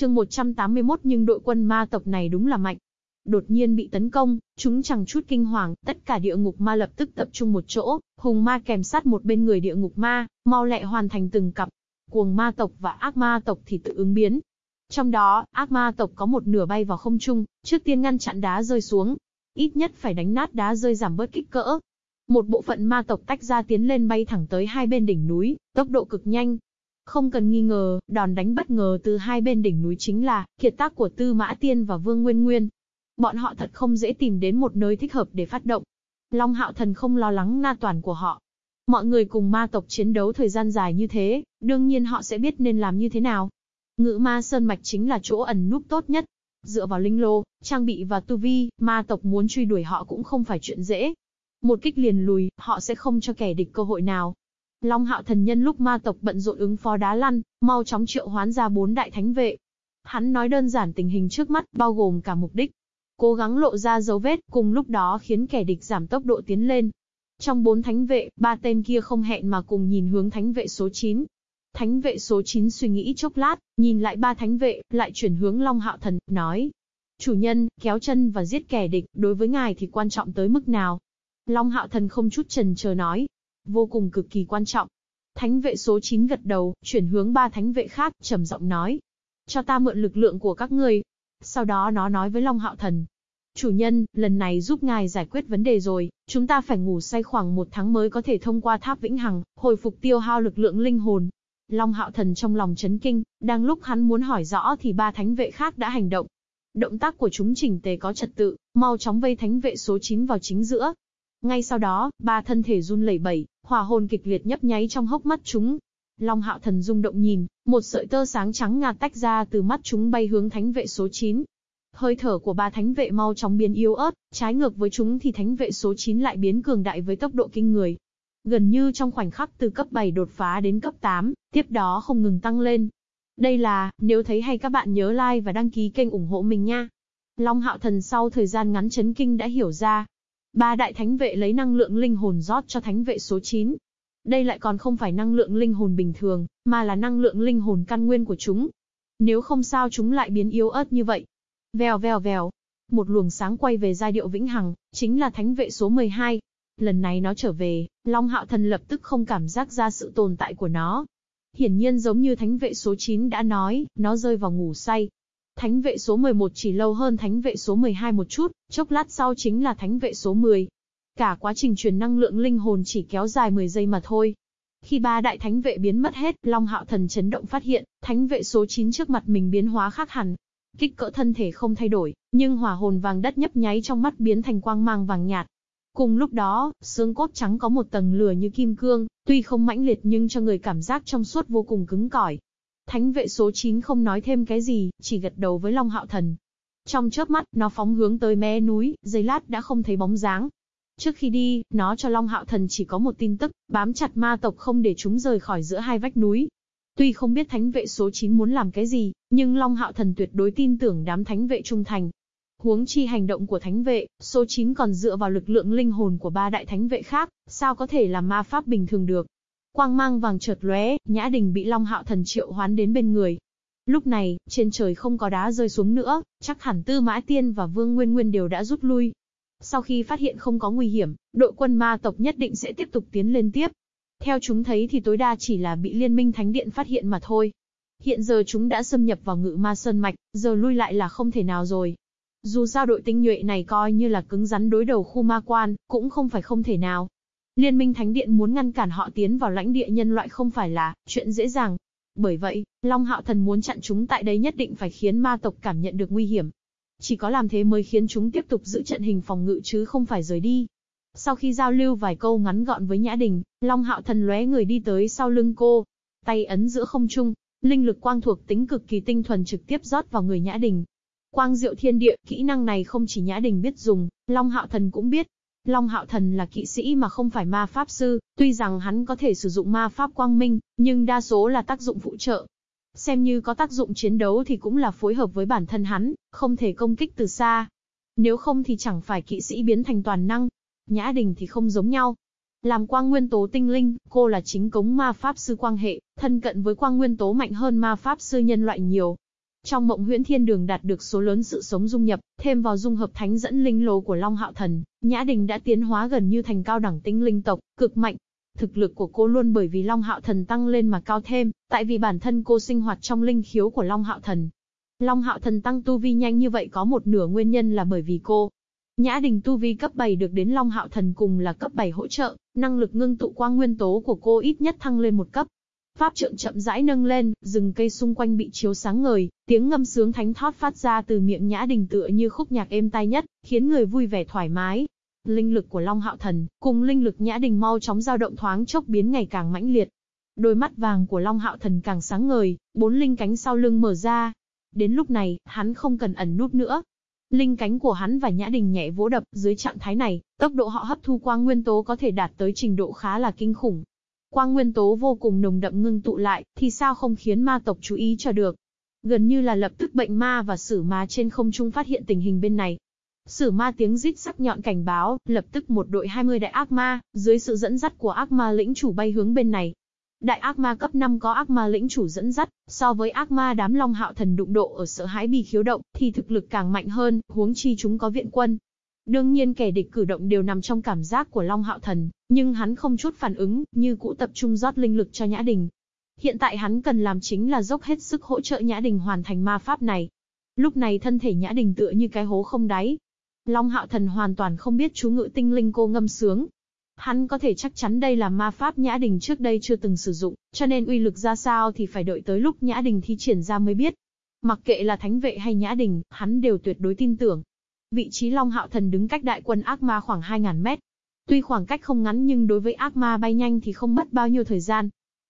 chương 181 nhưng đội quân ma tộc này đúng là mạnh. Đột nhiên bị tấn công, chúng chẳng chút kinh hoàng, tất cả địa ngục ma lập tức tập trung một chỗ, hùng ma kèm sát một bên người địa ngục ma, mau lẹ hoàn thành từng cặp. Cuồng ma tộc và ác ma tộc thì tự ứng biến. Trong đó, ác ma tộc có một nửa bay vào không trung, trước tiên ngăn chặn đá rơi xuống. Ít nhất phải đánh nát đá rơi giảm bớt kích cỡ. Một bộ phận ma tộc tách ra tiến lên bay thẳng tới hai bên đỉnh núi, tốc độ cực nhanh, không cần nghi ngờ, đòn đánh bất ngờ từ hai bên đỉnh núi chính là kiệt tác của Tư Mã Tiên và Vương Nguyên Nguyên. Bọn họ thật không dễ tìm đến một nơi thích hợp để phát động. Long Hạo Thần không lo lắng na toàn của họ. Mọi người cùng ma tộc chiến đấu thời gian dài như thế, đương nhiên họ sẽ biết nên làm như thế nào. Ngự ma sơn mạch chính là chỗ ẩn núp tốt nhất. Dựa vào linh lô, trang bị và tu vi, ma tộc muốn truy đuổi họ cũng không phải chuyện dễ. Một kích liền lùi, họ sẽ không cho kẻ địch cơ hội nào. Long hạo thần nhân lúc ma tộc bận rộn ứng phó đá lăn, mau chóng triệu hoán ra bốn đại thánh vệ. Hắn nói đơn giản tình hình trước mắt, bao gồm cả mục đích. Cố gắng lộ ra dấu vết, cùng lúc đó khiến kẻ địch giảm tốc độ tiến lên. Trong bốn thánh vệ, ba tên kia không hẹn mà cùng nhìn hướng thánh vệ số 9. Thánh vệ số 9 suy nghĩ chốc lát, nhìn lại ba thánh vệ, lại chuyển hướng Long Hạo Thần, nói. Chủ nhân, kéo chân và giết kẻ địch, đối với ngài thì quan trọng tới mức nào? Long Hạo Thần không chút trần chờ nói, vô cùng cực kỳ quan trọng. Thánh vệ số 9 gật đầu, chuyển hướng ba thánh vệ khác, trầm giọng nói. Cho ta mượn lực lượng của các ngươi. Sau đó nó nói với Long Hạo Thần. Chủ nhân, lần này giúp ngài giải quyết vấn đề rồi, chúng ta phải ngủ say khoảng một tháng mới có thể thông qua tháp vĩnh hằng, hồi phục tiêu hao lực lượng linh hồn. Long Hạo Thần trong lòng chấn kinh, đang lúc hắn muốn hỏi rõ thì ba thánh vệ khác đã hành động. Động tác của chúng chỉnh tề có trật tự, mau chóng vây thánh vệ số 9 vào chính giữa, ngay sau đó, ba thân thể run lẩy bẩy, hỏa hồn kịch liệt nhấp nháy trong hốc mắt chúng. Long hạo thần rung động nhìn, một sợi tơ sáng trắng ngạt tách ra từ mắt chúng bay hướng thánh vệ số 9. Hơi thở của ba thánh vệ mau chóng biến yếu ớt, trái ngược với chúng thì thánh vệ số 9 lại biến cường đại với tốc độ kinh người. Gần như trong khoảnh khắc từ cấp 7 đột phá đến cấp 8, tiếp đó không ngừng tăng lên. Đây là, nếu thấy hay các bạn nhớ like và đăng ký kênh ủng hộ mình nha. Long hạo thần sau thời gian ngắn chấn kinh đã hiểu ra, Ba đại thánh vệ lấy năng lượng linh hồn rót cho thánh vệ số 9. Đây lại còn không phải năng lượng linh hồn bình thường, mà là năng lượng linh hồn căn nguyên của chúng. Nếu không sao chúng lại biến yếu ớt như vậy. Vèo vèo vèo. Một luồng sáng quay về giai điệu vĩnh hằng, chính là thánh vệ số 12. Lần này nó trở về, Long Hạo Thần lập tức không cảm giác ra sự tồn tại của nó. Hiển nhiên giống như thánh vệ số 9 đã nói, nó rơi vào ngủ say, Thánh vệ số 11 chỉ lâu hơn thánh vệ số 12 một chút, chốc lát sau chính là thánh vệ số 10. Cả quá trình truyền năng lượng linh hồn chỉ kéo dài 10 giây mà thôi. Khi ba đại thánh vệ biến mất hết, Long Hạo Thần chấn động phát hiện, thánh vệ số 9 trước mặt mình biến hóa khác hẳn. Kích cỡ thân thể không thay đổi, nhưng hỏa hồn vàng đất nhấp nháy trong mắt biến thành quang mang vàng nhạt. Cùng lúc đó, xương cốt trắng có một tầng lửa như kim cương, tuy không mãnh liệt nhưng cho người cảm giác trong suốt vô cùng cứng cỏi. Thánh vệ số 9 không nói thêm cái gì, chỉ gật đầu với Long Hạo Thần. Trong chớp mắt, nó phóng hướng tới mé núi, giây lát đã không thấy bóng dáng. Trước khi đi, nó cho Long Hạo Thần chỉ có một tin tức, bám chặt ma tộc không để chúng rời khỏi giữa hai vách núi. Tuy không biết thánh vệ số 9 muốn làm cái gì, nhưng Long Hạo Thần tuyệt đối tin tưởng đám thánh vệ trung thành. Huống chi hành động của thánh vệ, số 9 còn dựa vào lực lượng linh hồn của ba đại thánh vệ khác, sao có thể làm ma pháp bình thường được. Quang mang vàng chợt lóe, Nhã Đình bị Long Hạo Thần triệu hoán đến bên người. Lúc này, trên trời không có đá rơi xuống nữa, chắc hẳn Tư Mã Tiên và Vương Nguyên Nguyên đều đã rút lui. Sau khi phát hiện không có nguy hiểm, đội quân ma tộc nhất định sẽ tiếp tục tiến lên tiếp. Theo chúng thấy thì tối đa chỉ là bị Liên minh Thánh Điện phát hiện mà thôi. Hiện giờ chúng đã xâm nhập vào ngự ma sơn mạch, giờ lui lại là không thể nào rồi. Dù sao đội tinh nhuệ này coi như là cứng rắn đối đầu khu ma quan, cũng không phải không thể nào. Liên minh Thánh Điện muốn ngăn cản họ tiến vào lãnh địa nhân loại không phải là chuyện dễ dàng. Bởi vậy, Long Hạo Thần muốn chặn chúng tại đây nhất định phải khiến ma tộc cảm nhận được nguy hiểm. Chỉ có làm thế mới khiến chúng tiếp tục giữ trận hình phòng ngự chứ không phải rời đi. Sau khi giao lưu vài câu ngắn gọn với Nhã Đình, Long Hạo Thần lóe người đi tới sau lưng cô. Tay ấn giữa không trung, linh lực quang thuộc tính cực kỳ tinh thuần trực tiếp rót vào người Nhã Đình. Quang diệu thiên địa, kỹ năng này không chỉ Nhã Đình biết dùng, Long Hạo Thần cũng biết, Long Hạo Thần là kỵ sĩ mà không phải ma pháp sư, tuy rằng hắn có thể sử dụng ma pháp quang minh, nhưng đa số là tác dụng phụ trợ. Xem như có tác dụng chiến đấu thì cũng là phối hợp với bản thân hắn, không thể công kích từ xa. Nếu không thì chẳng phải kỵ sĩ biến thành toàn năng. Nhã Đình thì không giống nhau. Làm quang nguyên tố tinh linh, cô là chính cống ma pháp sư quang hệ, thân cận với quang nguyên tố mạnh hơn ma pháp sư nhân loại nhiều. Trong mộng huyễn thiên đường đạt được số lớn sự sống dung nhập, thêm vào dung hợp thánh dẫn linh lô của Long Hạo Thần, Nhã Đình đã tiến hóa gần như thành cao đẳng tinh linh tộc, cực mạnh. Thực lực của cô luôn bởi vì Long Hạo Thần tăng lên mà cao thêm, tại vì bản thân cô sinh hoạt trong linh khiếu của Long Hạo Thần. Long Hạo Thần tăng tu vi nhanh như vậy có một nửa nguyên nhân là bởi vì cô. Nhã Đình tu vi cấp 7 được đến Long Hạo Thần cùng là cấp 7 hỗ trợ, năng lực ngưng tụ quang nguyên tố của cô ít nhất thăng lên một cấp, Pháp trượng chậm rãi nâng lên, rừng cây xung quanh bị chiếu sáng ngời, tiếng ngâm sướng thánh thót phát ra từ miệng Nhã Đình tựa như khúc nhạc êm tai nhất, khiến người vui vẻ thoải mái. Linh lực của Long Hạo Thần, cùng linh lực Nhã Đình mau chóng dao động thoáng chốc biến ngày càng mãnh liệt. Đôi mắt vàng của Long Hạo Thần càng sáng ngời, bốn linh cánh sau lưng mở ra. Đến lúc này, hắn không cần ẩn núp nữa, Linh cánh của hắn và Nhã Đình nhẹ vỗ đập, dưới trạng thái này, tốc độ họ hấp thu quang nguyên tố có thể đạt tới trình độ khá là kinh khủng. Quang nguyên tố vô cùng nồng đậm ngưng tụ lại, thì sao không khiến ma tộc chú ý cho được. Gần như là lập tức bệnh ma và sử ma trên không trung phát hiện tình hình bên này. Sử ma tiếng rít sắc nhọn cảnh báo, lập tức một đội 20 đại ác ma, dưới sự dẫn dắt của ác ma lĩnh chủ bay hướng bên này. Đại ác ma cấp 5 có ác ma lĩnh chủ dẫn dắt, so với ác ma đám long hạo thần đụng độ ở sợ hãi bị khiếu động, thì thực lực càng mạnh hơn, huống chi chúng có viện quân, Đương nhiên kẻ địch cử động đều nằm trong cảm giác của Long Hạo Thần, nhưng hắn không chút phản ứng, như cũ tập trung rót linh lực cho Nhã Đình. Hiện tại hắn cần làm chính là dốc hết sức hỗ trợ Nhã Đình hoàn thành ma pháp này. Lúc này thân thể Nhã Đình tựa như cái hố không đáy. Long Hạo Thần hoàn toàn không biết chú ngữ tinh linh cô ngâm sướng. Hắn có thể chắc chắn đây là ma pháp Nhã Đình trước đây chưa từng sử dụng, cho nên uy lực ra sao thì phải đợi tới lúc Nhã Đình thi triển ra mới biết. Mặc kệ là thánh vệ hay Nhã Đình, hắn đều tuyệt đối tin tưởng. Vị trí Long Hạo Thần đứng cách đại quân ác ma khoảng 2.000 mét. Tuy khoảng cách không ngắn nhưng đối với ác ma bay nhanh thì không mất bao nhiêu thời gian.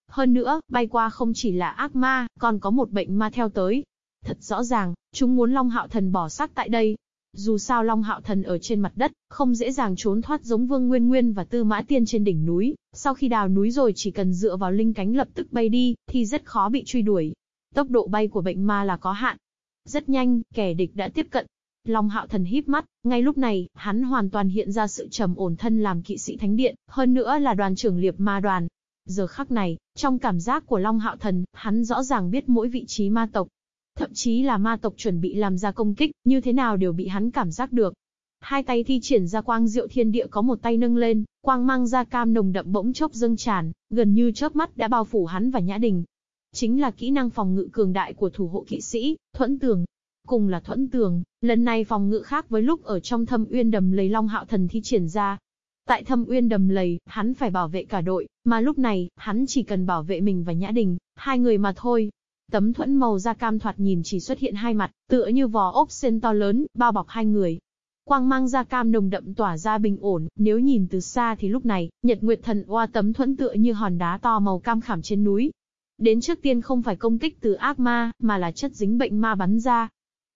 Hơn nữa, bay qua không chỉ là ác ma, còn có một bệnh ma theo tới. Thật rõ ràng, chúng muốn Long Hạo Thần bỏ xác tại đây. Dù sao Long Hạo Thần ở trên mặt đất, không dễ dàng trốn thoát giống Vương Nguyên Nguyên và Tư Mã Tiên trên đỉnh núi. Sau khi đào núi rồi chỉ cần dựa vào linh cánh lập tức bay đi, thì rất khó bị truy đuổi. Tốc độ bay của bệnh ma là có hạn. Rất nhanh, kẻ địch đã tiếp cận, Long hạo thần híp mắt, ngay lúc này, hắn hoàn toàn hiện ra sự trầm ổn thân làm kỵ sĩ thánh điện, hơn nữa là đoàn trưởng liệp ma đoàn. Giờ khắc này, trong cảm giác của Long hạo thần, hắn rõ ràng biết mỗi vị trí ma tộc. Thậm chí là ma tộc chuẩn bị làm ra công kích, như thế nào đều bị hắn cảm giác được. Hai tay thi triển ra quang diệu thiên địa có một tay nâng lên, quang mang ra cam nồng đậm bỗng chốc dâng tràn, gần như chớp mắt đã bao phủ hắn và Nhã Đình. Chính là kỹ năng phòng ngự cường đại của thủ hộ kỵ sĩ, thuẫn tường, Cùng là thuẫn tường, lần này phòng ngự khác với lúc ở trong thâm uyên đầm lầy Long Hạo Thần thi triển ra. Tại thâm uyên đầm lầy, hắn phải bảo vệ cả đội, mà lúc này, hắn chỉ cần bảo vệ mình và Nhã Đình, hai người mà thôi. Tấm thuẫn màu da cam thoạt nhìn chỉ xuất hiện hai mặt, tựa như vò ốc sen to lớn, bao bọc hai người. Quang mang da cam nồng đậm tỏa ra bình ổn, nếu nhìn từ xa thì lúc này, Nhật Nguyệt Thần oa tấm thuẫn tựa như hòn đá to màu cam khảm trên núi. Đến trước tiên không phải công kích từ ác ma, mà là chất dính bệnh ma bắn ra,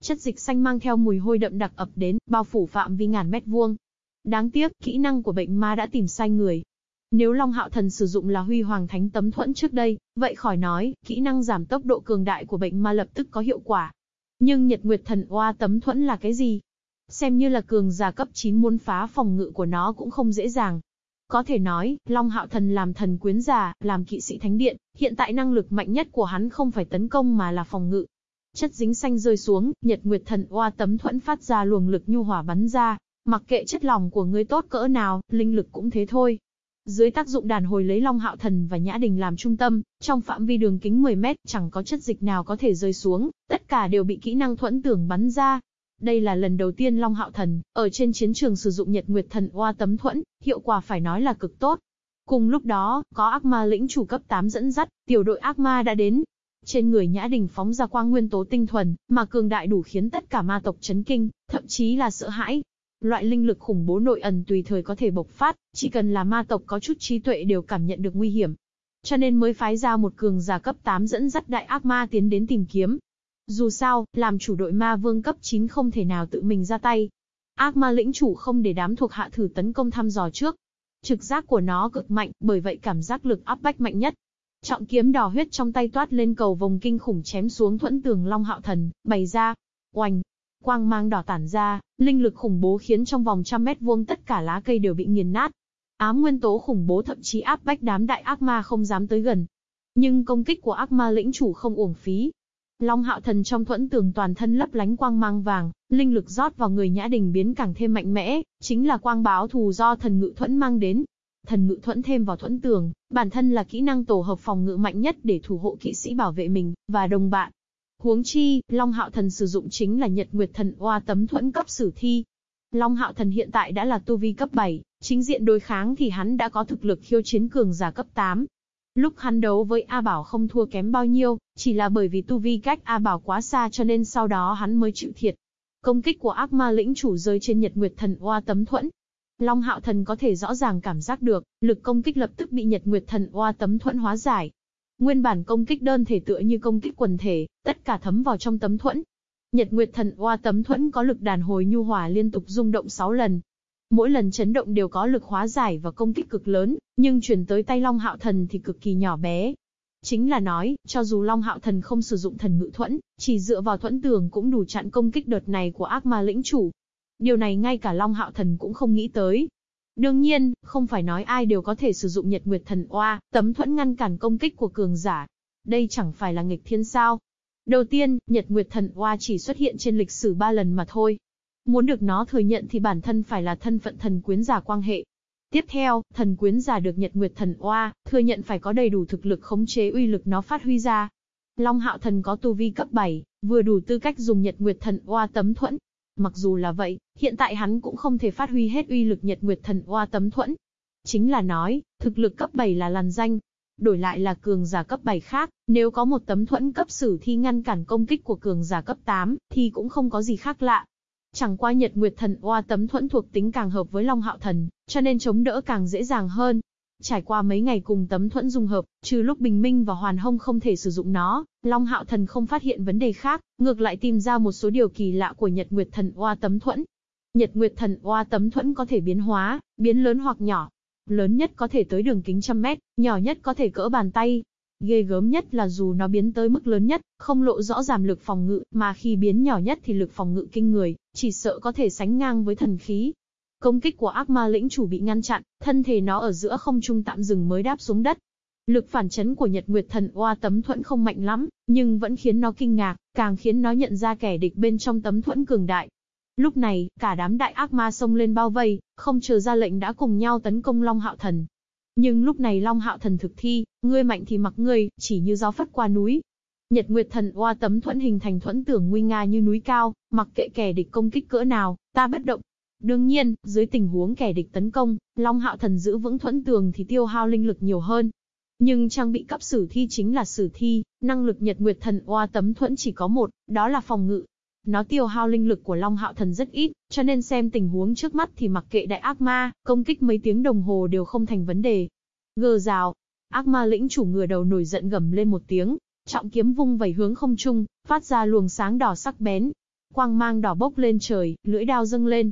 Chất dịch xanh mang theo mùi hôi đậm đặc ập đến, bao phủ phạm vi ngàn mét vuông. Đáng tiếc, kỹ năng của bệnh ma đã tìm sai người. Nếu Long Hạo Thần sử dụng là Huy Hoàng Thánh Tấm Thuẫn trước đây, vậy khỏi nói, kỹ năng giảm tốc độ cường đại của bệnh ma lập tức có hiệu quả. Nhưng Nhật Nguyệt Thần Oa Tấm Thuẫn là cái gì? Xem như là cường giả cấp 9 muốn phá phòng ngự của nó cũng không dễ dàng. Có thể nói, Long Hạo Thần làm thần quyến giả, làm kỵ sĩ thánh điện, hiện tại năng lực mạnh nhất của hắn không phải tấn công mà là phòng ngự. Chất dính xanh rơi xuống, Nhật Nguyệt Thần Oa tấm thuẫn phát ra luồng lực nhu hỏa bắn ra, mặc kệ chất lòng của ngươi tốt cỡ nào, linh lực cũng thế thôi. Dưới tác dụng đàn hồi lấy Long Hạo Thần và Nhã Đình làm trung tâm, trong phạm vi đường kính 10 mét, chẳng có chất dịch nào có thể rơi xuống, tất cả đều bị kỹ năng thuẫn tưởng bắn ra. Đây là lần đầu tiên Long Hạo Thần, ở trên chiến trường sử dụng Nhật Nguyệt Thần Oa tấm thuẫn, hiệu quả phải nói là cực tốt. Cùng lúc đó, có ác ma lĩnh chủ cấp 8 dẫn dắt, tiểu đội ác ma đã đến, trên người Nhã Đình phóng ra quang nguyên tố tinh thuần, mà cường đại đủ khiến tất cả ma tộc chấn kinh, thậm chí là sợ hãi. Loại linh lực khủng bố nội ẩn tùy thời có thể bộc phát, chỉ cần là ma tộc có chút trí tuệ đều cảm nhận được nguy hiểm. Cho nên mới phái ra một cường giả cấp 8 dẫn dắt đại ác ma tiến đến tìm kiếm. Dù sao, làm chủ đội ma vương cấp 9 không thể nào tự mình ra tay. Ác ma lĩnh chủ không để đám thuộc hạ thử tấn công thăm dò trước. Trực giác của nó cực mạnh, bởi vậy cảm giác lực áp bách mạnh nhất. Trọng kiếm đỏ huyết trong tay toát lên cầu vòng kinh khủng chém xuống thuẫn tường Long Hạo Thần, bày ra. Oanh! Quang mang đỏ tản ra, linh lực khủng bố khiến trong vòng trăm mét vuông tất cả lá cây đều bị nghiền nát. Ám nguyên tố khủng bố thậm chí áp bách đám đại ác ma không dám tới gần. Nhưng công kích của ác ma lĩnh chủ không uổng phí. Long Hạo Thần trong thuẫn tường toàn thân lấp lánh quang mang vàng, linh lực rót vào người Nhã Đình biến càng thêm mạnh mẽ, chính là quang báo thù do thần ngự thuẫn mang đến. Thần ngự thuẫn thêm vào thuẫn tường, bản thân là kỹ năng tổ hợp phòng ngự mạnh nhất để thủ hộ kỵ sĩ bảo vệ mình và đồng bạn. Huống chi, Long Hạo Thần sử dụng chính là Nhật Nguyệt Thần Oa tấm thuẫn cấp sử thi. Long Hạo Thần hiện tại đã là tu vi cấp 7, chính diện đối kháng thì hắn đã có thực lực khiêu chiến cường giả cấp 8, Lúc hắn đấu với A Bảo không thua kém bao nhiêu, chỉ là bởi vì tu vi cách A Bảo quá xa cho nên sau đó hắn mới chịu thiệt. Công kích của ác ma lĩnh chủ rơi trên Nhật Nguyệt Thần Oa tấm thuẫn. Long Hạo Thần có thể rõ ràng cảm giác được, lực công kích lập tức bị Nhật Nguyệt Thần Oa tấm thuẫn hóa giải. Nguyên bản công kích đơn thể tựa như công kích quần thể, tất cả thấm vào trong tấm thuẫn. Nhật Nguyệt Thần Oa tấm thuẫn có lực đàn hồi nhu hòa liên tục rung động 6 lần, Mỗi lần chấn động đều có lực hóa giải và công kích cực lớn, nhưng chuyển tới tay Long Hạo Thần thì cực kỳ nhỏ bé. Chính là nói, cho dù Long Hạo Thần không sử dụng thần ngự thuẫn, chỉ dựa vào thuẫn tường cũng đủ chặn công kích đợt này của ác ma lĩnh chủ. Điều này ngay cả Long Hạo Thần cũng không nghĩ tới. Đương nhiên, không phải nói ai đều có thể sử dụng Nhật Nguyệt Thần Oa, tấm thuẫn ngăn cản công kích của cường giả. Đây chẳng phải là nghịch thiên sao. Đầu tiên, Nhật Nguyệt Thần Oa chỉ xuất hiện trên lịch sử ba lần mà thôi, Muốn được nó thừa nhận thì bản thân phải là thân phận thần quyến giả quan hệ. Tiếp theo, thần quyến giả được Nhật Nguyệt Thần Oa, thừa nhận phải có đầy đủ thực lực khống chế uy lực nó phát huy ra. Long Hạo Thần có tu vi cấp 7, vừa đủ tư cách dùng Nhật Nguyệt Thần Oa tấm thuẫn. Mặc dù là vậy, hiện tại hắn cũng không thể phát huy hết uy lực Nhật Nguyệt Thần Oa tấm thuẫn. Chính là nói, thực lực cấp 7 là làn danh. Đổi lại là cường giả cấp 7 khác, nếu có một tấm thuẫn cấp sử thi ngăn cản công kích của cường giả cấp 8, thì cũng không có gì khác lạ. Chẳng qua Nhật Nguyệt Thần Oa tấm thuẫn thuộc tính càng hợp với Long Hạo Thần, cho nên chống đỡ càng dễ dàng hơn. Trải qua mấy ngày cùng tấm thuẫn dung hợp, trừ lúc Bình Minh và Hoàn Hông không thể sử dụng nó, Long Hạo Thần không phát hiện vấn đề khác, ngược lại tìm ra một số điều kỳ lạ của Nhật Nguyệt Thần Oa tấm thuẫn. Nhật Nguyệt Thần Oa tấm thuẫn có thể biến hóa, biến lớn hoặc nhỏ. Lớn nhất có thể tới đường kính trăm mét, nhỏ nhất có thể cỡ bàn tay, Ghê gớm nhất là dù nó biến tới mức lớn nhất, không lộ rõ giảm lực phòng ngự, mà khi biến nhỏ nhất thì lực phòng ngự kinh người, chỉ sợ có thể sánh ngang với thần khí. Công kích của ác ma lĩnh chủ bị ngăn chặn, thân thể nó ở giữa không trung tạm dừng mới đáp xuống đất. Lực phản chấn của Nhật Nguyệt Thần Oa tấm thuẫn không mạnh lắm, nhưng vẫn khiến nó kinh ngạc, càng khiến nó nhận ra kẻ địch bên trong tấm thuẫn cường đại. Lúc này, cả đám đại ác ma xông lên bao vây, không chờ ra lệnh đã cùng nhau tấn công Long Hạo Thần. Nhưng lúc này Long Hạo Thần thực thi, ngươi mạnh thì mặc ngươi, chỉ như gió phất qua núi. Nhật Nguyệt Thần oa tấm thuẫn hình thành thuẫn tưởng nguy nga như núi cao, mặc kệ kẻ địch công kích cỡ nào, ta bất động. Đương nhiên, dưới tình huống kẻ địch tấn công, Long Hạo Thần giữ vững thuẫn tường thì tiêu hao linh lực nhiều hơn. Nhưng trang bị cấp sử thi chính là sử thi, năng lực Nhật Nguyệt Thần oa tấm thuẫn chỉ có một, đó là phòng ngự. Nó tiêu hao linh lực của Long Hạo Thần rất ít, cho nên xem tình huống trước mắt thì mặc kệ đại ác ma, công kích mấy tiếng đồng hồ đều không thành vấn đề. Gờ rào, ác ma lĩnh chủ ngửa đầu nổi giận gầm lên một tiếng, trọng kiếm vung vẩy hướng không trung, phát ra luồng sáng đỏ sắc bén. Quang mang đỏ bốc lên trời, lưỡi đao dâng lên.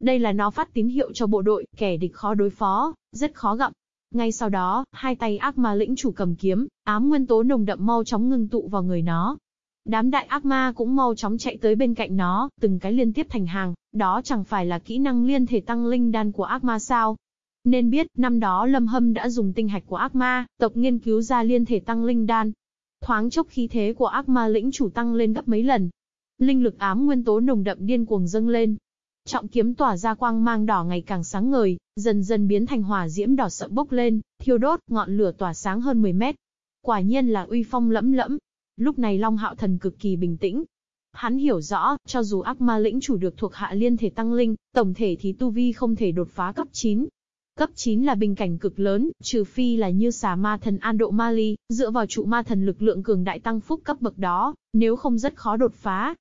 Đây là nó phát tín hiệu cho bộ đội, kẻ địch khó đối phó, rất khó gặm. Ngay sau đó, hai tay ác ma lĩnh chủ cầm kiếm, ám nguyên tố nồng đậm mau chóng ngưng tụ vào người nó, Đám đại ác ma cũng mau chóng chạy tới bên cạnh nó, từng cái liên tiếp thành hàng, đó chẳng phải là kỹ năng liên thể tăng linh đan của ác ma sao. Nên biết, năm đó Lâm Hâm đã dùng tinh hạch của ác ma, tộc nghiên cứu ra liên thể tăng linh đan. Thoáng chốc khí thế của ác ma lĩnh chủ tăng lên gấp mấy lần. Linh lực ám nguyên tố nồng đậm điên cuồng dâng lên. Trọng kiếm tỏa ra quang mang đỏ ngày càng sáng ngời, dần dần biến thành hỏa diễm đỏ sậm bốc lên, thiêu đốt, ngọn lửa tỏa sáng hơn 10 mét. Quả nhiên là uy phong lẫm lẫm, Lúc này Long Hạo Thần cực kỳ bình tĩnh. Hắn hiểu rõ, cho dù ác ma lĩnh chủ được thuộc hạ liên thể tăng linh, tổng thể thì tu vi không thể đột phá cấp 9. Cấp 9 là bình cảnh cực lớn, trừ phi là như xà ma thần An Độ Mali, dựa vào trụ ma thần lực lượng cường đại tăng phúc cấp bậc đó, nếu không rất khó đột phá.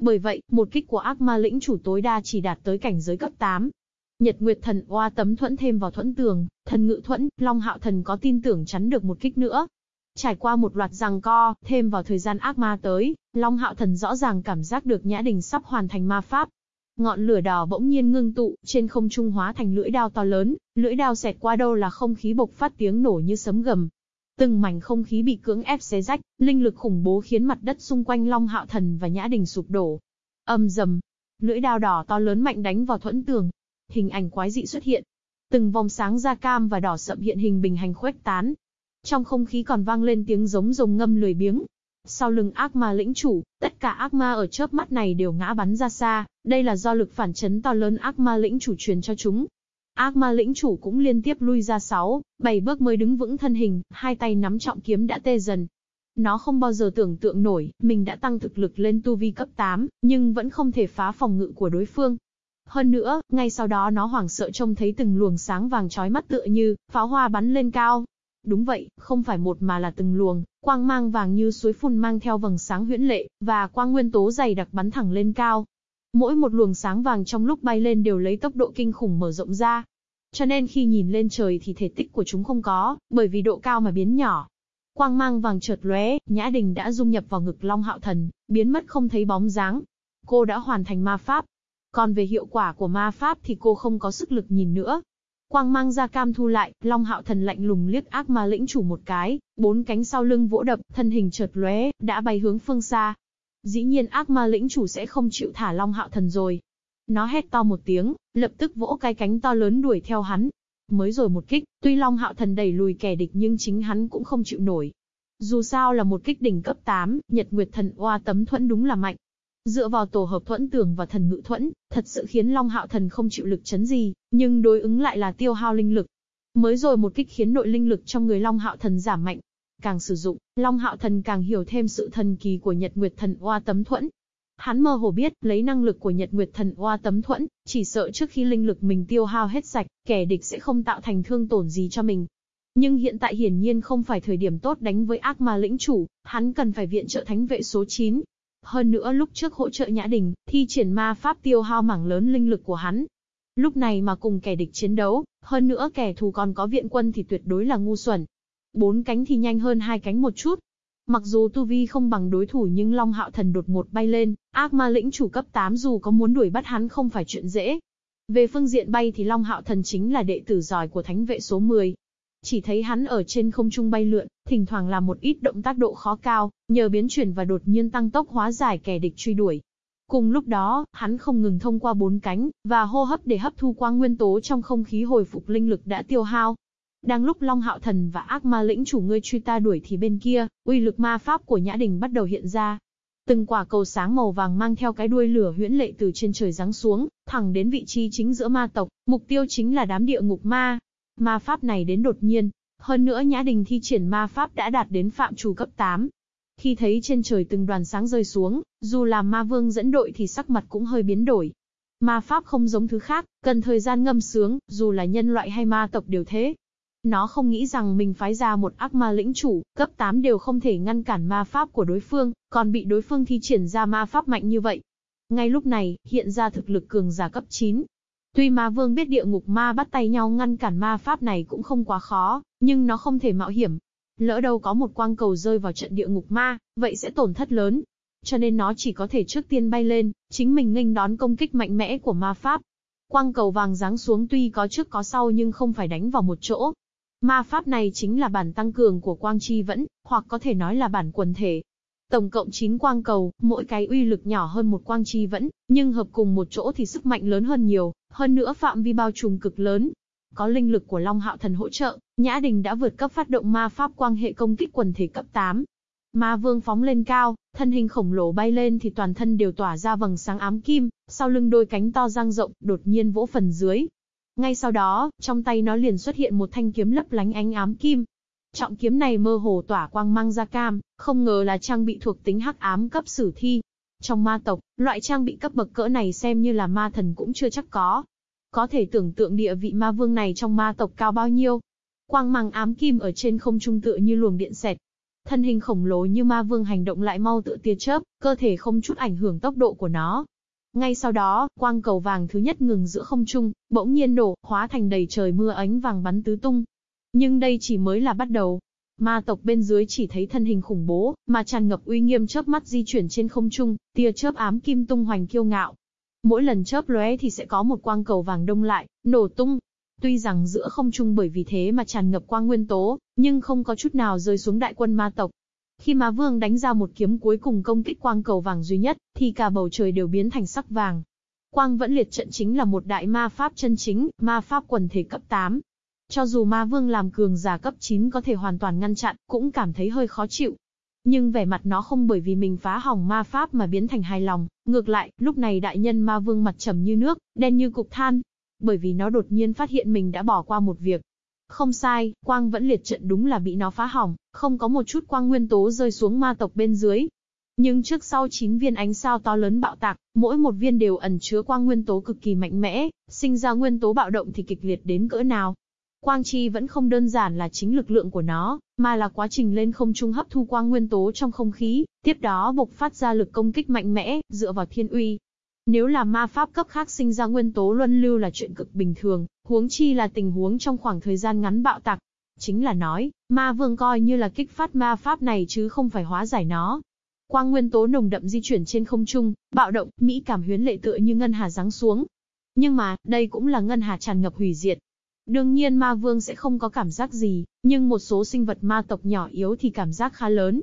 Bởi vậy, một kích của ác ma lĩnh chủ tối đa chỉ đạt tới cảnh giới cấp 8. Nhật Nguyệt Thần oa tấm thuẫn thêm vào thuẫn tường, thần ngự thuẫn, Long Hạo Thần có tin tưởng chắn được một kích nữa, Trải qua một loạt giằng co, thêm vào thời gian ác ma tới, Long Hạo Thần rõ ràng cảm giác được Nhã Đình sắp hoàn thành ma pháp. Ngọn lửa đỏ bỗng nhiên ngưng tụ, trên không trung hóa thành lưỡi đao to lớn, lưỡi đao xẹt qua đâu là không khí bộc phát tiếng nổ như sấm gầm. Từng mảnh không khí bị cưỡng ép xé rách, linh lực khủng bố khiến mặt đất xung quanh Long Hạo Thần và Nhã Đình sụp đổ. Âm rầm, lưỡi đao đỏ to lớn mạnh đánh vào thuẫn tường. Hình ảnh quái dị xuất hiện. Từng vòng sáng da cam và đỏ sậm hiện hình bình hành khuếch tán, trong không khí còn vang lên tiếng giống rồng ngâm lười biếng. Sau lưng ác ma lĩnh chủ, tất cả ác ma ở chớp mắt này đều ngã bắn ra xa, đây là do lực phản chấn to lớn ác ma lĩnh chủ truyền cho chúng. Ác ma lĩnh chủ cũng liên tiếp lui ra 6, 7 bước mới đứng vững thân hình, hai tay nắm trọng kiếm đã tê dần. Nó không bao giờ tưởng tượng nổi, mình đã tăng thực lực lên tu vi cấp 8, nhưng vẫn không thể phá phòng ngự của đối phương. Hơn nữa, ngay sau đó nó hoảng sợ trông thấy từng luồng sáng vàng chói mắt tựa như pháo hoa bắn lên cao, Đúng vậy, không phải một mà là từng luồng, quang mang vàng như suối phun mang theo vầng sáng huyễn lệ, và quang nguyên tố dày đặc bắn thẳng lên cao. Mỗi một luồng sáng vàng trong lúc bay lên đều lấy tốc độ kinh khủng mở rộng ra. Cho nên khi nhìn lên trời thì thể tích của chúng không có, bởi vì độ cao mà biến nhỏ. Quang mang vàng chợt lóe, Nhã Đình đã dung nhập vào ngực Long Hạo Thần, biến mất không thấy bóng dáng. Cô đã hoàn thành ma pháp. Còn về hiệu quả của ma pháp thì cô không có sức lực nhìn nữa, Quang mang ra cam thu lại, Long Hạo Thần lạnh lùng liếc ác ma lĩnh chủ một cái, bốn cánh sau lưng vỗ đập, thân hình chợt lóe, đã bay hướng phương xa. Dĩ nhiên ác ma lĩnh chủ sẽ không chịu thả Long Hạo Thần rồi. Nó hét to một tiếng, lập tức vỗ cái cánh to lớn đuổi theo hắn. Mới rồi một kích, tuy Long Hạo Thần đẩy lùi kẻ địch nhưng chính hắn cũng không chịu nổi. Dù sao là một kích đỉnh cấp 8, Nhật Nguyệt Thần Oa tấm thuẫn đúng là mạnh, Dựa vào tổ hợp thuẫn tường và thần ngự thuẫn, thật sự khiến Long Hạo Thần không chịu lực chấn gì, nhưng đối ứng lại là tiêu hao linh lực. Mới rồi một kích khiến nội linh lực trong người Long Hạo Thần giảm mạnh. Càng sử dụng, Long Hạo Thần càng hiểu thêm sự thần kỳ của Nhật Nguyệt Thần Oa tấm thuẫn. Hắn mơ hồ biết, lấy năng lực của Nhật Nguyệt Thần Oa tấm thuẫn, chỉ sợ trước khi linh lực mình tiêu hao hết sạch, kẻ địch sẽ không tạo thành thương tổn gì cho mình. Nhưng hiện tại hiển nhiên không phải thời điểm tốt đánh với ác ma lĩnh chủ, hắn cần phải viện trợ thánh vệ số 9, hơn nữa lúc trước hỗ trợ Nhã Đình, thi triển ma pháp tiêu hao mảng lớn linh lực của hắn. Lúc này mà cùng kẻ địch chiến đấu, hơn nữa kẻ thù còn có viện quân thì tuyệt đối là ngu xuẩn. Bốn cánh thì nhanh hơn hai cánh một chút. Mặc dù tu vi không bằng đối thủ nhưng Long Hạo Thần đột ngột bay lên, ác ma lĩnh chủ cấp 8 dù có muốn đuổi bắt hắn không phải chuyện dễ. Về phương diện bay thì Long Hạo Thần chính là đệ tử giỏi của thánh vệ số 10, chỉ thấy hắn ở trên không trung bay lượn, thỉnh thoảng làm một ít động tác độ khó cao, nhờ biến chuyển và đột nhiên tăng tốc hóa giải kẻ địch truy đuổi. Cùng lúc đó, hắn không ngừng thông qua bốn cánh, và hô hấp để hấp thu quang nguyên tố trong không khí hồi phục linh lực đã tiêu hao. Đang lúc Long Hạo Thần và ác ma lĩnh chủ ngươi truy ta đuổi thì bên kia, uy lực ma pháp của Nhã Đình bắt đầu hiện ra. Từng quả cầu sáng màu vàng mang theo cái đuôi lửa huyễn lệ từ trên trời giáng xuống, thẳng đến vị trí chính giữa ma tộc, mục tiêu chính là đám địa ngục ma. Ma pháp này đến đột nhiên, hơn nữa Nhã Đình thi triển ma pháp đã đạt đến phạm chủ cấp 8. Khi thấy trên trời từng đoàn sáng rơi xuống, dù là ma vương dẫn đội thì sắc mặt cũng hơi biến đổi. Ma pháp không giống thứ khác, cần thời gian ngâm sướng, dù là nhân loại hay ma tộc đều thế. Nó không nghĩ rằng mình phái ra một ác ma lĩnh chủ, cấp 8 đều không thể ngăn cản ma pháp của đối phương, còn bị đối phương thi triển ra ma pháp mạnh như vậy. Ngay lúc này, hiện ra thực lực cường giả cấp 9, Tuy ma vương biết địa ngục ma bắt tay nhau ngăn cản ma pháp này cũng không quá khó, nhưng nó không thể mạo hiểm. Lỡ đâu có một quang cầu rơi vào trận địa ngục ma, vậy sẽ tổn thất lớn. Cho nên nó chỉ có thể trước tiên bay lên, chính mình nghênh đón công kích mạnh mẽ của ma pháp. Quang cầu vàng giáng xuống tuy có trước có sau nhưng không phải đánh vào một chỗ. Ma pháp này chính là bản tăng cường của quang chi vẫn, hoặc có thể nói là bản quần thể, Tổng cộng 9 quang cầu, mỗi cái uy lực nhỏ hơn một quang chi vẫn, nhưng hợp cùng một chỗ thì sức mạnh lớn hơn nhiều, hơn nữa phạm vi bao trùm cực lớn. Có linh lực của Long Hạo Thần hỗ trợ, Nhã Đình đã vượt cấp phát động ma pháp quang hệ công kích quần thể cấp 8. Ma vương phóng lên cao, thân hình khổng lồ bay lên thì toàn thân đều tỏa ra vầng sáng ám kim, sau lưng đôi cánh to dang rộng, đột nhiên vỗ phần dưới. Ngay sau đó, trong tay nó liền xuất hiện một thanh kiếm lấp lánh ánh ám kim, Trọng kiếm này mơ hồ tỏa quang mang ra cam, không ngờ là trang bị thuộc tính hắc ám cấp sử thi. Trong ma tộc, loại trang bị cấp bậc cỡ này xem như là ma thần cũng chưa chắc có. Có thể tưởng tượng địa vị ma vương này trong ma tộc cao bao nhiêu. Quang mang ám kim ở trên không trung tựa như luồng điện xẹt. Thân hình khổng lồ như ma vương hành động lại mau tựa tia chớp, cơ thể không chút ảnh hưởng tốc độ của nó. Ngay sau đó, quang cầu vàng thứ nhất ngừng giữa không trung, bỗng nhiên nổ, hóa thành đầy trời mưa ánh vàng bắn tứ tung, nhưng đây chỉ mới là bắt đầu. Ma tộc bên dưới chỉ thấy thân hình khủng bố, mà tràn ngập uy nghiêm chớp mắt di chuyển trên không trung, tia chớp ám kim tung hoành kiêu ngạo. Mỗi lần chớp lóe thì sẽ có một quang cầu vàng đông lại, nổ tung. Tuy rằng giữa không trung bởi vì thế mà tràn ngập quang nguyên tố, nhưng không có chút nào rơi xuống đại quân ma tộc. Khi Ma Vương đánh ra một kiếm cuối cùng công kích quang cầu vàng duy nhất, thì cả bầu trời đều biến thành sắc vàng. Quang vẫn liệt trận chính là một đại ma pháp chân chính, ma pháp quần thể cấp 8, cho dù ma vương làm cường giả cấp 9 có thể hoàn toàn ngăn chặn, cũng cảm thấy hơi khó chịu. Nhưng vẻ mặt nó không bởi vì mình phá hỏng ma pháp mà biến thành hài lòng, ngược lại, lúc này đại nhân ma vương mặt trầm như nước, đen như cục than. Bởi vì nó đột nhiên phát hiện mình đã bỏ qua một việc. Không sai, quang vẫn liệt trận đúng là bị nó phá hỏng, không có một chút quang nguyên tố rơi xuống ma tộc bên dưới, nhưng trước sau 9 viên ánh sao to lớn bạo tạc, mỗi một viên đều ẩn chứa quang nguyên tố cực kỳ mạnh mẽ, sinh ra nguyên tố bạo động thì kịch liệt đến cỡ nào. Quang chi vẫn không đơn giản là chính lực lượng của nó, mà là quá trình lên không trung hấp thu quang nguyên tố trong không khí, tiếp đó bộc phát ra lực công kích mạnh mẽ, dựa vào thiên uy. Nếu là ma pháp cấp khác sinh ra nguyên tố luân lưu là chuyện cực bình thường, huống chi là tình huống trong khoảng thời gian ngắn bạo tạc. Chính là nói, ma vương coi như là kích phát ma pháp này chứ không phải hóa giải nó. Quang nguyên tố nồng đậm di chuyển trên không trung, bạo động, mỹ cảm huyến lệ tựa như ngân hà giáng xuống. Nhưng mà, đây cũng là ngân hà tràn ngập hủy diệt. Đương nhiên ma vương sẽ không có cảm giác gì, nhưng một số sinh vật ma tộc nhỏ yếu thì cảm giác khá lớn.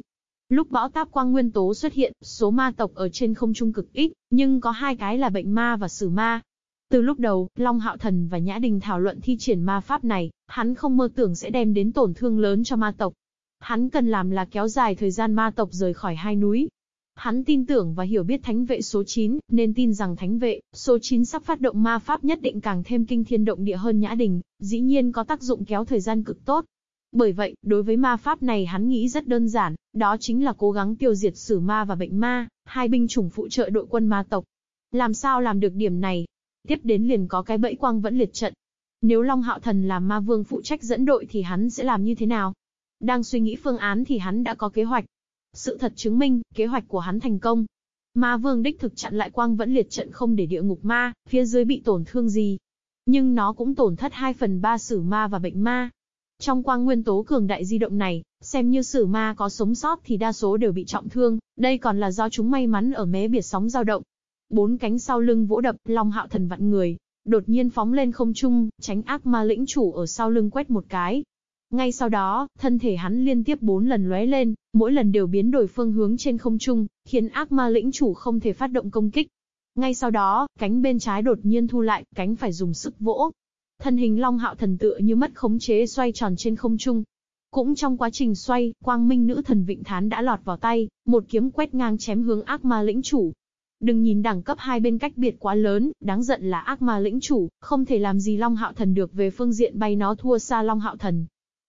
Lúc bão táp quang nguyên tố xuất hiện, số ma tộc ở trên không trung cực ít, nhưng có hai cái là bệnh ma và sử ma. Từ lúc đầu, Long Hạo Thần và Nhã Đình thảo luận thi triển ma pháp này, hắn không mơ tưởng sẽ đem đến tổn thương lớn cho ma tộc, Hắn cần làm là kéo dài thời gian ma tộc rời khỏi hai núi. Hắn tin tưởng và hiểu biết thánh vệ số 9, nên tin rằng thánh vệ, số 9 sắp phát động ma pháp nhất định càng thêm kinh thiên động địa hơn Nhã Đình, dĩ nhiên có tác dụng kéo thời gian cực tốt. Bởi vậy, đối với ma pháp này hắn nghĩ rất đơn giản, đó chính là cố gắng tiêu diệt sử ma và bệnh ma, hai binh chủng phụ trợ đội quân ma tộc. Làm sao làm được điểm này? Tiếp đến liền có cái bẫy quang vẫn liệt trận. Nếu Long Hạo Thần làm ma vương phụ trách dẫn đội thì hắn sẽ làm như thế nào? Đang suy nghĩ phương án thì hắn đã có kế hoạch. Sự thật chứng minh, kế hoạch của hắn thành công. Ma vương đích thực chặn lại quang vẫn liệt trận không để địa ngục ma, phía dưới bị tổn thương gì. Nhưng nó cũng tổn thất 2 phần 3 sử ma và bệnh ma. Trong quang nguyên tố cường đại di động này, xem như sử ma có sống sót thì đa số đều bị trọng thương, đây còn là do chúng may mắn ở mé biệt sóng dao động. Bốn cánh sau lưng vỗ đập, long hạo thần vặn người, đột nhiên phóng lên không trung, tránh ác ma lĩnh chủ ở sau lưng quét một cái, ngay sau đó, thân thể hắn liên tiếp bốn lần lóe lên, mỗi lần đều biến đổi phương hướng trên không trung, khiến ác ma lĩnh chủ không thể phát động công kích. Ngay sau đó, cánh bên trái đột nhiên thu lại, cánh phải dùng sức vỗ. Thân hình long hạo thần tựa như mất khống chế xoay tròn trên không trung. Cũng trong quá trình xoay, quang minh nữ thần vịnh thán đã lọt vào tay, một kiếm quét ngang chém hướng ác ma lĩnh chủ. Đừng nhìn đẳng cấp hai bên cách biệt quá lớn, đáng giận là ác ma lĩnh chủ, không thể làm gì Long Hạo Thần được về phương diện bay nó thua xa Long Hạo Thần.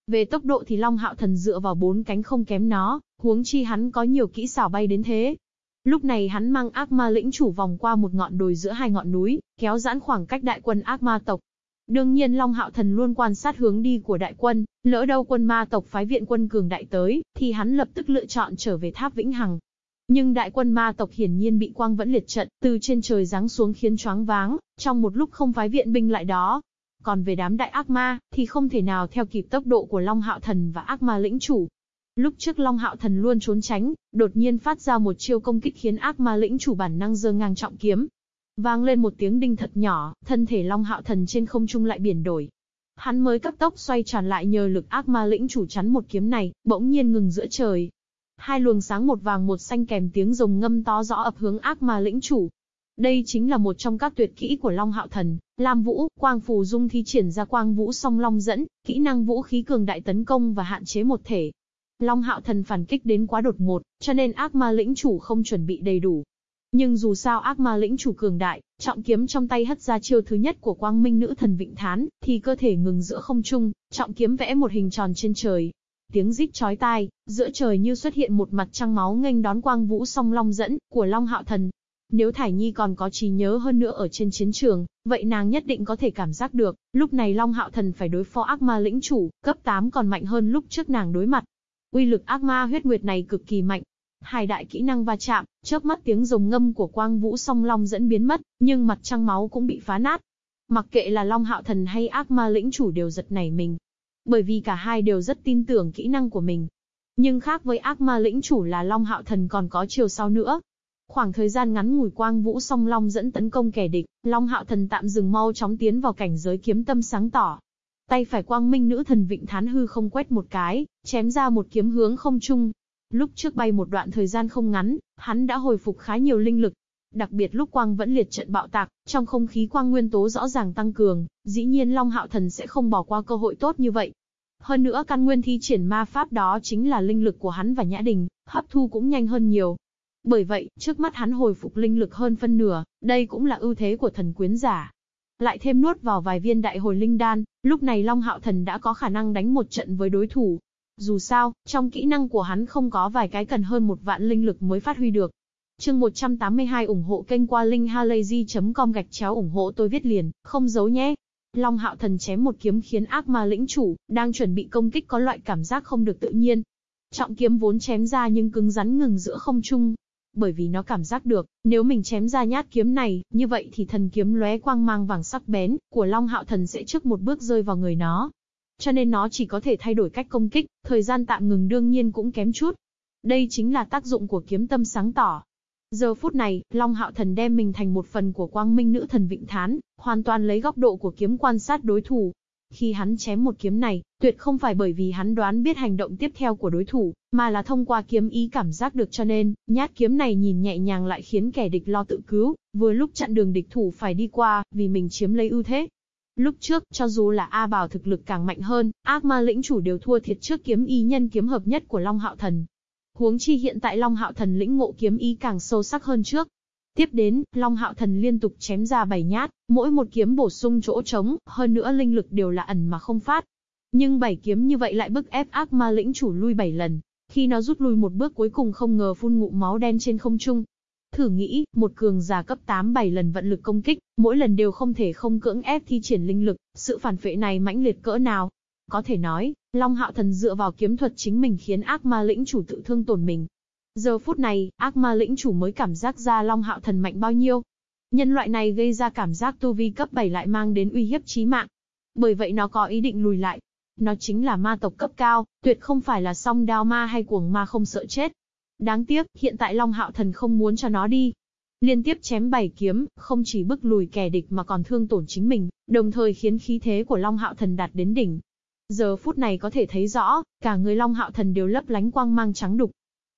Về tốc độ thì Long Hạo Thần dựa vào bốn cánh không kém nó, huống chi hắn có nhiều kỹ xảo bay đến thế. Lúc này hắn mang ác ma lĩnh chủ vòng qua một ngọn đồi giữa hai ngọn núi, kéo giãn khoảng cách đại quân ác ma tộc. Đương nhiên Long Hạo Thần luôn quan sát hướng đi của đại quân, lỡ đâu quân ma tộc phái viện quân cường đại tới, thì hắn lập tức lựa chọn trở về tháp Vĩnh Hằng. Nhưng đại quân ma tộc hiển nhiên bị quang vẫn liệt trận, từ trên trời giáng xuống khiến choáng váng, trong một lúc không phái viện binh lại đó, còn về đám đại ác ma, thì không thể nào theo kịp tốc độ của Long Hạo Thần và ác ma lĩnh chủ. Lúc trước Long Hạo Thần luôn trốn tránh, đột nhiên phát ra một chiêu công kích khiến ác ma lĩnh chủ bản năng giơ ngang trọng kiếm. Vang lên một tiếng đinh thật nhỏ, thân thể Long Hạo Thần trên không trung lại biển đổi. Hắn mới cấp tốc xoay tròn lại nhờ lực ác ma lĩnh chủ chắn một kiếm này, bỗng nhiên ngừng giữa trời. Hai luồng sáng một vàng một xanh kèm tiếng rồng ngâm to rõ ập hướng ác ma lĩnh chủ. Đây chính là một trong các tuyệt kỹ của Long Hạo Thần, Lam Vũ, Quang Phù Dung thi triển ra Quang Vũ song long dẫn, kỹ năng vũ khí cường đại tấn công và hạn chế một thể. Long Hạo Thần phản kích đến quá đột ngột, cho nên ác ma lĩnh chủ không chuẩn bị đầy đủ. Nhưng dù sao ác ma lĩnh chủ cường đại, trọng kiếm trong tay hất ra chiêu thứ nhất của Quang Minh nữ thần Vịnh Thán, thì cơ thể ngừng giữa không trung, trọng kiếm vẽ một hình tròn trên trời. Tiếng rít chói tai, giữa trời như xuất hiện một mặt trăng máu nghênh đón Quang Vũ song long dẫn của Long Hạo Thần, nếu Thải Nhi còn có trí nhớ hơn nữa ở trên chiến trường, vậy nàng nhất định có thể cảm giác được, lúc này Long Hạo Thần phải đối phó ác ma lĩnh chủ, cấp 8 còn mạnh hơn lúc trước nàng đối mặt. Uy lực ác ma huyết nguyệt này cực kỳ mạnh. Hai đại kỹ năng va chạm, chớp mắt tiếng rồng ngâm của quang vũ song long dẫn biến mất, nhưng mặt trăng máu cũng bị phá nát. Mặc kệ là Long Hạo Thần hay ác ma lĩnh chủ đều giật nảy mình. Bởi vì cả hai đều rất tin tưởng kỹ năng của mình. Nhưng khác với ác ma lĩnh chủ là Long Hạo Thần còn có chiều sau nữa, Khoảng thời gian ngắn ngủi quang vũ song long dẫn tấn công kẻ địch, Long Hạo Thần tạm dừng mau chóng tiến vào cảnh giới kiếm tâm sáng tỏ. Tay phải quang minh nữ thần vịnh thán hư không quét một cái, chém ra một kiếm hướng không trung. Lúc trước bay một đoạn thời gian không ngắn, hắn đã hồi phục khá nhiều linh lực. Đặc biệt lúc quang vẫn liệt trận bạo tạc, trong không khí quang nguyên tố rõ ràng tăng cường, dĩ nhiên Long Hạo Thần sẽ không bỏ qua cơ hội tốt như vậy. Hơn nữa căn nguyên thi triển ma pháp đó chính là linh lực của hắn và Nhã Đình, hấp thu cũng nhanh hơn nhiều. Bởi vậy, trước mắt hắn hồi phục linh lực hơn phân nửa, đây cũng là ưu thế của thần quyến giả. Lại thêm nuốt vào vài viên đại hồi linh đan, lúc này Long Hạo Thần đã có khả năng đánh một trận với đối thủ. Dù sao, trong kỹ năng của hắn không có vài cái cần hơn một vạn linh lực mới phát huy được. Chương 182 ủng hộ kênh qua linkhalazy.com gạch chéo ủng hộ tôi viết liền, không giấu nhé. Long Hạo Thần chém một kiếm khiến ác ma lĩnh chủ, đang chuẩn bị công kích có loại cảm giác không được tự nhiên. Trọng kiếm vốn chém ra nhưng cứng rắn ngừng giữa không trung. Bởi vì nó cảm giác được, nếu mình chém ra nhát kiếm này, như vậy thì thần kiếm lóe quang mang vàng sắc bén, của Long Hạo Thần sẽ trước một bước rơi vào người nó. Cho nên nó chỉ có thể thay đổi cách công kích, thời gian tạm ngừng đương nhiên cũng kém chút. Đây chính là tác dụng của kiếm tâm sáng tỏ. Giờ phút này, Long Hạo Thần đem mình thành một phần của quang minh nữ thần Vịnh Thán, hoàn toàn lấy góc độ của kiếm quan sát đối thủ. Khi hắn chém một kiếm này, tuyệt không phải bởi vì hắn đoán biết hành động tiếp theo của đối thủ, mà là thông qua kiếm ý cảm giác được cho nên, nhát kiếm này nhìn nhẹ nhàng lại khiến kẻ địch lo tự cứu, vừa lúc chặn đường địch thủ phải đi qua, vì mình chiếm lấy ưu thế. Lúc trước, cho dù là A Bảo thực lực càng mạnh hơn, ác ma lĩnh chủ đều thua thiệt trước kiếm ý nhân kiếm hợp nhất của Long Hạo Thần, Huống chi hiện tại Long Hạo Thần lĩnh ngộ kiếm ý càng sâu sắc hơn trước. Tiếp đến, Long Hạo Thần liên tục chém ra bảy nhát, mỗi một kiếm bổ sung chỗ trống, hơn nữa linh lực đều là ẩn mà không phát. Nhưng bảy kiếm như vậy lại bức ép ác ma lĩnh chủ lui bảy lần. Khi nó rút lui một bước cuối cùng không ngờ phun ngụm máu đen trên không trung. Thử nghĩ, một cường giả cấp 8 7 lần vận lực công kích, mỗi lần đều không thể không cưỡng ép thi triển linh lực, sự phản phệ này mãnh liệt cỡ nào. Có thể nói, Long Hạo Thần dựa vào kiếm thuật chính mình khiến ác ma lĩnh chủ tự thương tổn mình. Giờ phút này, ác ma lĩnh chủ mới cảm giác ra Long Hạo Thần mạnh bao nhiêu. Nhân loại này gây ra cảm giác tu vi cấp 7 lại mang đến uy hiếp chí mạng. Bởi vậy nó có ý định lùi lại. Nó chính là ma tộc cấp cao, tuyệt không phải là song đao ma hay cuồng ma không sợ chết. Đáng tiếc, hiện tại Long Hạo Thần không muốn cho nó đi. Liên tiếp chém bảy kiếm, không chỉ bức lùi kẻ địch mà còn thương tổn chính mình, đồng thời khiến khí thế của Long Hạo Thần đạt đến đỉnh. Giờ phút này có thể thấy rõ, cả người Long Hạo Thần đều lấp lánh quang mang trắng đục.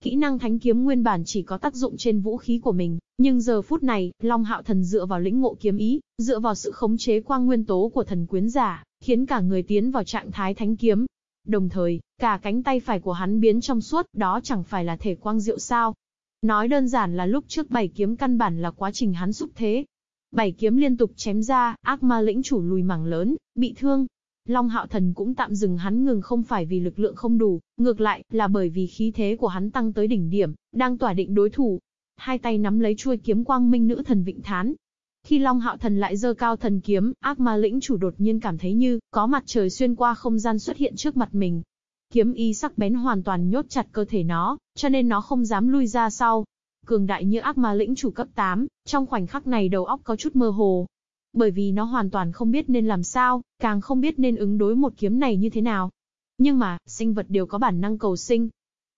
Kỹ năng thánh kiếm nguyên bản chỉ có tác dụng trên vũ khí của mình, nhưng giờ phút này, Long Hạo Thần dựa vào lĩnh ngộ kiếm ý, dựa vào sự khống chế quang nguyên tố của thần quyến giả, khiến cả người tiến vào trạng thái thánh kiếm. Đồng thời, cả cánh tay phải của hắn biến trong suốt, đó chẳng phải là thể quang diệu sao. Nói đơn giản là lúc trước bảy kiếm căn bản là quá trình hắn xúc thế. Bảy kiếm liên tục chém ra, ác ma lĩnh chủ lùi mảng lớn, bị thương, Long Hạo Thần cũng tạm dừng hắn ngừng không phải vì lực lượng không đủ, ngược lại, là bởi vì khí thế của hắn tăng tới đỉnh điểm, đang tỏa định đối thủ. Hai tay nắm lấy chuôi kiếm quang minh nữ thần vịnh thán. Khi Long Hạo Thần lại dơ cao thần kiếm, ác ma lĩnh chủ đột nhiên cảm thấy như, có mặt trời xuyên qua không gian xuất hiện trước mặt mình. Kiếm y sắc bén hoàn toàn nhốt chặt cơ thể nó, cho nên nó không dám lui ra sau. Cường đại như ác ma lĩnh chủ cấp 8, trong khoảnh khắc này đầu óc có chút mơ hồ, bởi vì nó hoàn toàn không biết nên làm sao, càng không biết nên ứng đối một kiếm này như thế nào. Nhưng mà, sinh vật đều có bản năng cầu sinh.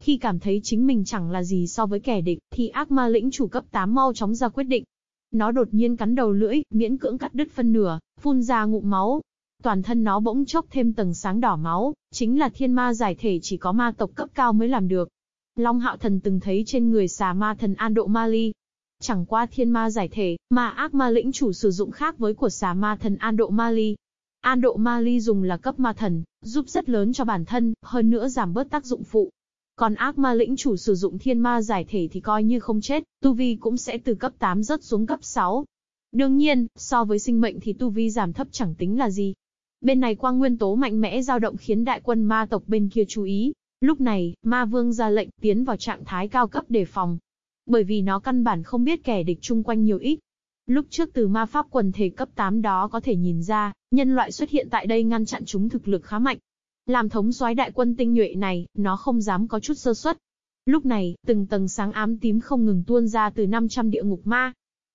Khi cảm thấy chính mình chẳng là gì so với kẻ địch, thì ác ma lĩnh chủ cấp 8 mau chóng ra quyết định. Nó đột nhiên cắn đầu lưỡi, miễn cưỡng cắt đứt phân nửa, phun ra ngụm máu. Toàn thân nó bỗng chốc thêm tầng sáng đỏ máu, chính là thiên ma giải thể chỉ có ma tộc cấp cao mới làm được. Long Hạo Thần từng thấy trên người xà ma thần An Độ Ma Ly, Chẳng qua thiên ma giải thể, mà ác ma lĩnh chủ sử dụng khác với của xà ma thần An Độ Ma Ly. An Độ Ma Ly dùng là cấp ma thần, giúp rất lớn cho bản thân, hơn nữa giảm bớt tác dụng phụ. Còn ác ma lĩnh chủ sử dụng thiên ma giải thể thì coi như không chết, tu vi cũng sẽ từ cấp 8 rớt xuống cấp 6. Đương nhiên, so với sinh mệnh thì tu vi giảm thấp chẳng tính là gì. Bên này quang nguyên tố mạnh mẽ dao động khiến đại quân ma tộc bên kia chú ý. Lúc này, ma vương ra lệnh tiến vào trạng thái cao cấp đề phòng, bởi vì nó căn bản không biết kẻ địch chung quanh nhiều ít. Lúc trước từ ma pháp quần thể cấp 8 đó có thể nhìn ra, nhân loại xuất hiện tại đây ngăn chặn chúng thực lực khá mạnh. Làm thống soái đại quân tinh nhuệ này, nó không dám có chút sơ suất. Lúc này, từng tầng sáng ám tím không ngừng tuôn ra từ 500 địa ngục ma.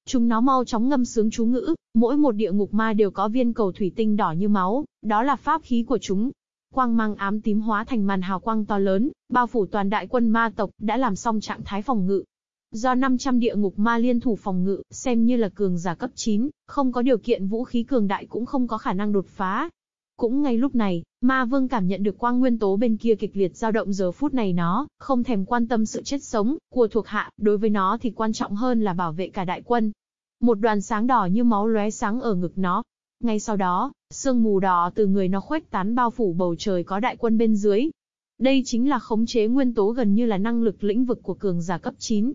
Chúng nó mau chóng ngâm sướng chú ngữ, mỗi một địa ngục ma đều có viên cầu thủy tinh đỏ như máu, đó là pháp khí của chúng. Quang mang ám tím hóa thành màn hào quang to lớn, bao phủ toàn đại quân ma tộc, đã làm xong trạng thái phòng ngự, Do 500 địa ngục ma liên thủ phòng ngự, xem như là cường giả cấp 9, không có điều kiện vũ khí cường đại cũng không có khả năng đột phá. Cũng ngay lúc này, ma vương cảm nhận được quang nguyên tố bên kia kịch liệt dao động giờ phút này nó, không thèm quan tâm sự chết sống của thuộc hạ, đối với nó thì quan trọng hơn là bảo vệ cả đại quân. Một đoàn sáng đỏ như máu lóe sáng ở ngực nó. Ngay sau đó, sương mù đỏ từ người nó khuếch tán bao phủ bầu trời có đại quân bên dưới. Đây chính là khống chế nguyên tố gần như là năng lực lĩnh vực của cường giả cấp 9.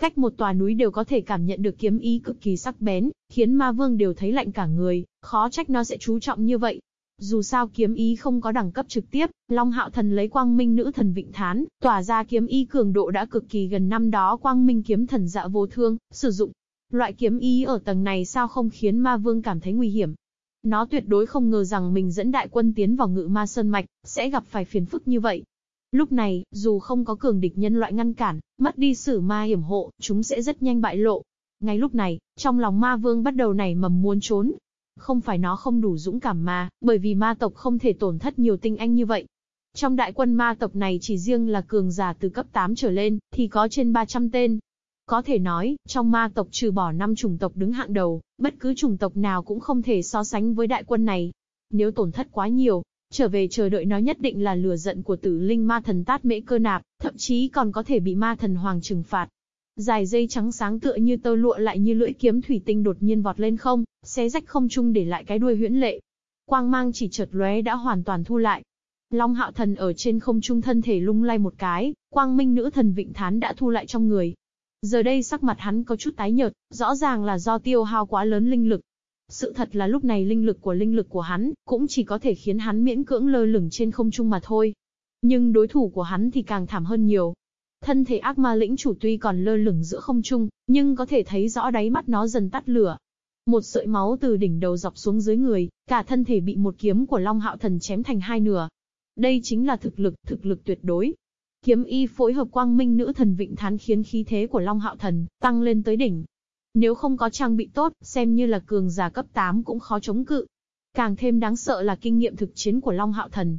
Cách một tòa núi đều có thể cảm nhận được kiếm ý cực kỳ sắc bén, khiến ma vương đều thấy lạnh cả người, khó trách nó sẽ chú trọng như vậy. Dù sao kiếm ý không có đẳng cấp trực tiếp, Long Hạo Thần lấy quang minh nữ thần vịnh thán, tỏa ra kiếm ý cường độ đã cực kỳ gần năm đó quang minh kiếm thần dạ vô thương, sử dụng. Loại kiếm ý ở tầng này sao không khiến ma vương cảm thấy nguy hiểm. Nó tuyệt đối không ngờ rằng mình dẫn đại quân tiến vào ngự ma sơn mạch, sẽ gặp phải phiền phức như vậy. Lúc này, dù không có cường địch nhân loại ngăn cản, mất đi sử ma hiểm hộ, chúng sẽ rất nhanh bại lộ. Ngay lúc này, trong lòng ma vương bắt đầu nảy mầm muốn trốn, không phải nó không đủ dũng cảm mà, bởi vì ma tộc không thể tổn thất nhiều tinh anh như vậy. Trong đại quân ma tộc này chỉ riêng là cường giả từ cấp 8 trở lên, thì có trên 300 tên. Có thể nói, trong ma tộc trừ bỏ 5 chủng tộc đứng hạng đầu, bất cứ chủng tộc nào cũng không thể so sánh với đại quân này. Nếu tổn thất quá nhiều, trở về chờ đợi nó nhất định là lừa giận của tử linh ma thần tát mễ cơ nạp, thậm chí còn có thể bị ma thần hoàng trừng phạt. Dài dây trắng sáng tựa như tơ lụa lại như lưỡi kiếm thủy tinh đột nhiên vọt lên không, xé rách không trung để lại cái đuôi huyễn lệ. Quang mang chỉ chợt lóe đã hoàn toàn thu lại. Long hạo thần ở trên không trung thân thể lung lay một cái, quang minh nữ thần vịnh thán đã thu lại trong người. Giờ đây sắc mặt hắn có chút tái nhợt, rõ ràng là do tiêu hao quá lớn linh lực. Sự thật là lúc này linh lực của linh lực của hắn, cũng chỉ có thể khiến hắn miễn cưỡng lơ lửng trên không trung mà thôi. Nhưng đối thủ của hắn thì càng thảm hơn nhiều. Thân thể ác ma lĩnh chủ tuy còn lơ lửng giữa không trung, nhưng có thể thấy rõ đáy mắt nó dần tắt lửa. Một sợi máu từ đỉnh đầu dọc xuống dưới người, cả thân thể bị một kiếm của Long Hạo Thần chém thành hai nửa. Đây chính là thực lực, thực lực tuyệt đối. Kiếm y phối hợp quang minh nữ thần vịnh thán khiến khí thế của Long Hạo Thần tăng lên tới đỉnh. Nếu không có trang bị tốt, xem như là cường giả cấp 8 cũng khó chống cự. Càng thêm đáng sợ là kinh nghiệm thực chiến của Long Hạo Thần,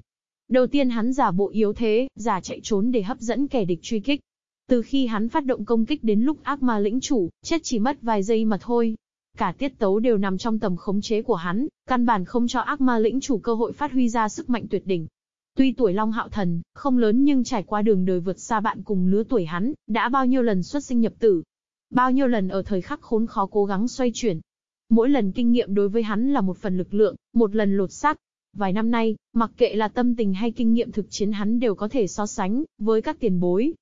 Đầu tiên hắn giả bộ yếu thế, giả chạy trốn để hấp dẫn kẻ địch truy kích. Từ khi hắn phát động công kích đến lúc ác ma lĩnh chủ, chết chỉ mất vài giây mà thôi. Cả tiết tấu đều nằm trong tầm khống chế của hắn, căn bản không cho ác ma lĩnh chủ cơ hội phát huy ra sức mạnh tuyệt đỉnh. Tuy tuổi Long Hạo Thần, không lớn nhưng trải qua đường đời vượt xa bạn cùng lứa tuổi hắn, đã bao nhiêu lần xuất sinh nhập tử. Bao nhiêu lần ở thời khắc khốn khó cố gắng xoay chuyển. Mỗi lần kinh nghiệm đối với hắn là một phần lực lượng, một lần lột xác, Vài năm nay, mặc kệ là tâm tình hay kinh nghiệm thực chiến hắn đều có thể so sánh với các tiền bối.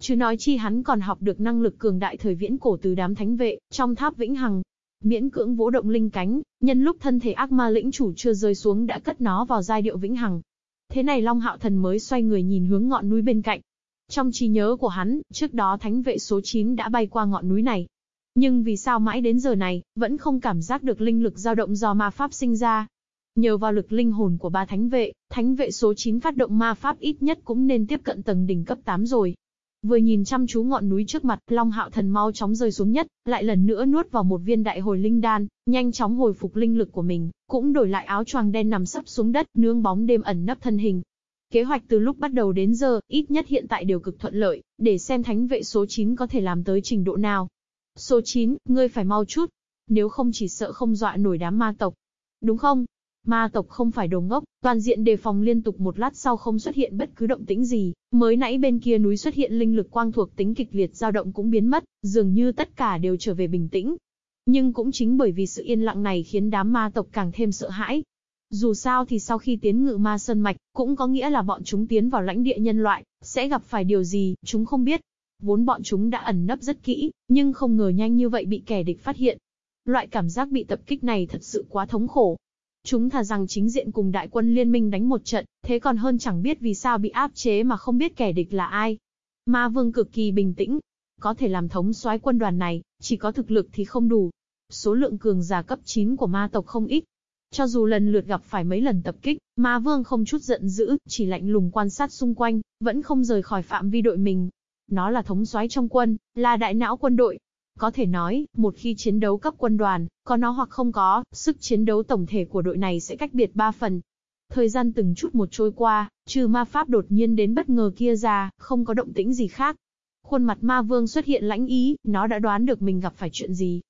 Chứ nói chi hắn còn học được năng lực cường đại thời viễn cổ từ đám thánh vệ, trong tháp vĩnh hằng. Miễn cưỡng vỗ động linh cánh, nhân lúc thân thể ác ma lĩnh chủ chưa rơi xuống đã cất nó vào giai điệu vĩnh hằng. Thế này Long Hạo Thần mới xoay người nhìn hướng ngọn núi bên cạnh. Trong trí nhớ của hắn, trước đó thánh vệ số 9 đã bay qua ngọn núi này. Nhưng vì sao mãi đến giờ này, vẫn không cảm giác được linh lực dao động do ma pháp sinh ra, Nhờ vào lực linh hồn của ba thánh vệ, thánh vệ số 9 phát động ma pháp ít nhất cũng nên tiếp cận tầng đỉnh cấp 8 rồi. Vừa nhìn chăm chú ngọn núi trước mặt, Long Hạo Thần mau chóng rơi xuống nhất, lại lần nữa nuốt vào một viên đại hồi linh đan, nhanh chóng hồi phục linh lực của mình, cũng đổi lại áo choàng đen nằm sấp xuống đất, nương bóng đêm ẩn nấp thân hình. Kế hoạch từ lúc bắt đầu đến giờ, ít nhất hiện tại đều cực thuận lợi, để xem thánh vệ số 9 có thể làm tới trình độ nào. Số 9, ngươi phải mau chút, nếu không chỉ sợ không dọa nổi đám ma tộc. Đúng không? Ma tộc không phải đồ ngốc, toàn diện đề phòng liên tục một lát sau không xuất hiện bất cứ động tĩnh gì, mới nãy bên kia núi xuất hiện linh lực quang thuộc tính kịch liệt dao động cũng biến mất, dường như tất cả đều trở về bình tĩnh. Nhưng cũng chính bởi vì sự yên lặng này khiến đám ma tộc càng thêm sợ hãi. Dù sao thì sau khi tiến ngự ma sơn mạch, cũng có nghĩa là bọn chúng tiến vào lãnh địa nhân loại, sẽ gặp phải điều gì, chúng không biết. Vốn bọn chúng đã ẩn nấp rất kỹ, nhưng không ngờ nhanh như vậy bị kẻ địch phát hiện. Loại cảm giác bị tập kích này thật sự quá thống khổ, Chúng thà rằng chính diện cùng đại quân liên minh đánh một trận, thế còn hơn chẳng biết vì sao bị áp chế mà không biết kẻ địch là ai. Ma vương cực kỳ bình tĩnh. Có thể làm thống soái quân đoàn này, chỉ có thực lực thì không đủ. Số lượng cường giả cấp 9 của ma tộc không ít. Cho dù lần lượt gặp phải mấy lần tập kích, ma vương không chút giận dữ, chỉ lạnh lùng quan sát xung quanh, vẫn không rời khỏi phạm vi đội mình. Nó là thống soái trong quân, là đại não quân đội, có thể nói, một khi chiến đấu cấp quân đoàn, có nó hoặc không có, sức chiến đấu tổng thể của đội này sẽ cách biệt 3 phần. Thời gian từng chút một trôi qua, trừ ma pháp đột nhiên đến bất ngờ kia ra, không có động tĩnh gì khác. Khuôn mặt ma vương xuất hiện lãnh ý, nó đã đoán được mình gặp phải chuyện gì.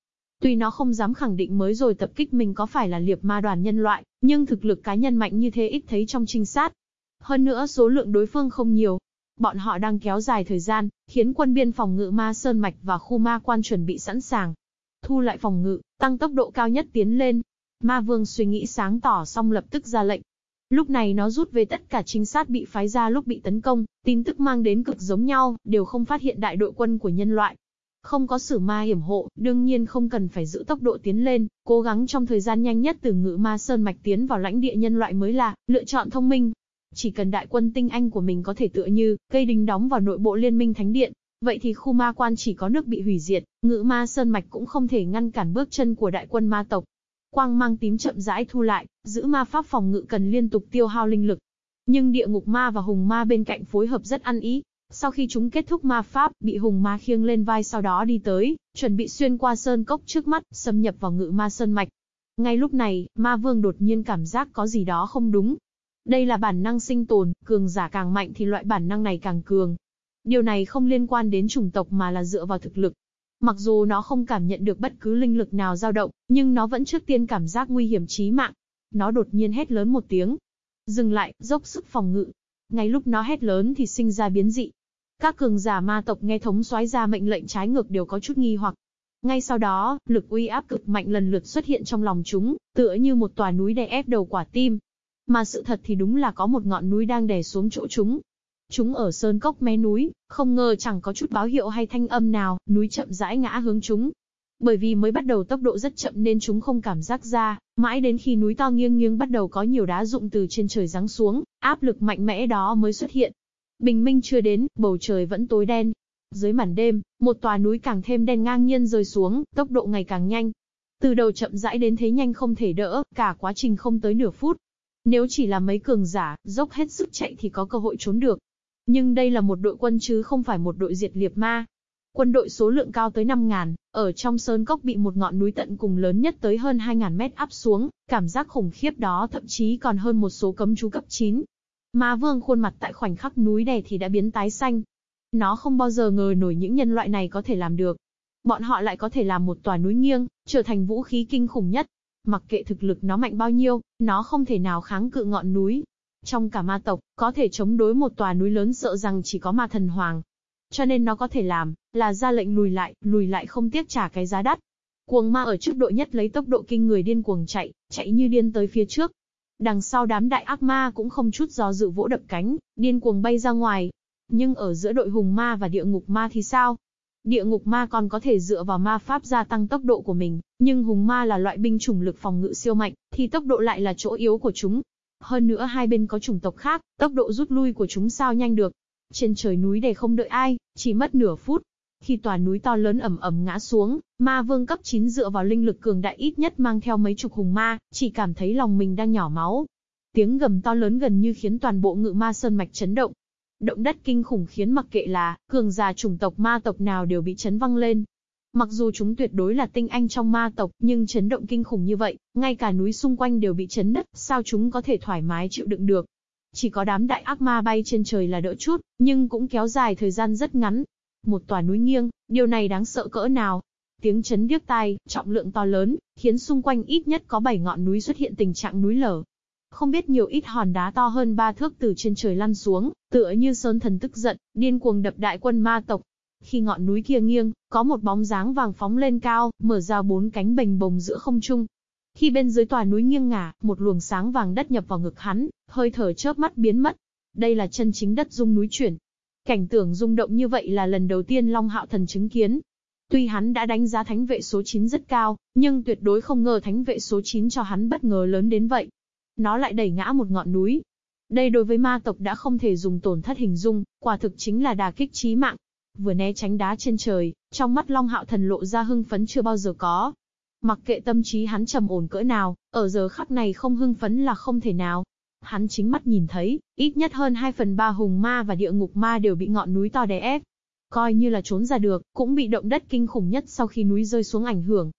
Tuy nó không dám khẳng định mới rồi tập kích mình có phải là liệp ma đoàn nhân loại, nhưng thực lực cá nhân mạnh như thế ít thấy trong trinh sát. Hơn nữa số lượng đối phương không nhiều, Bọn họ đang kéo dài thời gian, khiến quân biên phòng ngự ma sơn mạch và khu ma quan chuẩn bị sẵn sàng. Thu lại phòng ngự, tăng tốc độ cao nhất tiến lên. Ma Vương suy nghĩ sáng tỏ xong lập tức ra lệnh. Lúc này nó rút về tất cả trinh sát bị phái ra lúc bị tấn công, tin tức mang đến cực giống nhau, đều không phát hiện đại đội quân của nhân loại. Không có sử ma hiểm hộ, đương nhiên không cần phải giữ tốc độ tiến lên, cố gắng trong thời gian nhanh nhất từ ngự ma sơn mạch tiến vào lãnh địa nhân loại mới là lựa chọn thông minh. Chỉ cần đại quân tinh anh của mình có thể tựa như cây đinh đóng vào nội bộ liên minh thánh điện, vậy thì khu ma quan chỉ có nước bị hủy diệt, ngự ma sơn mạch cũng không thể ngăn cản bước chân của đại quân ma tộc. Quang mang tím chậm rãi thu lại, giữ ma pháp phòng ngự cần liên tục tiêu hao linh lực. Nhưng địa ngục ma và hùng ma bên cạnh phối hợp rất ăn ý, sau khi chúng kết thúc ma pháp, bị hùng ma khiêng lên vai sau đó đi tới, chuẩn bị xuyên qua sơn cốc trước mắt, xâm nhập vào ngự ma sơn mạch. Ngay lúc này, ma vương đột nhiên cảm giác có gì đó không đúng. Đây là bản năng sinh tồn, cường giả càng mạnh thì loại bản năng này càng cường. Điều này không liên quan đến chủng tộc mà là dựa vào thực lực. Mặc dù nó không cảm nhận được bất cứ linh lực nào dao động, nhưng nó vẫn trước tiên cảm giác nguy hiểm chí mạng. Nó đột nhiên hét lớn một tiếng. Dừng lại, dốc sức phòng ngự. Ngay lúc nó hét lớn thì sinh ra biến dị, các cường giả ma tộc nghe thống soái ra mệnh lệnh trái ngược đều có chút nghi hoặc. Ngay sau đó, lực uy áp cực mạnh lần lượt xuất hiện trong lòng chúng, tựa như một tòa núi đè ép đầu quả tim. Mà sự thật thì đúng là có một ngọn núi đang đè xuống chỗ chúng. Chúng ở sơn cốc mé núi, không ngờ chẳng có chút báo hiệu hay thanh âm nào, núi chậm rãi ngã hướng chúng. Bởi vì mới bắt đầu tốc độ rất chậm nên chúng không cảm giác ra, mãi đến khi núi to nghiêng nghiêng bắt đầu có nhiều đá rụng từ trên trời giáng xuống, áp lực mạnh mẽ đó mới xuất hiện. Bình minh chưa đến, bầu trời vẫn tối đen. Dưới màn đêm, một tòa núi càng thêm đen ngang nhiên rơi xuống, tốc độ ngày càng nhanh. Từ đầu chậm rãi đến thế nhanh không thể đỡ, cả quá trình không tới nửa phút. Nếu chỉ là mấy cường giả, dốc hết sức chạy thì có cơ hội trốn được. Nhưng đây là một đội quân chứ không phải một đội diệt liệt ma. Quân đội số lượng cao tới 5.000, ở trong sơn cốc bị một ngọn núi tận cùng lớn nhất tới hơn 2.000 mét áp xuống, cảm giác khủng khiếp đó thậm chí còn hơn một số cấm chú cấp 9. Ma vương khuôn mặt tại khoảnh khắc núi đè thì đã biến tái xanh. Nó không bao giờ ngờ nổi những nhân loại này có thể làm được. Bọn họ lại có thể làm một tòa núi nghiêng, trở thành vũ khí kinh khủng nhất. Mặc kệ thực lực nó mạnh bao nhiêu, nó không thể nào kháng cự ngọn núi. Trong cả ma tộc, có thể chống đối một tòa núi lớn sợ rằng chỉ có ma thần hoàng. Cho nên nó có thể làm, là ra lệnh lùi lại, lùi lại không tiếc trả cái giá đắt. Cuồng ma ở trước đội nhất lấy tốc độ kinh người điên cuồng chạy, chạy như điên tới phía trước, Đằng sau đám đại ác ma cũng không chút do dự vỗ đập cánh, điên cuồng bay ra ngoài. Nhưng ở giữa đội hùng ma và địa ngục ma thì sao? Địa ngục ma còn có thể dựa vào ma pháp gia tăng tốc độ của mình, nhưng hùng ma là loại binh chủng lực phòng ngự siêu mạnh, thì tốc độ lại là chỗ yếu của chúng. Hơn nữa hai bên có chủng tộc khác, tốc độ rút lui của chúng sao nhanh được. Trên trời núi để không đợi ai, chỉ mất nửa phút, khi tòa núi to lớn ẩm ẩm ngã xuống, ma vương cấp 9 dựa vào linh lực cường đại ít nhất mang theo mấy chục hùng ma, chỉ cảm thấy lòng mình đang nhỏ máu. Tiếng gầm to lớn gần như khiến toàn bộ ngự ma sơn mạch chấn động. Động đất kinh khủng khiến mặc kệ là cường già chủng tộc ma tộc nào đều bị chấn văng lên. Mặc dù chúng tuyệt đối là tinh anh trong ma tộc, nhưng chấn động kinh khủng như vậy, ngay cả núi xung quanh đều bị chấn đất, sao chúng có thể thoải mái chịu đựng được. Chỉ có đám đại ác ma bay trên trời là đỡ chút, nhưng cũng kéo dài thời gian rất ngắn, một tòa núi nghiêng, điều này đáng sợ cỡ nào. Tiếng chấn điếc tai, trọng lượng to lớn, khiến xung quanh ít nhất có 7 ngọn núi xuất hiện tình trạng núi lở. Không biết nhiều ít hòn đá to hơn ba thước từ trên trời lăn xuống, tựa như sơn thần tức giận, điên cuồng đập đại quân ma tộc. Khi ngọn núi kia nghiêng, có một bóng dáng vàng phóng lên cao, mở ra bốn cánh bềnh bồng giữa không trung. Khi bên dưới tòa núi nghiêng ngả, một luồng sáng vàng đất nhập vào ngực hắn, hơi thở chớp mắt biến mất. Đây là chân chính đất dung núi chuyển, Cảnh tượng rung động như vậy là lần đầu tiên Long Hạo Thần chứng kiến. Tuy hắn đã đánh giá thánh vệ số 9 rất cao, nhưng tuyệt đối không ngờ thánh vệ số 9 cho hắn bất ngờ lớn đến vậy. Nó lại đẩy ngã một ngọn núi. Đây đối với ma tộc đã không thể dùng tổn thất hình dung, quả thực chính là đà kích chí mạng. Vừa né tránh đá trên trời, trong mắt Long Hạo Thần lộ ra hưng phấn chưa bao giờ có. Mặc kệ tâm trí hắn trầm ổn cỡ nào, ở giờ khắc này không hưng phấn là không thể nào. Hắn chính mắt nhìn thấy, ít nhất hơn 2 phần 3 hùng ma và địa ngục ma đều bị ngọn núi to đè ép. Coi như là trốn ra được, cũng bị động đất kinh khủng nhất sau khi núi rơi xuống ảnh hưởng.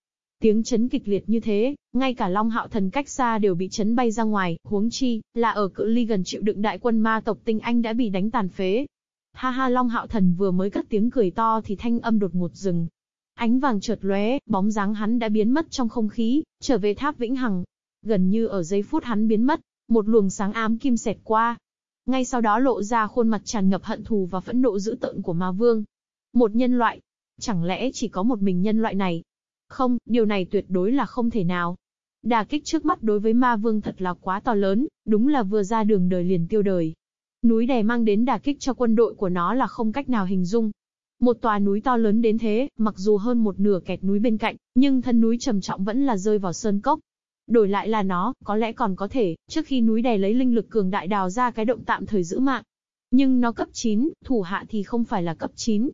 Tiếng chấn kịch liệt như thế, ngay cả Long Hạo Thần cách xa đều bị chấn bay ra ngoài, huống chi, là ở cự ly gần chịu đựng đại quân ma tộc tinh anh đã bị đánh tàn phế. Ha ha Long Hạo Thần vừa mới cất tiếng cười to thì thanh âm đột ngột dừng. Ánh vàng chợt lóe, bóng dáng hắn đã biến mất trong không khí, trở về tháp vĩnh hằng. Gần như ở giây phút hắn biến mất, một luồng sáng ám kim xẹt qua. Ngay sau đó lộ ra khuôn mặt tràn ngập hận thù và phẫn nộ dữ tợn của ma vương. Một nhân loại. Chẳng lẽ chỉ có một mình nhân loại này? Không, điều này tuyệt đối là không thể nào. Đà kích trước mắt đối với ma vương thật là quá to lớn, đúng là vừa ra đường đời liền tiêu đời. Núi đè mang đến đà kích cho quân đội của nó là không cách nào hình dung. Một tòa núi to lớn đến thế, mặc dù hơn một nửa kẹt núi bên cạnh, nhưng thân núi trầm trọng vẫn là rơi vào sơn cốc. Đổi lại là nó, có lẽ còn có thể, trước khi núi đè lấy linh lực cường đại đào ra cái động tạm thời giữ mạng. Nhưng nó cấp 9, thủ hạ thì không phải là cấp 9.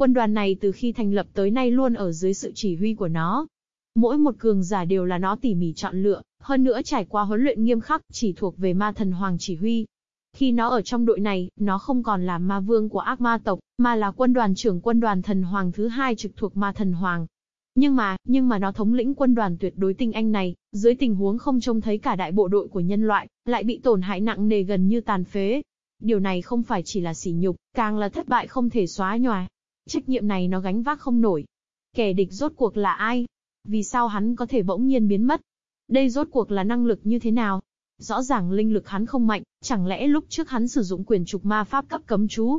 Quân đoàn này từ khi thành lập tới nay luôn ở dưới sự chỉ huy của nó, Mỗi một cường giả đều là nó tỉ mỉ chọn lựa, hơn nữa trải qua huấn luyện nghiêm khắc, chỉ thuộc về ma thần hoàng chỉ huy. Khi nó ở trong đội này, nó không còn là ma vương của ác ma tộc, mà là quân đoàn trưởng quân đoàn thần hoàng thứ hai trực thuộc ma thần hoàng. Nhưng mà, nhưng mà nó thống lĩnh quân đoàn tuyệt đối tinh anh này, dưới tình huống không trông thấy cả đại bộ đội của nhân loại, lại bị tổn hại nặng nề gần như tàn phế. Điều này không phải chỉ là sỉ nhục, càng là thất bại không thể xóa nhòa. Trách nhiệm này nó gánh vác không nổi. Kẻ địch rốt cuộc là ai? Vì sao hắn có thể bỗng nhiên biến mất? Đây rốt cuộc là năng lực như thế nào? Rõ ràng linh lực hắn không mạnh, chẳng lẽ lúc trước hắn sử dụng quyền trục ma pháp cấp cấm chú?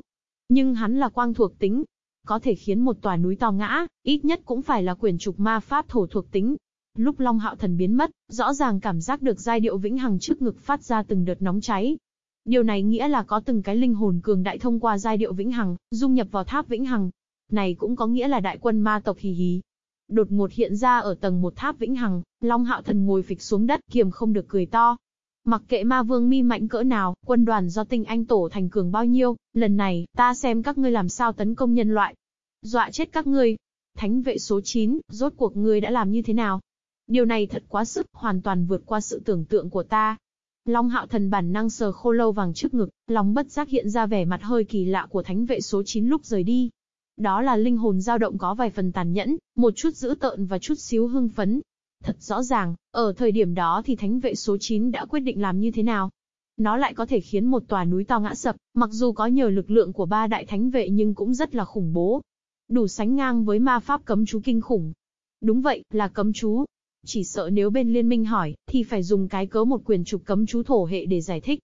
Nhưng hắn là quang thuộc tính, có thể khiến một tòa núi to ngã, ít nhất cũng phải là quyền trục ma pháp thổ thuộc tính. Lúc Long Hạo Thần biến mất, rõ ràng cảm giác được giai điệu vĩnh hằng trước ngực phát ra từng đợt nóng cháy. Điều này nghĩa là có từng cái linh hồn cường đại thông qua giai điệu vĩnh hằng, dung nhập vào tháp vĩnh hằng. Này cũng có nghĩa là đại quân ma tộc hì hì, đột ngột hiện ra ở tầng một tháp vĩnh hằng, Long Hạo Thần ngồi phịch xuống đất, kiềm không được cười to. Mặc kệ ma vương mi mạnh cỡ nào, quân đoàn do tinh anh tổ thành cường bao nhiêu, lần này, ta xem các ngươi làm sao tấn công nhân loại. Dọa chết các ngươi. Thánh vệ số 9, rốt cuộc ngươi đã làm như thế nào? Điều này thật quá sức, hoàn toàn vượt qua sự tưởng tượng của ta. Long hạo thần bản năng sờ khô lâu vàng trước ngực, lòng bất giác hiện ra vẻ mặt hơi kỳ lạ của thánh vệ số 9 lúc rời đi. Đó là linh hồn dao động có vài phần tàn nhẫn, một chút dữ tợn và chút xíu hưng phấn. Thật rõ ràng, ở thời điểm đó thì thánh vệ số 9 đã quyết định làm như thế nào. Nó lại có thể khiến một tòa núi to ngã sập, mặc dù có nhờ lực lượng của ba đại thánh vệ nhưng cũng rất là khủng bố. Đủ sánh ngang với ma pháp cấm chú kinh khủng. Đúng vậy, là cấm chú. Chỉ sợ nếu bên liên minh hỏi, thì phải dùng cái cớ một quyền trục cấm chú thổ hệ để giải thích.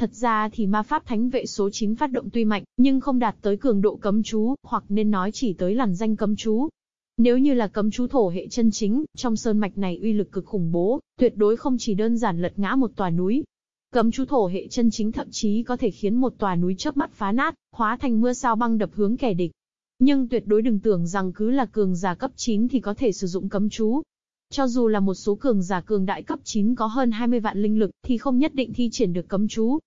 Thật ra thì ma pháp thánh vệ số 9 phát động tuy mạnh, nhưng không đạt tới cường độ cấm chú, hoặc nên nói chỉ tới làn danh cấm chú. Nếu như là cấm chú thổ hệ chân chính, trong sơn mạch này uy lực cực khủng bố, tuyệt đối không chỉ đơn giản lật ngã một tòa núi. Cấm chú thổ hệ chân chính thậm chí có thể khiến một tòa núi chớp mắt phá nát, hóa thành mưa sao băng đập hướng kẻ địch. Nhưng tuyệt đối đừng tưởng rằng cứ là cường giả cấp 9 thì có thể sử dụng cấm chú. Cho dù là một số cường giả cường đại cấp 9 có hơn 20 vạn linh lực thì không nhất định thi triển được cấm chú.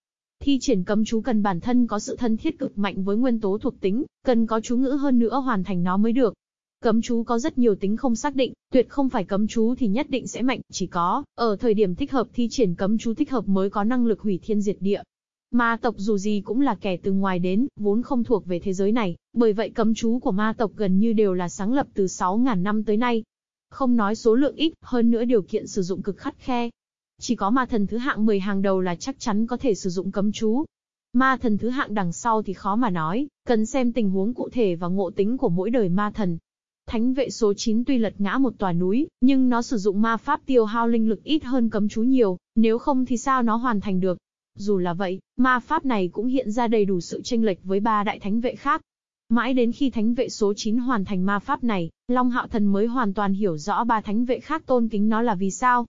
Thi triển cấm chú cần bản thân có sự thân thiết cực mạnh với nguyên tố thuộc tính, cần có chú ngữ hơn nữa hoàn thành nó mới được. Cấm chú có rất nhiều tính không xác định, tuyệt không phải cấm chú thì nhất định sẽ mạnh, chỉ có, ở thời điểm thích hợp thi triển cấm chú thích hợp mới có năng lực hủy thiên diệt địa. Ma tộc dù gì cũng là kẻ từ ngoài đến, vốn không thuộc về thế giới này, bởi vậy cấm chú của ma tộc gần như đều là sáng lập từ 6.000 năm tới nay. Không nói số lượng ít, hơn nữa điều kiện sử dụng cực khắt khe, chỉ có ma thần thứ hạng 10 hàng đầu là chắc chắn có thể sử dụng cấm chú. Ma thần thứ hạng đằng sau thì khó mà nói, cần xem tình huống cụ thể và ngộ tính của mỗi đời ma thần. Thánh vệ số 9 tuy lật ngã một tòa núi, nhưng nó sử dụng ma pháp tiêu hao linh lực ít hơn cấm chú nhiều, nếu không thì sao nó hoàn thành được. Dù là vậy, ma pháp này cũng hiện ra đầy đủ sự tranh lệch với ba đại thánh vệ khác. Mãi đến khi thánh vệ số 9 hoàn thành ma pháp này, Long Hạo Thần mới hoàn toàn hiểu rõ ba thánh vệ khác tôn kính nó là vì sao.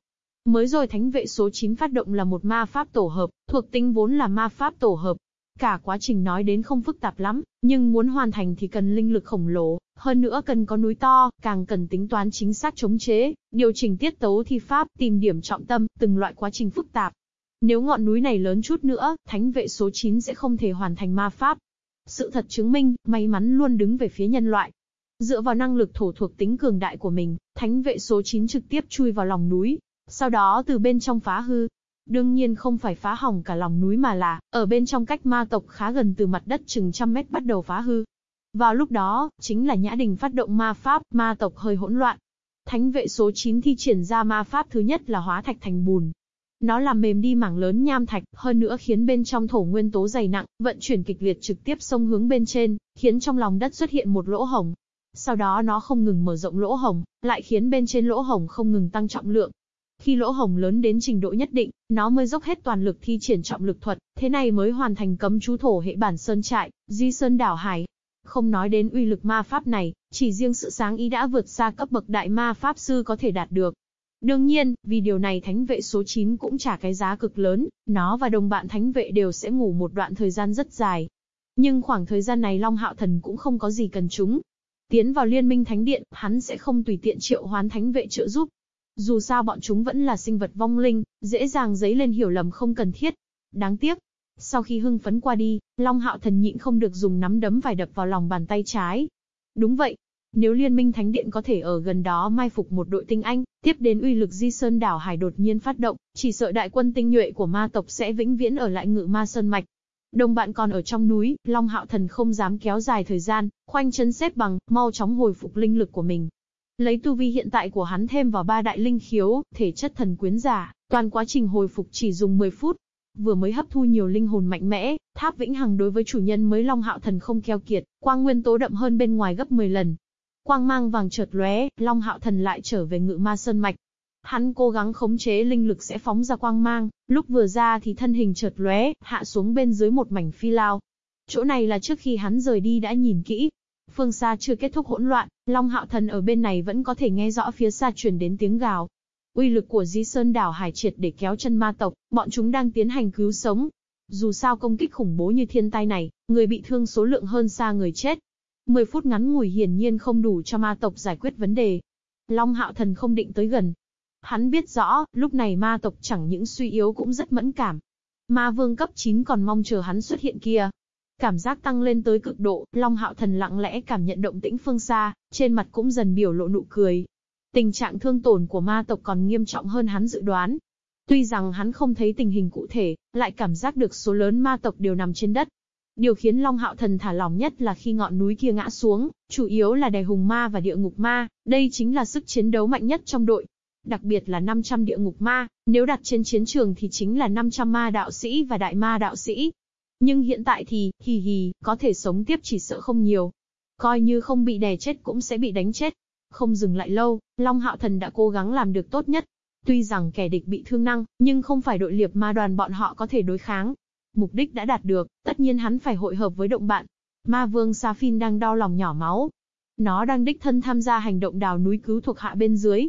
Mới rồi thánh vệ số 9 phát động là một ma pháp tổ hợp, thuộc tính vốn là ma pháp tổ hợp. Cả quá trình nói đến không phức tạp lắm, nhưng muốn hoàn thành thì cần linh lực khổng lồ, hơn nữa cần có núi to, càng cần tính toán chính xác chống chế, điều chỉnh tiết tấu thi pháp, tìm điểm trọng tâm, từng loại quá trình phức tạp. Nếu ngọn núi này lớn chút nữa, thánh vệ số 9 sẽ không thể hoàn thành ma pháp. Sự thật chứng minh, may mắn luôn đứng về phía nhân loại. Dựa vào năng lực thổ thuộc tính cường đại của mình, thánh vệ số 9 trực tiếp chui vào lòng núi, sau đó từ bên trong phá hư. Đương nhiên không phải phá hỏng cả lòng núi mà là, ở bên trong cách ma tộc khá gần từ mặt đất chừng trăm mét bắt đầu phá hư. Vào lúc đó, chính là Nhã Đình phát động ma pháp, ma tộc hơi hỗn loạn. Thánh vệ số 9 thi triển ra ma pháp thứ nhất là hóa thạch thành bùn. Nó làm mềm đi mảng lớn nham thạch, hơn nữa khiến bên trong thổ nguyên tố dày nặng, vận chuyển kịch liệt trực tiếp xông hướng bên trên, khiến trong lòng đất xuất hiện một lỗ hổng. Sau đó nó không ngừng mở rộng lỗ hổng, lại khiến bên trên lỗ hổng không ngừng tăng trọng lượng, khi lỗ hồng lớn đến trình độ nhất định, nó mới dốc hết toàn lực thi triển trọng lực thuật, thế này mới hoàn thành cấm chú thổ hệ bản sơn trại, di sơn đảo hải. Không nói đến uy lực ma pháp này, chỉ riêng sự sáng ý đã vượt xa cấp bậc đại ma pháp sư có thể đạt được. Đương nhiên, vì điều này thánh vệ số 9 cũng trả cái giá cực lớn, nó và đồng bạn thánh vệ đều sẽ ngủ một đoạn thời gian rất dài. Nhưng khoảng thời gian này Long Hạo Thần cũng không có gì cần chúng. Tiến vào liên minh thánh điện, hắn sẽ không tùy tiện triệu hoán thánh vệ trợ giúp. Dù sao bọn chúng vẫn là sinh vật vong linh, dễ dàng dấy lên hiểu lầm không cần thiết. Đáng tiếc. Sau khi hưng phấn qua đi, Long Hạo Thần nhịn không được dùng nắm đấm vài đập vào lòng bàn tay trái. Đúng vậy, nếu Liên minh Thánh Điện có thể ở gần đó mai phục một đội tinh anh, tiếp đến uy lực Di Sơn đảo hải đột nhiên phát động, chỉ sợ đại quân tinh nhuệ của ma tộc sẽ vĩnh viễn ở lại ngự ma sơn mạch. Đồng bạn còn ở trong núi, Long Hạo Thần không dám kéo dài thời gian, khoanh chân xếp bằng, mau chóng hồi phục linh lực của mình. Lấy tu vi hiện tại của hắn thêm vào ba đại linh khiếu, thể chất thần quyến giả, toàn quá trình hồi phục chỉ dùng 10 phút. Vừa mới hấp thu nhiều linh hồn mạnh mẽ, tháp vĩnh hằng đối với chủ nhân mới Long Hạo Thần không keo kiệt, quang nguyên tố đậm hơn bên ngoài gấp 10 lần, Quang mang vàng chợt lóe, Long Hạo Thần lại trở về ngự ma sơn mạch. Hắn cố gắng khống chế linh lực sẽ phóng ra quang mang, lúc vừa ra thì thân hình chợt lóe, hạ xuống bên dưới một mảnh phi lao. Chỗ này là trước khi hắn rời đi đã nhìn kỹ. Phương xa chưa kết thúc hỗn loạn, Long Hạo Thần ở bên này vẫn có thể nghe rõ phía xa truyền đến tiếng gào. Uy lực của Di Sơn đảo hải triệt để kéo chân ma tộc, bọn chúng đang tiến hành cứu sống. Dù sao công kích khủng bố như thiên tai này, người bị thương số lượng hơn xa người chết, 10 phút ngắn ngủi hiển nhiên không đủ cho ma tộc giải quyết vấn đề. Long hạo thần không định tới gần. Hắn biết rõ, lúc này ma tộc chẳng những suy yếu cũng rất mẫn cảm. Ma vương cấp 9 còn mong chờ hắn xuất hiện kia. Cảm giác tăng lên tới cực độ, Long hạo thần lặng lẽ cảm nhận động tĩnh phương xa, trên mặt cũng dần biểu lộ nụ cười. Tình trạng thương tổn của ma tộc còn nghiêm trọng hơn hắn dự đoán. Tuy rằng hắn không thấy tình hình cụ thể, lại cảm giác được số lớn ma tộc đều nằm trên đất, Điều khiến Long Hạo Thần thả lòng nhất là khi ngọn núi kia ngã xuống, chủ yếu là đè hùng ma và địa ngục ma, đây chính là sức chiến đấu mạnh nhất trong đội. Đặc biệt là 500 địa ngục ma, nếu đặt trên chiến trường thì chính là 500 ma đạo sĩ và đại ma đạo sĩ. Nhưng hiện tại thì, hì hì, có thể sống tiếp chỉ sợ không nhiều. Coi như không bị đè chết cũng sẽ bị đánh chết. Không dừng lại lâu, Long Hạo Thần đã cố gắng làm được tốt nhất. Tuy rằng kẻ địch bị thương năng, nhưng không phải đội liệp ma đoàn bọn họ có thể đối kháng. Mục đích đã đạt được, tất nhiên hắn phải hội hợp với động bạn. Ma vương Sa Phin đang đau lòng nhỏ máu. Nó đang đích thân tham gia hành động đào núi cứu thuộc hạ bên dưới.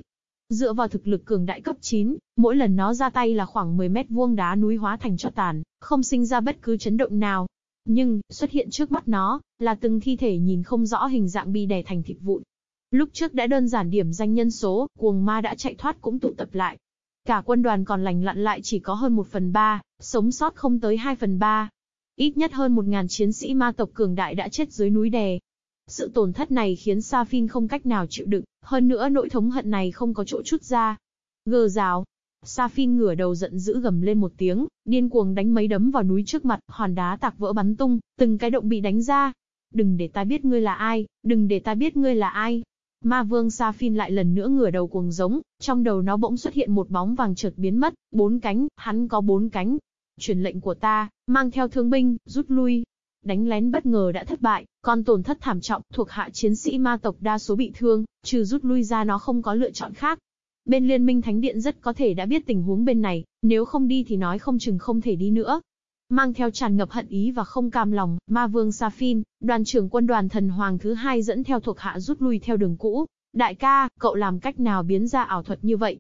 Dựa vào thực lực cường đại cấp 9, mỗi lần nó ra tay là khoảng 10 mét vuông đá núi hóa thành cho tàn, không sinh ra bất cứ chấn động nào. Nhưng, xuất hiện trước mắt nó, là từng thi thể nhìn không rõ hình dạng bị đè thành thịt vụn. Lúc trước đã đơn giản điểm danh nhân số, cuồng ma đã chạy thoát cũng tụ tập lại. Cả quân đoàn còn lành lặn lại chỉ có hơn một phần ba, sống sót không tới 2 phần 3. Ít nhất hơn 1.000 chiến sĩ ma tộc cường đại đã chết dưới núi đè. Sự tổn thất này khiến Sa không cách nào chịu đựng, hơn nữa nỗi thống hận này không có chỗ chút ra. Gờ rào. Sa ngửa đầu giận dữ gầm lên một tiếng, điên cuồng đánh mấy đấm vào núi trước mặt, hòn đá tạc vỡ bắn tung, từng cái động bị đánh ra. Đừng để ta biết ngươi là ai, đừng để ta biết ngươi là ai. Ma vương Sa lại lần nữa ngửa đầu cuồng giống, trong đầu nó bỗng xuất hiện một bóng vàng chợt biến mất, bốn cánh, hắn có bốn cánh, Truyền lệnh của ta, mang theo thương binh, rút lui. Đánh lén bất ngờ đã thất bại, còn tổn thất thảm trọng, thuộc hạ chiến sĩ ma tộc đa số bị thương, trừ rút lui ra nó không có lựa chọn khác. Bên Liên minh Thánh Điện rất có thể đã biết tình huống bên này, nếu không đi thì nói không chừng không thể đi nữa. Mang theo tràn ngập hận ý và không cam lòng, Ma Vương Safin, đoàn trưởng quân đoàn thần hoàng thứ hai dẫn theo thuộc hạ rút lui theo đường cũ. Đại ca, cậu làm cách nào biến ra ảo thuật như vậy?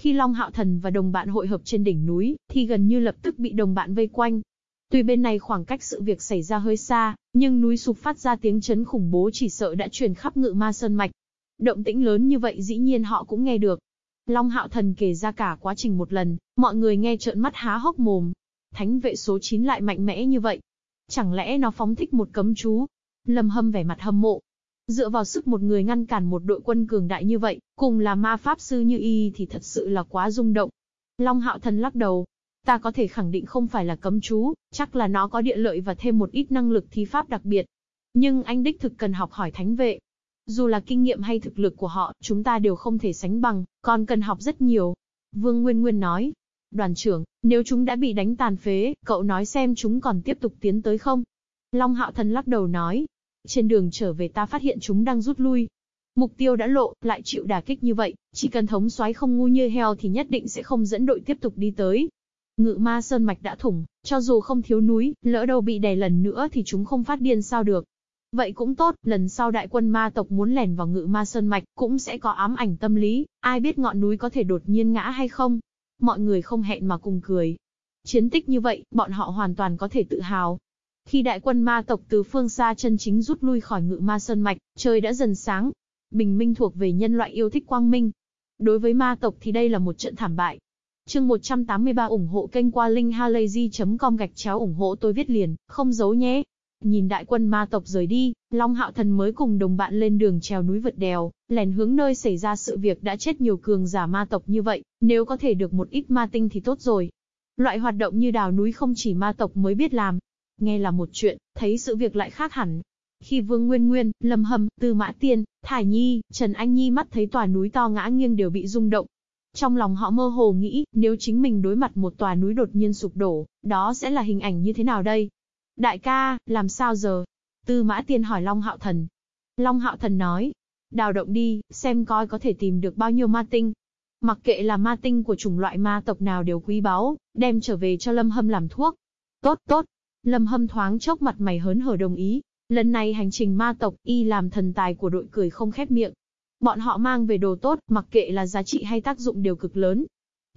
Khi Long Hạo Thần và đồng bạn hội hợp trên đỉnh núi, thì gần như lập tức bị đồng bạn vây quanh. Tuy bên này khoảng cách sự việc xảy ra hơi xa, nhưng núi sụp phát ra tiếng chấn khủng bố chỉ sợ đã truyền khắp ngự ma sơn mạch. Động tĩnh lớn như vậy dĩ nhiên họ cũng nghe được. Long Hạo Thần kể ra cả quá trình một lần, mọi người nghe trợn mắt há hốc mồm. Thánh vệ số 9 lại mạnh mẽ như vậy. Chẳng lẽ nó phóng thích một cấm chú? Lâm hâm vẻ mặt hâm mộ, Dựa vào sức một người ngăn cản một đội quân cường đại như vậy, cùng là ma pháp sư như y thì thật sự là quá rung động. Long hạo thần lắc đầu. Ta có thể khẳng định không phải là cấm chú, chắc là nó có địa lợi và thêm một ít năng lực thi pháp đặc biệt. Nhưng anh đích thực cần học hỏi thánh vệ. Dù là kinh nghiệm hay thực lực của họ, chúng ta đều không thể sánh bằng, còn cần học rất nhiều. Vương Nguyên Nguyên nói. Đoàn trưởng, nếu chúng đã bị đánh tàn phế, cậu nói xem chúng còn tiếp tục tiến tới không? Long Hạo Thần lắc đầu nói, trên đường trở về ta phát hiện chúng đang rút lui. Mục tiêu đã lộ, lại chịu đả kích như vậy, chỉ cần thống soái không ngu như heo thì nhất định sẽ không dẫn đội tiếp tục đi tới. Ngự ma sơn mạch đã thủng, cho dù không thiếu núi, lỡ đâu bị đè lần nữa thì chúng không phát điên sao được. Vậy cũng tốt, lần sau đại quân ma tộc muốn lèn vào ngự ma sơn mạch, cũng sẽ có ám ảnh tâm lý, ai biết ngọn núi có thể đột nhiên ngã hay không. Mọi người không hẹn mà cùng cười. Chiến tích như vậy, bọn họ hoàn toàn có thể tự hào. Khi đại quân ma tộc từ phương xa chân chính rút lui khỏi ngự ma sơn mạch, trời đã dần sáng. Bình minh thuộc về nhân loại yêu thích quang minh. Đối với ma tộc thì đây là một trận thảm bại. Chương 183 ủng hộ kênh qua linkhalazy.com gạch chéo ủng hộ tôi viết liền, không giấu nhé. Nhìn đại quân ma tộc rời đi, Long Hạo Thần mới cùng đồng bạn lên đường trèo núi vượt đèo, lèn hướng nơi xảy ra sự việc đã chết nhiều cường giả ma tộc như vậy, nếu có thể được một ít ma tinh thì tốt rồi. Loại hoạt động như đào núi không chỉ ma tộc mới biết làm. Nghe là một chuyện, thấy sự việc lại khác hẳn. Khi Vương Nguyên Nguyên, Lâm Hâm, Tư Mã Tiên, Thải Nhi, Trần Anh Nhi mắt thấy tòa núi to ngã nghiêng đều bị rung động. Trong lòng họ mơ hồ nghĩ, nếu chính mình đối mặt một tòa núi đột nhiên sụp đổ, đó sẽ là hình ảnh như thế nào đây? Đại ca, làm sao giờ? Tư Mã Tiên hỏi Long Hạo Thần. Long Hạo Thần nói, đào động đi, xem coi có thể tìm được bao nhiêu ma tinh. Mặc kệ là ma tinh của chủng loại ma tộc nào đều quý báu, đem trở về cho Lâm Hâm làm thuốc. Tốt tốt. Lâm Hâm thoáng chốc mặt mày hớn hở đồng ý. Lần này hành trình ma tộc, y làm thần tài của đội cười không khép miệng. Bọn họ mang về đồ tốt, mặc kệ là giá trị hay tác dụng đều cực lớn.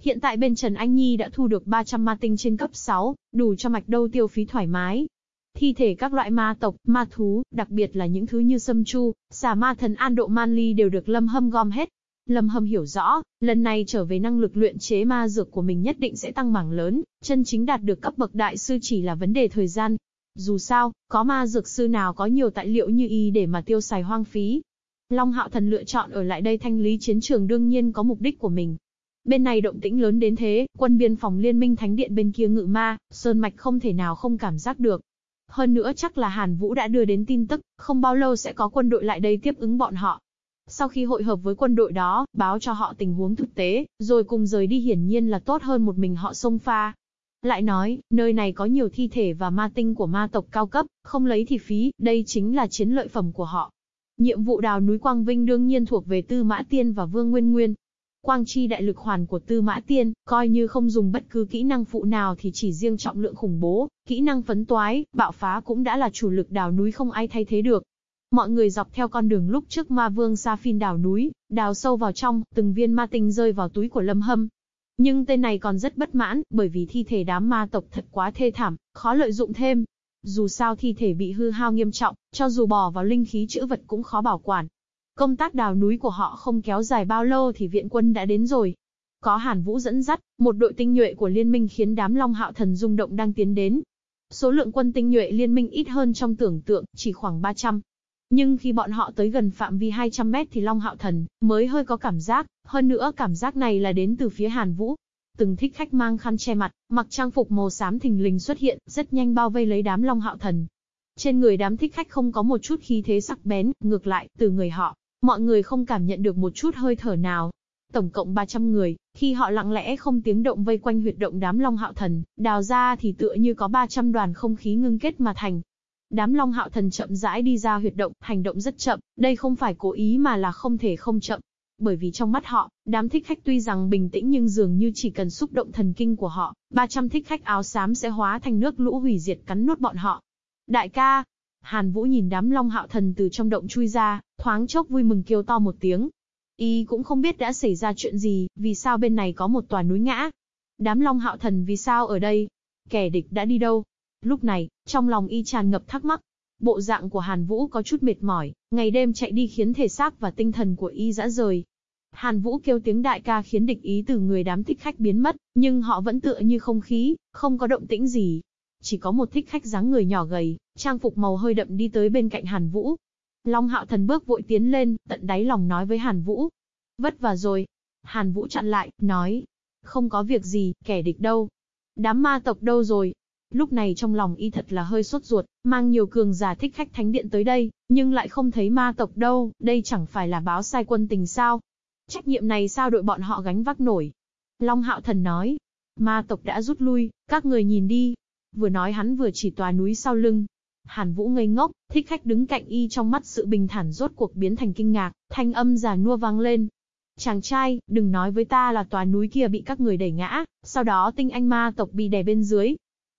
Hiện tại bên Trần Anh Nhi đã thu được 300 ma tinh trên cấp 6, đủ cho mạch đâu tiêu phí thoải mái. Thi thể các loại ma tộc, ma thú, đặc biệt là những thứ như sâm chu, xà ma thần an độ man ly đều được Lâm Hâm gom hết. Lâm Hâm hiểu rõ, lần này trở về năng lực luyện chế ma dược của mình nhất định sẽ tăng mảng lớn, chân chính đạt được cấp bậc đại sư chỉ là vấn đề thời gian. Dù sao, có ma dược sư nào có nhiều tài liệu như y để mà tiêu xài hoang phí. Long Hạo Thần lựa chọn ở lại đây thanh lý chiến trường đương nhiên có mục đích của mình. Bên này động tĩnh lớn đến thế, quân biên phòng liên minh thánh điện bên kia ngự ma, Sơn Mạch không thể nào không cảm giác được. Hơn nữa chắc là Hàn Vũ đã đưa đến tin tức, không bao lâu sẽ có quân đội lại đây tiếp ứng bọn họ. Sau khi hội hợp với quân đội đó, báo cho họ tình huống thực tế, rồi cùng rời đi hiển nhiên là tốt hơn một mình họ xông pha. Lại nói, nơi này có nhiều thi thể và ma tinh của ma tộc cao cấp, không lấy thì phí, đây chính là chiến lợi phẩm của họ. Nhiệm vụ đào núi Quang Vinh đương nhiên thuộc về Tư Mã Tiên và Vương Nguyên Nguyên. Quang chi đại lực hoàn của Tư Mã Tiên, coi như không dùng bất cứ kỹ năng phụ nào thì chỉ riêng trọng lượng khủng bố, kỹ năng phấn toái, bạo phá cũng đã là chủ lực đào núi không ai thay thế được. Mọi người dọc theo con đường lúc trước ma vương Sa Phin đào núi, đào sâu vào trong, từng viên ma tinh rơi vào túi của Lâm Hâm. Nhưng tên này còn rất bất mãn, bởi vì thi thể đám ma tộc thật quá thê thảm, khó lợi dụng thêm. Dù sao thi thể bị hư hao nghiêm trọng, cho dù bỏ vào linh khí chữ vật cũng khó bảo quản. Công tác đào núi của họ không kéo dài bao lâu thì viện quân đã đến rồi. Có Hàn Vũ dẫn dắt, một đội tinh nhuệ của liên minh khiến đám Long Hạo Thần rung động đang tiến đến. Số lượng quân tinh nhuệ liên minh ít hơn trong tưởng tượng, chỉ khoảng 300. Nhưng khi bọn họ tới gần phạm vi 200 mét thì Long Hạo Thần mới hơi có cảm giác, hơn nữa cảm giác này là đến từ phía Hàn Vũ. Từng thích khách mang khăn che mặt, mặc trang phục màu xám thình lình xuất hiện, rất nhanh bao vây lấy đám Long Hạo Thần. Trên người đám thích khách không có một chút khí thế sắc bén, ngược lại, từ người họ, mọi người không cảm nhận được một chút hơi thở nào. Tổng cộng 300 người, khi họ lặng lẽ không tiếng động vây quanh huyệt động đám Long Hạo Thần, đào ra thì tựa như có 300 đoàn không khí ngưng kết mà thành, Đám Long Hạo Thần chậm rãi đi ra huyệt động, hành động rất chậm, đây không phải cố ý mà là không thể không chậm. Bởi vì trong mắt họ, đám thích khách tuy rằng bình tĩnh nhưng dường như chỉ cần xúc động thần kinh của họ, 300 thích khách áo xám sẽ hóa thành nước lũ hủy diệt cắn nuốt bọn họ. Đại ca! Hàn Vũ nhìn đám Long Hạo Thần từ trong động chui ra, thoáng chốc vui mừng kêu to một tiếng. Y cũng không biết đã xảy ra chuyện gì, vì sao bên này có một tòa núi ngã. Đám Long Hạo Thần vì sao ở đây? Kẻ địch đã đi đâu? Lúc này, trong lòng y tràn ngập thắc mắc. Bộ dạng của Hàn Vũ có chút mệt mỏi, ngày đêm chạy đi khiến thể xác và tinh thần của y dã rời. Hàn Vũ kêu tiếng đại ca khiến địch ý từ người đám thích khách biến mất, nhưng họ vẫn tựa như không khí, không có động tĩnh gì. Chỉ có một thích khách dáng người nhỏ gầy, trang phục màu hơi đậm đi tới bên cạnh Hàn Vũ. Long Hạo Thần bước vội tiến lên, tận đáy lòng nói với Hàn Vũ. Vất vả rồi. Hàn Vũ chặn lại, nói. Không có việc gì, kẻ địch đâu. Đám ma tộc đâu rồi, Lúc này trong lòng y thật là hơi sốt ruột, mang nhiều cường giả thích khách thánh điện tới đây, nhưng lại không thấy ma tộc đâu, đây chẳng phải là báo sai quân tình sao. Trách nhiệm này sao đội bọn họ gánh vác nổi. Long Hạo Thần nói, ma tộc đã rút lui, các người nhìn đi. Vừa nói hắn vừa chỉ tòa núi sau lưng. Hàn Vũ ngây ngốc, thích khách đứng cạnh y trong mắt sự bình thản rốt cuộc biến thành kinh ngạc, thanh âm già nua vang lên. Chàng trai, đừng nói với ta là tòa núi kia bị các người đẩy ngã, sau đó tinh anh ma tộc bị đè bên dưới,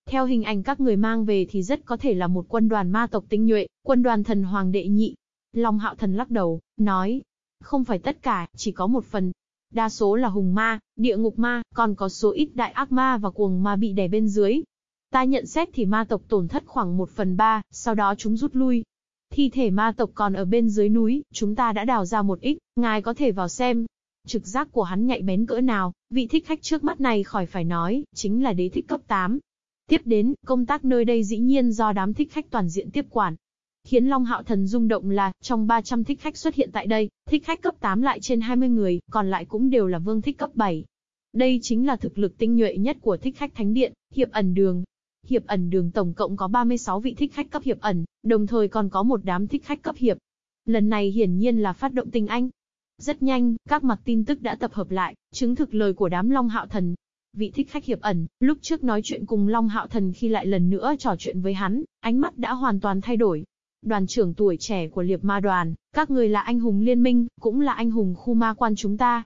Theo hình ảnh các người mang về thì rất có thể là một quân đoàn ma tộc tinh nhuệ, quân đoàn thần hoàng đệ nhị. Long hạo thần lắc đầu, nói, không phải tất cả, chỉ có một phần. Đa số là hùng ma, địa ngục ma, còn có số ít đại ác ma và cuồng ma bị đè bên dưới. Ta nhận xét thì ma tộc tổn thất khoảng một phần ba, sau đó chúng rút lui. Thi thể ma tộc còn ở bên dưới núi, chúng ta đã đào ra một ít, ngài có thể vào xem. Trực giác của hắn nhạy bén cỡ nào, vị thích khách trước mắt này khỏi phải nói, chính là đế thích cấp 8. Tiếp đến, công tác nơi đây dĩ nhiên do đám thích khách toàn diện tiếp quản. Khiến Long Hạo Thần rung động là, trong 300 thích khách xuất hiện tại đây, thích khách cấp 8 lại trên 20 người, còn lại cũng đều là vương thích cấp 7. Đây chính là thực lực tinh nhuệ nhất của thích khách thánh điện, hiệp ẩn đường. Hiệp ẩn đường tổng cộng có 36 vị thích khách cấp hiệp ẩn, đồng thời còn có một đám thích khách cấp hiệp. Lần này hiển nhiên là phát động tình anh. Rất nhanh, các mặt tin tức đã tập hợp lại, chứng thực lời của đám Long Hạo Thần, vị thích khách hiệp ẩn, lúc trước nói chuyện cùng Long Hạo Thần khi lại lần nữa trò chuyện với hắn, ánh mắt đã hoàn toàn thay đổi. Đoàn trưởng tuổi trẻ của liệp ma đoàn, các người là anh hùng liên minh, cũng là anh hùng khu ma quan chúng ta.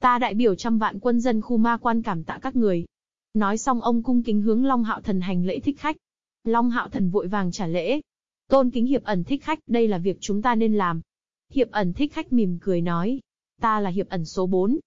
Ta đại biểu trăm vạn quân dân khu ma quan cảm tạ các người. Nói xong ông cung kính hướng Long Hạo Thần hành lễ thích khách. Long Hạo Thần vội vàng trả lễ. Tôn kính hiệp ẩn thích khách, đây là việc chúng ta nên làm. Hiệp ẩn thích khách mỉm cười nói. Ta là hiệp ẩn số 4,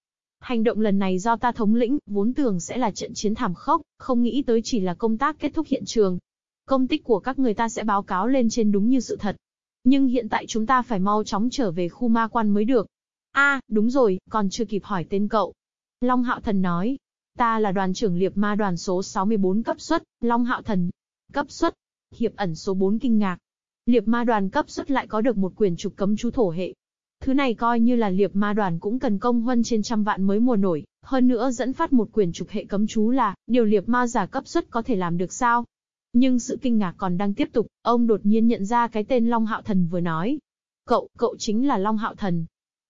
Hành động lần này do ta thống lĩnh, vốn tưởng sẽ là trận chiến thảm khốc, không nghĩ tới chỉ là công tác kết thúc hiện trường. Công tích của các người ta sẽ báo cáo lên trên đúng như sự thật. Nhưng hiện tại chúng ta phải mau chóng trở về khu ma quan mới được. a đúng rồi, còn chưa kịp hỏi tên cậu. Long Hạo Thần nói. Ta là đoàn trưởng liệp ma đoàn số 64 cấp suất, Long Hạo Thần. Cấp suất. Hiệp ẩn số 4 kinh ngạc. Liệp ma đoàn cấp suất lại có được một quyền trục cấm chú thổ hệ, Thứ này coi như là liệp ma đoàn cũng cần công huân trên trăm vạn mới mùa nổi, hơn nữa dẫn phát một quyền trục hệ cấm chú là, điều liệp ma giả cấp suất có thể làm được sao? Nhưng sự kinh ngạc còn đang tiếp tục, ông đột nhiên nhận ra cái tên Long Hạo Thần vừa nói. Cậu, cậu chính là Long Hạo Thần.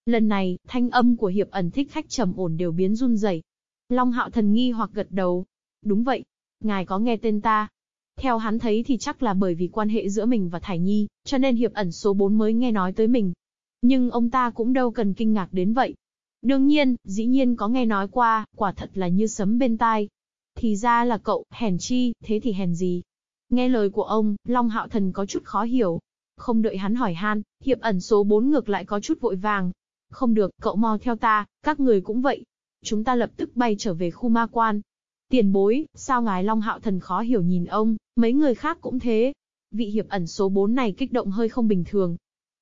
Lần này, thanh âm của hiệp ẩn thích khách trầm ổn đều biến run rẩy. Long Hạo Thần nghi hoặc gật đầu. Đúng vậy. Ngài có nghe tên ta. Theo hắn thấy thì chắc là bởi vì quan hệ giữa mình và Thải Nhi, cho nên hiệp ẩn số 4 mới nghe nói tới mình. Nhưng ông ta cũng đâu cần kinh ngạc đến vậy. Đương nhiên, dĩ nhiên có nghe nói qua, quả thật là như sấm bên tai. Thì ra là cậu, hèn chi, thế thì hèn gì? Nghe lời của ông, Long Hạo Thần có chút khó hiểu. Không đợi hắn hỏi han, hiệp ẩn số 4 ngược lại có chút vội vàng. Không được, cậu mau theo ta, các người cũng vậy. Chúng ta lập tức bay trở về khu ma quan. Tiền bối, sao ngài Long Hạo Thần khó hiểu nhìn ông, mấy người khác cũng thế. Vị hiệp ẩn số 4 này kích động hơi không bình thường,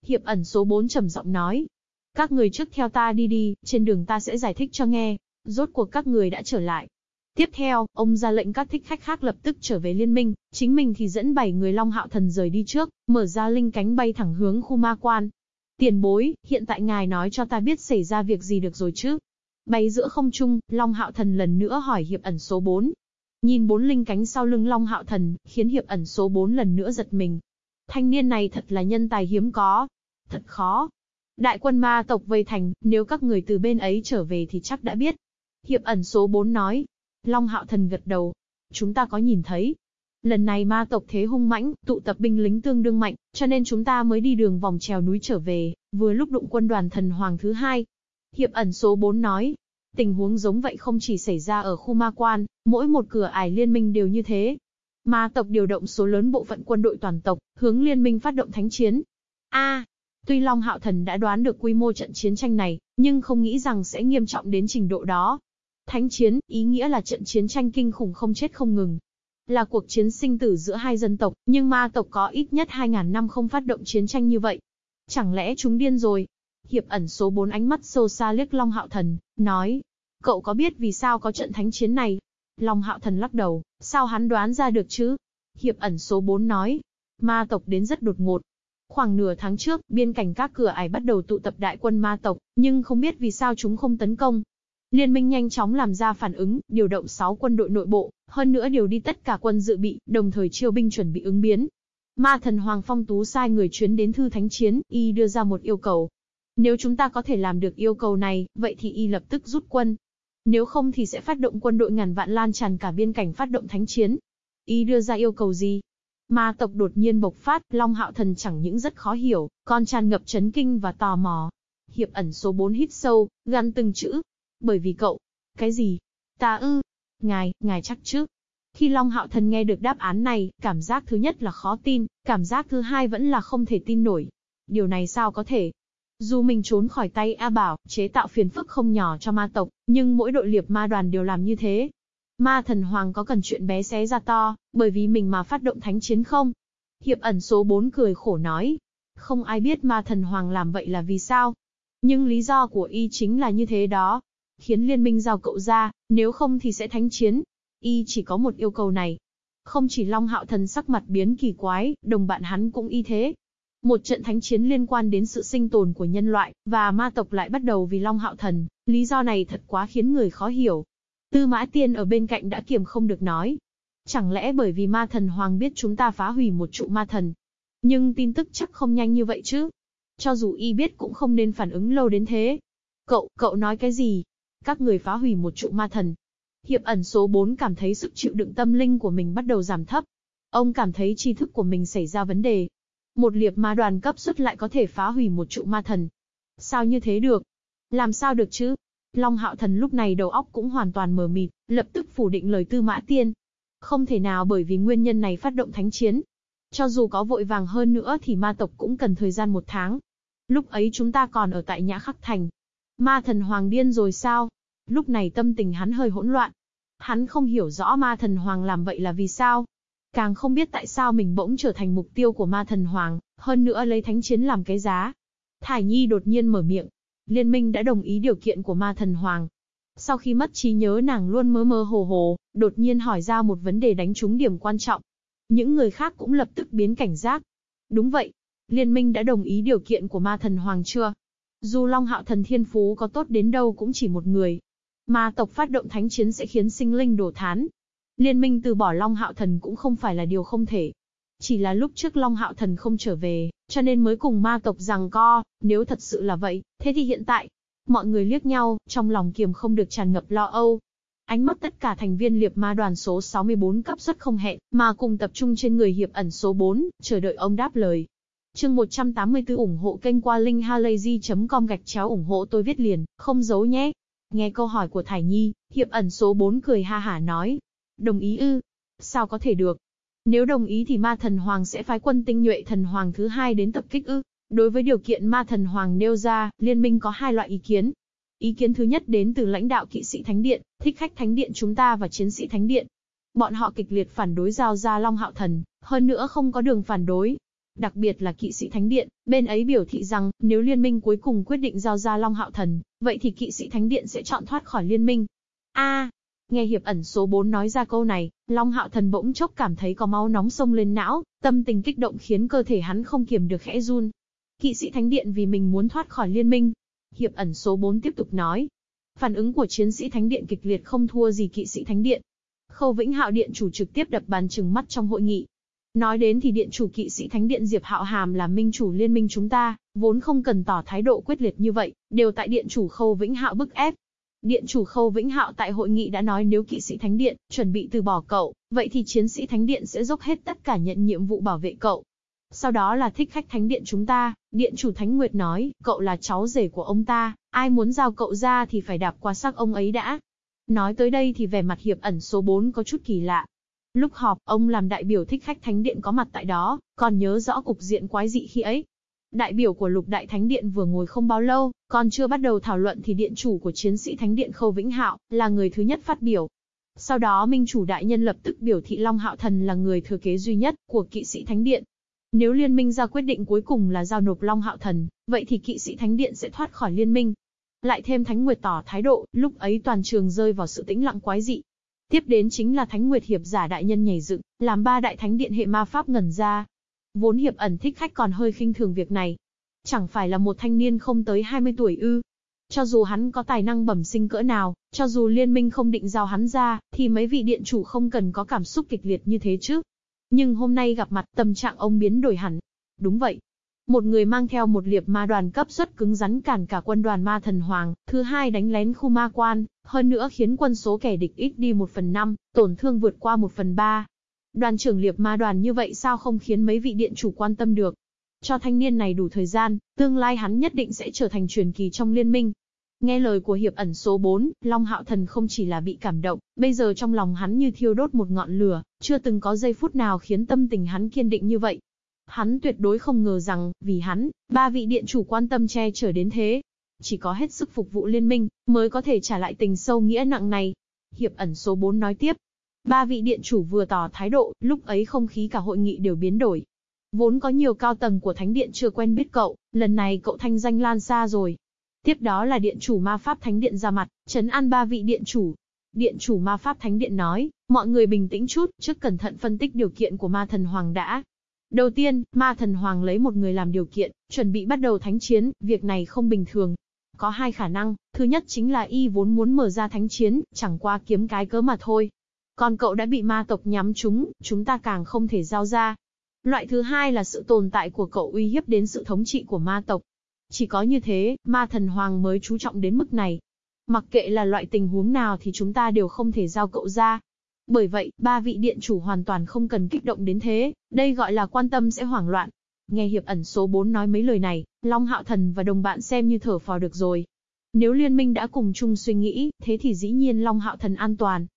Hiệp ẩn số 4 trầm giọng nói. Các người trước theo ta đi đi, trên đường ta sẽ giải thích cho nghe. Rốt cuộc các người đã trở lại. Tiếp theo, ông ra lệnh các thích khách khác lập tức trở về liên minh, chính mình thì dẫn 7 người Long Hạo Thần rời đi trước, mở ra linh cánh bay thẳng hướng khu ma quan. Tiền bối, hiện tại ngài nói cho ta biết xảy ra việc gì được rồi chứ? Bay giữa không trung, Long Hạo Thần lần nữa hỏi hiệp ẩn số 4. Nhìn bốn linh cánh sau lưng Long Hạo Thần, khiến hiệp ẩn số 4 lần nữa giật mình, Thanh niên này thật là nhân tài hiếm có. Thật khó. Đại quân ma tộc vây thành, nếu các người từ bên ấy trở về thì chắc đã biết. Hiệp ẩn số 4 nói. Long hạo thần gật đầu. Chúng ta có nhìn thấy. Lần này ma tộc thế hung mãnh, tụ tập binh lính tương đương mạnh, cho nên chúng ta mới đi đường vòng trèo núi trở về, vừa lúc đụng quân đoàn thần hoàng thứ hai. Hiệp ẩn số 4 nói, tình huống giống vậy không chỉ xảy ra ở khu ma quan, mỗi một cửa ải liên minh đều như thế, Ma tộc điều động số lớn bộ phận quân đội toàn tộc, hướng liên minh phát động thánh chiến. A, tuy Long Hạo Thần đã đoán được quy mô trận chiến tranh này, nhưng không nghĩ rằng sẽ nghiêm trọng đến trình độ đó. Thánh chiến, ý nghĩa là trận chiến tranh kinh khủng không chết không ngừng. Là cuộc chiến sinh tử giữa hai dân tộc, nhưng ma tộc có ít nhất 2.000 năm không phát động chiến tranh như vậy. Chẳng lẽ chúng điên rồi? Hiệp ẩn số 4 ánh mắt sâu xa liếc Long Hạo Thần, nói. Cậu có biết vì sao có trận thánh chiến này? Long hạo thần lắc đầu, sao hắn đoán ra được chứ? Hiệp ẩn số 4 nói, ma tộc đến rất đột ngột. Khoảng nửa tháng trước, biên cảnh các cửa ải bắt đầu tụ tập đại quân ma tộc, nhưng không biết vì sao chúng không tấn công. Liên minh nhanh chóng làm ra phản ứng, điều động 6 quân đội nội bộ, hơn nữa điều đi tất cả quân dự bị, đồng thời chiêu binh chuẩn bị ứng biến. Ma thần Hoàng Phong Tú sai người chuyến đến thư thánh chiến, y đưa ra một yêu cầu. Nếu chúng ta có thể làm được yêu cầu này, vậy thì y lập tức rút quân, nếu không thì sẽ phát động quân đội ngàn vạn lan tràn cả biên cảnh phát động thánh chiến. Y đưa ra yêu cầu gì? Ma tộc đột nhiên bộc phát, Long Hạo Thần chẳng những rất khó hiểu, còn tràn ngập chấn kinh và tò mò. Hiệp ẩn số 4 hít sâu, gắn từng chữ. Bởi vì cậu. Cái gì? Ta ư? Ngài, ngài chắc chứ? Khi Long Hạo Thần nghe được đáp án này, cảm giác thứ nhất là khó tin, cảm giác thứ hai vẫn là không thể tin nổi. Điều này sao có thể? Dù mình trốn khỏi tay A Bảo, chế tạo phiền phức không nhỏ cho ma tộc, nhưng mỗi đội liệp ma đoàn đều làm như thế. Ma thần hoàng có cần chuyện bé xé ra to, bởi vì mình mà phát động thánh chiến không? Hiệp ẩn số 4 cười khổ nói. Không ai biết ma thần hoàng làm vậy là vì sao. Nhưng lý do của y chính là như thế đó. Khiến liên minh giao cậu ra, nếu không thì sẽ thánh chiến. Y chỉ có một yêu cầu này. Không chỉ Long Hạo Thần sắc mặt biến kỳ quái, đồng bạn hắn cũng y thế. Một trận thánh chiến liên quan đến sự sinh tồn của nhân loại, và ma tộc lại bắt đầu vì Long Hạo Thần, lý do này thật quá khiến người khó hiểu. Tư Mã Tiên ở bên cạnh đã kiềm không được nói. Chẳng lẽ bởi vì ma thần hoàng biết chúng ta phá hủy một trụ ma thần? Nhưng tin tức chắc không nhanh như vậy chứ. Cho dù y biết cũng không nên phản ứng lâu đến thế. Cậu, cậu nói cái gì? Các người phá hủy một trụ ma thần. Hiệp ẩn số 4 cảm thấy sức chịu đựng tâm linh của mình bắt đầu giảm thấp. Ông cảm thấy tri thức của mình xảy ra vấn đề, một liệp ma đoàn cấp xuất lại có thể phá hủy một trụ ma thần. Sao như thế được? Làm sao được chứ? Long hạo thần lúc này đầu óc cũng hoàn toàn mờ mịt, lập tức phủ định lời tư mã tiên. Không thể nào bởi vì nguyên nhân này phát động thánh chiến. Cho dù có vội vàng hơn nữa thì ma tộc cũng cần thời gian một tháng. Lúc ấy chúng ta còn ở tại Nhã Khắc Thành. Ma thần hoàng điên rồi sao? Lúc này tâm tình hắn hơi hỗn loạn. Hắn không hiểu rõ ma thần hoàng làm vậy là vì sao. Càng không biết tại sao mình bỗng trở thành mục tiêu của ma thần hoàng, hơn nữa lấy thánh chiến làm cái giá. Thải Nhi đột nhiên mở miệng. Liên minh đã đồng ý điều kiện của ma thần hoàng. Sau khi mất trí nhớ nàng luôn mơ mơ hồ hồ, đột nhiên hỏi ra một vấn đề đánh trúng điểm quan trọng. Những người khác cũng lập tức biến cảnh giác. Đúng vậy. Liên minh đã đồng ý điều kiện của ma thần hoàng chưa? Dù Long Hạo Thần Thiên Phú có tốt đến đâu cũng chỉ một người. Ma tộc phát động thánh chiến sẽ khiến sinh linh đổ thán, Liên minh từ bỏ Long Hạo Thần cũng không phải là điều không thể. Chỉ là lúc trước Long Hạo Thần không trở về, cho nên mới cùng ma tộc rằng co, nếu thật sự là vậy, thế thì hiện tại, mọi người liếc nhau, trong lòng kiềm không được tràn ngập lo âu. Ánh mắt tất cả thành viên liệp ma đoàn số 64 cấp xuất không hẹn, mà cùng tập trung trên người hiệp ẩn số 4, chờ đợi ông đáp lời. Chương 184 ủng hộ kênh qua linkhalazy.com gạch chéo ủng hộ tôi viết liền, không giấu nhé. Nghe câu hỏi của Thải Nhi, hiệp ẩn số 4 cười ha hả nói, Đồng ý ư? Sao có thể được? Nếu đồng ý thì ma thần hoàng sẽ phái quân tinh nhuệ thần hoàng thứ hai đến tập kích ư? Đối với điều kiện ma thần hoàng nêu ra, liên minh có hai loại ý kiến. Ý kiến thứ nhất đến từ lãnh đạo kỵ sĩ thánh điện, thích khách thánh điện chúng ta và chiến sĩ thánh điện. Bọn họ kịch liệt phản đối giao ra Long Hạo Thần, hơn nữa không có đường phản đối. Đặc biệt là kỵ sĩ thánh điện, bên ấy biểu thị rằng, nếu liên minh cuối cùng quyết định giao ra Long Hạo Thần, vậy thì kỵ sĩ thánh điện sẽ chọn thoát khỏi liên minh. A, Nghe hiệp ẩn số 4 nói ra câu này, Long Hạo Thần bỗng chốc cảm thấy có máu nóng sông lên não, tâm tình kích động khiến cơ thể hắn không kiềm được khẽ run. Kỵ sĩ Thánh Điện vì mình muốn thoát khỏi liên minh. Hiệp ẩn số 4 tiếp tục nói. Phản ứng của chiến sĩ Thánh Điện kịch liệt không thua gì kỵ sĩ Thánh Điện. Khâu Vĩnh Hạo Điện chủ trực tiếp đập bàn trừng mắt trong hội nghị. Nói đến thì điện chủ kỵ sĩ Thánh Điện Diệp Hạo Hàm là minh chủ liên minh chúng ta, vốn không cần tỏ thái độ quyết liệt như vậy, đều tại điện chủ Khâu Vĩnh Hạo bức ép, Điện chủ Khâu Vĩnh Hạo tại hội nghị đã nói nếu kỵ sĩ Thánh Điện chuẩn bị từ bỏ cậu, vậy thì chiến sĩ Thánh Điện sẽ dốc hết tất cả nhận nhiệm vụ bảo vệ cậu. Sau đó là thích khách Thánh Điện chúng ta, Điện chủ Thánh Nguyệt nói, cậu là cháu rể của ông ta, ai muốn giao cậu ra thì phải đạp qua xác ông ấy đã. Nói tới đây thì vẻ mặt hiệp ẩn số 4 có chút kỳ lạ. Lúc họp, ông làm đại biểu thích khách Thánh Điện có mặt tại đó, còn nhớ rõ cục diện quái dị khi ấy. Đại biểu của Lục Đại Thánh Điện vừa ngồi không bao lâu, còn chưa bắt đầu thảo luận thì điện chủ của chiến sĩ Thánh Điện Khâu Vĩnh Hạo là người thứ nhất phát biểu. Sau đó Minh chủ đại nhân lập tức biểu thị Long Hạo Thần là người thừa kế duy nhất của kỵ sĩ Thánh Điện. Nếu liên minh ra quyết định cuối cùng là giao nộp Long Hạo Thần, vậy thì kỵ sĩ Thánh Điện sẽ thoát khỏi liên minh. Lại thêm Thánh Nguyệt tỏ thái độ, lúc ấy toàn trường rơi vào sự tĩnh lặng quái dị. Tiếp đến chính là Thánh Nguyệt hiệp giả đại nhân nhảy dựng, làm ba đại thánh điện hệ ma pháp ngẩn ra, Vốn hiệp ẩn thích khách còn hơi khinh thường việc này. Chẳng phải là một thanh niên không tới 20 tuổi ư. Cho dù hắn có tài năng bẩm sinh cỡ nào, cho dù liên minh không định giao hắn ra, thì mấy vị điện chủ không cần có cảm xúc kịch liệt như thế chứ. Nhưng hôm nay gặp mặt tâm trạng ông biến đổi hẳn. Đúng vậy. Một người mang theo một liệp ma đoàn cấp suất cứng rắn cản cả quân đoàn ma thần hoàng, thứ hai đánh lén khu ma quan, hơn nữa khiến quân số kẻ địch ít đi một phần năm, tổn thương vượt qua một phần ba. Đoàn trưởng liệp ma đoàn như vậy sao không khiến mấy vị điện chủ quan tâm được. Cho thanh niên này đủ thời gian, tương lai hắn nhất định sẽ trở thành truyền kỳ trong liên minh. Nghe lời của hiệp ẩn số 4, Long Hạo Thần không chỉ là bị cảm động, bây giờ trong lòng hắn như thiêu đốt một ngọn lửa, chưa từng có giây phút nào khiến tâm tình hắn kiên định như vậy. Hắn tuyệt đối không ngờ rằng, vì hắn, ba vị điện chủ quan tâm che chở đến thế. Chỉ có hết sức phục vụ liên minh, mới có thể trả lại tình sâu nghĩa nặng này. Hiệp ẩn số 4 nói tiếp. Ba vị điện chủ vừa tỏ thái độ, lúc ấy không khí cả hội nghị đều biến đổi. Vốn có nhiều cao tầng của Thánh Điện chưa quen biết cậu, lần này cậu thanh danh lan xa rồi. Tiếp đó là Điện chủ Ma Pháp Thánh Điện ra mặt, chấn an ba vị Điện chủ. Điện chủ Ma Pháp Thánh Điện nói, mọi người bình tĩnh chút, trước cẩn thận phân tích điều kiện của Ma Thần Hoàng đã. Đầu tiên, Ma Thần Hoàng lấy một người làm điều kiện, chuẩn bị bắt đầu thánh chiến, việc này không bình thường. Có hai khả năng, thứ nhất chính là y vốn muốn mở ra thánh chiến, chẳng qua kiếm cái cớ mà thôi. Còn cậu đã bị ma tộc nhắm chúng, chúng ta càng không thể giao ra. Loại thứ hai là sự tồn tại của cậu uy hiếp đến sự thống trị của ma tộc. Chỉ có như thế, ma thần hoàng mới chú trọng đến mức này. Mặc kệ là loại tình huống nào thì chúng ta đều không thể giao cậu ra. Bởi vậy, ba vị điện chủ hoàn toàn không cần kích động đến thế, đây gọi là quan tâm sẽ hoảng loạn. Nghe hiệp ẩn số 4 nói mấy lời này, Long Hạo Thần và đồng bạn xem như thở phào được rồi. Nếu liên minh đã cùng chung suy nghĩ, thế thì dĩ nhiên Long Hạo Thần an toàn.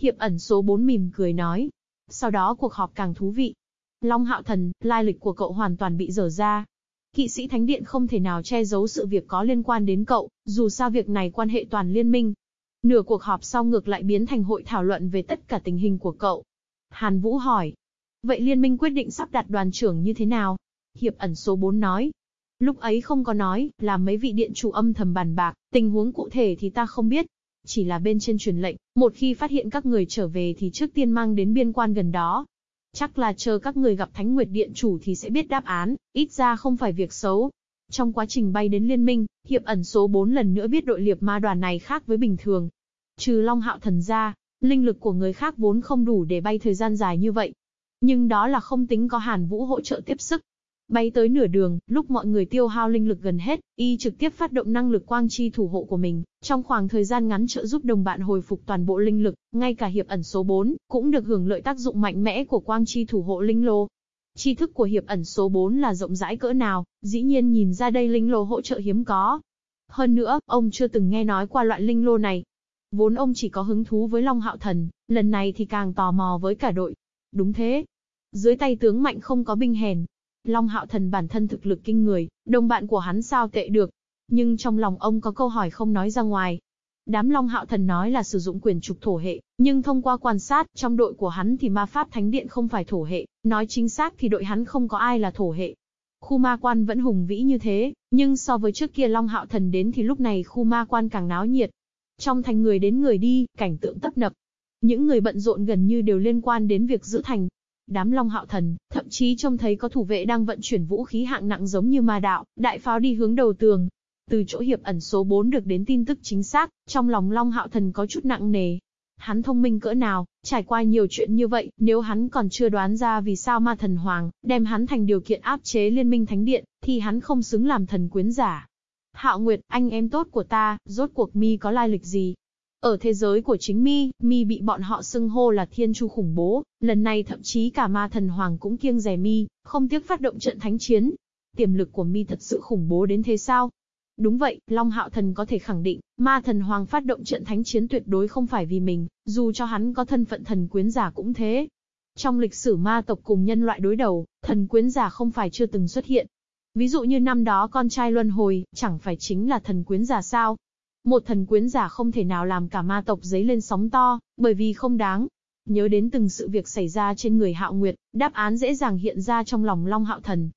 Hiệp ẩn số 4 mỉm cười nói. Sau đó cuộc họp càng thú vị. Long Hạo Thần, lai lịch của cậu hoàn toàn bị dở ra. Kỵ sĩ Thánh Điện không thể nào che giấu sự việc có liên quan đến cậu, dù sao việc này quan hệ toàn liên minh. Nửa cuộc họp sau ngược lại biến thành hội thảo luận về tất cả tình hình của cậu. Hàn Vũ hỏi. Vậy liên minh quyết định sắp đặt đoàn trưởng như thế nào? Hiệp ẩn số 4 nói. Lúc ấy không có nói, là mấy vị điện chủ âm thầm bàn bạc, tình huống cụ thể thì ta không biết. Chỉ là bên trên truyền lệnh, một khi phát hiện các người trở về thì trước tiên mang đến biên quan gần đó, Chắc là chờ các người gặp Thánh Nguyệt Điện chủ thì sẽ biết đáp án, ít ra không phải việc xấu. Trong quá trình bay đến liên minh, hiệp ẩn số 4 lần nữa biết đội liệp ma đoàn này khác với bình thường. Trừ Long Hạo Thần ra, linh lực của người khác vốn không đủ để bay thời gian dài như vậy. Nhưng đó là không tính có Hàn Vũ hỗ trợ tiếp sức. Bay tới nửa đường, lúc mọi người tiêu hao linh lực gần hết, y trực tiếp phát động năng lực quang chi thủ hộ của mình, trong khoảng thời gian ngắn trợ giúp đồng bạn hồi phục toàn bộ linh lực, ngay cả hiệp ẩn số 4, cũng được hưởng lợi tác dụng mạnh mẽ của quang chi thủ hộ linh lô. Tri thức của hiệp ẩn số 4 là rộng rãi cỡ nào, dĩ nhiên nhìn ra đây linh lô hỗ trợ hiếm có. Hơn nữa, ông chưa từng nghe nói qua loại linh lô này. Vốn ông chỉ có hứng thú với Long Hạo Thần, lần này thì càng tò mò với cả đội. Đúng thế. Dưới tay tướng mạnh không có binh hèn, Long Hạo Thần bản thân thực lực kinh người, đồng bạn của hắn sao tệ được. Nhưng trong lòng ông có câu hỏi không nói ra ngoài. Đám Long Hạo Thần nói là sử dụng quyền trục thổ hệ, nhưng thông qua quan sát, trong đội của hắn thì ma pháp thánh điện không phải thổ hệ, nói chính xác thì đội hắn không có ai là thổ hệ. Khu ma quan vẫn hùng vĩ như thế, nhưng so với trước kia Long Hạo Thần đến thì lúc này khu ma quan càng náo nhiệt. Trong thành người đến người đi, cảnh tượng tấp nập. Những người bận rộn gần như đều liên quan đến việc giữ thành, Đám Long Hạo Thần, thậm chí trông thấy có thủ vệ đang vận chuyển vũ khí hạng nặng giống như ma đạo, đại pháo đi hướng đầu tường. Từ chỗ hiệp ẩn số 4 được đến tin tức chính xác, trong lòng Long Hạo Thần có chút nặng nề. Hắn thông minh cỡ nào, trải qua nhiều chuyện như vậy, nếu hắn còn chưa đoán ra vì sao ma thần hoàng, đem hắn thành điều kiện áp chế liên minh thánh điện, thì hắn không xứng làm thần quyến giả. Hạo Nguyệt, anh em tốt của ta, rốt cuộc mi có lai lịch gì? Ở thế giới của chính mi, mi bị bọn họ xưng hô là thiên chu khủng bố, lần này thậm chí cả ma thần hoàng cũng kiêng rẻ mi, không tiếc phát động trận thánh chiến. Tiềm lực của mi thật sự khủng bố đến thế sao? Đúng vậy, Long Hạo Thần có thể khẳng định, ma thần hoàng phát động trận thánh chiến tuyệt đối không phải vì mình, dù cho hắn có thân phận thần quyến giả cũng thế. Trong lịch sử ma tộc cùng nhân loại đối đầu, thần quyến giả không phải chưa từng xuất hiện. Ví dụ như năm đó con trai luân hồi, chẳng phải chính là thần quyến giả sao? Một thần quyến giả không thể nào làm cả ma tộc giấy lên sóng to, bởi vì không đáng. Nhớ đến từng sự việc xảy ra trên người Hạo Nguyệt, đáp án dễ dàng hiện ra trong lòng Long Hạo Thần.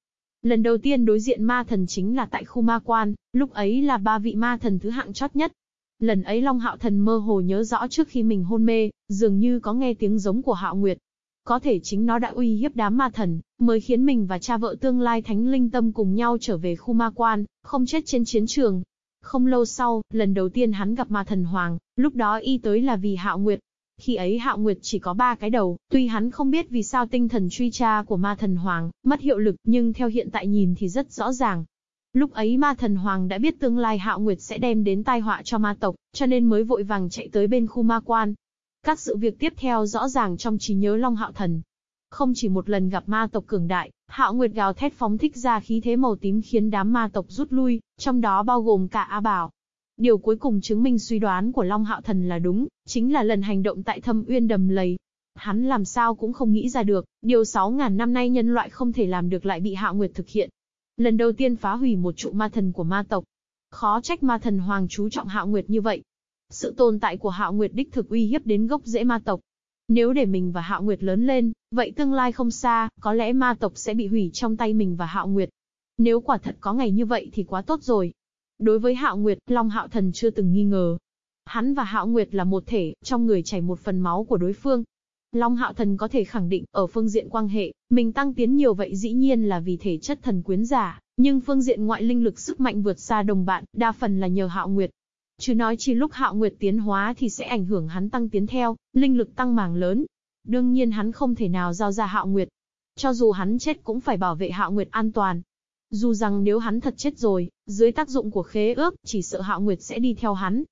Lần đầu tiên đối diện ma thần chính là tại khu ma quan, lúc ấy là ba vị ma thần thứ hạng chót nhất. Lần ấy Long Hạo Thần mơ hồ nhớ rõ trước khi mình hôn mê, dường như có nghe tiếng giống của Hạo Nguyệt. Có thể chính nó đã uy hiếp đám ma thần, mới khiến mình và cha vợ tương lai Thánh Linh Tâm cùng nhau trở về khu ma quan, không chết trên chiến trường, không lâu sau, lần đầu tiên hắn gặp ma thần hoàng, lúc đó y tới là vì Hạo Nguyệt. Khi ấy Hạo Nguyệt chỉ có ba cái đầu, tuy hắn không biết vì sao tinh thần truy tra của ma thần hoàng mất hiệu lực, nhưng theo hiện tại nhìn thì rất rõ ràng. Lúc ấy ma thần hoàng đã biết tương lai Hạo Nguyệt sẽ đem đến tai họa cho ma tộc, cho nên mới vội vàng chạy tới bên khu ma quan. Các sự việc tiếp theo rõ ràng trong trí nhớ Long Hạo Thần, không chỉ một lần gặp ma tộc cường đại, Hạo Nguyệt gào thét phóng thích ra khí thế màu tím khiến đám ma tộc rút lui, trong đó bao gồm cả A Bảo. Điều cuối cùng chứng minh suy đoán của Long Hạo Thần là đúng, chính là lần hành động tại thâm uyên đầm lầy. Hắn làm sao cũng không nghĩ ra được, điều 6.000 năm nay nhân loại không thể làm được lại bị Hạo Nguyệt thực hiện. Lần đầu tiên phá hủy một trụ ma thần của ma tộc. Khó trách ma thần hoàng chú trọng Hạo Nguyệt như vậy. Sự tồn tại của Hạo Nguyệt đích thực uy hiếp đến gốc rễ ma tộc. Nếu để mình và Hạo Nguyệt lớn lên, vậy tương lai không xa, có lẽ ma tộc sẽ bị hủy trong tay mình và Hạo Nguyệt. Nếu quả thật có ngày như vậy thì quá tốt rồi. Đối với Hạo Nguyệt, Long Hạo Thần chưa từng nghi ngờ. Hắn và Hạo Nguyệt là một thể, trong người chảy một phần máu của đối phương. Long Hạo Thần có thể khẳng định, ở phương diện quan hệ, mình tăng tiến nhiều vậy dĩ nhiên là vì thể chất thần quyến giả, nhưng phương diện ngoại linh lực sức mạnh vượt xa đồng bạn, đa phần là nhờ Hạo Nguyệt. Chứ nói chỉ lúc Hạo Nguyệt tiến hóa thì sẽ ảnh hưởng hắn tăng tiến theo, linh lực tăng màng lớn. Đương nhiên hắn không thể nào giao ra Hạo Nguyệt. Cho dù hắn chết cũng phải bảo vệ Hạo Nguyệt an toàn, dù rằng nếu hắn thật chết rồi, dưới tác dụng của khế ước, chỉ sợ Hạo Nguyệt sẽ đi theo hắn.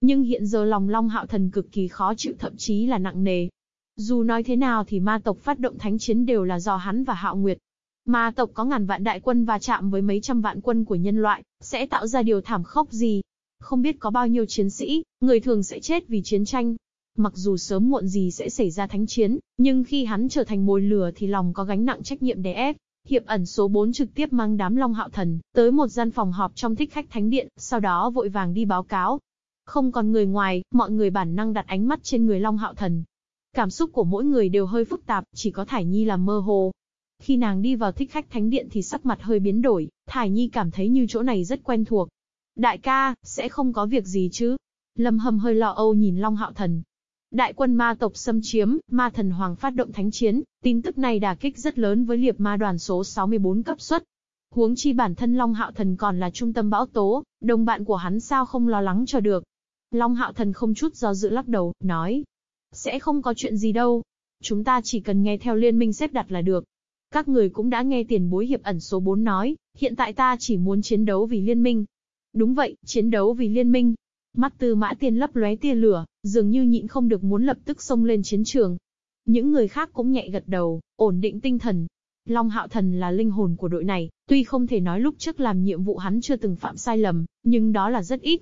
Nhưng hiện giờ lòng Long Hạo Thần cực kỳ khó chịu thậm chí là nặng nề. Dù nói thế nào thì ma tộc phát động thánh chiến đều là do hắn và Hạo Nguyệt. Ma tộc có ngàn vạn đại quân và chạm với mấy trăm vạn quân của nhân loại, sẽ tạo ra điều thảm khốc gì. Không biết có bao nhiêu chiến sĩ, người thường sẽ chết vì chiến tranh. Mặc dù sớm muộn gì sẽ xảy ra thánh chiến, nhưng khi hắn trở thành mồi lửa thì lòng có gánh nặng trách nhiệm đè ép. Hiệp ẩn số 4 trực tiếp mang đám Long Hạo Thần tới một gian phòng họp trong thích khách thánh điện, sau đó vội vàng đi báo cáo. Không còn người ngoài, mọi người bản năng đặt ánh mắt trên người Long Hạo Thần. Cảm xúc của mỗi người đều hơi phức tạp, chỉ có Thải Nhi là mơ hồ. Khi nàng đi vào thích khách thánh điện thì sắc mặt hơi biến đổi, Thải Nhi cảm thấy như chỗ này rất quen thuộc. Đại ca, sẽ không có việc gì chứ? Lâm Hâm hơi lo âu nhìn Long Hạo Thần, Đại quân ma tộc xâm chiếm, ma thần hoàng phát động thánh chiến, tin tức này đả kích rất lớn với liệp ma đoàn số 64 cấp suất. Huống chi bản thân Long Hạo Thần còn là trung tâm bão tố, đồng bạn của hắn sao không lo lắng cho được. Long Hạo Thần không chút do dự lắc đầu, nói. Sẽ không có chuyện gì đâu. Chúng ta chỉ cần nghe theo liên minh xếp đặt là được. Các người cũng đã nghe tiền bối hiệp ẩn số 4 nói, hiện tại ta chỉ muốn chiến đấu vì liên minh. Đúng vậy, chiến đấu vì liên minh. Mắt tư mã tiên lấp lóe tia lửa, dường như nhịn không được muốn lập tức xông lên chiến trường. Những người khác cũng nhẹ gật đầu, ổn định tinh thần. Long Hạo Thần là linh hồn của đội này, tuy không thể nói lúc trước làm nhiệm vụ hắn chưa từng phạm sai lầm, nhưng đó là rất ít.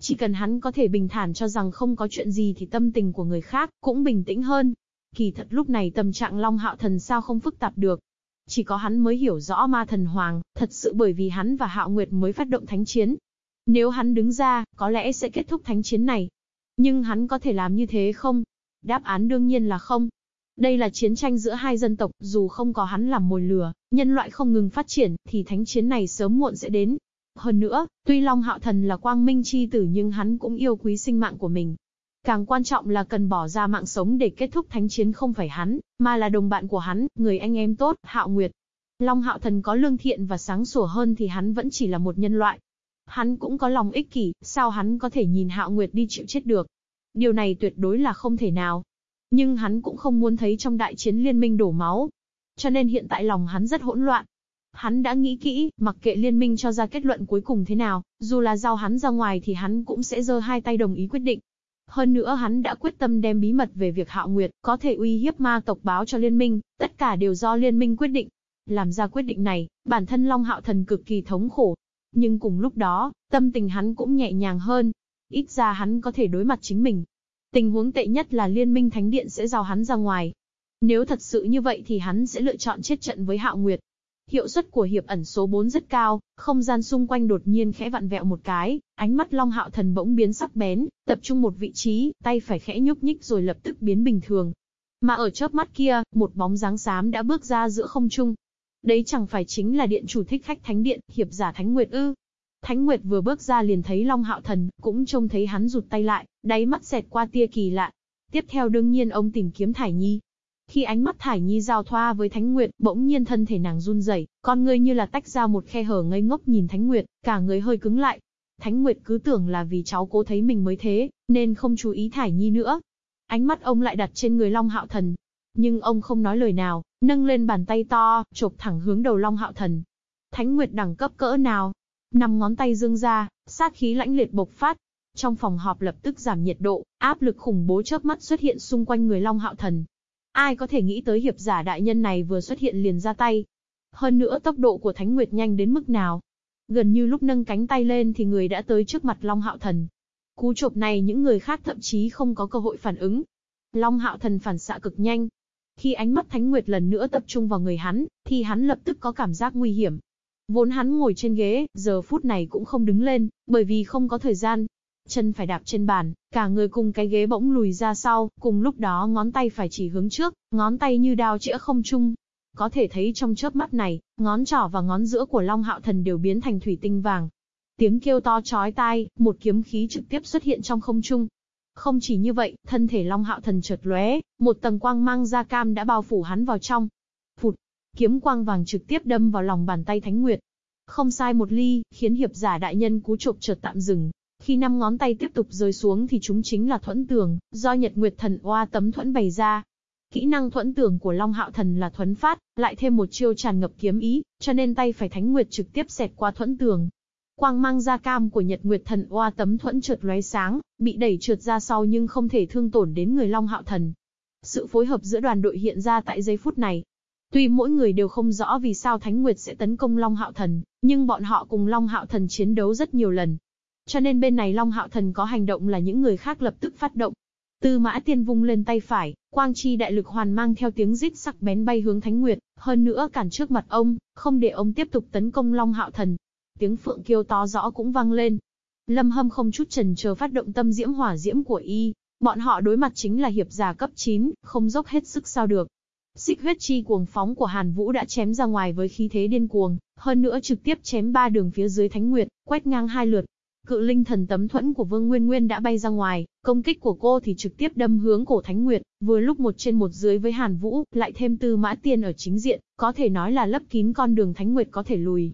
Chỉ cần hắn có thể bình thản cho rằng không có chuyện gì thì tâm tình của người khác cũng bình tĩnh hơn. Kỳ thật lúc này tâm trạng Long Hạo Thần sao không phức tạp được. Chỉ có hắn mới hiểu rõ ma thần hoàng, thật sự bởi vì hắn và Hạo Nguyệt mới phát động thánh chiến, nếu hắn đứng ra, có lẽ sẽ kết thúc thánh chiến này. Nhưng hắn có thể làm như thế không? Đáp án đương nhiên là không. Đây là chiến tranh giữa hai dân tộc, dù không có hắn làm mồi lửa, nhân loại không ngừng phát triển, thì thánh chiến này sớm muộn sẽ đến. Hơn nữa, tuy Long Hạo Thần là quang minh chi tử nhưng hắn cũng yêu quý sinh mạng của mình. Càng quan trọng là cần bỏ ra mạng sống để kết thúc thánh chiến không phải hắn, mà là đồng bạn của hắn, người anh em tốt, Hạo Nguyệt. Long Hạo Thần có lương thiện và sáng sủa hơn thì hắn vẫn chỉ là một nhân loại, Hắn cũng có lòng ích kỷ, sao hắn có thể nhìn Hạo Nguyệt đi chịu chết được? Điều này tuyệt đối là không thể nào. Nhưng hắn cũng không muốn thấy trong đại chiến liên minh đổ máu. Cho nên hiện tại lòng hắn rất hỗn loạn. Hắn đã nghĩ kỹ, mặc kệ liên minh cho ra kết luận cuối cùng thế nào, dù là giao hắn ra ngoài thì hắn cũng sẽ giơ hai tay đồng ý quyết định. Hơn nữa hắn đã quyết tâm đem bí mật về việc Hạo Nguyệt có thể uy hiếp ma tộc báo cho liên minh, tất cả đều do liên minh quyết định. Làm ra quyết định này, bản thân Long Hạo Thần cực kỳ thống khổ, nhưng cùng lúc đó, tâm tình hắn cũng nhẹ nhàng hơn. Ít ra hắn có thể đối mặt chính mình. Tình huống tệ nhất là liên minh thánh điện sẽ rào hắn ra ngoài. Nếu thật sự như vậy thì hắn sẽ lựa chọn chết trận với Hạo Nguyệt. Hiệu suất của hiệp ẩn số 4 rất cao, không gian xung quanh đột nhiên khẽ vặn vẹo một cái, ánh mắt Long Hạo Thần bỗng biến sắc bén, tập trung một vị trí, tay phải khẽ nhúc nhích rồi lập tức biến bình thường. Mà ở chớp mắt kia, một bóng dáng xám đã bước ra giữa không trung, Đấy chẳng phải chính là điện chủ thích khách thánh điện, hiệp giả Thánh Nguyệt ư. Thánh Nguyệt vừa bước ra liền thấy Long Hạo Thần, cũng trông thấy hắn rụt tay lại, đáy mắt xẹt qua tia kỳ lạ. Tiếp theo đương nhiên ông tìm kiếm Thải Nhi. Khi ánh mắt Thải Nhi giao thoa với Thánh Nguyệt, bỗng nhiên thân thể nàng run rẩy, con người như là tách ra một khe hở ngây ngốc nhìn Thánh Nguyệt, cả người hơi cứng lại. Thánh Nguyệt cứ tưởng là vì cháu cố thấy mình mới thế, nên không chú ý Thải Nhi nữa. Ánh mắt ông lại đặt trên người Long Hạo Thần, nhưng ông không nói lời nào, nâng lên bàn tay to, chộp thẳng hướng đầu Long Hạo Thần. Thánh Nguyệt đẳng cấp cỡ nào? Năm ngón tay dương ra, sát khí lãnh liệt bộc phát. Trong phòng họp lập tức giảm nhiệt độ, áp lực khủng bố chớp mắt xuất hiện xung quanh người Long Hạo Thần. Ai có thể nghĩ tới hiệp giả đại nhân này vừa xuất hiện liền ra tay. Hơn nữa tốc độ của Thánh Nguyệt nhanh đến mức nào. gần như lúc nâng cánh tay lên thì người đã tới trước mặt Long Hạo Thần. Cú chộp này những người khác thậm chí không có cơ hội phản ứng. Long Hạo Thần phản xạ cực nhanh. Khi ánh mắt Thánh Nguyệt lần nữa tập trung vào người hắn, thì hắn lập tức có cảm giác nguy hiểm. Vốn hắn ngồi trên ghế, giờ phút này cũng không đứng lên, bởi vì không có thời gian. Chân phải đạp trên bàn, cả người cùng cái ghế bỗng lùi ra sau, cùng lúc đó ngón tay phải chỉ hướng trước, ngón tay như đao chĩa không chung. Có thể thấy trong chớp mắt này, ngón trỏ và ngón giữa của Long Hạo Thần đều biến thành thủy tinh vàng. Tiếng kêu to chói tai, một kiếm khí trực tiếp xuất hiện trong không trung. Không chỉ như vậy, thân thể Long Hạo Thần chợt lóe, một tầng quang mang da cam đã bao phủ hắn vào trong. Phụt, kiếm quang vàng trực tiếp đâm vào lòng bàn tay Thánh Nguyệt. Không sai một ly, khiến hiệp giả đại nhân cú chộp chợt tạm dừng. Khi năm ngón tay tiếp tục rơi xuống thì chúng chính là thuẫn tường, do Nhật Nguyệt Thần Oa tấm thuẫn bày ra. Kỹ năng thuẫn tường của Long Hạo Thần là thuấn phát, lại thêm một chiêu tràn ngập kiếm ý, cho nên tay phải Thánh Nguyệt trực tiếp xẹt qua thuẫn tường. Quang mang da cam của Nhật Nguyệt Thần Oa tấm thuẫn trượt lóe sáng, bị đẩy trượt ra sau nhưng không thể thương tổn đến người Long Hạo Thần. Sự phối hợp giữa đoàn đội hiện ra tại giây phút này, Tuy mỗi người đều không rõ vì sao Thánh Nguyệt sẽ tấn công Long Hạo Thần, nhưng bọn họ cùng Long Hạo Thần chiến đấu rất nhiều lần. Cho nên bên này Long Hạo Thần có hành động là những người khác lập tức phát động. Tư Mã Tiên vung lên tay phải, quang chi đại lực hoàn mang theo tiếng rít sắc bén bay hướng Thánh Nguyệt, hơn nữa cản trước mặt ông, không để ông tiếp tục tấn công Long Hạo Thần. Tiếng phượng kêu to rõ cũng vang lên. Lâm Hâm không chút chần chờ phát động tâm diễm hỏa diễm của y, bọn họ đối mặt chính là hiệp giả cấp 9, không dốc hết sức sao được. Xích huyết chi cuồng phóng của Hàn Vũ đã chém ra ngoài với khí thế điên cuồng, hơn nữa trực tiếp chém ba đường phía dưới Thánh Nguyệt, quét ngang hai lượt. Cự linh thần tấm thuẫn của Vương Nguyên Nguyên đã bay ra ngoài, công kích của cô thì trực tiếp đâm hướng cổ Thánh Nguyệt, vừa lúc một trên một dưới với Hàn Vũ, lại thêm Tư Mã Tiên ở chính diện, có thể nói là lấp kín con đường Thánh Nguyệt có thể lùi.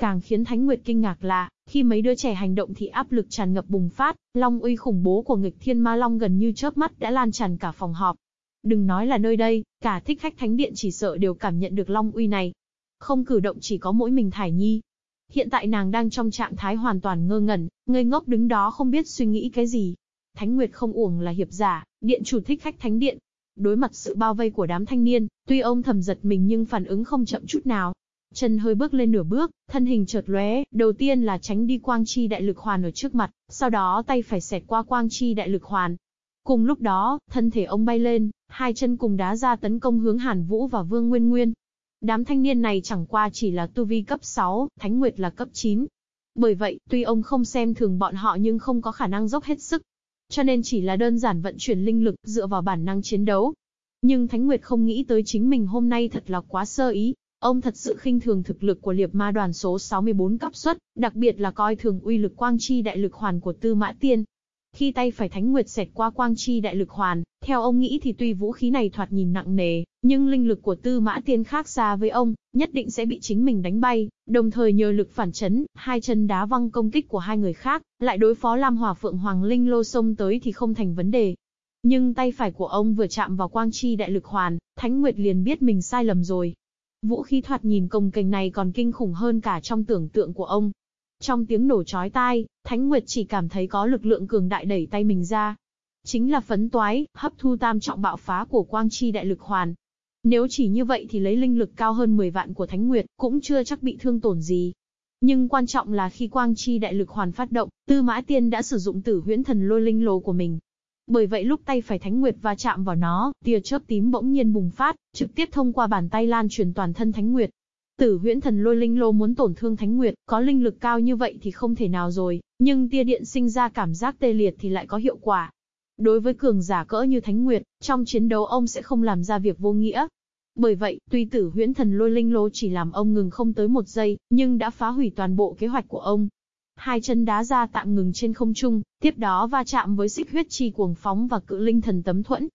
Càng khiến Thánh Nguyệt kinh ngạc là, khi mấy đứa trẻ hành động thì áp lực tràn ngập bùng phát, long uy khủng bố của nghịch thiên ma long gần như chớp mắt đã lan tràn cả phòng họp, Đừng nói là nơi đây, cả thích khách thánh điện chỉ sợ đều cảm nhận được long uy này. Không cử động chỉ có mỗi mình Thải Nhi. Hiện tại nàng đang trong trạng thái hoàn toàn ngơ ngẩn, ngây ngốc đứng đó không biết suy nghĩ cái gì. Thánh Nguyệt không uổng là hiệp giả, điện chủ thích khách thánh điện. Đối mặt sự bao vây của đám thanh niên, tuy ông thầm giật mình nhưng phản ứng không chậm chút nào. Chân hơi bước lên nửa bước, thân hình chợt lóe, đầu tiên là tránh đi quang chi đại lực hoàn ở trước mặt, sau đó tay phải xẹt qua quang chi đại lực hoàn, Cùng lúc đó, thân thể ông bay lên, hai chân cùng đá ra tấn công hướng Hàn Vũ và Vương Nguyên Nguyên. Đám thanh niên này chẳng qua chỉ là tu vi cấp 6, Thánh Nguyệt là cấp 9. Bởi vậy, tuy ông không xem thường bọn họ nhưng không có khả năng dốc hết sức. Cho nên chỉ là đơn giản vận chuyển linh lực dựa vào bản năng chiến đấu. Nhưng Thánh Nguyệt không nghĩ tới chính mình hôm nay thật là quá sơ ý. Ông thật sự khinh thường thực lực của liệp ma đoàn số 64 cấp xuất, đặc biệt là coi thường uy lực quang chi đại lực hoàn của Tư Mã Tiên, khi tay phải Thánh Nguyệt xẹt qua quang chi đại lực hoàn, theo ông nghĩ thì tuy vũ khí này thoạt nhìn nặng nề, nhưng linh lực của Tư Mã Tiên khác xa với ông, nhất định sẽ bị chính mình đánh bay, đồng thời nhờ lực phản chấn, hai chân đá văng công kích của hai người khác, lại đối phó Lam Hỏa Phượng Hoàng Linh lô sông tới thì không thành vấn đề. Nhưng tay phải của ông vừa chạm vào quang chi đại lực hoàn, Thánh Nguyệt liền biết mình sai lầm rồi. Vũ khí thoạt nhìn công kênh này còn kinh khủng hơn cả trong tưởng tượng của ông. Trong tiếng nổ chói tai, Thánh Nguyệt chỉ cảm thấy có lực lượng cường đại đẩy tay mình ra. Chính là phấn toái, hấp thu tam trọng bạo phá của quang chi đại lực hoàn. Nếu chỉ như vậy thì lấy linh lực cao hơn 10 vạn của Thánh Nguyệt, cũng chưa chắc bị thương tổn gì. Nhưng quan trọng là khi quang chi đại lực hoàn phát động, Tư Mã Tiên đã sử dụng tử huyễn thần lôi linh lồ của mình. Bởi vậy lúc tay phải Thánh Nguyệt va chạm vào nó, tia chớp tím bỗng nhiên bùng phát, trực tiếp thông qua bàn tay lan truyền toàn thân Thánh Nguyệt. Tử huyễn thần lôi linh lô muốn tổn thương Thánh Nguyệt, có linh lực cao như vậy thì không thể nào rồi, nhưng tia điện sinh ra cảm giác tê liệt thì lại có hiệu quả. Đối với cường giả cỡ như Thánh Nguyệt, trong chiến đấu ông sẽ không làm ra việc vô nghĩa. Bởi vậy, tuy tử huyễn thần lôi linh lô chỉ làm ông ngừng không tới một giây, nhưng đã phá hủy toàn bộ kế hoạch của ông. Hai chân đá ra tạm ngừng trên không trung, tiếp đó va chạm với xích huyết chi cuồng phóng và cự linh thần tấm thuẫn,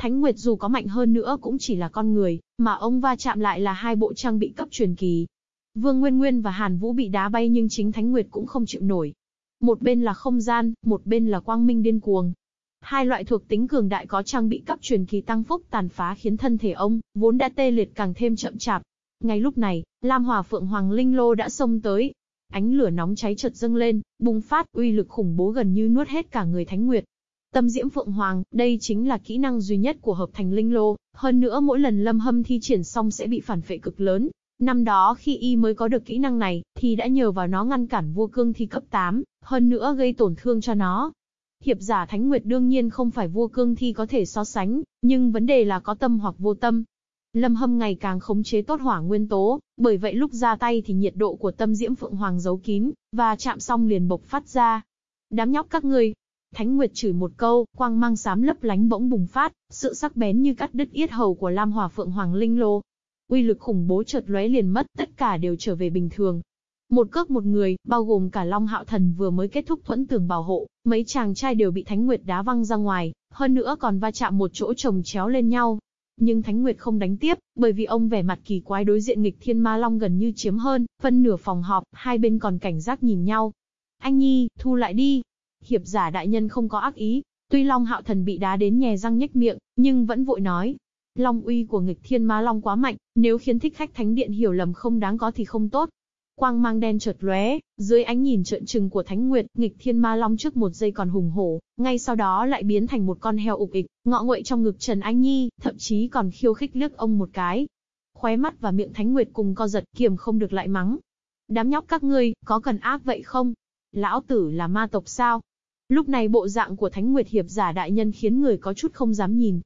Thánh Nguyệt dù có mạnh hơn nữa cũng chỉ là con người, mà ông va chạm lại là hai bộ trang bị cấp truyền kỳ. Vương Nguyên Nguyên và Hàn Vũ bị đá bay nhưng chính Thánh Nguyệt cũng không chịu nổi. Một bên là không gian, một bên là quang minh điên cuồng. Hai loại thuộc tính cường đại có trang bị cấp truyền kỳ tăng phúc tàn phá khiến thân thể ông, vốn đã tê liệt càng thêm chậm chạp. Ngay lúc này, Lam Hòa Phượng Hoàng Linh Lô đã xông tới. Ánh lửa nóng cháy chợt dâng lên, bùng phát uy lực khủng bố gần như nuốt hết cả người Thánh Nguyệt. Tâm diễm phượng hoàng, đây chính là kỹ năng duy nhất của hợp thành linh lô, hơn nữa mỗi lần lâm hâm thi triển xong sẽ bị phản phệ cực lớn. Năm đó khi y mới có được kỹ năng này, thì đã nhờ vào nó ngăn cản vua cương thi cấp 8, hơn nữa gây tổn thương cho nó. Hiệp giả Thánh Nguyệt đương nhiên không phải vua cương thi có thể so sánh, nhưng vấn đề là có tâm hoặc vô tâm. Lâm Hâm ngày càng khống chế tốt hỏa nguyên tố, bởi vậy lúc ra tay thì nhiệt độ của tâm diễm phượng hoàng giấu kín, và chạm xong liền bộc phát ra. Đám nhóc các ngươi, Thánh Nguyệt chửi một câu, quang mang xám lấp lánh bỗng bùng phát, sự sắc bén như cắt đứt yết hầu của Lam Hỏa Phượng Hoàng Linh Lô. Uy lực khủng bố chợt lóe liền mất, tất cả đều trở về bình thường. Một cước một người, bao gồm cả Long Hạo Thần vừa mới kết thúc thuẫn tường bảo hộ, mấy chàng trai đều bị Thánh Nguyệt đá văng ra ngoài, hơn nữa còn va chạm một chỗ chồng chéo lên nhau. Nhưng Thánh Nguyệt không đánh tiếp, bởi vì ông vẻ mặt kỳ quái đối diện nghịch thiên ma long gần như chiếm hơn, phân nửa phòng họp, hai bên còn cảnh giác nhìn nhau. Anh Nhi, thu lại đi, Hiệp giả đại nhân không có ác ý, tuy Long Hạo Thần bị đá đến nhè răng nhếch miệng, nhưng vẫn vội nói. Long uy của nghịch thiên ma long quá mạnh, nếu khiến thích khách thánh điện hiểu lầm không đáng có thì không tốt. Quang mang đen chợt lóe, dưới ánh nhìn trợn trừng của Thánh Nguyệt, nghịch thiên ma long trước một giây còn hùng hổ, ngay sau đó lại biến thành một con heo ục ịch, ngọ nguậy trong ngực Trần Anh Nhi, thậm chí còn khiêu khích liếc ông một cái. Khóe mắt và miệng Thánh Nguyệt cùng co giật, kiềm không được lại mắng. Đám nhóc các ngươi, có cần ác vậy không? Lão tử là ma tộc sao? Lúc này bộ dạng của Thánh Nguyệt Hiệp giả đại nhân khiến người có chút không dám nhìn.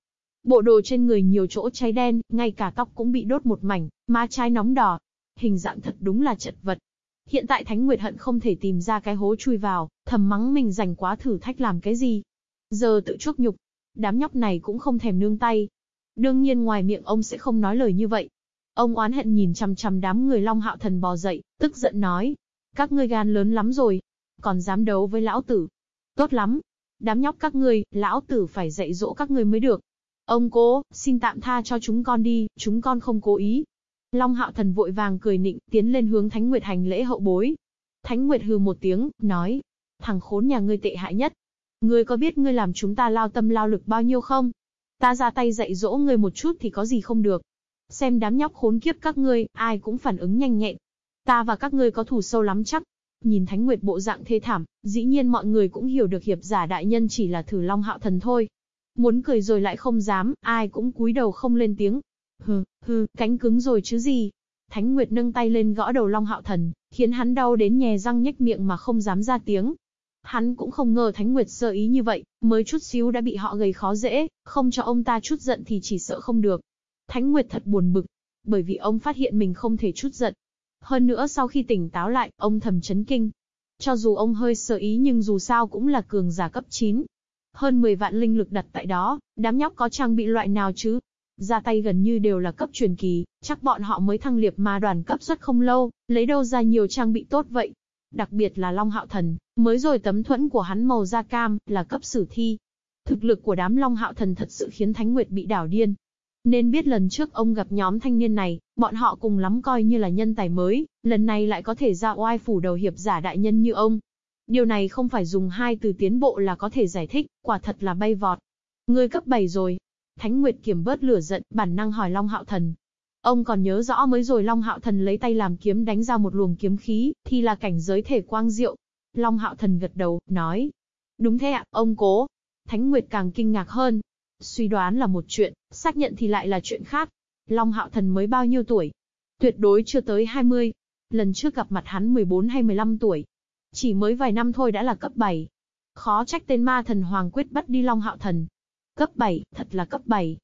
Bộ đồ trên người nhiều chỗ cháy đen, ngay cả tóc cũng bị đốt một mảnh, má trái nóng đỏ. Hình dạng thật đúng là chật vật. Hiện tại Thánh Nguyệt hận không thể tìm ra cái hố chui vào, thầm mắng mình dành quá thử thách làm cái gì. Giờ tự chuốc nhục, đám nhóc này cũng không thèm nương tay. Đương nhiên ngoài miệng ông sẽ không nói lời như vậy. Ông oán hận nhìn chằm chằm đám người Long Hạo Thần bò dậy, tức giận nói. Các ngươi gan lớn lắm rồi. Còn dám đấu với lão tử. Tốt lắm. Đám nhóc các ngươi, lão tử phải dạy dỗ các ngươi mới được. Ông cố, xin tạm tha cho chúng con đi, chúng con không cố ý. Long hạo thần vội vàng cười nịnh, tiến lên hướng Thánh Nguyệt hành lễ hậu bối. Thánh Nguyệt hừ một tiếng, nói. Thằng khốn nhà ngươi tệ hại nhất. Ngươi có biết ngươi làm chúng ta lao tâm lao lực bao nhiêu không? Ta ra tay dạy dỗ ngươi một chút thì có gì không được. Xem đám nhóc khốn kiếp các ngươi, ai cũng phản ứng nhanh nhẹn. Ta và các ngươi có thù sâu lắm chắc. Nhìn Thánh Nguyệt bộ dạng thê thảm, dĩ nhiên mọi người cũng hiểu được hiệp giả đại nhân chỉ là thử long hạo thần thôi. Muốn cười rồi lại không dám, ai cũng cúi đầu không lên tiếng. Hừ, hừ, cánh cứng rồi chứ gì. Thánh Nguyệt nâng tay lên gõ đầu long hạo thần, khiến hắn đau đến nhè răng nhếch miệng mà không dám ra tiếng. Hắn cũng không ngờ Thánh Nguyệt sơ ý như vậy, mới chút xíu đã bị họ gây khó dễ, không cho ông ta chút giận thì chỉ sợ không được. Thánh Nguyệt thật buồn bực, bởi vì ông phát hiện mình không thể chút giận, hơn nữa sau khi tỉnh táo lại, ông thầm chấn kinh. Cho dù ông hơi sợ ý nhưng dù sao cũng là cường giả cấp 9. Hơn 10 vạn linh lực đặt tại đó, đám nhóc có trang bị loại nào chứ? Ra tay gần như đều là cấp truyền kỳ, chắc bọn họ mới thăng liệp ma đoàn cấp xuất không lâu, lấy đâu ra nhiều trang bị tốt vậy. Đặc biệt là Long Hạo Thần, mới rồi tấm thuẫn của hắn màu da cam, là cấp sử thi. Thực lực của đám Long Hạo Thần thật sự khiến Thánh Nguyệt bị đảo điên. Nên biết lần trước ông gặp nhóm thanh niên này, bọn họ cùng lắm coi như là nhân tài mới, lần này lại có thể ra oai phủ đầu hiệp giả đại nhân như ông. Điều này không phải dùng hai từ tiến bộ là có thể giải thích, quả thật là bay vọt. Ngươi cấp 7 rồi. Thánh Nguyệt kiểm bớt lửa giận, bản năng hỏi Long Hạo Thần. Ông còn nhớ rõ mới rồi Long Hạo Thần lấy tay làm kiếm đánh ra một luồng kiếm khí, thì là cảnh giới thể quang diệu. Long Hạo Thần gật đầu, nói. Đúng thế ạ, ông cố. Thánh Nguyệt càng kinh ngạc hơn, Suy đoán là một chuyện, xác nhận thì lại là chuyện khác. Long Hạo Thần mới bao nhiêu tuổi? Tuyệt đối chưa tới 20. Lần trước gặp mặt hắn 14 hay 15 tuổi. Chỉ mới vài năm thôi đã là cấp 7. Khó trách tên ma thần Hoàng quyết bắt đi Long Hạo Thần. Cấp 7, thật là cấp 7.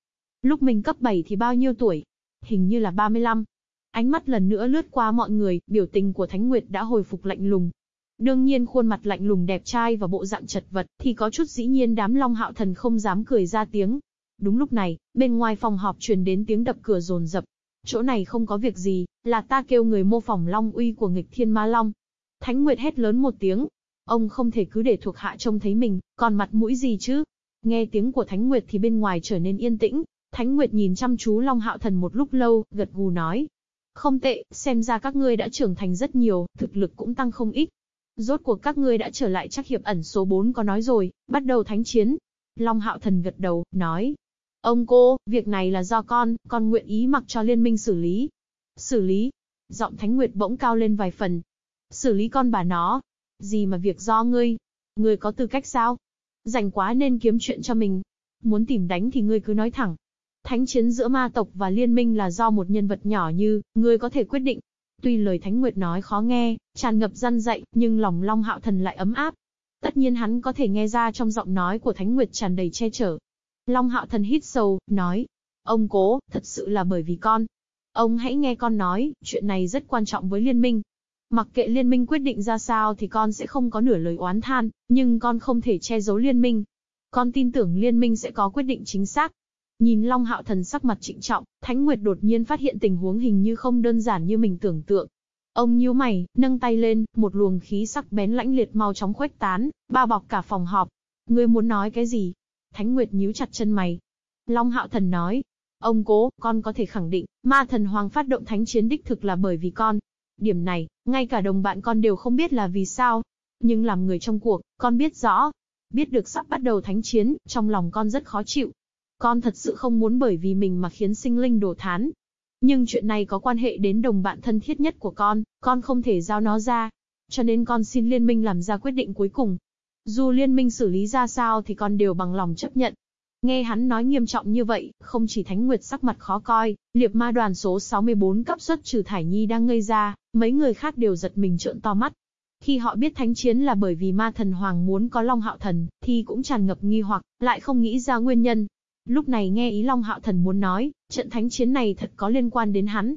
Lúc mình cấp 7 thì bao nhiêu tuổi? Hình như là 35. Ánh mắt lần nữa lướt qua mọi người, biểu tình của Thánh Nguyệt đã hồi phục lạnh lùng. Đương nhiên khuôn mặt lạnh lùng đẹp trai và bộ dạng chật vật, thì có chút dĩ nhiên đám Long Hạo Thần không dám cười ra tiếng. Đúng lúc này, bên ngoài phòng họp truyền đến tiếng đập cửa rồn rập. Chỗ này không có việc gì, là ta kêu người mô phỏng Long uy của nghịch thiên ma Long. Thánh Nguyệt hét lớn một tiếng. Ông không thể cứ để thuộc hạ trông thấy mình, còn mặt mũi gì chứ? Nghe tiếng của Thánh Nguyệt thì bên ngoài trở nên yên tĩnh. Thánh Nguyệt nhìn chăm chú Long Hạo Thần một lúc lâu, gật gù nói. Không tệ, xem ra các ngươi đã trưởng thành rất nhiều, thực lực cũng tăng không ít. Rốt cuộc các ngươi đã trở lại chắc hiệp ẩn số 4 có nói rồi, bắt đầu thánh chiến. Long hạo thần gật đầu, nói. Ông cô, việc này là do con, con nguyện ý mặc cho liên minh xử lý. Xử lý. Giọng Thánh Nguyệt bỗng cao lên vài phần. Xử lý con bà nó. Gì mà việc do ngươi. Ngươi có tư cách sao? Rảnh quá nên kiếm chuyện cho mình. Muốn tìm đánh thì ngươi cứ nói thẳng. Thánh chiến giữa ma tộc và liên minh là do một nhân vật nhỏ như, ngươi có thể quyết định. Tuy lời Thánh Nguyệt nói khó nghe, tràn ngập răn dạy, nhưng lòng Long Hạo Thần lại ấm áp. Tất nhiên hắn có thể nghe ra trong giọng nói của Thánh Nguyệt tràn đầy che chở. Long Hạo Thần hít sâu, nói. Ông cố, thật sự là bởi vì con. Ông hãy nghe con nói, chuyện này rất quan trọng với liên minh. Mặc kệ liên minh quyết định ra sao thì con sẽ không có nửa lời oán than, nhưng con không thể che giấu liên minh. Con tin tưởng liên minh sẽ có quyết định chính xác. Nhìn Long Hạo Thần sắc mặt trịnh trọng, Thánh Nguyệt đột nhiên phát hiện tình huống hình như không đơn giản như mình tưởng tượng. Ông nhíu mày, nâng tay lên, một luồng khí sắc bén lãnh liệt mau chóng khuếch tán, bao bọc cả phòng họp. Ngươi muốn nói cái gì? Thánh Nguyệt nhíu chặt chân mày. Long Hạo Thần nói, ông cố, con có thể khẳng định, ma thần hoàng phát động thánh chiến đích thực là bởi vì con. Điểm này, ngay cả đồng bạn con đều không biết là vì sao. Nhưng làm người trong cuộc, con biết rõ. Biết được sắp bắt đầu thánh chiến, trong lòng con rất khó chịu. Con thật sự không muốn bởi vì mình mà khiến sinh linh đổ thán. Nhưng chuyện này có quan hệ đến đồng bạn thân thiết nhất của con, con không thể giao nó ra. Cho nên con xin liên minh làm ra quyết định cuối cùng. Dù liên minh xử lý ra sao thì con đều bằng lòng chấp nhận. Nghe hắn nói nghiêm trọng như vậy, không chỉ Thánh Nguyệt sắc mặt khó coi, liệp ma đoàn số 64 cấp xuất trừ Thải Nhi đang ngây ra, mấy người khác đều giật mình trợn to mắt. Khi họ biết thánh chiến là bởi vì ma thần hoàng muốn có Long Hạo Thần, thì cũng tràn ngập nghi hoặc, lại không nghĩ ra nguyên nhân. Lúc này nghe ý Long Hạo Thần muốn nói, trận thánh chiến này thật có liên quan đến hắn.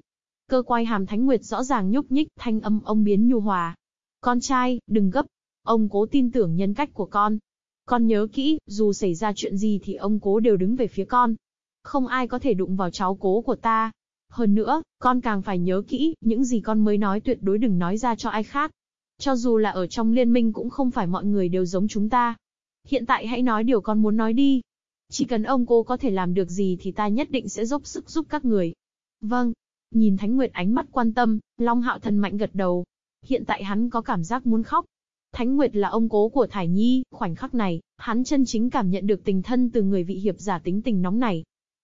Cơ quay hàm Thánh Nguyệt rõ ràng nhúc nhích, thanh âm ông biến nhu hòa. Con trai, đừng gấp. Ông cố tin tưởng nhân cách của con, con nhớ kỹ, dù xảy ra chuyện gì thì ông cố đều đứng về phía con. Không ai có thể đụng vào cháu cố của ta. Hơn nữa, con càng phải nhớ kỹ, những gì con mới nói tuyệt đối đừng nói ra cho ai khác. Cho dù là ở trong liên minh cũng không phải mọi người đều giống chúng ta. Hiện tại hãy nói điều con muốn nói đi. Chỉ cần ông cô có thể làm được gì thì ta nhất định sẽ dốc sức giúp các người. Vâng. Nhìn Thánh Nguyệt ánh mắt quan tâm, Long Hạo Thần mạnh gật đầu. Hiện tại hắn có cảm giác muốn khóc. Thánh Nguyệt là ông cố của Thải Nhi, khoảnh khắc này, hắn chân chính cảm nhận được tình thân từ người vị hiệp giả tính tình nóng này.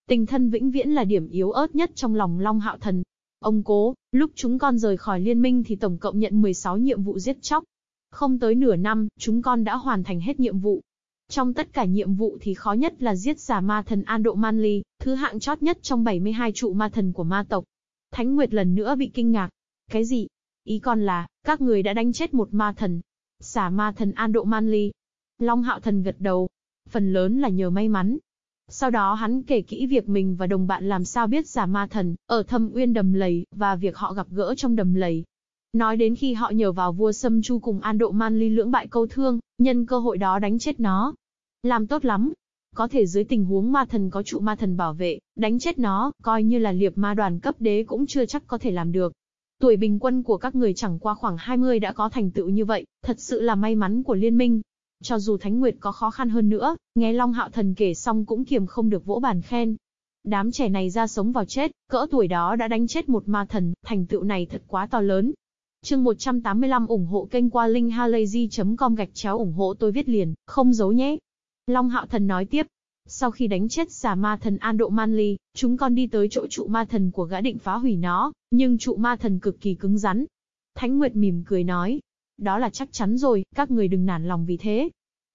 Tình thân vĩnh viễn là điểm yếu ớt nhất trong lòng Long Hạo Thần. Ông cố, lúc chúng con rời khỏi liên minh thì tổng cộng nhận 16 nhiệm vụ giết chóc. Không tới nửa năm, chúng con đã hoàn thành hết nhiệm vụ. Trong tất cả nhiệm vụ thì khó nhất là giết giả ma thần An Độ Manly, thứ hạng chót nhất trong 72 trụ ma thần của ma tộc. Thánh Nguyệt lần nữa bị kinh ngạc. Cái gì? Ý con là, các người đã đánh chết một ma thần, Xả ma thần An Độ Man Long Hạo Thần gật đầu. Phần lớn là nhờ may mắn. Sau đó hắn kể kỹ việc mình và đồng bạn làm sao biết giả ma thần, ở thâm uyên đầm lầy, và việc họ gặp gỡ trong đầm lầy. Nói đến khi họ nhờ vào vua Sâm Chu cùng An Độ Man Ly lưỡng bại câu thương, nhân cơ hội đó đánh chết nó. Làm tốt lắm. Có thể dưới tình huống ma thần có trụ ma thần bảo vệ, đánh chết nó, coi như là liệp ma đoàn cấp đế cũng chưa chắc có thể làm được. Tuổi bình quân của các người chẳng qua khoảng 20 đã có thành tựu như vậy, thật sự là may mắn của liên minh. Cho dù Thánh Nguyệt có khó khăn hơn nữa, nghe Long Hạo Thần kể xong cũng kiềm không được vỗ bàn khen. Đám trẻ này ra sống vào chết, cỡ tuổi đó đã đánh chết một ma thần, thành tựu này thật quá to lớn. Chương 185 ủng hộ kênh qua linkhalazy.com gạch chéo ủng hộ tôi viết liền, không giấu nhé. Long Hạo Thần nói tiếp, sau khi đánh chết xà ma thần An Độ Manly, chúng con đi tới chỗ trụ ma thần của gã định phá hủy nó, nhưng trụ ma thần cực kỳ cứng rắn. Thánh Nguyệt mỉm cười nói, đó là chắc chắn rồi, các người đừng nản lòng vì thế.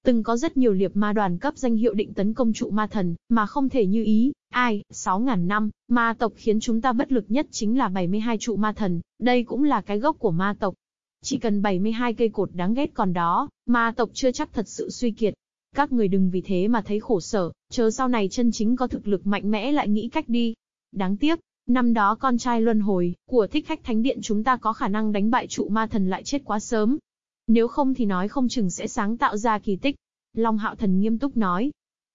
Từng có rất nhiều liệp ma đoàn cấp danh hiệu định tấn công trụ ma thần, mà không thể như ý, ai, 6.000 năm, ma tộc khiến chúng ta bất lực nhất chính là 72 trụ ma thần, đây cũng là cái gốc của ma tộc. Chỉ cần 72 cây cột đáng ghét còn đó, ma tộc chưa chắc thật sự suy kiệt, các người đừng vì thế mà thấy khổ sở, chờ sau này chân chính có thực lực mạnh mẽ lại nghĩ cách đi. Đáng tiếc, năm đó con trai luân hồi, của thích khách thánh điện chúng ta có khả năng đánh bại trụ ma thần lại chết quá sớm. Nếu không thì nói không chừng sẽ sáng tạo ra kỳ tích. Long hạo thần nghiêm túc nói.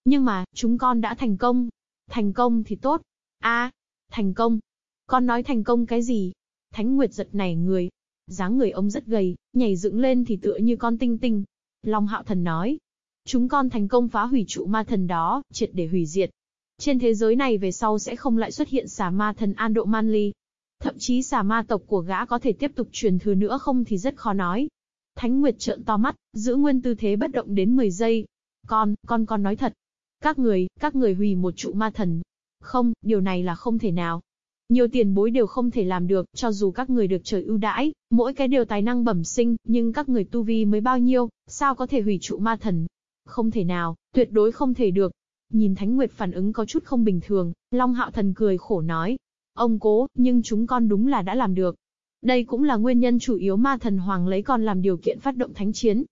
Nhưng mà, chúng con đã thành công. Thành công thì tốt. a thành công. Con nói thành công cái gì? Thánh Nguyệt giật nảy người. dáng người ông rất gầy, nhảy dựng lên thì tựa như con tinh tinh. Long hạo thần nói, Chúng con thành công phá hủy trụ ma thần đó, triệt để hủy diệt. Trên thế giới này về sau sẽ không lại xuất hiện xà ma thần An Độ Manly. Thậm chí xà ma tộc của gã có thể tiếp tục truyền thừa nữa không thì rất khó nói. Thánh Nguyệt trợn to mắt, giữ nguyên tư thế bất động đến 10 giây. Con, con con nói thật. Các người, các người hủy một trụ ma thần. Không, điều này là không thể nào. Nhiều tiền bối đều không thể làm được, cho dù các người được trời ưu đãi, mỗi cái đều tài năng bẩm sinh, nhưng các người tu vi mới bao nhiêu, sao có thể hủy trụ ma thần? Không thể nào, tuyệt đối không thể được. Nhìn Thánh Nguyệt phản ứng có chút không bình thường, Long Hạo Thần cười khổ nói. Ông cố, nhưng chúng con đúng là đã làm được. Đây cũng là nguyên nhân chủ yếu ma thần hoàng lấy con làm điều kiện phát động thánh chiến.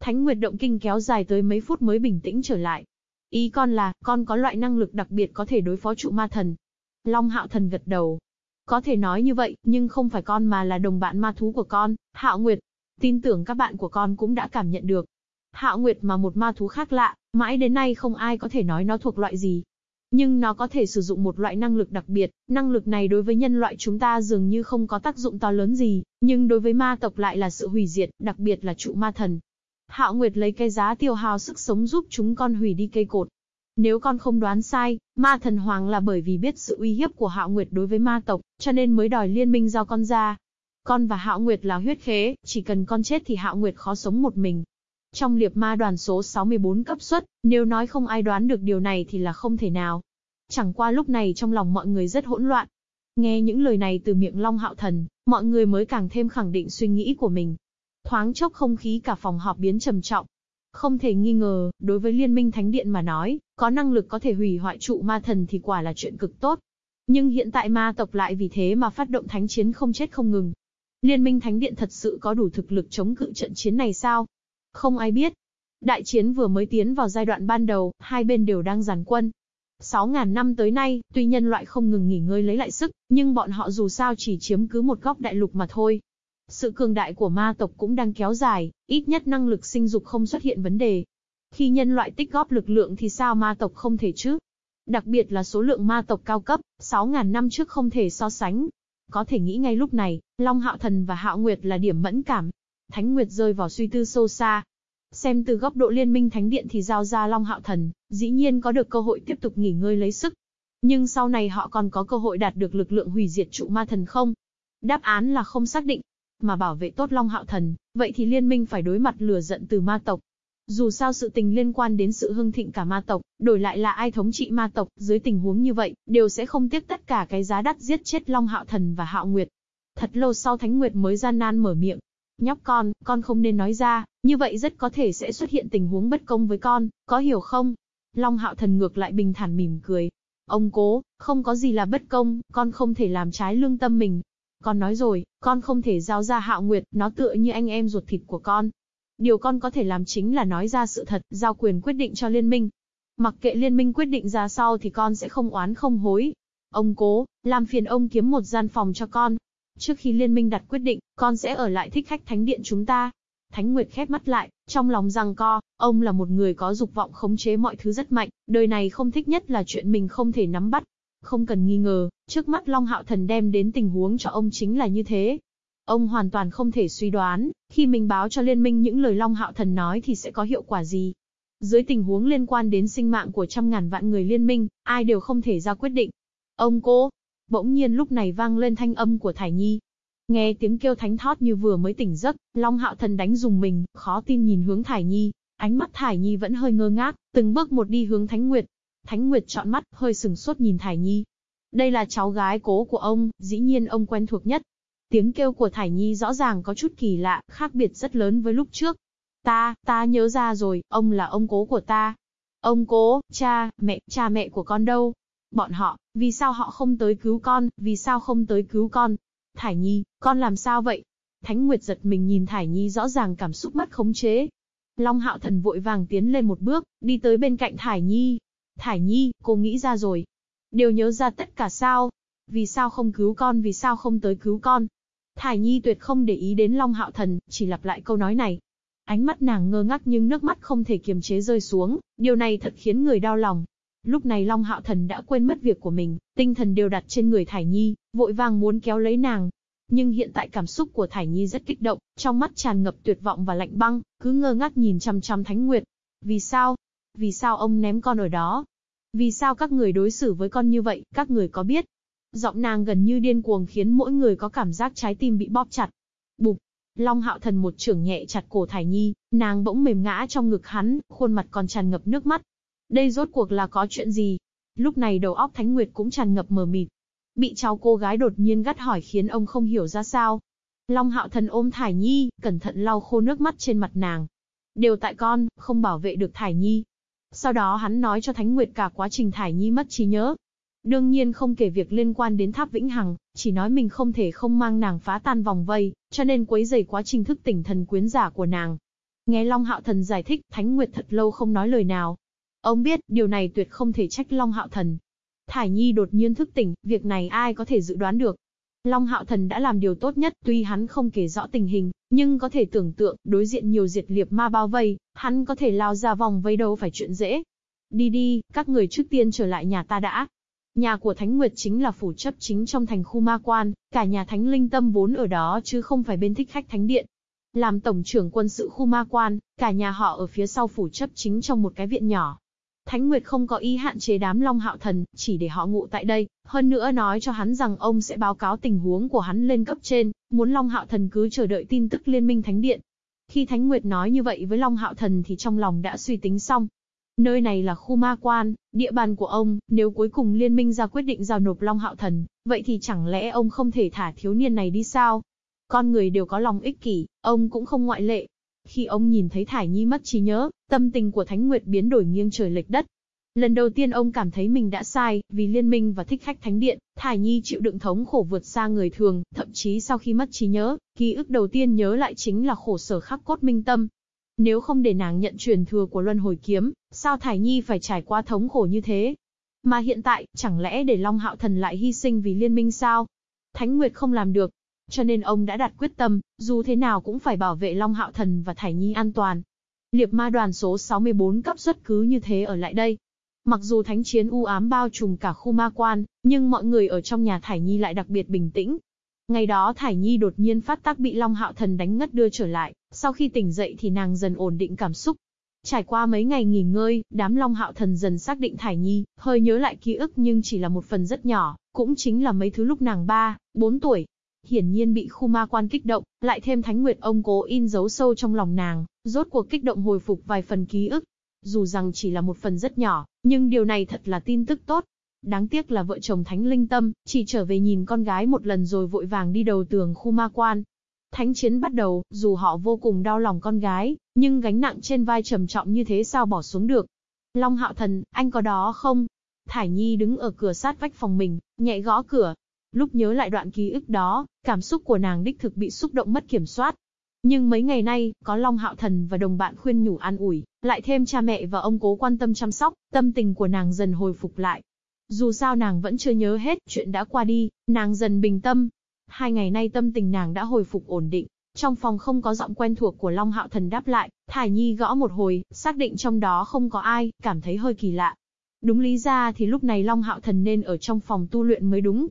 Thánh Nguyệt động kinh kéo dài tới mấy phút mới bình tĩnh trở lại. Ý con là, con có loại năng lực đặc biệt có thể đối phó trụ ma thần. Long Hạo Thần gật đầu. Có thể nói như vậy, nhưng không phải con mà là đồng bạn ma thú của con, Hạo Nguyệt. Tin tưởng các bạn của con cũng đã cảm nhận được. Hạo Nguyệt mà một ma thú khác lạ, mãi đến nay không ai có thể nói nó thuộc loại gì. Nhưng nó có thể sử dụng một loại năng lực đặc biệt, năng lực này đối với nhân loại chúng ta dường như không có tác dụng to lớn gì, nhưng đối với ma tộc lại là sự hủy diệt, đặc biệt là trụ ma thần. Hạo Nguyệt lấy cái giá tiêu hao sức sống giúp chúng con hủy đi cây cột. Nếu con không đoán sai, ma thần hoàng là bởi vì biết sự uy hiếp của Hạo Nguyệt đối với ma tộc, cho nên mới đòi liên minh giao con ra. Con và Hạo Nguyệt là huyết khế, chỉ cần con chết thì Hạo Nguyệt khó sống một mình. Trong liệp ma đoàn số 64 cấp suất, nếu nói không ai đoán được điều này thì là không thể nào. Chẳng qua lúc này trong lòng mọi người rất hỗn loạn. Nghe những lời này từ miệng Long Hạo Thần, mọi người mới càng thêm khẳng định suy nghĩ của mình. Thoáng chốc không khí cả phòng họp biến trầm trọng. Không thể nghi ngờ, đối với Liên minh Thánh Điện mà nói, có năng lực có thể hủy hoại trụ ma thần thì quả là chuyện cực tốt. Nhưng hiện tại ma tộc lại vì thế mà phát động thánh chiến không chết không ngừng. Liên minh Thánh Điện thật sự có đủ thực lực chống cự trận chiến này sao? Không ai biết. Đại chiến vừa mới tiến vào giai đoạn ban đầu, hai bên đều đang giàn quân. 6.000 năm tới nay, tuy nhân loại không ngừng nghỉ ngơi lấy lại sức, nhưng bọn họ dù sao chỉ chiếm cứ một góc đại lục mà thôi. Sự cường đại của ma tộc cũng đang kéo dài, ít nhất năng lực sinh dục không xuất hiện vấn đề. Khi nhân loại tích góp lực lượng thì sao ma tộc không thể chứ? Đặc biệt là số lượng ma tộc cao cấp, 6.000 năm trước không thể so sánh. Có thể nghĩ ngay lúc này, Long Hạo Thần và Hạo Nguyệt là điểm mẫn cảm. Thánh Nguyệt rơi vào suy tư sâu xa. Xem từ góc độ liên minh thánh điện thì giao ra Long Hạo Thần, dĩ nhiên có được cơ hội tiếp tục nghỉ ngơi lấy sức. Nhưng sau này họ còn có cơ hội đạt được lực lượng hủy diệt trụ ma thần không? Đáp án là không xác định, mà bảo vệ tốt Long Hạo Thần, vậy thì liên minh phải đối mặt lừa giận từ ma tộc. Dù sao sự tình liên quan đến sự hưng thịnh cả ma tộc, đổi lại là ai thống trị ma tộc, dưới tình huống như vậy, đều sẽ không tiếc tất cả cái giá đắt giết chết Long Hạo Thần và Hạo Nguyệt. Thật lâu sau Thánh Nguyệt mới gian nan mở miệng. Nhóc con, con không nên nói ra, như vậy rất có thể sẽ xuất hiện tình huống bất công với con, có hiểu không? Long Hạo Thần ngược lại bình thản mỉm cười. Ông cố, không có gì là bất công, con không thể làm trái lương tâm mình, con nói rồi, con không thể giao ra hạo nguyệt, nó tựa như anh em ruột thịt của con. Điều con có thể làm chính là nói ra sự thật, giao quyền quyết định cho liên minh. Mặc kệ liên minh quyết định ra sau thì con sẽ không oán không hối. Ông cố, làm phiền ông kiếm một gian phòng cho con. Trước khi liên minh đặt quyết định, con sẽ ở lại thích khách thánh điện chúng ta. Thánh Nguyệt khép mắt lại, trong lòng rằng co, ông là một người có dục vọng khống chế mọi thứ rất mạnh, đời này không thích nhất là chuyện mình không thể nắm bắt. Không cần nghi ngờ, trước mắt Long Hạo Thần đem đến tình huống cho ông chính là như thế. Ông hoàn toàn không thể suy đoán, khi mình báo cho liên minh những lời Long Hạo Thần nói thì sẽ có hiệu quả gì. Dưới tình huống liên quan đến sinh mạng của trăm ngàn vạn người liên minh, ai đều không thể ra quyết định. Ông cô, bỗng nhiên lúc này vang lên thanh âm của Thải Nhi. Nghe tiếng kêu thánh thót như vừa mới tỉnh giấc, Long Hạo Thần đánh dùng mình, khó tin nhìn hướng Thải Nhi, ánh mắt Thải Nhi vẫn hơi ngơ ngác, từng bước một đi hướng Thánh Nguyệt, Thánh Nguyệt trọn mắt, hơi sừng sốt nhìn Thải Nhi. Đây là cháu gái cố của ông, dĩ nhiên ông quen thuộc nhất. Tiếng kêu của Thải Nhi rõ ràng có chút kỳ lạ, khác biệt rất lớn với lúc trước. Ta, ta nhớ ra rồi, ông là ông cố của ta. Ông cố, cha, mẹ, cha mẹ của con đâu? Bọn họ, vì sao họ không tới cứu con, vì sao không tới cứu con? Thải Nhi, con làm sao vậy? Thánh Nguyệt giật mình nhìn Thải Nhi rõ ràng cảm xúc mất khống chế. Long Hạo Thần vội vàng tiến lên một bước, đi tới bên cạnh Thải Nhi, Thải Nhi, cô nghĩ ra rồi. Đều nhớ ra tất cả sao? Vì sao không cứu con vì sao không tới cứu con? Thải Nhi tuyệt không để ý đến Long Hạo Thần, chỉ lặp lại câu nói này. Ánh mắt nàng ngơ ngác nhưng nước mắt không thể kiềm chế rơi xuống, điều này thật khiến người đau lòng. Lúc này Long Hạo Thần đã quên mất việc của mình, tinh thần đều đặt trên người Thải Nhi, vội vàng muốn kéo lấy nàng. Nhưng hiện tại cảm xúc của Thải Nhi rất kích động, trong mắt tràn ngập tuyệt vọng và lạnh băng, cứ ngơ ngác nhìn chăm chăm Thánh Nguyệt. Vì sao? Vì sao ông ném con ở đó? Vì sao các người đối xử với con như vậy, các người có biết? Giọng nàng gần như điên cuồng khiến mỗi người có cảm giác trái tim bị bóp chặt. Bụp! Long hạo thần một trưởng nhẹ chặt cổ Thải Nhi, nàng bỗng mềm ngã trong ngực hắn, khuôn mặt còn tràn ngập nước mắt. Đây rốt cuộc là có chuyện gì? Lúc này đầu óc Thánh Nguyệt cũng tràn ngập mờ mịt. Bị cháu cô gái đột nhiên gắt hỏi khiến ông không hiểu ra sao. Long hạo thần ôm Thải Nhi, cẩn thận lau khô nước mắt trên mặt nàng. Đều tại con, không bảo vệ được Thải Nhi, Sau đó hắn nói cho Thánh Nguyệt cả quá trình Thải Nhi mất trí nhớ. Đương nhiên không kể việc liên quan đến tháp Vĩnh Hằng, chỉ nói mình không thể không mang nàng phá tan vòng vây, cho nên quấy rầy quá trình thức tỉnh thần quyến giả của nàng. Nghe Long Hạo Thần giải thích, Thánh Nguyệt thật lâu không nói lời nào. Ông biết, điều này tuyệt không thể trách Long Hạo Thần. Thải Nhi đột nhiên thức tỉnh, việc này ai có thể dự đoán được. Long Hạo Thần đã làm điều tốt nhất, tuy hắn không kể rõ tình hình, nhưng có thể tưởng tượng, đối diện nhiều diệt liệt ma bao vây, hắn có thể lao ra vòng vây đâu phải chuyện dễ. Đi đi, các người trước tiên trở lại nhà ta đã. Nhà của Thánh Nguyệt chính là phủ chấp chính trong thành khu ma quan, cả nhà Thánh Linh Tâm vốn ở đó chứ không phải bên thích khách Thánh Điện. Làm tổng trưởng quân sự khu ma quan, cả nhà họ ở phía sau phủ chấp chính trong một cái viện nhỏ. Thánh Nguyệt không có ý hạn chế đám Long Hạo Thần, chỉ để họ ngụ tại đây, hơn nữa nói cho hắn rằng ông sẽ báo cáo tình huống của hắn lên cấp trên, muốn Long Hạo Thần cứ chờ đợi tin tức Liên minh Thánh Điện. Khi Thánh Nguyệt nói như vậy với Long Hạo Thần thì trong lòng đã suy tính xong. Nơi này là khu ma quan, địa bàn của ông, nếu cuối cùng liên minh ra quyết định giao nộp Long Hạo Thần, vậy thì chẳng lẽ ông không thể thả thiếu niên này đi sao? Con người đều có lòng ích kỷ, ông cũng không ngoại lệ. Khi ông nhìn thấy Thải Nhi mất trí nhớ, tâm tình của Thánh Nguyệt biến đổi nghiêng trời lệch đất. Lần đầu tiên ông cảm thấy mình đã sai, vì liên minh và thích khách thánh điện, Thải Nhi chịu đựng thống khổ vượt xa người thường, thậm chí sau khi mất trí nhớ, ký ức đầu tiên nhớ lại chính là khổ sở khắc cốt minh tâm. Nếu không để nàng nhận truyền thừa của luân hồi kiếm, sao Thải Nhi phải trải qua thống khổ như thế? Mà hiện tại, chẳng lẽ để Long Hạo Thần lại hy sinh vì liên minh sao? Thánh Nguyệt không làm được, cho nên ông đã đặt quyết tâm, dù thế nào cũng phải bảo vệ Long Hạo Thần và Thải Nhi an toàn. Liệp ma đoàn số 64 cấp xuất cứ như thế ở lại đây. Mặc dù thánh chiến u ám bao trùm cả khu ma quan, nhưng mọi người ở trong nhà Thải Nhi lại đặc biệt bình tĩnh. Ngày đó Thải Nhi đột nhiên phát tác bị Long Hạo Thần đánh ngất đưa trở lại, sau khi tỉnh dậy thì nàng dần ổn định cảm xúc. Trải qua mấy ngày nghỉ ngơi, đám Long Hạo Thần dần xác định Thải Nhi, hơi nhớ lại ký ức nhưng chỉ là một phần rất nhỏ, cũng chính là mấy thứ lúc nàng 3, 4 tuổi, hiển nhiên bị khu ma quan kích động, lại thêm thánh nguyệt ông cố in dấu sâu trong lòng nàng, rốt cuộc kích động hồi phục vài phần ký ức. Dù rằng chỉ là một phần rất nhỏ, nhưng điều này thật là tin tức tốt. Đáng tiếc là vợ chồng Thánh Linh Tâm, chỉ trở về nhìn con gái một lần rồi vội vàng đi đầu tường khu ma quan. Thánh chiến bắt đầu, dù họ vô cùng đau lòng con gái, nhưng gánh nặng trên vai trầm trọng như thế sao bỏ xuống được. Long Hạo Thần, anh có đó không? Thải Nhi đứng ở cửa sát vách phòng mình, nhẹ gõ cửa, Lúc nhớ lại đoạn ký ức đó, cảm xúc của nàng đích thực bị xúc động mất kiểm soát. Nhưng mấy ngày nay, có Long Hạo Thần và đồng bạn khuyên nhủ an ủi, lại thêm cha mẹ và ông cố quan tâm chăm sóc, tâm tình của nàng dần hồi phục lại. Dù sao nàng vẫn chưa nhớ hết, chuyện đã qua đi, nàng dần bình tâm. Hai ngày nay tâm tình nàng đã hồi phục ổn định. Trong phòng không có giọng quen thuộc của Long Hạo Thần đáp lại, Thải Nhi gõ một hồi, xác định trong đó không có ai, cảm thấy hơi kỳ lạ. Đúng lý ra thì lúc này Long Hạo Thần nên ở trong phòng tu luyện mới đúng,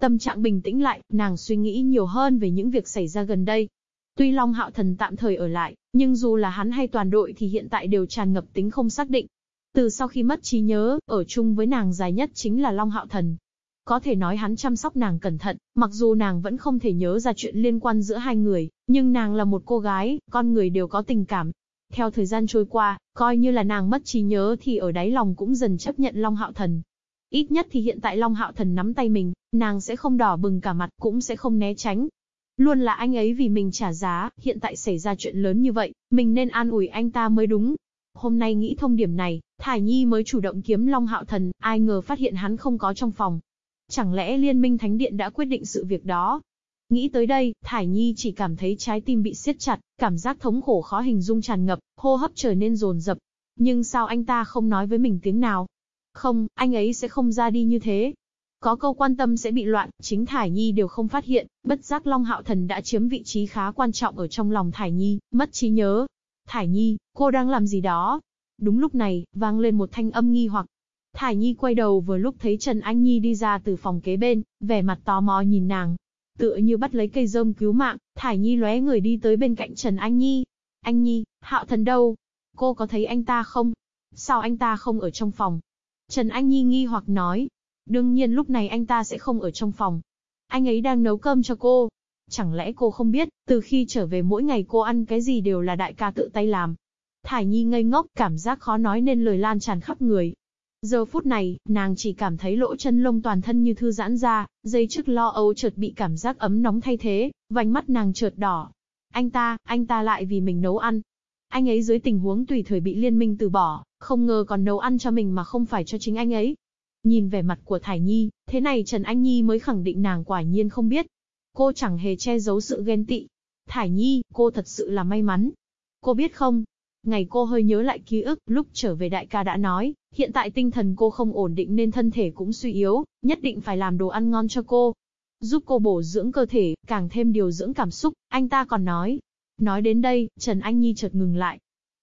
Tâm trạng bình tĩnh lại, nàng suy nghĩ nhiều hơn về những việc xảy ra gần đây. Tuy Long Hạo Thần tạm thời ở lại, nhưng dù là hắn hay toàn đội thì hiện tại đều tràn ngập tính không xác định. Từ sau khi mất trí nhớ, ở chung với nàng dài nhất chính là Long Hạo Thần. Có thể nói hắn chăm sóc nàng cẩn thận, mặc dù nàng vẫn không thể nhớ ra chuyện liên quan giữa hai người, nhưng nàng là một cô gái, con người đều có tình cảm. Theo thời gian trôi qua, coi như là nàng mất trí nhớ thì ở đáy lòng cũng dần chấp nhận Long Hạo Thần. Ít nhất thì hiện tại Long Hạo Thần nắm tay mình, nàng sẽ không đỏ bừng cả mặt, cũng sẽ không né tránh. Luôn là anh ấy vì mình trả giá, hiện tại xảy ra chuyện lớn như vậy, mình nên an ủi anh ta mới đúng. Hôm nay nghĩ thông điểm này, Thải Nhi mới chủ động kiếm Long Hạo Thần, ai ngờ phát hiện hắn không có trong phòng. Chẳng lẽ Liên minh Thánh Điện đã quyết định sự việc đó? Nghĩ tới đây, Thải Nhi chỉ cảm thấy trái tim bị siết chặt, cảm giác thống khổ khó hình dung tràn ngập, hô hấp trở nên dồn dập. Nhưng sao anh ta không nói với mình tiếng nào? Không, anh ấy sẽ không ra đi như thế. Có câu quan tâm sẽ bị loạn, chính Thải Nhi đều không phát hiện, bất giác Long Hạo Thần đã chiếm vị trí khá quan trọng ở trong lòng Thải Nhi, mất trí nhớ. Thải Nhi, cô đang làm gì đó? Đúng lúc này, vang lên một thanh âm nghi hoặc. Thải Nhi quay đầu vừa lúc thấy Trần Anh Nhi đi ra từ phòng kế bên, vẻ mặt tò mò nhìn nàng. Tựa như bắt lấy cây rơm cứu mạng, Thải Nhi lóe người đi tới bên cạnh Trần Anh Nhi. Anh Nhi, Hạo Thần đâu? Cô có thấy anh ta không? Sao anh ta không ở trong phòng? Trần Anh Nhi nghi hoặc nói. Đương nhiên lúc này anh ta sẽ không ở trong phòng. Anh ấy đang nấu cơm cho cô. Chẳng lẽ cô không biết, từ khi trở về mỗi ngày cô ăn cái gì đều là đại ca tự tay làm. Thải Nhi ngây ngốc, cảm giác khó nói nên lời lan tràn khắp người. Giờ phút này, nàng chỉ cảm thấy lỗ chân lông toàn thân như thư giãn ra, dây trước lo âu chợt bị cảm giác ấm nóng thay thế, vành mắt nàng chợt đỏ. Anh ta, anh ta lại vì mình nấu ăn. Anh ấy dưới tình huống tùy thời bị liên minh từ bỏ, không ngờ còn nấu ăn cho mình mà không phải cho chính anh ấy. Nhìn vẻ mặt của Thải Nhi, thế này Trần Anh Nhi mới khẳng định nàng quả nhiên không biết. Cô chẳng hề che giấu sự ghen tị. Thải Nhi, cô thật sự là may mắn. Cô biết không, ngày cô hơi nhớ lại ký ức, lúc trở về đại ca đã nói, hiện tại tinh thần cô không ổn định nên thân thể cũng suy yếu, nhất định phải làm đồ ăn ngon cho cô. Giúp cô bổ dưỡng cơ thể, càng thêm điều dưỡng cảm xúc, anh ta còn nói. Nói đến đây, Trần Anh Nhi chợt ngừng lại.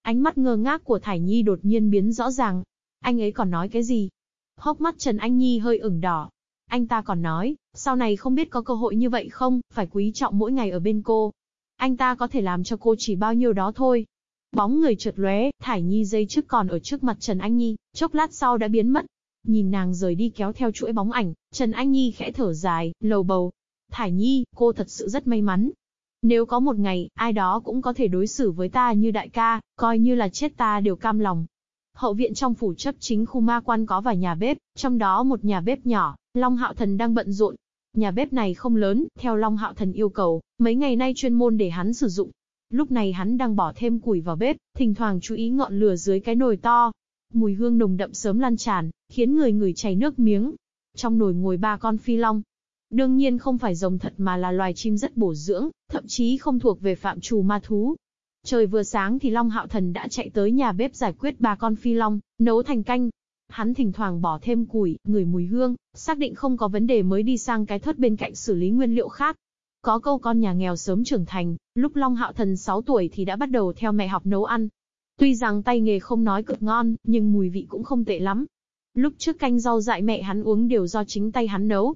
Ánh mắt ngơ ngác của Thải Nhi đột nhiên biến rõ ràng. Anh ấy còn nói cái gì? Hốc mắt Trần Anh Nhi hơi ửng đỏ. Anh ta còn nói, sau này không biết có cơ hội như vậy không, phải quý trọng mỗi ngày ở bên cô. Anh ta có thể làm cho cô chỉ bao nhiêu đó thôi. Bóng người trượt lóe, Thải Nhi dây trước còn ở trước mặt Trần Anh Nhi, chốc lát sau đã biến mất. Nhìn nàng rời đi kéo theo chuỗi bóng ảnh, Trần Anh Nhi khẽ thở dài, lầu bầu. Thải Nhi, cô thật sự rất may mắn. Nếu có một ngày, ai đó cũng có thể đối xử với ta như đại ca, coi như là chết ta đều cam lòng. Hậu viện trong phủ chấp chính khu ma quan có vài nhà bếp, trong đó một nhà bếp nhỏ, Long Hạo Thần đang bận rộn. Nhà bếp này không lớn, theo Long Hạo Thần yêu cầu, mấy ngày nay chuyên môn để hắn sử dụng, Lúc này hắn đang bỏ thêm củi vào bếp, thỉnh thoảng chú ý ngọn lửa dưới cái nồi to. Mùi hương nồng đậm sớm lan tràn, khiến người người chảy nước miếng. Trong nồi ngồi ba con phi long. Đương nhiên không phải rồng thật mà là loài chim rất bổ dưỡng, thậm chí không thuộc về phạm trù ma thú. Trời vừa sáng thì Long Hạo Thần đã chạy tới nhà bếp giải quyết ba con phi long, nấu thành canh. Hắn thỉnh thoảng bỏ thêm củi, ngửi mùi hương, xác định không có vấn đề mới đi sang cái thớt bên cạnh xử lý nguyên liệu khác. Có câu con nhà nghèo sớm trưởng thành, lúc Long Hạo Thần 6 tuổi thì đã bắt đầu theo mẹ học nấu ăn. Tuy rằng tay nghề không nói cực ngon, nhưng mùi vị cũng không tệ lắm. Lúc trước canh rau dại mẹ hắn uống đều do chính tay hắn nấu.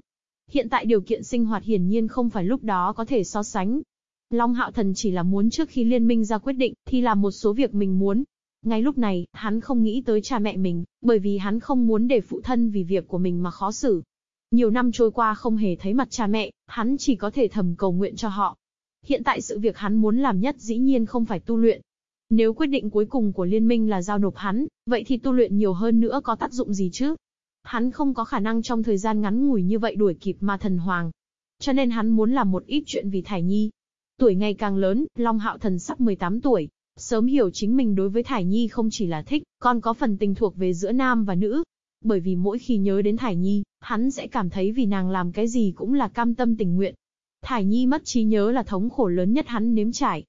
Hiện tại điều kiện sinh hoạt hiển nhiên không phải lúc đó có thể so sánh. Long Hạo Thần chỉ là muốn trước khi liên minh ra quyết định, thì làm một số việc mình muốn. Ngay lúc này, hắn không nghĩ tới cha mẹ mình, bởi vì hắn không muốn để phụ thân vì việc của mình mà khó xử. Nhiều năm trôi qua không hề thấy mặt cha mẹ, hắn chỉ có thể thầm cầu nguyện cho họ. Hiện tại sự việc hắn muốn làm nhất dĩ nhiên không phải tu luyện. Nếu quyết định cuối cùng của liên minh là giao nộp hắn, vậy thì tu luyện nhiều hơn nữa có tác dụng gì chứ? Hắn không có khả năng trong thời gian ngắn ngủi như vậy đuổi kịp ma thần hoàng. Cho nên hắn muốn làm một ít chuyện vì Thải Nhi. Tuổi ngày càng lớn, Long Hạo Thần sắp 18 tuổi. Sớm hiểu chính mình đối với Thải Nhi không chỉ là thích, còn có phần tình thuộc về giữa nam và nữ bởi vì mỗi khi nhớ đến Thải Nhi, hắn sẽ cảm thấy vì nàng làm cái gì cũng là cam tâm tình nguyện. Thải Nhi mất trí nhớ là thống khổ lớn nhất hắn nếm trải.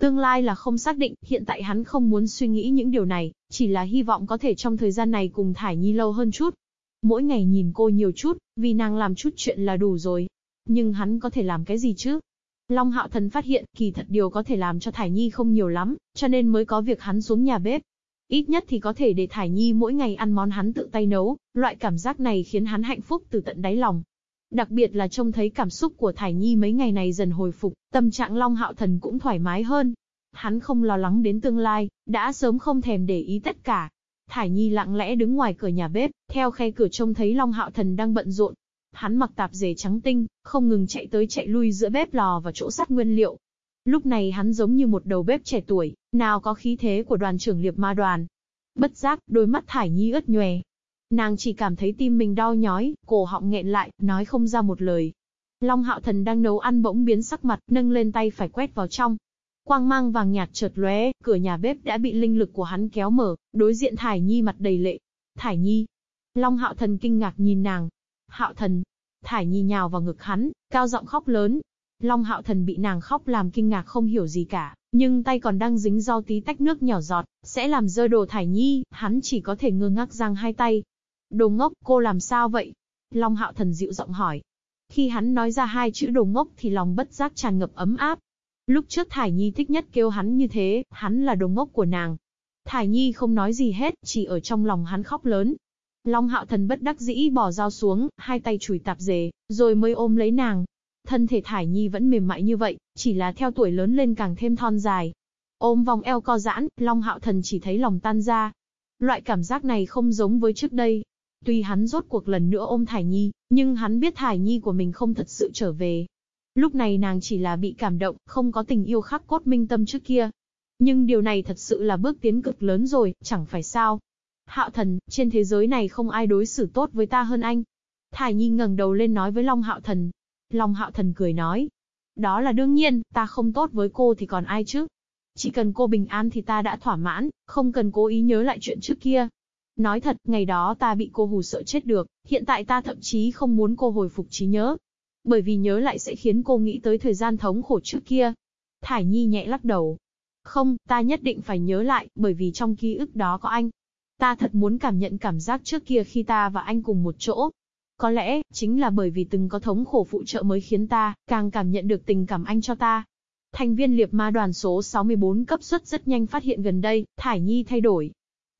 Tương lai là không xác định, hiện tại hắn không muốn suy nghĩ những điều này, chỉ là hy vọng có thể trong thời gian này cùng Thải Nhi lâu hơn chút. Mỗi ngày nhìn cô nhiều chút, vì nàng làm chút chuyện là đủ rồi. Nhưng hắn có thể làm cái gì chứ? Long Hạo Thần phát hiện, kỳ thật điều có thể làm cho Thải Nhi không nhiều lắm, cho nên mới có việc hắn xuống nhà bếp, Ít nhất thì có thể để Thải Nhi mỗi ngày ăn món hắn tự tay nấu, loại cảm giác này khiến hắn hạnh phúc từ tận đáy lòng. Đặc biệt là trông thấy cảm xúc của Thải Nhi mấy ngày này dần hồi phục, tâm trạng Long Hạo Thần cũng thoải mái hơn. Hắn không lo lắng đến tương lai, đã sớm không thèm để ý tất cả. Thải Nhi lặng lẽ đứng ngoài cửa nhà bếp, theo khe cửa trông thấy Long Hạo Thần đang bận rộn. Hắn mặc tạp dề trắng tinh, không ngừng chạy tới chạy lui giữa bếp lò và chỗ sắt nguyên liệu, Lúc này hắn giống như một đầu bếp trẻ tuổi, nào có khí thế của đoàn trưởng liệp ma đoàn. Bất giác, đôi mắt Thải Nhi ướt nhòe. Nàng chỉ cảm thấy tim mình đau nhói, cổ họng nghẹn lại, nói không ra một lời. Long hạo thần đang nấu ăn bỗng biến sắc mặt, nâng lên tay phải quét vào trong. Quang mang vàng nhạt chợt lóe, cửa nhà bếp đã bị linh lực của hắn kéo mở, đối diện Thải Nhi mặt đầy lệ. Thải Nhi. Long hạo thần kinh ngạc nhìn nàng. Hạo thần. Thải Nhi nhào vào ngực hắn, cao giọng khóc lớn, Long hạo thần bị nàng khóc làm kinh ngạc không hiểu gì cả, nhưng tay còn đang dính do tí tách nước nhỏ giọt, sẽ làm rơi đồ thải nhi, hắn chỉ có thể ngơ ngác giang hai tay. Đồ ngốc, cô làm sao vậy? Long hạo thần dịu giọng hỏi. Khi hắn nói ra hai chữ đồ ngốc thì lòng bất giác tràn ngập ấm áp. Lúc trước Thải Nhi thích nhất kêu hắn như thế, hắn là đồ ngốc của nàng. Thải Nhi không nói gì hết, chỉ ở trong lòng hắn khóc lớn. Long hạo thần bất đắc dĩ bỏ dao xuống, hai tay chùi tạp dề, rồi mới ôm lấy nàng, Thân thể Thải Nhi vẫn mềm mại như vậy, chỉ là theo tuổi lớn lên càng thêm thon dài. Ôm vòng eo co giãn, Long Hạo Thần chỉ thấy lòng tan ra. Loại cảm giác này không giống với trước đây. Tuy hắn rốt cuộc lần nữa ôm Thải Nhi, nhưng hắn biết Thải Nhi của mình không thật sự trở về. Lúc này nàng chỉ là bị cảm động, không có tình yêu khắc cốt minh tâm trước kia. Nhưng điều này thật sự là bước tiến cực lớn rồi, chẳng phải sao. Hạo thần, trên thế giới này không ai đối xử tốt với ta hơn anh. Thải Nhi ngẩng đầu lên nói với Long Hạo Thần, Long hạo thần cười nói. Đó là đương nhiên, ta không tốt với cô thì còn ai chứ? Chỉ cần cô bình an thì ta đã thỏa mãn, không cần cố ý nhớ lại chuyện trước kia. Nói thật, ngày đó ta bị cô hù sợ chết được, hiện tại ta thậm chí không muốn cô hồi phục trí nhớ. Bởi vì nhớ lại sẽ khiến cô nghĩ tới thời gian thống khổ trước kia. Thải Nhi nhẹ lắc đầu. Không, ta nhất định phải nhớ lại, bởi vì trong ký ức đó có anh. Ta thật muốn cảm nhận cảm giác trước kia khi ta và anh cùng một chỗ. Có lẽ, chính là bởi vì từng có thống khổ phụ trợ mới khiến ta, càng cảm nhận được tình cảm anh cho ta. Thành viên liệp ma đoàn số 64 cấp suất rất nhanh phát hiện gần đây, Thải Nhi thay đổi.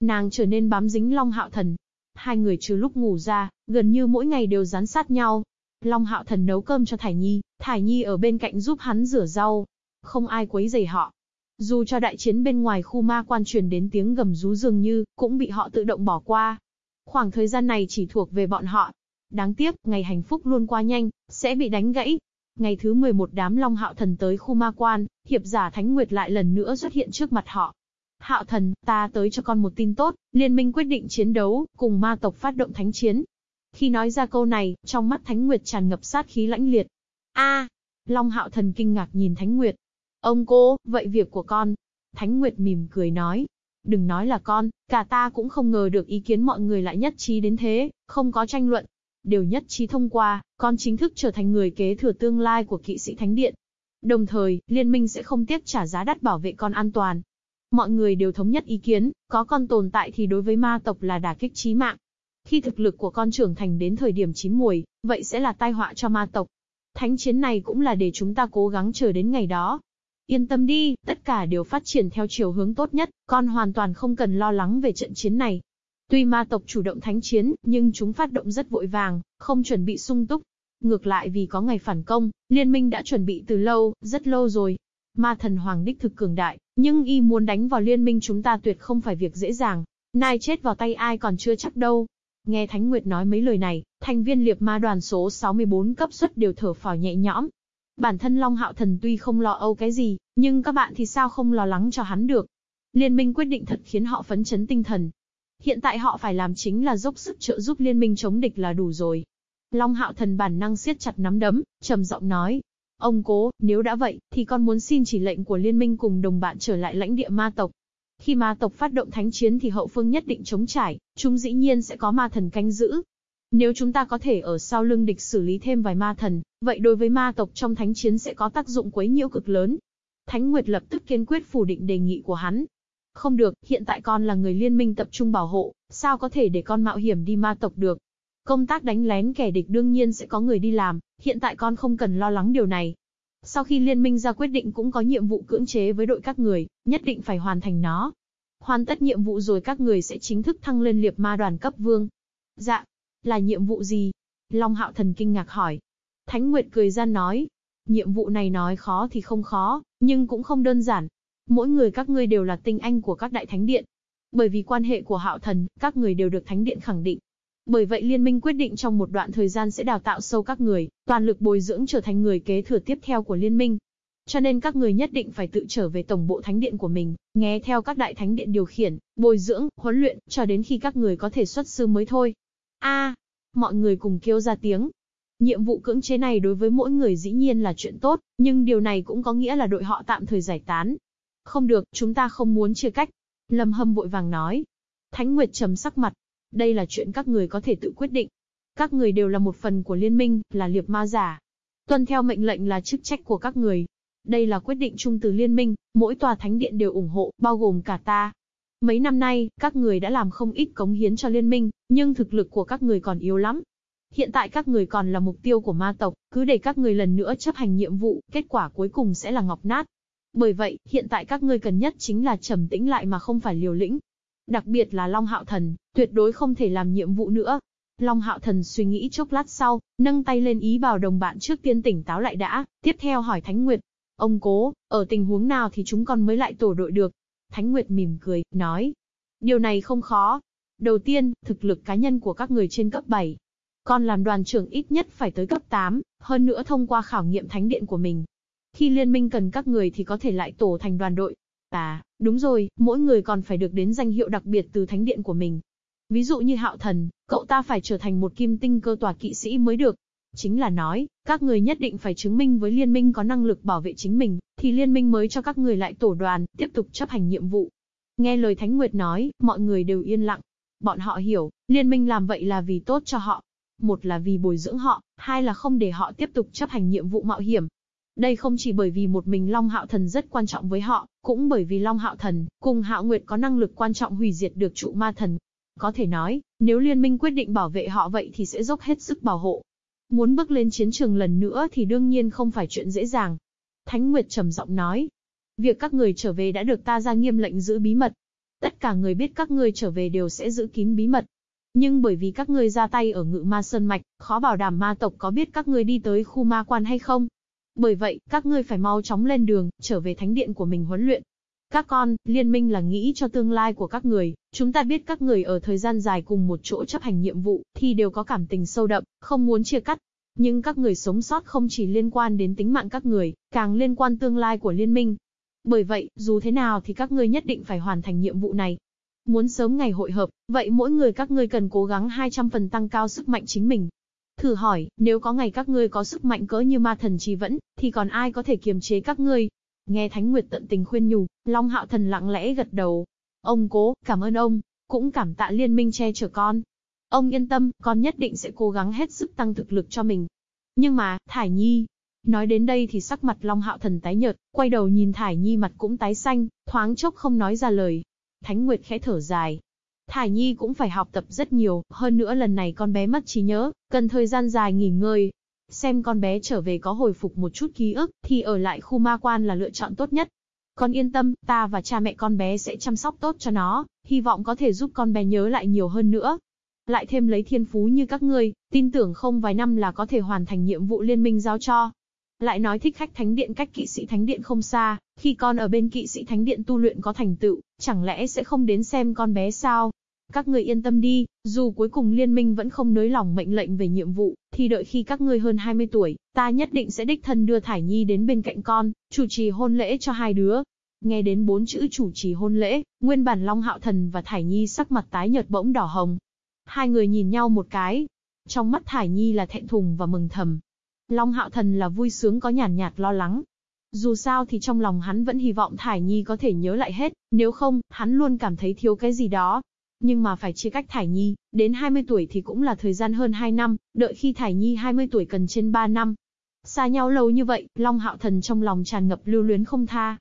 Nàng trở nên bám dính Long Hạo Thần. Hai người trừ lúc ngủ ra, gần như mỗi ngày đều dán sát nhau. Long Hạo Thần nấu cơm cho Thải Nhi, Thải Nhi ở bên cạnh giúp hắn rửa rau. Không ai quấy rầy họ. Dù cho đại chiến bên ngoài khu ma quan truyền đến tiếng gầm rú dường như, cũng bị họ tự động bỏ qua. Khoảng thời gian này chỉ thuộc về bọn họ. Đáng tiếc, ngày hạnh phúc luôn qua nhanh, sẽ bị đánh gãy. Ngày thứ 11 đám Long Hạo Thần tới khu ma quan, hiệp giả Thánh Nguyệt lại lần nữa xuất hiện trước mặt họ. Hạo Thần, ta tới cho con một tin tốt, liên minh quyết định chiến đấu, cùng ma tộc phát động thánh chiến. Khi nói ra câu này, trong mắt Thánh Nguyệt tràn ngập sát khí lãnh liệt. A, Long Hạo Thần kinh ngạc nhìn Thánh Nguyệt. Ông cô, vậy việc của con. Thánh Nguyệt mỉm cười nói. Đừng nói là con, cả ta cũng không ngờ được ý kiến mọi người lại nhất trí đến thế, không có tranh luận, đều nhất trí thông qua, con chính thức trở thành người kế thừa tương lai của kỵ sĩ Thánh Điện. Đồng thời, liên minh sẽ không tiếc trả giá đắt bảo vệ con an toàn. Mọi người đều thống nhất ý kiến, có con tồn tại thì đối với ma tộc là đả kích chí mạng. Khi thực lực của con trưởng thành đến thời điểm chín mùi, vậy sẽ là tai họa cho ma tộc. Thánh chiến này cũng là để chúng ta cố gắng chờ đến ngày đó. Yên tâm đi, tất cả đều phát triển theo chiều hướng tốt nhất, con hoàn toàn không cần lo lắng về trận chiến này. Tuy ma tộc chủ động thánh chiến, nhưng chúng phát động rất vội vàng, không chuẩn bị sung túc. Ngược lại vì có ngày phản công, liên minh đã chuẩn bị từ lâu, rất lâu rồi. Ma thần hoàng đích thực cường đại, nhưng y muốn đánh vào liên minh chúng ta tuyệt không phải việc dễ dàng. Nai chết vào tay ai còn chưa chắc đâu. Nghe Thánh Nguyệt nói mấy lời này, thành viên liệp ma đoàn số 64 cấp suất đều thở phào nhẹ nhõm. Bản thân Long Hạo Thần tuy không lo âu cái gì, nhưng các bạn thì sao không lo lắng cho hắn được. Liên minh quyết định thật khiến họ phấn chấn tinh thần, Hiện tại họ phải làm chính là dốc sức trợ giúp liên minh chống địch là đủ rồi. Long hạo thần bản năng siết chặt nắm đấm, trầm giọng nói. Ông cố, nếu đã vậy, thì con muốn xin chỉ lệnh của liên minh cùng đồng bạn trở lại lãnh địa ma tộc. Khi ma tộc phát động thánh chiến thì hậu phương nhất định chống trải, chúng dĩ nhiên sẽ có ma thần canh giữ. Nếu chúng ta có thể ở sau lưng địch xử lý thêm vài ma thần, vậy đối với ma tộc trong thánh chiến sẽ có tác dụng quấy nhiễu cực lớn. Thánh Nguyệt lập tức kiên quyết phủ định đề nghị của hắn, không được, hiện tại con là người liên minh tập trung bảo hộ, sao có thể để con mạo hiểm đi ma tộc được. Công tác đánh lén kẻ địch đương nhiên sẽ có người đi làm, hiện tại con không cần lo lắng điều này. Sau khi liên minh ra quyết định cũng có nhiệm vụ cưỡng chế với đội các người, nhất định phải hoàn thành nó. Hoàn tất nhiệm vụ rồi các người sẽ chính thức thăng lên liệp ma đoàn cấp vương. Dạ, là nhiệm vụ gì? Long hạo thần kinh ngạc hỏi. Thánh Nguyệt cười ra nói, nhiệm vụ này nói khó thì không khó, nhưng cũng không đơn giản. Mỗi người các ngươi đều là tinh anh của các đại thánh điện. Bởi vì quan hệ của hạo thần, các người đều được thánh điện khẳng định. Bởi vậy liên minh quyết định trong một đoạn thời gian sẽ đào tạo sâu các người, toàn lực bồi dưỡng trở thành người kế thừa tiếp theo của liên minh. Cho nên các người nhất định phải tự trở về tổng bộ thánh điện của mình, nghe theo các đại thánh điện điều khiển, bồi dưỡng, huấn luyện, cho đến khi các người có thể xuất sư mới thôi. A, mọi người cùng kêu ra tiếng. Nhiệm vụ cưỡng chế này đối với mỗi người dĩ nhiên là chuyện tốt, nhưng điều này cũng có nghĩa là đội họ tạm thời giải tán, không được, chúng ta không muốn chia cách. Lâm Hâm vội vàng nói. Thánh Nguyệt trầm sắc mặt. Đây là chuyện các người có thể tự quyết định. Các người đều là một phần của liên minh, là liệp ma giả. Tuân theo mệnh lệnh là chức trách của các người. Đây là quyết định chung từ liên minh, mỗi tòa thánh điện đều ủng hộ, bao gồm cả ta. Mấy năm nay, các người đã làm không ít cống hiến cho liên minh, nhưng thực lực của các người còn yếu lắm. Hiện tại các người còn là mục tiêu của ma tộc, cứ để các người lần nữa chấp hành nhiệm vụ, kết quả cuối cùng sẽ là ngọc nát. Bởi vậy, hiện tại các ngươi cần nhất chính là trầm tĩnh lại mà không phải liều lĩnh. Đặc biệt là Long Hạo Thần, tuyệt đối không thể làm nhiệm vụ nữa. Long Hạo Thần suy nghĩ chốc lát sau, nâng tay lên ý bảo đồng bạn trước tiên tỉnh táo lại đã, tiếp theo hỏi Thánh Nguyệt. Ông cố, ở tình huống nào thì chúng con mới lại tổ đội được? Thánh Nguyệt mỉm cười, nói. Điều này không khó. Đầu tiên, thực lực cá nhân của các người trên cấp 7. Con làm đoàn trưởng ít nhất phải tới cấp 8, hơn nữa thông qua khảo nghiệm thánh điện của mình, khi liên minh cần các người thì có thể lại tổ thành đoàn đội. À, đúng rồi, mỗi người còn phải được đến danh hiệu đặc biệt từ thánh điện của mình. Ví dụ như hạo thần, cậu ta phải trở thành một kim tinh cơ tòa kỵ sĩ mới được. Chính là nói, các người nhất định phải chứng minh với liên minh có năng lực bảo vệ chính mình, thì liên minh mới cho các người lại tổ đoàn, tiếp tục chấp hành nhiệm vụ. Nghe lời Thánh Nguyệt nói, mọi người đều yên lặng. Bọn họ hiểu, liên minh làm vậy là vì tốt cho họ. Một là vì bồi dưỡng họ, hai là không để họ tiếp tục chấp hành nhiệm vụ mạo hiểm. Đây không chỉ bởi vì một mình Long Hạo Thần rất quan trọng với họ, cũng bởi vì Long Hạo Thần, cùng Hạo Nguyệt có năng lực quan trọng hủy diệt được trụ ma thần. Có thể nói, nếu liên minh quyết định bảo vệ họ vậy thì sẽ dốc hết sức bảo hộ. Muốn bước lên chiến trường lần nữa thì đương nhiên không phải chuyện dễ dàng. Thánh Nguyệt trầm giọng nói. Việc các người trở về đã được ta ra nghiêm lệnh giữ bí mật. Tất cả người biết các ngươi trở về đều sẽ giữ kín bí mật. Nhưng bởi vì các ngươi ra tay ở ngự ma sơn mạch, khó bảo đảm ma tộc có biết các ngươi đi tới khu ma quan hay không. Bởi vậy, các ngươi phải mau chóng lên đường, trở về thánh điện của mình huấn luyện. Các con, liên minh là nghĩ cho tương lai của các người, chúng ta biết các người ở thời gian dài cùng một chỗ chấp hành nhiệm vụ, thì đều có cảm tình sâu đậm, không muốn chia cắt. Nhưng các người sống sót không chỉ liên quan đến tính mạng các người, càng liên quan tương lai của liên minh. Bởi vậy, dù thế nào thì các ngươi nhất định phải hoàn thành nhiệm vụ này. Muốn sớm ngày hội hợp, vậy mỗi người các ngươi cần cố gắng 200 phần tăng cao sức mạnh chính mình. Thử hỏi, nếu có ngày các ngươi có sức mạnh cỡ như ma thần trì vẫn, thì còn ai có thể kiềm chế các ngươi? Nghe Thánh Nguyệt tận tình khuyên nhủ, Long Hạo Thần lặng lẽ gật đầu. Ông cố, cảm ơn ông, cũng cảm tạ liên minh che chở con. Ông yên tâm, con nhất định sẽ cố gắng hết sức tăng thực lực cho mình. Nhưng mà, Thải Nhi. Nói đến đây thì sắc mặt Long Hạo Thần tái nhợt, quay đầu nhìn Thải Nhi mặt cũng tái xanh, thoáng chốc không nói ra lời. Thánh Nguyệt khẽ thở dài, Thải Nhi cũng phải học tập rất nhiều, hơn nữa lần này con bé mất trí nhớ, cần thời gian dài nghỉ ngơi. Xem con bé trở về có hồi phục một chút ký ức, thì ở lại khu ma quan là lựa chọn tốt nhất. Con yên tâm, ta và cha mẹ con bé sẽ chăm sóc tốt cho nó, hy vọng có thể giúp con bé nhớ lại nhiều hơn nữa. Lại thêm lấy thiên phú như các ngươi, tin tưởng không vài năm là có thể hoàn thành nhiệm vụ liên minh giao cho. Lại nói thích khách thánh điện cách kỵ sĩ thánh điện không xa, khi con ở bên kỵ sĩ thánh điện tu luyện có thành tựu, chẳng lẽ sẽ không đến xem con bé sao? Các ngươi yên tâm đi, dù cuối cùng liên minh vẫn không nới lỏng mệnh lệnh về nhiệm vụ, thì đợi khi các ngươi hơn 20 tuổi, ta nhất định sẽ đích thân đưa Thải Nhi đến bên cạnh con, chủ trì hôn lễ cho hai đứa. Nghe đến bốn chữ chủ trì hôn lễ, nguyên bản Long Hạo Thần và Thải Nhi sắc mặt tái nhợt bỗng đỏ hồng. Hai người nhìn nhau một cái. Trong mắt Thải Nhi là thẹn thùng và mừng thầm. Long Hạo Thần là vui sướng có nhàn nhạt lo lắng, dù sao thì trong lòng hắn vẫn hy vọng Thải Nhi có thể nhớ lại hết, nếu không, hắn luôn cảm thấy thiếu cái gì đó. Nhưng mà phải chia cách Thải Nhi, đến 20 tuổi thì cũng là thời gian hơn 2 năm, đợi khi Thải Nhi 20 tuổi cần trên 3 năm. Xa nhau lâu như vậy, Long Hạo Thần trong lòng tràn ngập lưu luyến không tha.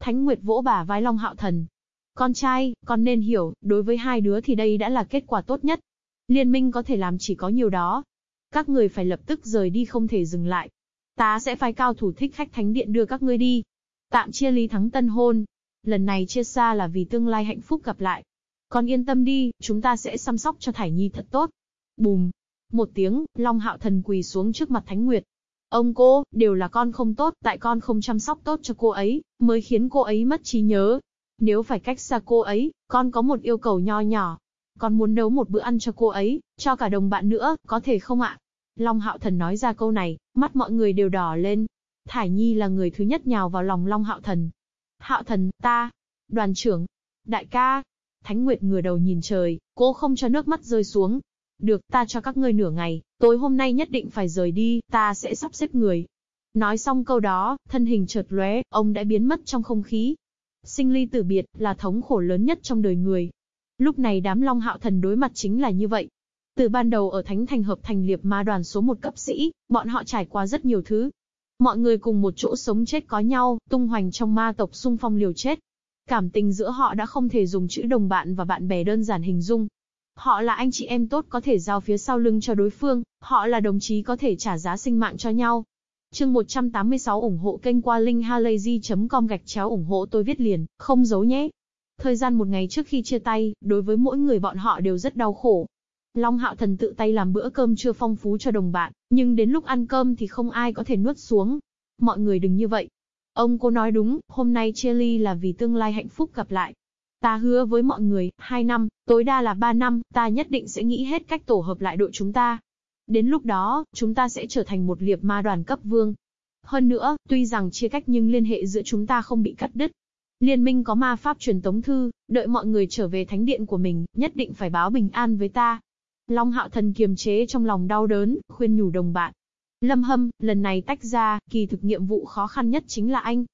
Thánh Nguyệt vỗ bả vai Long Hạo Thần. Con trai, con nên hiểu, đối với hai đứa thì đây đã là kết quả tốt nhất. Liên minh có thể làm chỉ có nhiều đó. Các người phải lập tức rời đi không thể dừng lại. Ta sẽ phái cao thủ thích khách thánh điện đưa các ngươi đi. Tạm chia ly thắng tân hôn. Lần này chia xa là vì tương lai hạnh phúc gặp lại. Con yên tâm đi, chúng ta sẽ chăm sóc cho Thải Nhi thật tốt. Bùm. Một tiếng, Long Hạo Thần quỳ xuống trước mặt Thánh Nguyệt. Ông cô, đều là con không tốt, tại con không chăm sóc tốt cho cô ấy, mới khiến cô ấy mất trí nhớ. Nếu phải cách xa cô ấy, con có một yêu cầu nho nhỏ. Con muốn nấu một bữa ăn cho cô ấy, cho cả đồng bạn nữa, có thể không ạ? Long Hạo Thần nói ra câu này, mắt mọi người đều đỏ lên. Thải Nhi là người thứ nhất nhào vào lòng Long Hạo Thần. Hạo Thần, ta, đoàn trưởng, đại ca, Thánh Nguyệt ngửa đầu nhìn trời, cố không cho nước mắt rơi xuống. Được, ta cho các ngươi nửa ngày, tối hôm nay nhất định phải rời đi, ta sẽ sắp xếp người. Nói xong câu đó, thân hình chợt lóe, ông đã biến mất trong không khí. Sinh ly tử biệt, là thống khổ lớn nhất trong đời người. Lúc này đám Long Hạo Thần đối mặt chính là như vậy. Từ ban đầu ở Thánh Thành hợp thành liệp ma đoàn số một cấp sĩ, bọn họ trải qua rất nhiều thứ. Mọi người cùng một chỗ sống chết có nhau, tung hoành trong ma tộc xung phong liều chết, Cảm tình giữa họ đã không thể dùng chữ đồng bạn và bạn bè đơn giản hình dung. Họ là anh chị em tốt có thể giao phía sau lưng cho đối phương, họ là đồng chí có thể trả giá sinh mạng cho nhau. Chương 186 ủng hộ kênh qua linkhalazy.com gạch chéo ủng hộ tôi viết liền, không giấu nhé. Thời gian một ngày trước khi chia tay, đối với mỗi người bọn họ đều rất đau khổ. Long Hạo Thần tự tay làm bữa cơm chưa phong phú cho đồng bạn, nhưng đến lúc ăn cơm thì không ai có thể nuốt xuống. Mọi người đừng như vậy, Ông cô nói đúng, hôm nay chia ly là vì tương lai hạnh phúc gặp lại. Ta hứa với mọi người, hai năm, tối đa là ba năm, ta nhất định sẽ nghĩ hết cách tổ hợp lại đội chúng ta. Đến lúc đó, chúng ta sẽ trở thành một liệp ma đoàn cấp vương. Hơn nữa, tuy rằng chia cách nhưng liên hệ giữa chúng ta không bị cắt đứt. Liên minh có ma pháp truyền tống thư, đợi mọi người trở về thánh điện của mình, nhất định phải báo bình an với ta. Long hạo thần kiềm chế trong lòng đau đớn, khuyên nhủ đồng bạn. Lâm Hâm, lần này tách ra, kỳ thực nhiệm vụ khó khăn nhất chính là anh.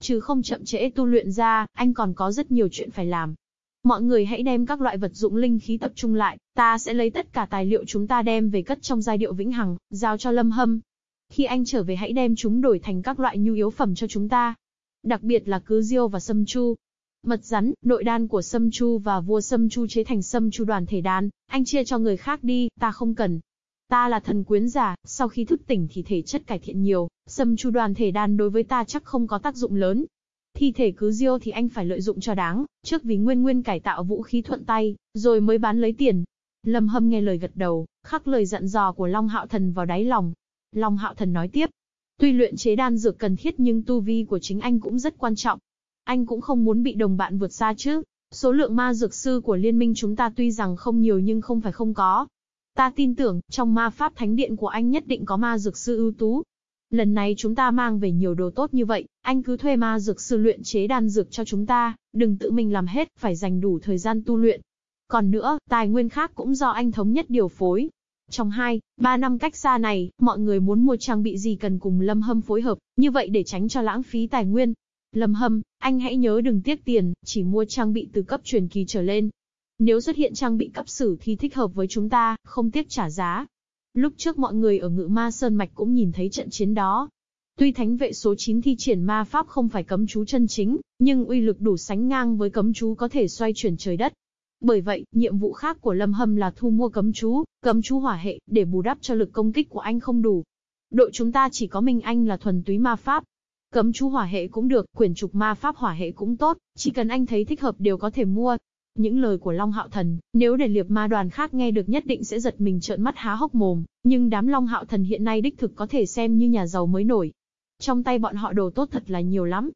Chứ không chậm trễ tu luyện ra, anh còn có rất nhiều chuyện phải làm. Mọi người hãy đem các loại vật dụng linh khí tập trung lại, ta sẽ lấy tất cả tài liệu chúng ta đem về cất trong giai điệu vĩnh hằng, giao cho Lâm Hâm. Khi anh trở về hãy đem chúng đổi thành các loại nhu yếu phẩm cho chúng ta. Đặc biệt là cứ diêu và sâm chu. Mật rắn, nội đan của sâm chu và vua sâm chu chế thành sâm chu đoàn thể đan, anh chia cho người khác đi, ta không cần. Ta là thần quyến giả, sau khi thức tỉnh thì thể chất cải thiện nhiều, xâm chu đoàn thể đan đối với ta chắc không có tác dụng lớn, Thi thể cứ diêu thì anh phải lợi dụng cho đáng, trước vì nguyên nguyên cải tạo vũ khí thuận tay, rồi mới bán lấy tiền. Lâm Hâm nghe lời gật đầu, khắc lời dặn dò của Long Hạo Thần vào đáy lòng. Long Hạo Thần nói tiếp, tuy luyện chế đan dược cần thiết nhưng tu vi của chính anh cũng rất quan trọng. Anh cũng không muốn bị đồng bạn vượt xa chứ. Số lượng ma dược sư của liên minh chúng ta tuy rằng không nhiều nhưng không phải không có. Ta tin tưởng, trong ma pháp thánh điện của anh nhất định có ma dược sư ưu tú, Lần này chúng ta mang về nhiều đồ tốt như vậy, anh cứ thuê ma dược sư luyện chế đan dược cho chúng ta, đừng tự mình làm hết, phải dành đủ thời gian tu luyện. Còn nữa, tài nguyên khác cũng do anh thống nhất điều phối. Trong 2, 3 năm cách xa này, mọi người muốn mua trang bị gì cần cùng Lâm Hâm phối hợp, như vậy để tránh cho lãng phí tài nguyên. Lâm Hâm, anh hãy nhớ đừng tiếc tiền, chỉ mua trang bị từ cấp truyền kỳ trở lên. Nếu xuất hiện trang bị cấp sử thì thích hợp với chúng ta, không tiếc trả giá. Lúc trước mọi người ở ngự ma Sơn Mạch cũng nhìn thấy trận chiến đó. Tuy thánh vệ số 9 thi triển ma pháp không phải cấm chú chân chính, nhưng uy lực đủ sánh ngang với cấm chú có thể xoay chuyển trời đất. Bởi vậy, nhiệm vụ khác của Lâm Hâm là thu mua cấm chú, cấm chú hỏa hệ, để bù đắp cho lực công kích của anh không đủ. Đội chúng ta chỉ có mình anh là thuần túy ma pháp. Cấm chú hỏa hệ cũng được, quyển trục ma pháp hỏa hệ cũng tốt, chỉ cần anh thấy thích hợp đều có thể mua. Những lời của Long Hạo Thần, nếu để liệp ma đoàn khác nghe được nhất định sẽ giật mình trợn mắt há hốc mồm, nhưng đám Long Hạo Thần hiện nay đích thực có thể xem như nhà giàu mới nổi. Trong tay bọn họ đồ tốt thật là nhiều lắm.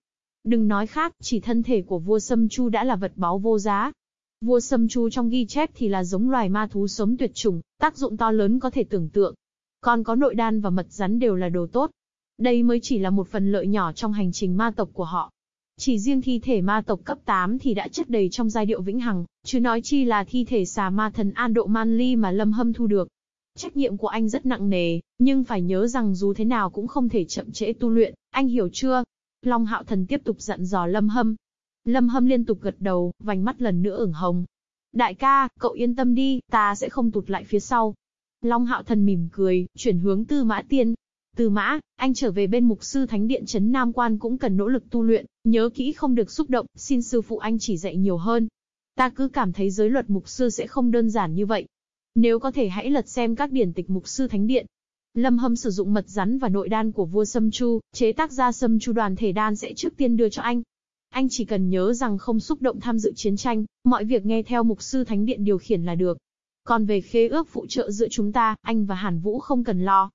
Đừng nói khác, chỉ thân thể của vua Sâm Chu đã là vật báu vô giá. Vua Sâm Chu trong ghi chép thì là giống loài ma thú sống tuyệt chủng, tác dụng to lớn có thể tưởng tượng. Còn có nội đan và mật rắn đều là đồ tốt. Đây mới chỉ là một phần lợi nhỏ trong hành trình ma tộc của họ. Chỉ riêng thi thể ma tộc cấp 8 thì đã chất đầy trong giai điệu vĩnh hằng, chứ nói chi là thi thể xà ma thần An Độ Man Ly mà Lâm Hâm thu được. Trách nhiệm của anh rất nặng nề, nhưng phải nhớ rằng dù thế nào cũng không thể chậm trễ tu luyện, anh hiểu chưa? Long Hạo Thần tiếp tục dặn dò Lâm Hâm. Lâm Hâm liên tục gật đầu, vành mắt lần nữa ửng hồng. Đại ca, cậu yên tâm đi, ta sẽ không tụt lại phía sau. Long Hạo Thần mỉm cười, chuyển hướng Tư Mã Tiên, từ mã, anh trở về bên mục sư thánh điện Trấn Nam Quan cũng cần nỗ lực tu luyện, nhớ kỹ không được xúc động, xin sư phụ anh chỉ dạy nhiều hơn. Ta cứ cảm thấy giới luật mục sư sẽ không đơn giản như vậy. Nếu có thể hãy lật xem các điển tịch mục sư thánh điện. Lâm Hâm sử dụng mật rắn và nội đan của vua Sâm Chu, chế tác ra Sâm Chu đoàn thể đan sẽ trước tiên đưa cho anh. Anh chỉ cần nhớ rằng không xúc động tham dự chiến tranh, mọi việc nghe theo mục sư thánh điện điều khiển là được. Còn về khế ước phụ trợ giữa chúng ta, anh và Hàn Vũ không cần lo.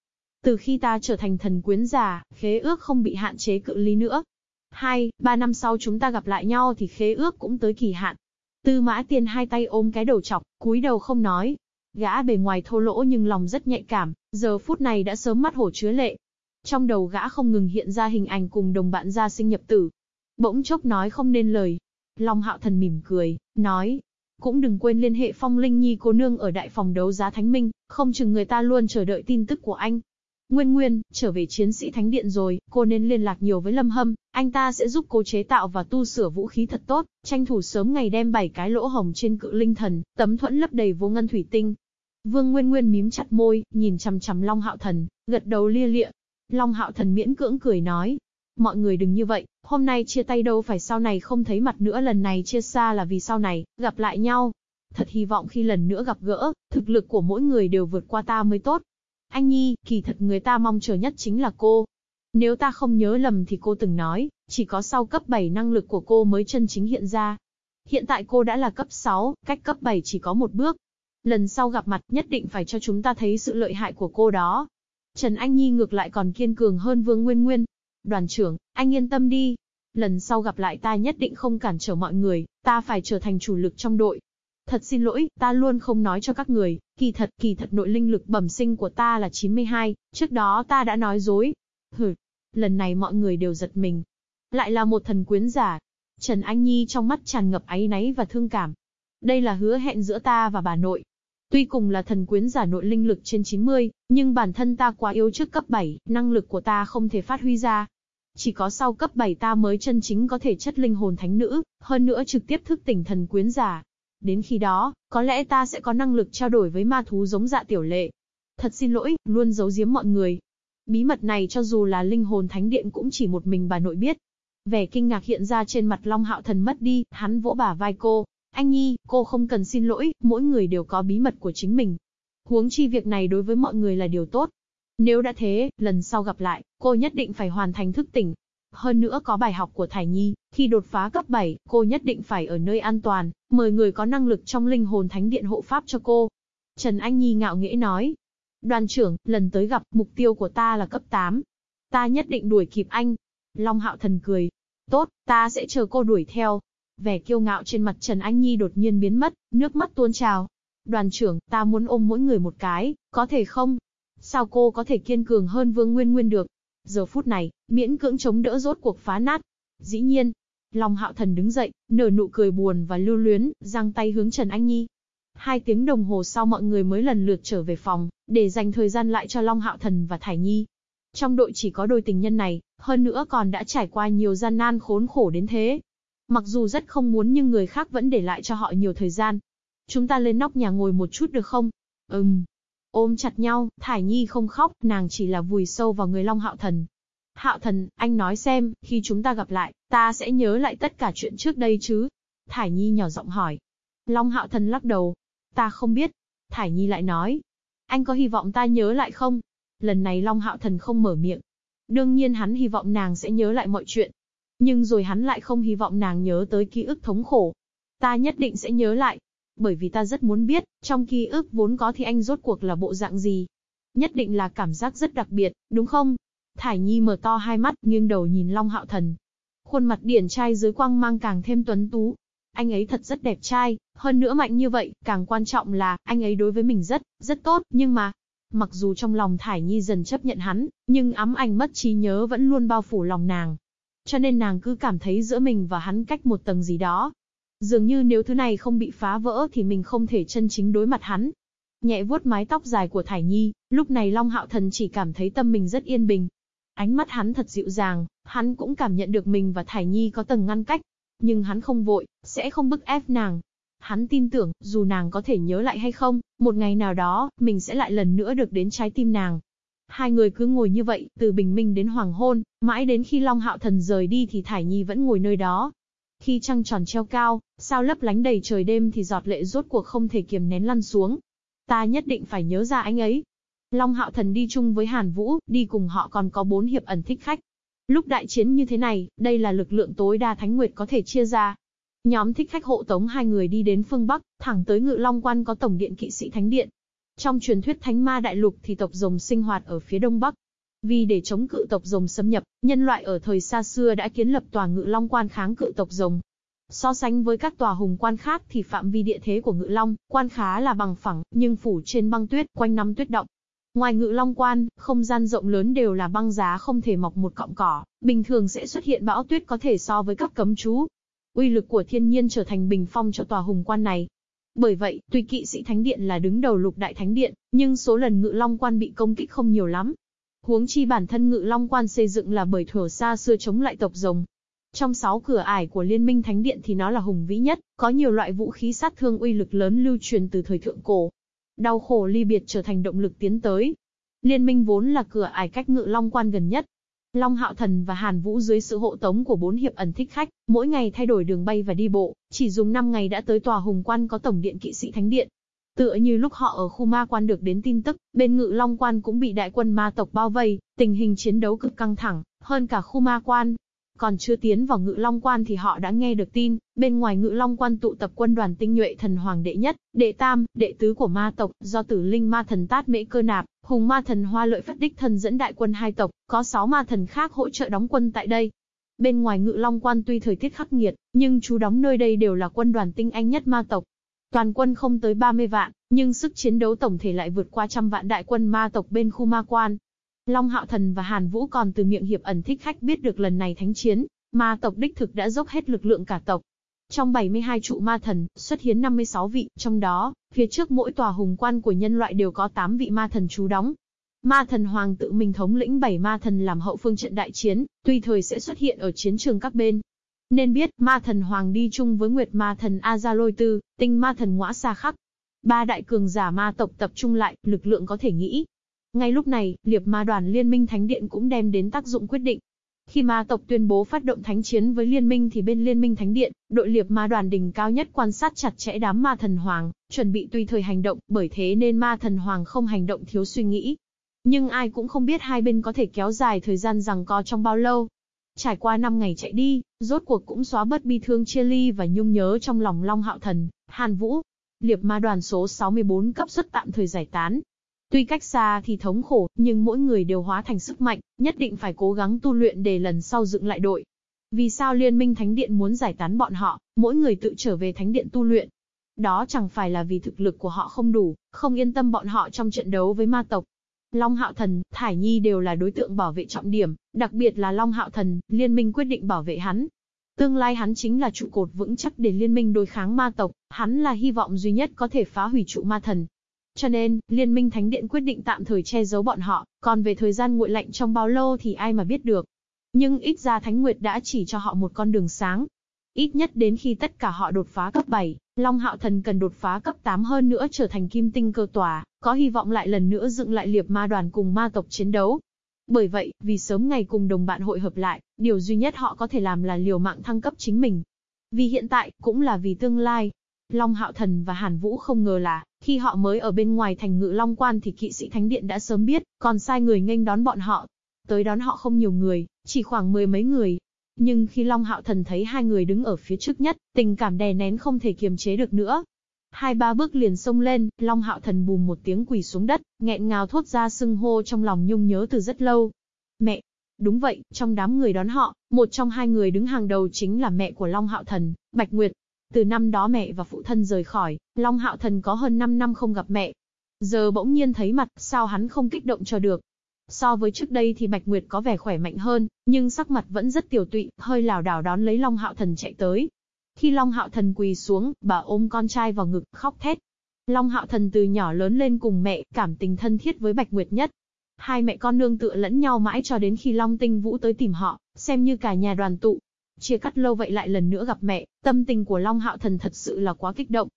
Từ khi ta trở thành thần quyến giả, khế ước không bị hạn chế cự ly nữa. Hai, ba năm sau chúng ta gặp lại nhau thì khế ước cũng tới kỳ hạn. Tư mã tiên hai tay ôm cái đầu chọc, cúi đầu không nói. Gã bề ngoài thô lỗ nhưng lòng rất nhạy cảm, giờ phút này đã sớm mắt hổ chứa lệ. Trong đầu gã không ngừng hiện ra hình ảnh cùng đồng bạn gia sinh nhập tử. Bỗng chốc nói không nên lời. Long hạo thần mỉm cười, nói, cũng đừng quên liên hệ phong linh nhi cô nương ở đại phòng đấu giá thánh minh, không chừng người ta luôn chờ đợi tin tức của anh. Nguyên Nguyên, trở về chiến sĩ thánh điện rồi, cô nên liên lạc nhiều với Lâm Hâm, anh ta sẽ giúp cô chế tạo và tu sửa vũ khí thật tốt, tranh thủ sớm ngày đem bảy cái lỗ hồng trên cự linh thần, tấm thuẫn lấp đầy vô ngân thủy tinh. Vương Nguyên Nguyên mím chặt môi, nhìn chằm chằm Long Hạo Thần, gật đầu lia lịa. Long Hạo Thần miễn cưỡng cười nói, mọi người đừng như vậy, hôm nay chia tay đâu phải sau này không thấy mặt nữa lần này chia xa là vì sau này, gặp lại nhau. Thật hy vọng khi lần nữa gặp gỡ, thực lực của mỗi người đều vượt qua ta mới tốt. Anh Nhi, kỳ thật người ta mong chờ nhất chính là cô. Nếu ta không nhớ lầm thì cô từng nói, chỉ có sau cấp 7 năng lực của cô mới chân chính hiện ra. Hiện tại cô đã là cấp 6, cách cấp 7 chỉ có một bước. Lần sau gặp mặt nhất định phải cho chúng ta thấy sự lợi hại của cô đó. Trần Anh Nhi ngược lại còn kiên cường hơn Vương Nguyên Nguyên. Đoàn trưởng, anh yên tâm đi. Lần sau gặp lại ta nhất định không cản trở mọi người, ta phải trở thành chủ lực trong đội. Thật xin lỗi, ta luôn không nói cho các người, kỳ thật, kỳ thật nội linh lực bẩm sinh của ta là 92, trước đó ta đã nói dối. Hừ, lần này mọi người đều giật mình. Lại là một thần quyến giả. Trần Anh Nhi trong mắt tràn ngập áy náy và thương cảm. Đây là hứa hẹn giữa ta và bà nội. Tuy cùng là thần quyến giả nội linh lực trên 90, nhưng bản thân ta quá yếu trước cấp 7, năng lực của ta không thể phát huy ra. Chỉ có sau cấp 7 ta mới chân chính có thể chất linh hồn thánh nữ, hơn nữa trực tiếp thức tỉnh thần quyến giả. Đến khi đó, có lẽ ta sẽ có năng lực trao đổi với ma thú giống dạ tiểu lệ. Thật xin lỗi, luôn giấu giếm mọi người. Bí mật này cho dù là linh hồn thánh điện cũng chỉ một mình bà nội biết. Vẻ kinh ngạc hiện ra trên mặt Long Hạo Thần mất đi, hắn vỗ bả vai cô. Anh Nhi, cô không cần xin lỗi, mỗi người đều có bí mật của chính mình. Huống chi việc này đối với mọi người là điều tốt. Nếu đã thế, lần sau gặp lại, cô nhất định phải hoàn thành thức tỉnh. Hơn nữa có bài học của Thải Nhi, khi đột phá cấp 7, cô nhất định phải ở nơi an toàn, mời người có năng lực trong linh hồn thánh điện hộ pháp cho cô. Trần Anh Nhi ngạo nghễ nói. Đoàn trưởng, lần tới gặp, mục tiêu của ta là cấp 8. Ta nhất định đuổi kịp anh. Long Hạo Thần cười. Tốt, ta sẽ chờ cô đuổi theo. Vẻ kiêu ngạo trên mặt Trần Anh Nhi đột nhiên biến mất, nước mắt tuôn trào. Đoàn trưởng, ta muốn ôm mỗi người một cái, có thể không? Sao cô có thể kiên cường hơn Vương Nguyên Nguyên được? Giờ phút này, miễn cưỡng chống đỡ rốt cuộc phá nát. Dĩ nhiên, Long Hạo Thần đứng dậy, nở nụ cười buồn và lưu luyến, giang tay hướng Trần Anh Nhi. Hai tiếng đồng hồ sau mọi người mới lần lượt trở về phòng, để dành thời gian lại cho Long Hạo Thần và Thải Nhi. Trong đội chỉ có đôi tình nhân này, hơn nữa còn đã trải qua nhiều gian nan khốn khổ đến thế. Mặc dù rất không muốn nhưng người khác vẫn để lại cho họ nhiều thời gian. Chúng ta lên nóc nhà ngồi một chút được không? Ừm, Ôm chặt nhau, Thải Nhi không khóc, nàng chỉ là vùi sâu vào người Long Hạo Thần. Hạo Thần, anh nói xem, khi chúng ta gặp lại, ta sẽ nhớ lại tất cả chuyện trước đây chứ? Thải Nhi nhỏ giọng hỏi. Long Hạo Thần lắc đầu. Ta không biết. Thải Nhi lại nói. Anh có hy vọng ta nhớ lại không? Lần này Long Hạo Thần không mở miệng. Đương nhiên hắn hy vọng nàng sẽ nhớ lại mọi chuyện. Nhưng rồi hắn lại không hy vọng nàng nhớ tới ký ức thống khổ. Ta nhất định sẽ nhớ lại bởi vì ta rất muốn biết, trong ký ức vốn có thì anh rốt cuộc là bộ dạng gì. Nhất định là cảm giác rất đặc biệt, đúng không? Thải Nhi mở to hai mắt, nghiêng đầu nhìn Long Hạo Thần. Khuôn mặt điển trai dưới quang mang càng thêm tuấn tú. Anh ấy thật rất đẹp trai, hơn nữa mạnh như vậy, càng quan trọng là, anh ấy đối với mình rất, rất tốt, nhưng mà, mặc dù trong lòng Thải Nhi dần chấp nhận hắn, nhưng ám ảnh mất trí nhớ vẫn luôn bao phủ lòng nàng. Cho nên nàng cứ cảm thấy giữa mình và hắn cách một tầng gì đó, Dường như nếu thứ này không bị phá vỡ thì mình không thể chân chính đối mặt hắn. Nhẹ vuốt mái tóc dài của Thải Nhi, lúc này Long Hạo Thần chỉ cảm thấy tâm mình rất yên bình. Ánh mắt hắn thật dịu dàng, hắn cũng cảm nhận được mình và Thải Nhi có tầng ngăn cách. Nhưng hắn không vội, sẽ không bức ép nàng. Hắn tin tưởng, dù nàng có thể nhớ lại hay không, một ngày nào đó, mình sẽ lại lần nữa được đến trái tim nàng. Hai người cứ ngồi như vậy, từ bình minh đến hoàng hôn, mãi đến khi Long Hạo Thần rời đi thì Thải Nhi vẫn ngồi nơi đó, khi trăng tròn treo cao, sao lấp lánh đầy trời đêm thì giọt lệ rốt cuộc không thể kiềm nén lăn xuống. Ta nhất định phải nhớ ra anh ấy. Long Hạo Thần đi chung với Hàn Vũ, đi cùng họ còn có bốn hiệp ẩn thích khách. Lúc đại chiến như thế này, đây là lực lượng tối đa Thánh Nguyệt có thể chia ra. Nhóm thích khách hộ tống hai người đi đến phương Bắc, thẳng tới Ngự Long Quan có tổng điện kỵ sĩ Thánh Điện. Trong truyền thuyết Thánh Ma Đại Lục thì tộc rồng sinh hoạt ở phía Đông Bắc, vì để chống cự tộc rồng xâm nhập, nhân loại ở thời xa xưa đã kiến lập tòa ngự long quan kháng cự tộc rồng. So sánh với các tòa hùng quan khác thì phạm vi địa thế của ngự long, quan khá là bằng phẳng, nhưng phủ trên băng tuyết, quanh năm tuyết động. Ngoài ngự long quan, không gian rộng lớn đều là băng giá không thể mọc một cọng cỏ, bình thường sẽ xuất hiện bão tuyết có thể so với các cấm chú. Uy lực của thiên nhiên trở thành bình phong cho tòa hùng quan này. Bởi vậy, tuy kỵ sĩ thánh điện là đứng đầu lục đại thánh điện, nhưng số lần ngự long quan bị công kích không nhiều lắm, Huống chi bản thân ngự long quan xây dựng là bởi thuở xa xưa chống lại tộc rồng. Trong sáu cửa ải của Liên minh Thánh Điện thì nó là hùng vĩ nhất, có nhiều loại vũ khí sát thương uy lực lớn lưu truyền từ thời thượng cổ. Đau khổ ly biệt trở thành động lực tiến tới. Liên minh vốn là cửa ải cách ngự long quan gần nhất. Long Hạo Thần và Hàn Vũ dưới sự hộ tống của bốn hiệp ẩn thích khách, mỗi ngày thay đổi đường bay và đi bộ, chỉ dùng 5 ngày đã tới tòa hùng quan có tổng điện kỵ sĩ thánh điện. Tựa như lúc họ ở khu ma quan được đến tin tức, bên ngự long quan cũng bị đại quân ma tộc bao vây, tình hình chiến đấu cực căng thẳng, hơn cả khu ma quan. Còn chưa tiến vào ngự long quan thì họ đã nghe được tin, bên ngoài ngự long quan tụ tập quân đoàn tinh nhuệ thần hoàng đệ nhất, đệ tam, đệ tứ của ma tộc, do tử linh ma thần tát mễ cơ nạp, hùng ma thần hoa lợi phát đích thần dẫn đại quân hai tộc, có sáu ma thần khác hỗ trợ đóng quân tại đây. Bên ngoài ngự long quan tuy thời tiết khắc nghiệt, nhưng chú đóng nơi đây đều là quân đoàn tinh anh nhất ma tộc, Toàn quân không tới 30 vạn, nhưng sức chiến đấu tổng thể lại vượt qua trăm vạn đại quân ma tộc bên khu ma quan. Long Hạo Thần và Hàn Vũ còn từ miệng hiệp ẩn thích khách biết được lần này thánh chiến, ma tộc đích thực đã dốc hết lực lượng cả tộc. Trong 72 trụ ma thần, xuất hiến 56 vị, trong đó, phía trước mỗi tòa hùng quan của nhân loại đều có 8 vị ma thần trú đóng. Ma thần hoàng tự mình thống lĩnh bảy ma thần làm hậu phương trận đại chiến, tùy thời sẽ xuất hiện ở chiến trường các bên. Nên biết, ma thần hoàng đi chung với nguyệt ma thần Azaloi Tư, tinh ma thần ngõa xa khắc. Ba đại cường giả ma tộc tập trung lại, lực lượng có thể nghĩ. Ngay lúc này, liệp ma đoàn liên minh thánh điện cũng đem đến tác dụng quyết định. Khi ma tộc tuyên bố phát động thánh chiến với liên minh thì bên liên minh thánh điện, đội liệp ma đoàn đỉnh cao nhất quan sát chặt chẽ đám ma thần hoàng, chuẩn bị tùy thời hành động, bởi thế nên ma thần hoàng không hành động thiếu suy nghĩ. Nhưng ai cũng không biết hai bên có thể kéo dài thời gian rằng co trong bao lâu. Trải qua 5 ngày chạy đi, rốt cuộc cũng xóa bớt bi thương chia ly và nhung nhớ trong lòng Long Hạo Thần, Hàn Vũ. Liệp ma đoàn số 64 cấp xuất tạm thời giải tán, Tuy cách xa thì thống khổ, nhưng mỗi người đều hóa thành sức mạnh, nhất định phải cố gắng tu luyện để lần sau dựng lại đội. Vì sao Liên minh Thánh Điện muốn giải tán bọn họ, mỗi người tự trở về Thánh Điện tu luyện? Đó chẳng phải là vì thực lực của họ không đủ, không yên tâm bọn họ trong trận đấu với ma tộc. Long Hạo Thần, Thải Nhi đều là đối tượng bảo vệ trọng điểm, đặc biệt là Long Hạo Thần, Liên minh quyết định bảo vệ hắn. Tương lai hắn chính là trụ cột vững chắc để Liên minh đối kháng ma tộc, hắn là hy vọng duy nhất có thể phá hủy trụ ma thần, cho nên, Liên minh Thánh Điện quyết định tạm thời che giấu bọn họ, còn về thời gian nguội lạnh trong bao lâu thì ai mà biết được. Nhưng ít ra Thánh Nguyệt đã chỉ cho họ một con đường sáng. Ít nhất đến khi tất cả họ đột phá cấp 7, Long Hạo Thần cần đột phá cấp 8 hơn nữa trở thành kim tinh cơ tòa, có hy vọng lại lần nữa dựng lại liệp ma đoàn cùng ma tộc chiến đấu. Bởi vậy, vì sớm ngày cùng đồng bạn hội hợp lại, điều duy nhất họ có thể làm là liều mạng thăng cấp chính mình. Vì hiện tại, cũng là vì tương lai, Long Hạo Thần và Hàn Vũ không ngờ là, khi họ mới ở bên ngoài thành ngự Long Quan thì kỵ sĩ Thánh Điện đã sớm biết, còn sai người nghênh đón bọn họ. Tới đón họ không nhiều người, chỉ khoảng mười mấy người. Nhưng khi Long Hạo Thần thấy hai người đứng ở phía trước nhất, tình cảm đè nén không thể kiềm chế được nữa. Hai ba bước liền xông lên, Long Hạo Thần bùm một tiếng quỳ xuống đất, nghẹn ngào thốt ra sưng hô trong lòng nhung nhớ từ rất lâu. Mẹ! Đúng vậy, trong đám người đón họ, một trong hai người đứng hàng đầu chính là mẹ của Long Hạo Thần, Bạch Nguyệt. Từ năm đó mẹ và phụ thân rời khỏi, Long Hạo Thần có hơn 5 năm không gặp mẹ. Giờ bỗng nhiên thấy mặt, sao hắn không kích động cho được. So với trước đây thì Bạch Nguyệt có vẻ khỏe mạnh hơn, nhưng sắc mặt vẫn rất tiểu tụy, hơi lảo đảo đón lấy Long Hạo Thần chạy tới. Khi Long Hạo Thần quỳ xuống, bà ôm con trai vào ngực, khóc thét. Long Hạo Thần từ nhỏ lớn lên cùng mẹ, cảm tình thân thiết với Bạch Nguyệt nhất. Hai mẹ con nương tựa lẫn nhau mãi cho đến khi Long Tinh Vũ tới tìm họ, xem như cả nhà đoàn tụ. Chia cắt lâu vậy lại lần nữa gặp mẹ, tâm tình của Long Hạo Thần thật sự là quá kích động.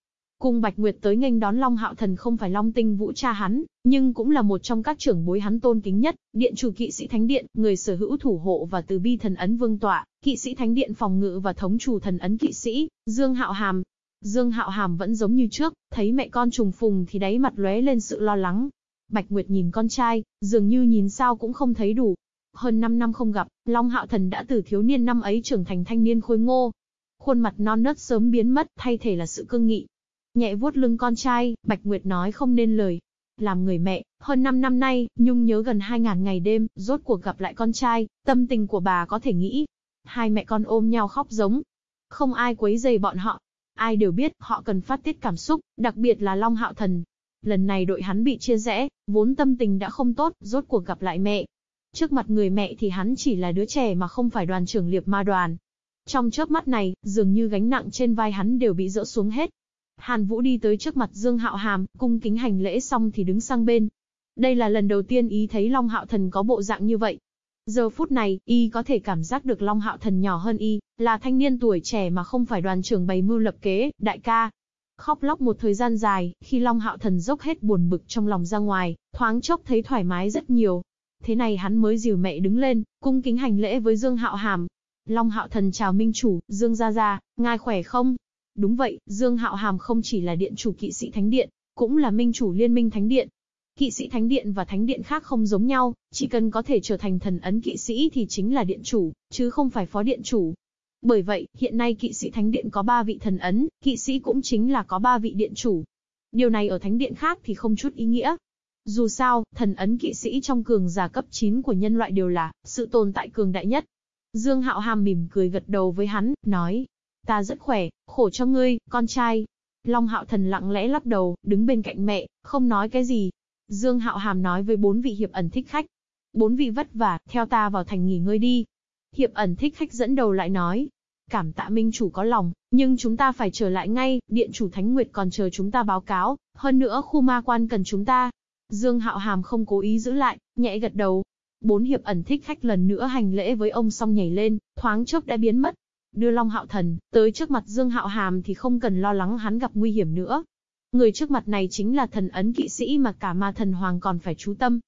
Cùng Bạch Nguyệt tới nghênh đón Long Hạo Thần không phải Long Tinh Vũ cha hắn, nhưng cũng là một trong các trưởng bối hắn tôn kính nhất, điện chủ kỵ sĩ thánh điện, người sở hữu thủ hộ và từ bi thần ấn vương tọa, kỵ sĩ thánh điện phòng ngự và thống chủ thần ấn kỵ sĩ, Dương Hạo Hàm. Dương Hạo Hàm vẫn giống như trước, thấy mẹ con trùng phùng thì đáy mặt lóe lên sự lo lắng. Bạch Nguyệt nhìn con trai, dường như nhìn sao cũng không thấy đủ, hơn 5 năm không gặp, Long Hạo Thần đã từ thiếu niên năm ấy trưởng thành thanh niên khôi ngô. Khuôn mặt non nớt sớm biến mất, thay thể là sự cương nghị. Nhẹ vuốt lưng con trai, Bạch Nguyệt nói không nên lời. Làm người mẹ, hơn 5 năm nay, Nhung nhớ gần 2.000 ngày đêm, rốt cuộc gặp lại con trai, tâm tình của bà có thể nghĩ. Hai mẹ con ôm nhau khóc giống. Không ai quấy dày bọn họ. Ai đều biết, họ cần phát tiết cảm xúc, đặc biệt là Long Hạo Thần. Lần này đội hắn bị chia rẽ, vốn tâm tình đã không tốt, rốt cuộc gặp lại mẹ, Trước mặt người mẹ thì hắn chỉ là đứa trẻ mà không phải đoàn trưởng liệp ma đoàn. Trong chớp mắt này, dường như gánh nặng trên vai hắn đều bị dỡ xuống hết. Hàn Vũ đi tới trước mặt Dương Hạo Hàm, cung kính hành lễ xong thì đứng sang bên. Đây là lần đầu tiên ý thấy Long Hạo Thần có bộ dạng như vậy. Giờ phút này, y có thể cảm giác được Long Hạo Thần nhỏ hơn y, là thanh niên tuổi trẻ mà không phải đoàn trưởng bày mưu lập kế, đại ca. Khóc lóc một thời gian dài, khi Long Hạo Thần dốc hết buồn bực trong lòng ra ngoài, thoáng chốc thấy thoải mái rất nhiều, Thế này hắn mới dìu mẹ đứng lên, cung kính hành lễ với Dương Hạo Hàm. Long Hạo Thần chào Minh Chủ, Dương Gia Gia, ngài khỏe không? Đúng vậy, Dương Hạo Hàm không chỉ là điện chủ kỵ sĩ Thánh Điện, cũng là Minh Chủ Liên minh Thánh Điện. Kỵ sĩ Thánh Điện và Thánh Điện khác không giống nhau, chỉ cần có thể trở thành thần ấn kỵ sĩ thì chính là điện chủ, chứ không phải phó điện chủ. Bởi vậy, hiện nay kỵ sĩ Thánh Điện có 3 vị thần ấn, kỵ sĩ cũng chính là có 3 vị điện chủ. Điều này ở Thánh Điện khác thì không chút ý nghĩa, dù sao, thần ấn kỵ sĩ trong cường giả cấp 9 của nhân loại đều là sự tồn tại cường đại nhất. Dương Hạo Hàm mỉm cười gật đầu với hắn, nói: "Ta rất khỏe, khổ cho ngươi, con trai." Long Hạo Thần lặng lẽ lắc đầu, đứng bên cạnh mẹ, không nói cái gì. Dương Hạo Hàm nói với bốn vị hiệp ẩn thích khách: "Bốn vị vất vả, theo ta vào thành nghỉ ngơi đi." Hiệp ẩn thích khách dẫn đầu lại nói: "Cảm tạ minh chủ có lòng, nhưng chúng ta phải trở lại ngay, điện chủ Thánh Nguyệt còn chờ chúng ta báo cáo, hơn nữa khu ma quan cần chúng ta." Dương Hạo Hàm không cố ý giữ lại, nhẹ gật đầu. Bốn hiệp ẩn thích khách lần nữa hành lễ với ông xong nhảy lên, thoáng chốc đã biến mất. Đưa Long Hạo Thần tới trước mặt Dương Hạo Hàm thì không cần lo lắng hắn gặp nguy hiểm nữa. Người trước mặt này chính là thần ấn kỵ sĩ mà cả ma thần hoàng còn phải chú tâm.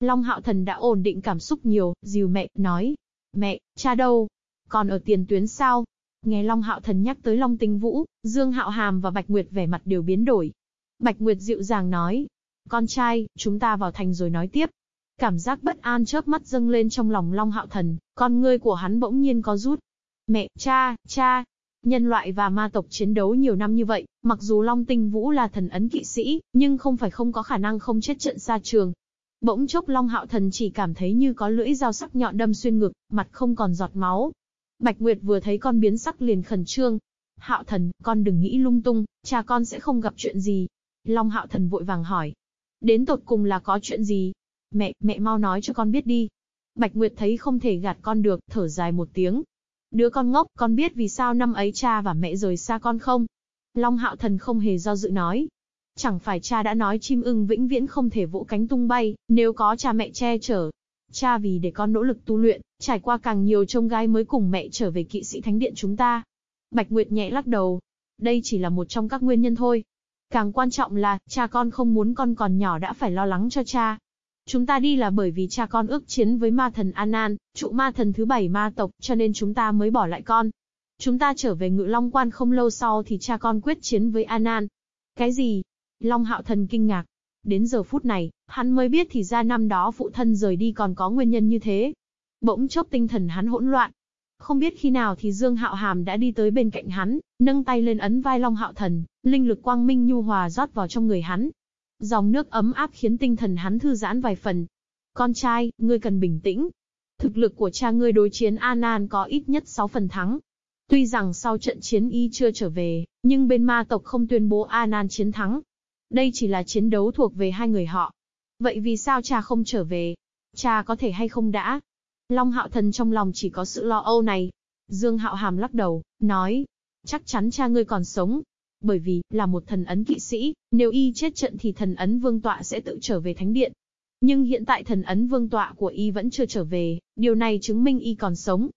Long Hạo Thần đã ổn định cảm xúc nhiều, dìu mẹ, nói. Mẹ, cha đâu? Còn ở tiền tuyến sao? Nghe Long Hạo Thần nhắc tới Long Tinh Vũ, Dương Hạo Hàm và Bạch Nguyệt vẻ mặt đều biến đổi. Bạch Nguyệt dịu dàng nói. Con trai, chúng ta vào thành rồi nói tiếp. Cảm giác bất an chớp mắt dâng lên trong lòng Long Hạo Thần, con ngươi của hắn bỗng nhiên có rút. Mẹ, cha, cha, Nhân loại và ma tộc chiến đấu nhiều năm như vậy, mặc dù Long Tinh Vũ là thần ấn kỵ sĩ, nhưng không phải không có khả năng không chết trận xa trường. Bỗng chốc Long Hạo Thần chỉ cảm thấy như có lưỡi dao sắc nhọn đâm xuyên ngực, mặt không còn giọt máu. Bạch Nguyệt vừa thấy con biến sắc liền khẩn trương. Hạo Thần, con đừng nghĩ lung tung, cha con sẽ không gặp chuyện gì. Long Hạo Thần vội vàng hỏi. Đến tột cùng là có chuyện gì? Mẹ, mẹ mau nói cho con biết đi. Bạch Nguyệt thấy không thể gạt con được, thở dài một tiếng, Đứa con ngốc, con biết vì sao năm ấy cha và mẹ rời xa con không? Long hạo thần không hề do dự nói. Chẳng phải cha đã nói chim ưng vĩnh viễn không thể vỗ cánh tung bay, nếu có cha mẹ che chở. Cha vì để con nỗ lực tu luyện, trải qua càng nhiều trông gai mới cùng mẹ trở về kỵ sĩ thánh điện chúng ta. Bạch Nguyệt nhẹ lắc đầu. Đây chỉ là một trong các nguyên nhân thôi. Càng quan trọng là, cha con không muốn con còn nhỏ đã phải lo lắng cho cha, Chúng ta đi là bởi vì cha con ước chiến với ma thần Anan, trụ ma thần thứ bảy ma tộc, cho nên chúng ta mới bỏ lại con. Chúng ta trở về ngự long quan không lâu sau thì cha con quyết chiến với Anan. Cái gì? Long hạo thần kinh ngạc. Đến giờ phút này, hắn mới biết thì ra năm đó phụ thân rời đi còn có nguyên nhân như thế. Bỗng chốc tinh thần hắn hỗn loạn. Không biết khi nào thì Dương Hạo Hàm đã đi tới bên cạnh hắn, nâng tay lên ấn vai Long Hạo Thần, linh lực quang minh nhu hòa rót vào trong người hắn, Dòng nước ấm áp khiến tinh thần hắn thư giãn vài phần. Con trai, ngươi cần bình tĩnh. Thực lực của cha ngươi đối chiến Anan có ít nhất 6 phần thắng. Tuy rằng sau trận chiến y chưa trở về, nhưng bên ma tộc không tuyên bố Anan chiến thắng. Đây chỉ là chiến đấu thuộc về hai người họ. Vậy vì sao cha không trở về? Cha có thể hay không đã? Long hạo thần trong lòng chỉ có sự lo âu này. Dương hạo hàm lắc đầu, nói. Chắc chắn cha ngươi còn sống, bởi vì, là một thần ấn kỵ sĩ, nếu y chết trận thì thần ấn vương tọa sẽ tự trở về thánh điện. Nhưng hiện tại thần ấn vương tọa của y vẫn chưa trở về, điều này chứng minh y còn sống.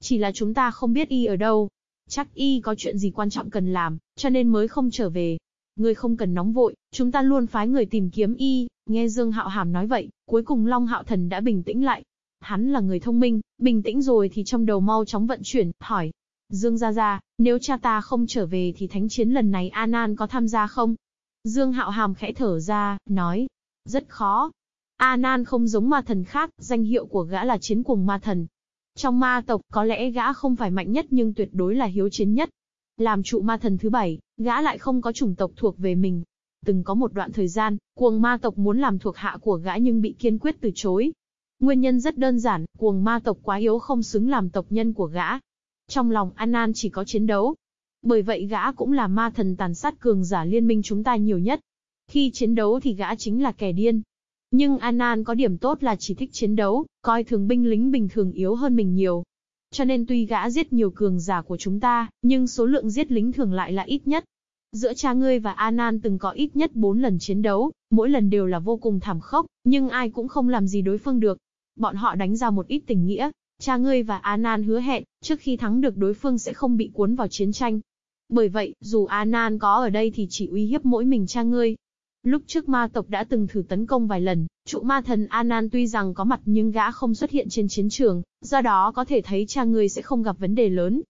Chỉ là chúng ta không biết y ở đâu. Chắc y có chuyện gì quan trọng cần làm, cho nên mới không trở về. Ngươi không cần nóng vội, chúng ta luôn phái người tìm kiếm y, nghe Dương Hạo Hàm nói vậy, cuối cùng Long Hạo Thần đã bình tĩnh lại. Hắn là người thông minh, bình tĩnh rồi thì trong đầu mau chóng vận chuyển, hỏi, Dương Gia Gia, nếu cha ta không trở về thì thánh chiến lần này Anan có tham gia không? Dương Hạo Hàm khẽ thở ra, nói, rất khó. Anan không giống ma thần khác, danh hiệu của gã là chiến cuồng ma thần. Trong ma tộc, có lẽ gã không phải mạnh nhất nhưng tuyệt đối là hiếu chiến nhất. Làm trụ ma thần thứ bảy, gã lại không có chủng tộc thuộc về mình. Từng có một đoạn thời gian, cuồng ma tộc muốn làm thuộc hạ của gã nhưng bị kiên quyết từ chối. Nguyên nhân rất đơn giản, cuồng ma tộc quá yếu không xứng làm tộc nhân của gã, trong lòng Anan chỉ có chiến đấu. Bởi vậy gã cũng là ma thần tàn sát cường giả liên minh chúng ta nhiều nhất. Khi chiến đấu thì gã chính là kẻ điên. Nhưng Anan có điểm tốt là chỉ thích chiến đấu, coi thường binh lính bình thường yếu hơn mình nhiều. Cho nên tuy gã giết nhiều cường giả của chúng ta, nhưng số lượng giết lính thường lại là ít nhất. Giữa cha ngươi và Anan từng có ít nhất 4 lần chiến đấu, mỗi lần đều là vô cùng thảm khốc, nhưng ai cũng không làm gì đối phương được. Bọn họ đánh ra một ít tình nghĩa, Cha ngươi và Anan hứa hẹn, trước khi thắng được đối phương sẽ không bị cuốn vào chiến tranh. Bởi vậy, dù Anan có ở đây thì chỉ uy hiếp mỗi mình cha ngươi. Lúc trước ma tộc đã từng thử tấn công vài lần, trụ ma thần Anan tuy rằng có mặt nhưng gã không xuất hiện trên chiến trường, do đó có thể thấy cha ngươi sẽ không gặp vấn đề lớn.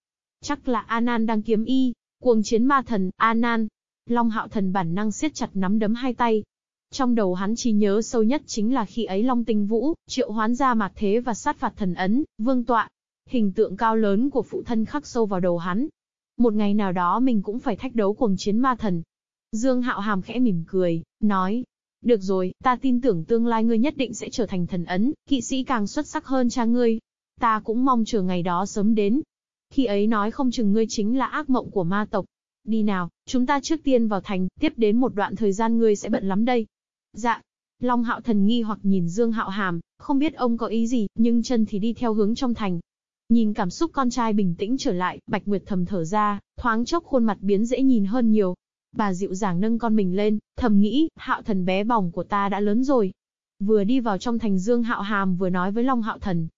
Chắc là Anan đang kiếm y, cuồng chiến ma thần, Anan. Long hạo thần bản năng siết chặt nắm đấm hai tay, trong đầu hắn chỉ nhớ sâu nhất chính là khi ấy Long Tinh Vũ, triệu hoán ra mạc thế và sát phạt thần ấn, vương tọa. Hình tượng cao lớn của phụ thân khắc sâu vào đầu hắn. Một ngày nào đó mình cũng phải thách đấu cuồng chiến ma thần. Dương Hạo Hàm khẽ mỉm cười, nói. Được rồi, ta tin tưởng tương lai ngươi nhất định sẽ trở thành thần ấn, kỵ sĩ càng xuất sắc hơn cha ngươi. Ta cũng mong chờ ngày đó sớm đến. Khi ấy nói không chừng ngươi chính là ác mộng của ma tộc. Đi nào, chúng ta trước tiên vào thành, tiếp đến một đoạn thời gian ngươi sẽ bận lắm đây. Dạ. Long hạo thần nghi hoặc nhìn Dương hạo hàm, không biết ông có ý gì, nhưng chân thì đi theo hướng trong thành. Nhìn cảm xúc con trai bình tĩnh trở lại, Bạch Nguyệt thầm thở ra, thoáng chốc khuôn mặt biến dễ nhìn hơn nhiều. Bà dịu dàng nâng con mình lên, thầm nghĩ, hạo thần bé bỏng của ta đã lớn rồi. Vừa đi vào trong thành Dương Hạo Hàm vừa nói với Long Hạo Thần.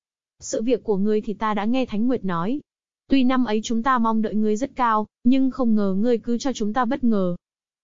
Sự việc của ngươi thì ta đã nghe Thánh Nguyệt nói. Tuy năm ấy chúng ta mong đợi ngươi rất cao, nhưng không ngờ ngươi cứ cho chúng ta bất ngờ.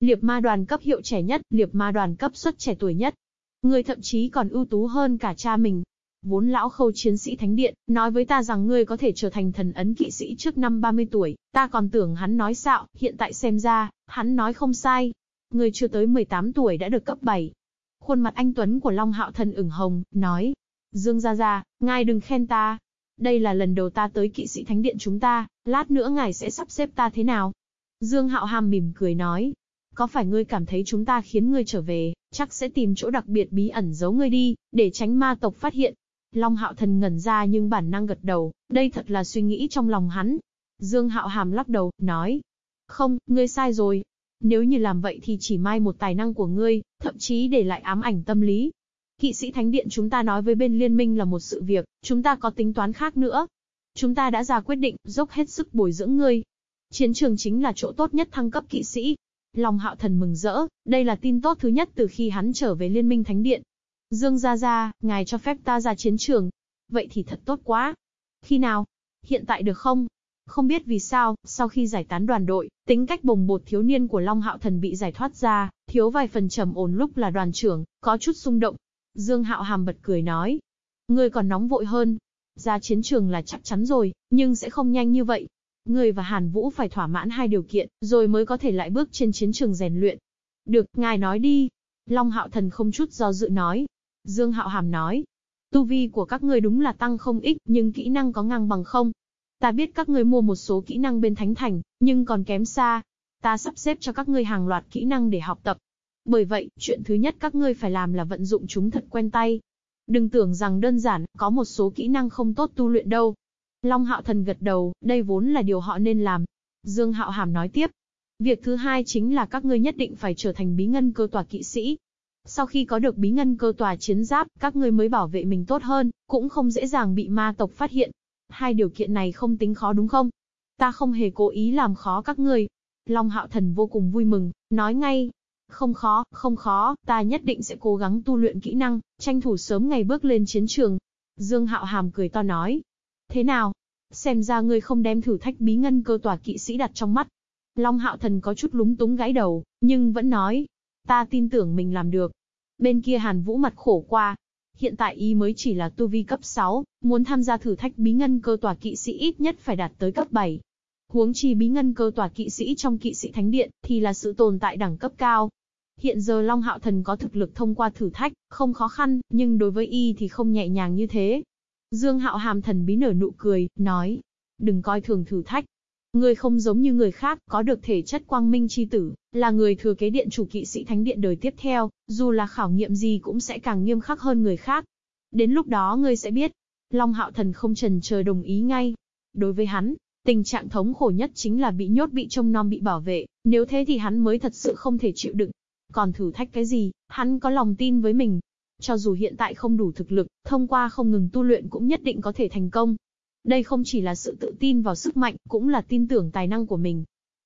Liệp ma đoàn cấp hiệu trẻ nhất, liệp ma đoàn cấp xuất trẻ tuổi nhất. Ngươi thậm chí còn ưu tú hơn cả cha mình. Vốn lão khâu chiến sĩ thánh điện, nói với ta rằng ngươi có thể trở thành thần ấn kỵ sĩ trước năm 30 tuổi, ta còn tưởng hắn nói xạo, hiện tại xem ra, hắn nói không sai. Ngươi chưa tới 18 tuổi đã được cấp 7. Khuôn mặt anh Tuấn của Long Hạo Thần ửng hồng, nói. Dương Gia Gia, ngài đừng khen ta. Đây là lần đầu ta tới kỵ sĩ thánh điện chúng ta, lát nữa ngài sẽ sắp xếp ta thế nào? Dương Hạo Hàm mỉm cười nói. Có phải ngươi cảm thấy chúng ta khiến ngươi trở về, chắc sẽ tìm chỗ đặc biệt bí ẩn giấu ngươi đi, để tránh ma tộc phát hiện. Long Hạo Thần ngẩn ra nhưng bản năng gật đầu, đây thật là suy nghĩ trong lòng hắn. Dương Hạo Hàm lắc đầu, nói. Không, ngươi sai rồi. Nếu như làm vậy thì chỉ mai một tài năng của ngươi, thậm chí để lại ám ảnh tâm lý. Kỵ sĩ Thánh Điện chúng ta nói với bên liên minh là một sự việc, chúng ta có tính toán khác nữa. Chúng ta đã ra quyết định, dốc hết sức bồi dưỡng ngươi. Chiến trường chính là chỗ tốt nhất thăng cấp kỵ sĩ. Long Hạo Thần mừng rỡ, đây là tin tốt thứ nhất từ khi hắn trở về Liên minh Thánh Điện. Dương Gia Gia, ngài cho phép ta ra chiến trường. Vậy thì thật tốt quá. Khi nào? Hiện tại được không? Không biết vì sao, sau khi giải tán đoàn đội, tính cách bồng bột thiếu niên của Long Hạo Thần bị giải thoát ra, thiếu vài phần trầm ổn lúc là đoàn trưởng, có chút xung động. Dương Hạo Hàm bật cười nói. Ngươi còn nóng vội hơn. Ra chiến trường là chắc chắn rồi, nhưng sẽ không nhanh như vậy. Ngươi và Hàn Vũ phải thỏa mãn hai điều kiện, rồi mới có thể lại bước trên chiến trường rèn luyện. Được, ngài nói đi. Long Hạo Thần không chút do dự nói. Dương Hạo Hàm nói. Tu vi của các ngươi đúng là tăng không ít, nhưng kỹ năng có ngang bằng không? Ta biết các ngươi mua một số kỹ năng bên Thánh Thành, nhưng còn kém xa. Ta sắp xếp cho các ngươi hàng loạt kỹ năng để học tập. Bởi vậy, chuyện thứ nhất các ngươi phải làm là vận dụng chúng thật quen tay. Đừng tưởng rằng đơn giản, có một số kỹ năng không tốt tu luyện đâu. Long Hạo Thần gật đầu, đây vốn là điều họ nên làm. Dương Hạo Hàm nói tiếp. Việc thứ hai chính là các ngươi nhất định phải trở thành bí ngân cơ tòa kỵ sĩ. Sau khi có được bí ngân cơ tòa chiến giáp, các ngươi mới bảo vệ mình tốt hơn, cũng không dễ dàng bị ma tộc phát hiện. Hai điều kiện này không tính khó đúng không? Ta không hề cố ý làm khó các ngươi. Long Hạo Thần vô cùng vui mừng, nói ngay. Không khó, không khó, ta nhất định sẽ cố gắng tu luyện kỹ năng, tranh thủ sớm ngày bước lên chiến trường. Dương Hạo Hàm cười to nói. Thế nào? Xem ra ngươi không đem thử thách bí ngân cơ tòa kỵ sĩ đặt trong mắt. Long Hạo Thần có chút lúng túng gãi đầu, nhưng vẫn nói. Ta tin tưởng mình làm được. Bên kia Hàn Vũ mặt khổ qua, Hiện tại y mới chỉ là tu vi cấp 6, muốn tham gia thử thách bí ngân cơ tòa kỵ sĩ ít nhất phải đạt tới cấp 7. Huống chi bí ngân cơ tòa kỵ sĩ trong kỵ sĩ thánh điện thì là sự tồn tại đẳng cấp cao. Hiện giờ Long Hạo Thần có thực lực thông qua thử thách, không khó khăn, nhưng đối với y thì không nhẹ nhàng như thế. Dương Hạo Hàm thần bí nở nụ cười, nói, đừng coi thường thử thách. Người không giống như người khác, có được thể chất quang minh chi tử, là người thừa kế điện chủ kỵ sĩ thánh điện đời tiếp theo, dù là khảo nghiệm gì cũng sẽ càng nghiêm khắc hơn người khác. Đến lúc đó ngươi sẽ biết. Long Hạo Thần không trần chờ đồng ý ngay. Đối với hắn, tình trạng thống khổ nhất chính là bị nhốt bị trông nom bị bảo vệ, nếu thế thì hắn mới thật sự không thể chịu đựng. Còn thử thách cái gì, hắn có lòng tin với mình. Cho dù hiện tại không đủ thực lực, thông qua không ngừng tu luyện cũng nhất định có thể thành công. Đây không chỉ là sự tự tin vào sức mạnh, cũng là tin tưởng tài năng của mình.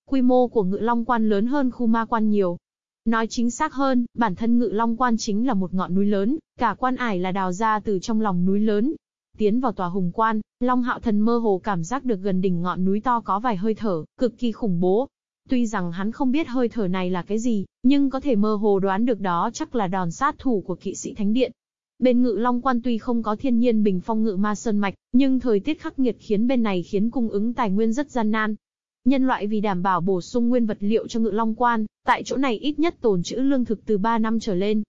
Quy mô của ngự long quan lớn hơn khu ma quan nhiều. Nói chính xác hơn, bản thân ngự long quan chính là một ngọn núi lớn, cả quan ải là đào ra từ trong lòng núi lớn. Tiến vào tòa hùng quan, Long Hạo Thần mơ hồ cảm giác được gần đỉnh ngọn núi to có vài hơi thở, cực kỳ khủng bố. Tuy rằng hắn không biết hơi thở này là cái gì, nhưng có thể mơ hồ đoán được đó chắc là đòn sát thủ của kỵ sĩ thánh điện. Bên ngự long quan tuy không có thiên nhiên bình phong ngự ma sơn mạch, nhưng thời tiết khắc nghiệt khiến bên này khiến cung ứng tài nguyên rất gian nan. Nhân loại vì đảm bảo bổ sung nguyên vật liệu cho ngự long quan, tại chỗ này ít nhất tồn trữ lương thực từ 3 năm trở lên.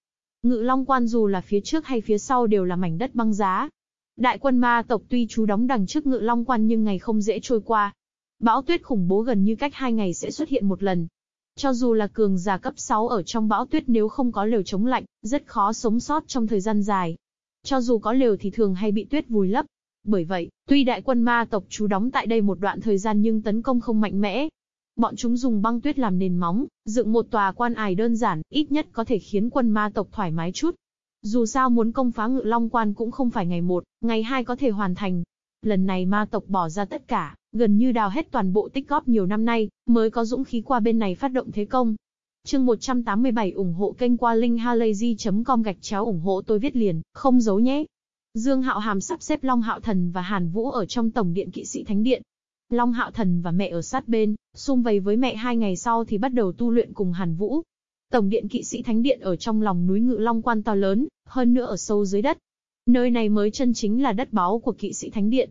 Ngự long quan dù là phía trước hay phía sau đều là mảnh đất băng giá. Đại quân ma tộc tuy trú đóng đằng trước ngự long quan nhưng ngày không dễ trôi qua. Bão tuyết khủng bố gần như cách hai ngày sẽ xuất hiện một lần. Cho dù là cường giả cấp 6 ở trong bão tuyết nếu không có lều chống lạnh, rất khó sống sót trong thời gian dài. Cho dù có lều thì thường hay bị tuyết vùi lấp. Bởi vậy, tuy đại quân ma tộc trú đóng tại đây một đoạn thời gian nhưng tấn công không mạnh mẽ. Bọn chúng dùng băng tuyết làm nền móng, dựng một tòa quan ải đơn giản, ít nhất có thể khiến quân ma tộc thoải mái chút. Dù sao muốn công phá ngự long quan cũng không phải ngày một, ngày hai có thể hoàn thành. Lần này ma tộc bỏ ra tất cả, gần như đào hết toàn bộ tích góp nhiều năm nay, mới có dũng khí qua bên này phát động thế công. Chương 187 ủng hộ kênh qua linkhalazy.com gạch chéo ủng hộ tôi viết liền, không giấu nhé. Dương Hạo Hàm sắp xếp Long Hạo Thần và Hàn Vũ ở trong tổng điện kỵ sĩ thánh điện. Long Hạo Thần và mẹ ở sát bên, xung vầy với mẹ hai ngày sau thì bắt đầu tu luyện cùng Hàn Vũ. Tổng điện kỵ sĩ thánh điện ở trong lòng núi Ngự Long quan to lớn, hơn nữa ở sâu dưới đất. Nơi này mới chân chính là đất báu của kỵ sĩ thánh điện.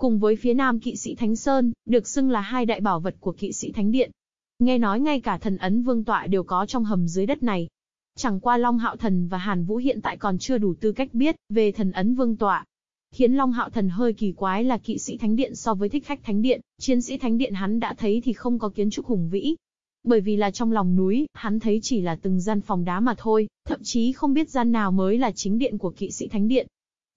Cùng với phía nam kỵ sĩ Thánh Sơn, được xưng là hai đại bảo vật của kỵ sĩ thánh điện. Nghe nói ngay cả thần ấn vương tọa đều có trong hầm dưới đất này. Chẳng qua Long Hạo Thần và Hàn Vũ hiện tại còn chưa đủ tư cách biết về thần ấn vương tọa. Khiến Long Hạo Thần hơi kỳ quái là kỵ sĩ thánh điện so với thích khách thánh điện, chiến sĩ thánh điện hắn đã thấy thì không có kiến trúc hùng vĩ. Bởi vì là trong lòng núi, hắn thấy chỉ là từng gian phòng đá mà thôi, thậm chí không biết gian nào mới là chính điện của kỵ sĩ thánh điện.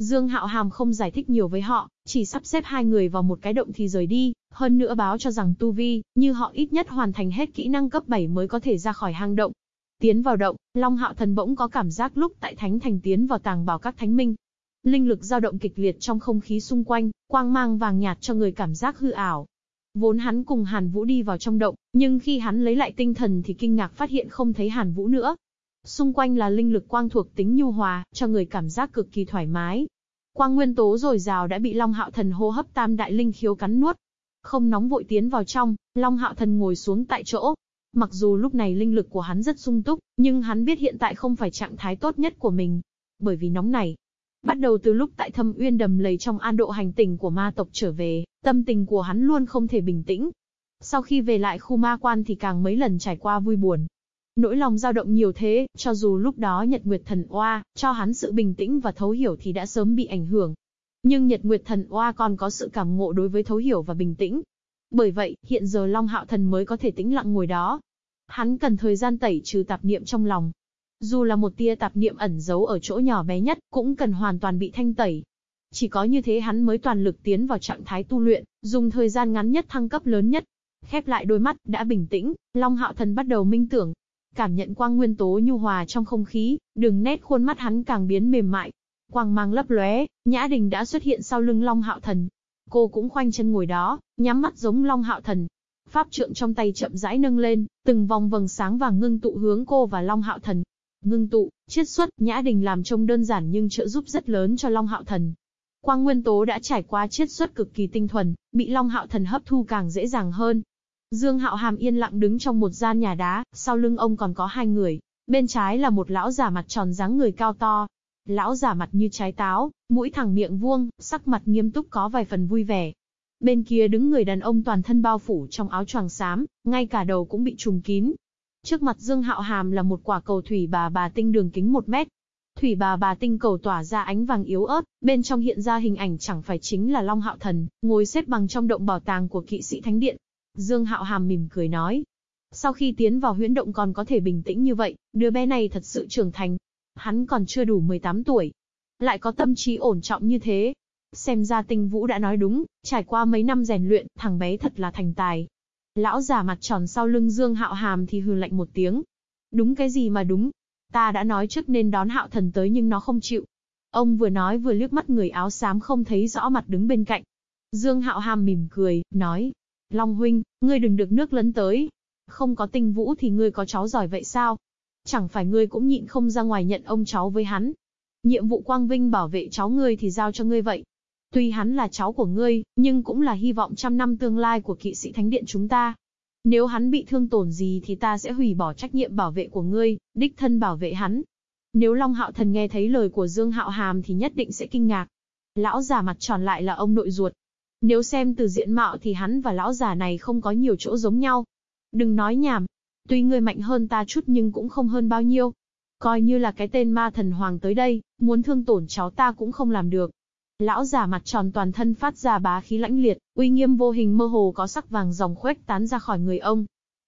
Dương Hạo Hàm không giải thích nhiều với họ, chỉ sắp xếp hai người vào một cái động thì rời đi, hơn nữa báo cho rằng tu vi, như họ ít nhất hoàn thành hết kỹ năng cấp 7 mới có thể ra khỏi hang động. Tiến vào động, Long Hạo Thần bỗng có cảm giác lúc tại Thánh Thành tiến vào tàng bảo các thánh minh. Linh lực dao động kịch liệt trong không khí xung quanh, quang mang vàng nhạt cho người cảm giác hư ảo. Vốn hắn cùng Hàn Vũ đi vào trong động, nhưng khi hắn lấy lại tinh thần thì kinh ngạc phát hiện không thấy Hàn Vũ nữa. Xung quanh là linh lực quang thuộc tính nhu hòa, cho người cảm giác cực kỳ thoải mái. Quang nguyên tố dồi dào đã bị Long Hạo Thần hô hấp tam đại linh khiếu cắn nuốt. Không nóng vội tiến vào trong, Long Hạo Thần ngồi xuống tại chỗ. Mặc dù lúc này linh lực của hắn rất sung túc, nhưng hắn biết hiện tại không phải trạng thái tốt nhất của mình. Bởi vì nóng này, Bắt đầu từ lúc tại thâm uyên đầm lầy trong an độ hành tình của ma tộc trở về, tâm tình của hắn luôn không thể bình tĩnh. Sau khi về lại khu ma quan thì càng mấy lần trải qua vui buồn. Nỗi lòng dao động nhiều thế, cho dù lúc đó Nhật Nguyệt Thần Oa, cho hắn sự bình tĩnh và thấu hiểu thì đã sớm bị ảnh hưởng. Nhưng Nhật Nguyệt Thần Oa còn có sự cảm ngộ đối với thấu hiểu và bình tĩnh. Bởi vậy, hiện giờ Long Hạo Thần mới có thể tĩnh lặng ngồi đó. Hắn cần thời gian tẩy trừ tạp niệm trong lòng, dù là một tia tạp niệm ẩn giấu ở chỗ nhỏ bé nhất, cũng cần hoàn toàn bị thanh tẩy. Chỉ có như thế hắn mới toàn lực tiến vào trạng thái tu luyện, dùng thời gian ngắn nhất thăng cấp lớn nhất. Khép lại đôi mắt, đã bình tĩnh, Long Hạo Thần bắt đầu minh tưởng. Cảm nhận quang nguyên tố nhu hòa trong không khí, đường nét khuôn mắt hắn càng biến mềm mại. Quang mang lấp lóe, Nhã Đình đã xuất hiện sau lưng Long Hạo Thần. Cô cũng khoanh chân ngồi đó, nhắm mắt giống Long Hạo Thần. Pháp trượng trong tay chậm rãi nâng lên, từng vòng vầng sáng vàng ngưng tụ hướng cô và Long Hạo Thần ngưng tụ, chiết xuất, nhã đình làm trông đơn giản nhưng trợ giúp rất lớn cho Long Hạo Thần. Quang nguyên tố đã trải qua chiết xuất cực kỳ tinh thuần, bị Long Hạo Thần hấp thu càng dễ dàng hơn. Dương Hạo Hàm yên lặng đứng trong một gian nhà đá, sau lưng ông còn có hai người, bên trái là một lão giả mặt tròn dáng người cao to. Lão giả mặt như trái táo, mũi thẳng miệng vuông, sắc mặt nghiêm túc có vài phần vui vẻ. Bên kia đứng người đàn ông toàn thân bao phủ trong áo choàng xám, ngay cả đầu cũng bị trùng kín, Trước mặt Dương Hạo Hàm là một quả cầu thủy bà bà tinh đường kính một mét. Thủy bà bà tinh cầu tỏa ra ánh vàng yếu ớt, bên trong hiện ra hình ảnh chẳng phải chính là Long Hạo Thần, ngồi xếp bằng trong động bảo tàng của kỵ sĩ Thánh Điện. Dương Hạo Hàm mỉm cười nói. Sau khi tiến vào huyễn động còn có thể bình tĩnh như vậy, đứa bé này thật sự trưởng thành. Hắn còn chưa đủ 18 tuổi. Lại có tâm trí ổn trọng như thế. Xem ra tinh vũ đã nói đúng, trải qua mấy năm rèn luyện, thằng bé thật là thành tài. Lão già mặt tròn sau lưng Dương Hạo Hàm thì hừ lạnh một tiếng. Đúng cái gì mà đúng? Ta đã nói trước nên đón Hạo Thần tới nhưng nó không chịu. Ông vừa nói vừa liếc mắt người áo xám không thấy rõ mặt đứng bên cạnh. Dương Hạo Hàm mỉm cười, nói. Long huynh, ngươi đừng được nước lấn tới. Không có tinh vũ thì ngươi có cháu giỏi vậy sao? Chẳng phải ngươi cũng nhịn không ra ngoài nhận ông cháu với hắn. Nhiệm vụ quang vinh bảo vệ cháu ngươi thì giao cho ngươi vậy. Tuy hắn là cháu của ngươi, nhưng cũng là hy vọng trăm năm tương lai của kỵ sĩ thánh điện chúng ta. Nếu hắn bị thương tổn gì thì ta sẽ hủy bỏ trách nhiệm bảo vệ của ngươi, đích thân bảo vệ hắn. Nếu Long Hạo Thần nghe thấy lời của Dương Hạo Hàm thì nhất định sẽ kinh ngạc. Lão già mặt tròn lại là ông nội ruột. Nếu xem từ diện mạo thì hắn và lão già này không có nhiều chỗ giống nhau. Đừng nói nhảm. Tuy ngươi mạnh hơn ta chút nhưng cũng không hơn bao nhiêu. Coi như là cái tên ma thần hoàng tới đây, muốn thương tổn cháu ta cũng không làm được. Lão già mặt tròn toàn thân phát ra bá khí lãnh liệt, uy nghiêm vô hình mơ hồ có sắc vàng dòng khuếch tán ra khỏi người ông.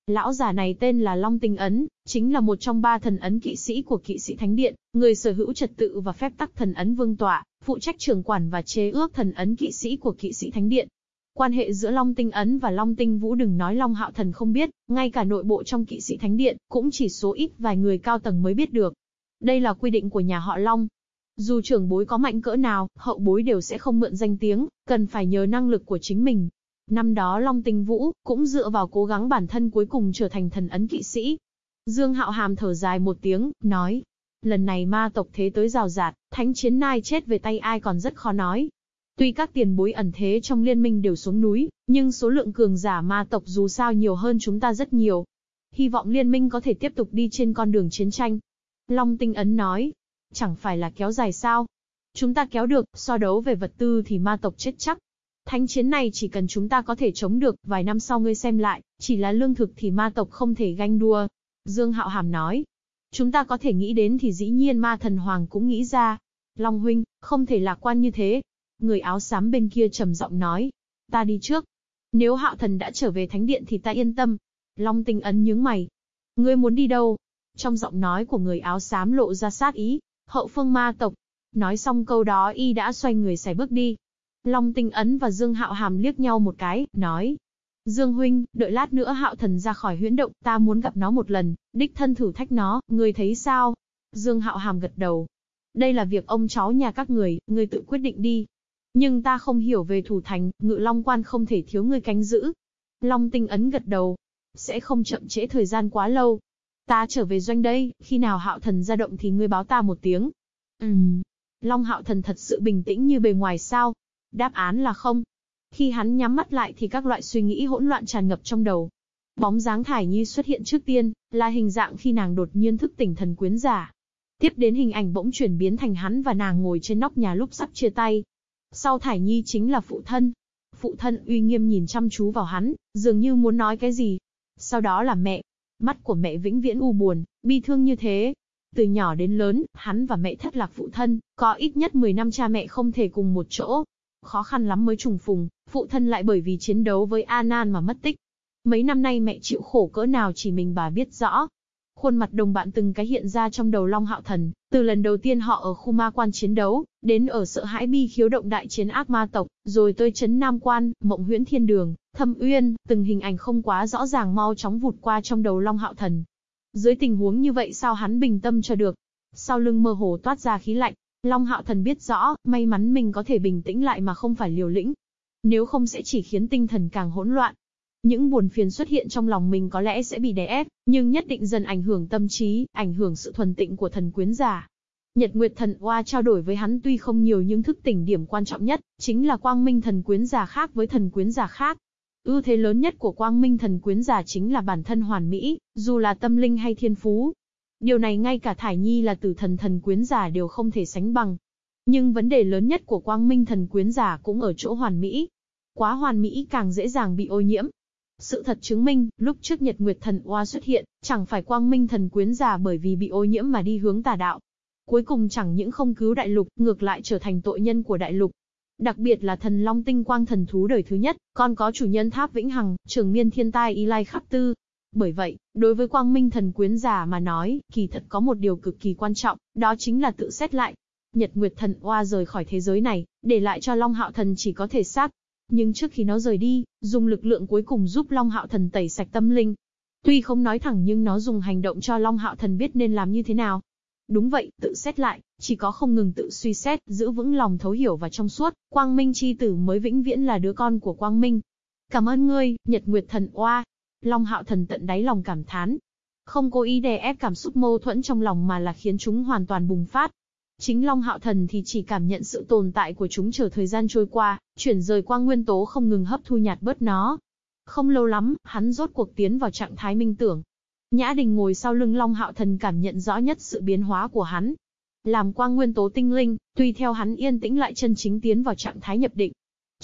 Lão giả này tên là Long Tinh Ấn, chính là một trong ba thần ấn kỵ sĩ của kỵ sĩ Thánh Điện, người sở hữu trật tự và phép tắc thần ấn vương tọa, phụ trách trưởng quản và chế ước thần ấn kỵ sĩ của kỵ sĩ Thánh Điện. Quan hệ giữa Long Tinh Ấn và Long Tinh Vũ đừng nói Long Hạo Thần không biết, ngay cả nội bộ trong kỵ sĩ Thánh Điện, cũng chỉ số ít vài người cao tầng mới biết được. Đây là quy định của nhà họ Long, dù trưởng bối có mạnh cỡ nào, hậu bối đều sẽ không mượn danh tiếng, cần phải nhờ năng lực của chính mình. Năm đó Long Tinh Vũ, cũng dựa vào cố gắng bản thân cuối cùng trở thành thần ấn kỵ sĩ. Dương Hạo Hàm thở dài một tiếng, nói. Lần này ma tộc thế tới rào rạt, thánh chiến nai chết về tay ai còn rất khó nói. Tuy các tiền bối ẩn thế trong liên minh đều xuống núi, nhưng số lượng cường giả ma tộc dù sao nhiều hơn chúng ta rất nhiều. Hy vọng liên minh có thể tiếp tục đi trên con đường chiến tranh. Long Tinh Ấn nói, chẳng phải là kéo dài sao? Chúng ta kéo được, so đấu về vật tư thì ma tộc chết chắc. Thánh chiến này chỉ cần chúng ta có thể chống được, vài năm sau ngươi xem lại, chỉ là lương thực thì ma tộc không thể ganh đua. Dương Hạo Hàm nói, chúng ta có thể nghĩ đến thì dĩ nhiên ma thần hoàng cũng nghĩ ra. Long huynh, không thể lạc quan như thế. Người áo xám bên kia trầm giọng nói, ta đi trước. Nếu hạo thần đã trở về thánh điện thì ta yên tâm. Long tinh ấn nhướng mày. Ngươi muốn đi đâu? Trong giọng nói của người áo xám lộ ra sát ý. Hậu phương ma tộc. Nói xong câu đó y đã xoay người xài bước đi. Long tinh ấn và Dương Hạo Hàm liếc nhau một cái, nói. Dương huynh, đợi lát nữa Hạo thần ra khỏi huyễn động, ta muốn gặp nó một lần, đích thân thử thách nó, người thấy sao? Dương Hạo Hàm gật đầu. Đây là việc ông cháu nhà các người, người tự quyết định đi. Nhưng ta không hiểu về thủ thành, ngự long quan không thể thiếu người canh giữ. Long tinh ấn gật đầu. Sẽ không chậm trễ thời gian quá lâu. Ta trở về doanh đây, khi nào hạo thần ra động thì ngươi báo ta một tiếng. Ừm. Long hạo thần thật sự bình tĩnh như bề ngoài sao? Đáp án là không. Khi hắn nhắm mắt lại thì các loại suy nghĩ hỗn loạn tràn ngập trong đầu. Bóng dáng Thải Nhi xuất hiện trước tiên, là hình dạng khi nàng đột nhiên thức tỉnh thần quyến giả. Tiếp đến hình ảnh bỗng chuyển biến thành hắn và nàng ngồi trên nóc nhà lúc sắp chia tay. Sau Thải Nhi chính là phụ thân. Phụ thân uy nghiêm nhìn chăm chú vào hắn, dường như muốn nói cái gì. Sau đó là mẹ. Mắt của mẹ vĩnh viễn u buồn, bi thương như thế. Từ nhỏ đến lớn, hắn và mẹ thất lạc phụ thân, có ít nhất 10 năm cha mẹ không thể cùng một chỗ. Khó khăn lắm mới trùng phùng, phụ thân lại bởi vì chiến đấu với Anan mà mất tích. Mấy năm nay mẹ chịu khổ cỡ nào chỉ mình bà biết rõ. Khuôn mặt đồng bạn từng cái hiện ra trong đầu Long Hạo Thần, từ lần đầu tiên họ ở khu ma quan chiến đấu, đến ở sợ hãi bi khiếu động đại chiến ác ma tộc, rồi tới chấn Nam Quan, Mộng Huyễn Thiên Đường, Thâm Uyên, từng hình ảnh không quá rõ ràng mau chóng vụt qua trong đầu Long Hạo Thần. Dưới tình huống như vậy sao hắn bình tâm cho được? Sau lưng mơ hồ toát ra khí lạnh, Long Hạo Thần biết rõ, may mắn mình có thể bình tĩnh lại mà không phải liều lĩnh. Nếu không sẽ chỉ khiến tinh thần càng hỗn loạn. Những buồn phiền xuất hiện trong lòng mình có lẽ sẽ bị đè ép, nhưng nhất định dần ảnh hưởng tâm trí, ảnh hưởng sự thuần tịnh của thần quyến giả. Nhật Nguyệt Thần Oa trao đổi với hắn tuy không nhiều nhưng thức tỉnh điểm quan trọng nhất, chính là quang minh thần quyến giả khác với thần quyến giả khác. Ưu thế lớn nhất của quang minh thần quyến giả chính là bản thân hoàn mỹ, dù là tâm linh hay thiên phú. Điều này ngay cả Thải Nhi là tử thần thần quyến giả đều không thể sánh bằng. Nhưng vấn đề lớn nhất của quang minh thần quyến giả cũng ở chỗ hoàn mỹ. Quá hoàn mỹ càng dễ dàng bị ô nhiễm, sự thật chứng minh, lúc trước Nhật Nguyệt Thần Oa xuất hiện, chẳng phải quang minh thần quyến giả bởi vì bị ô nhiễm mà đi hướng tà đạo. Cuối cùng chẳng những không cứu đại lục, ngược lại trở thành tội nhân của đại lục. Đặc biệt là thần long tinh quang thần thú đời thứ nhất, còn có chủ nhân tháp vĩnh hằng, trường miên thiên tai y lai khắp tư. Bởi vậy, đối với quang minh thần quyến già mà nói, kỳ thật có một điều cực kỳ quan trọng, đó chính là tự xét lại. Nhật Nguyệt Thần Oa rời khỏi thế giới này, để lại cho Long Hạo Thần chỉ có thể xác nhưng trước khi nó rời đi, dùng lực lượng cuối cùng giúp Long Hạo Thần tẩy sạch tâm linh. Tuy không nói thẳng nhưng nó dùng hành động cho Long Hạo Thần biết nên làm như thế nào. Đúng vậy, tự xét lại, chỉ có không ngừng tự suy xét, giữ vững lòng thấu hiểu và trong suốt, Quang Minh chi tử mới vĩnh viễn là đứa con của Quang Minh. Cảm ơn ngươi, Nhật Nguyệt Thần Oa. Long Hạo Thần tận đáy lòng cảm thán. Không cố ý đè ép cảm xúc mâu thuẫn trong lòng mà là khiến chúng hoàn toàn bùng phát, Chính Long Hạo Thần thì chỉ cảm nhận sự tồn tại của chúng chờ thời gian trôi qua, chuyển rời quang nguyên tố không ngừng hấp thu nhạt bớt nó. Không lâu lắm, hắn rốt cuộc tiến vào trạng thái minh tưởng. Nhã Đình ngồi sau lưng Long Hạo Thần cảm nhận rõ nhất sự biến hóa của hắn. Làm quang nguyên tố tinh linh, tùy theo hắn yên tĩnh lại chân chính tiến vào trạng thái nhập định.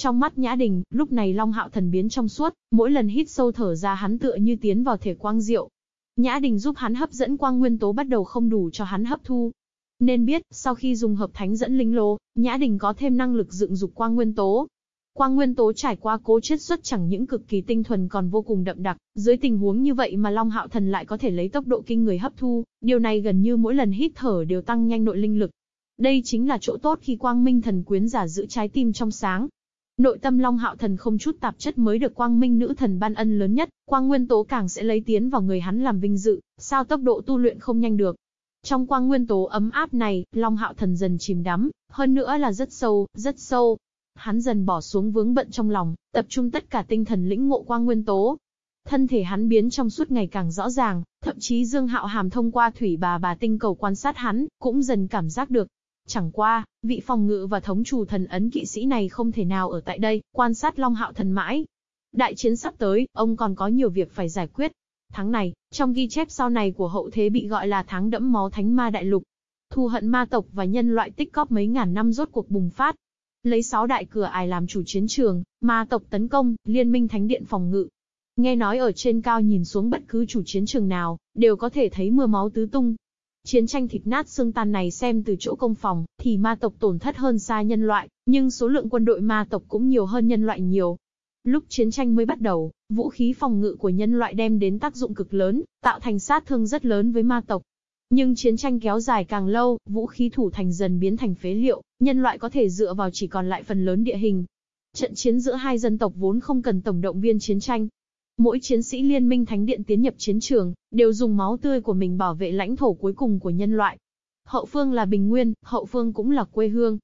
Trong mắt Nhã Đình, lúc này Long Hạo Thần biến trong suốt, mỗi lần hít sâu thở ra hắn tựa như tiến vào thể quang diệu. Nhã Đình giúp hắn hấp dẫn quang nguyên tố bắt đầu không đủ cho hắn hấp thu, nên biết, sau khi dùng hợp thánh dẫn linh lô, Nhã Đình có thêm năng lực dựng dục quang nguyên tố. Quang nguyên tố trải qua cố chiết xuất chẳng những cực kỳ tinh thuần còn vô cùng đậm đặc, dưới tình huống như vậy mà Long Hạo Thần lại có thể lấy tốc độ kinh người hấp thu, điều này gần như mỗi lần hít thở đều tăng nhanh nội linh lực. Đây chính là chỗ tốt khi quang minh thần quyến giả giữ trái tim trong sáng. Nội tâm Long Hạo Thần không chút tạp chất mới được quang minh nữ thần ban ân lớn nhất, quang nguyên tố càng sẽ lấy tiến vào người hắn làm vinh dự, sao tốc độ tu luyện không nhanh được. Trong quang nguyên tố ấm áp này, Long Hạo Thần dần chìm đắm, hơn nữa là rất sâu, rất sâu. Hắn dần bỏ xuống vướng bận trong lòng, tập trung tất cả tinh thần lĩnh ngộ quang nguyên tố. Thân thể hắn biến trong suốt ngày càng rõ ràng, thậm chí Dương Hạo Hàm thông qua thủy bà bà tinh cầu quan sát hắn, cũng dần cảm giác được. Chẳng qua, vị phòng ngự và thống chủ thần ấn kỵ sĩ này không thể nào ở tại đây, quan sát Long Hạo thần mãi. Đại chiến sắp tới, ông còn có nhiều việc phải giải quyết. Tháng này, trong ghi chép sau này của hậu thế bị gọi là tháng đẫm máu thánh ma đại lục. Thù hận ma tộc và nhân loại tích cóp mấy ngàn năm rốt cuộc bùng phát. Lấy sáu đại cửa ải làm chủ chiến trường, ma tộc tấn công, liên minh thánh điện phòng ngự, Nghe nói ở trên cao nhìn xuống bất cứ chủ chiến trường nào, đều có thể thấy mưa máu tứ tung. Chiến tranh thịt nát xương tan này xem từ chỗ công phòng, thì ma tộc tổn thất hơn xa nhân loại, nhưng số lượng quân đội ma tộc cũng nhiều hơn nhân loại nhiều. Lúc chiến tranh mới bắt đầu, vũ khí phòng ngự của nhân loại đem đến tác dụng cực lớn, tạo thành sát thương rất lớn với ma tộc. Nhưng chiến tranh kéo dài càng lâu, vũ khí thủ thành dần biến thành phế liệu, nhân loại có thể dựa vào chỉ còn lại phần lớn địa hình. Trận chiến giữa hai dân tộc vốn không cần tổng động viên chiến tranh, Mỗi chiến sĩ liên minh thánh điện tiến nhập chiến trường, đều dùng máu tươi của mình bảo vệ lãnh thổ cuối cùng của nhân loại. Hậu phương là bình nguyên, hậu phương cũng là quê hương.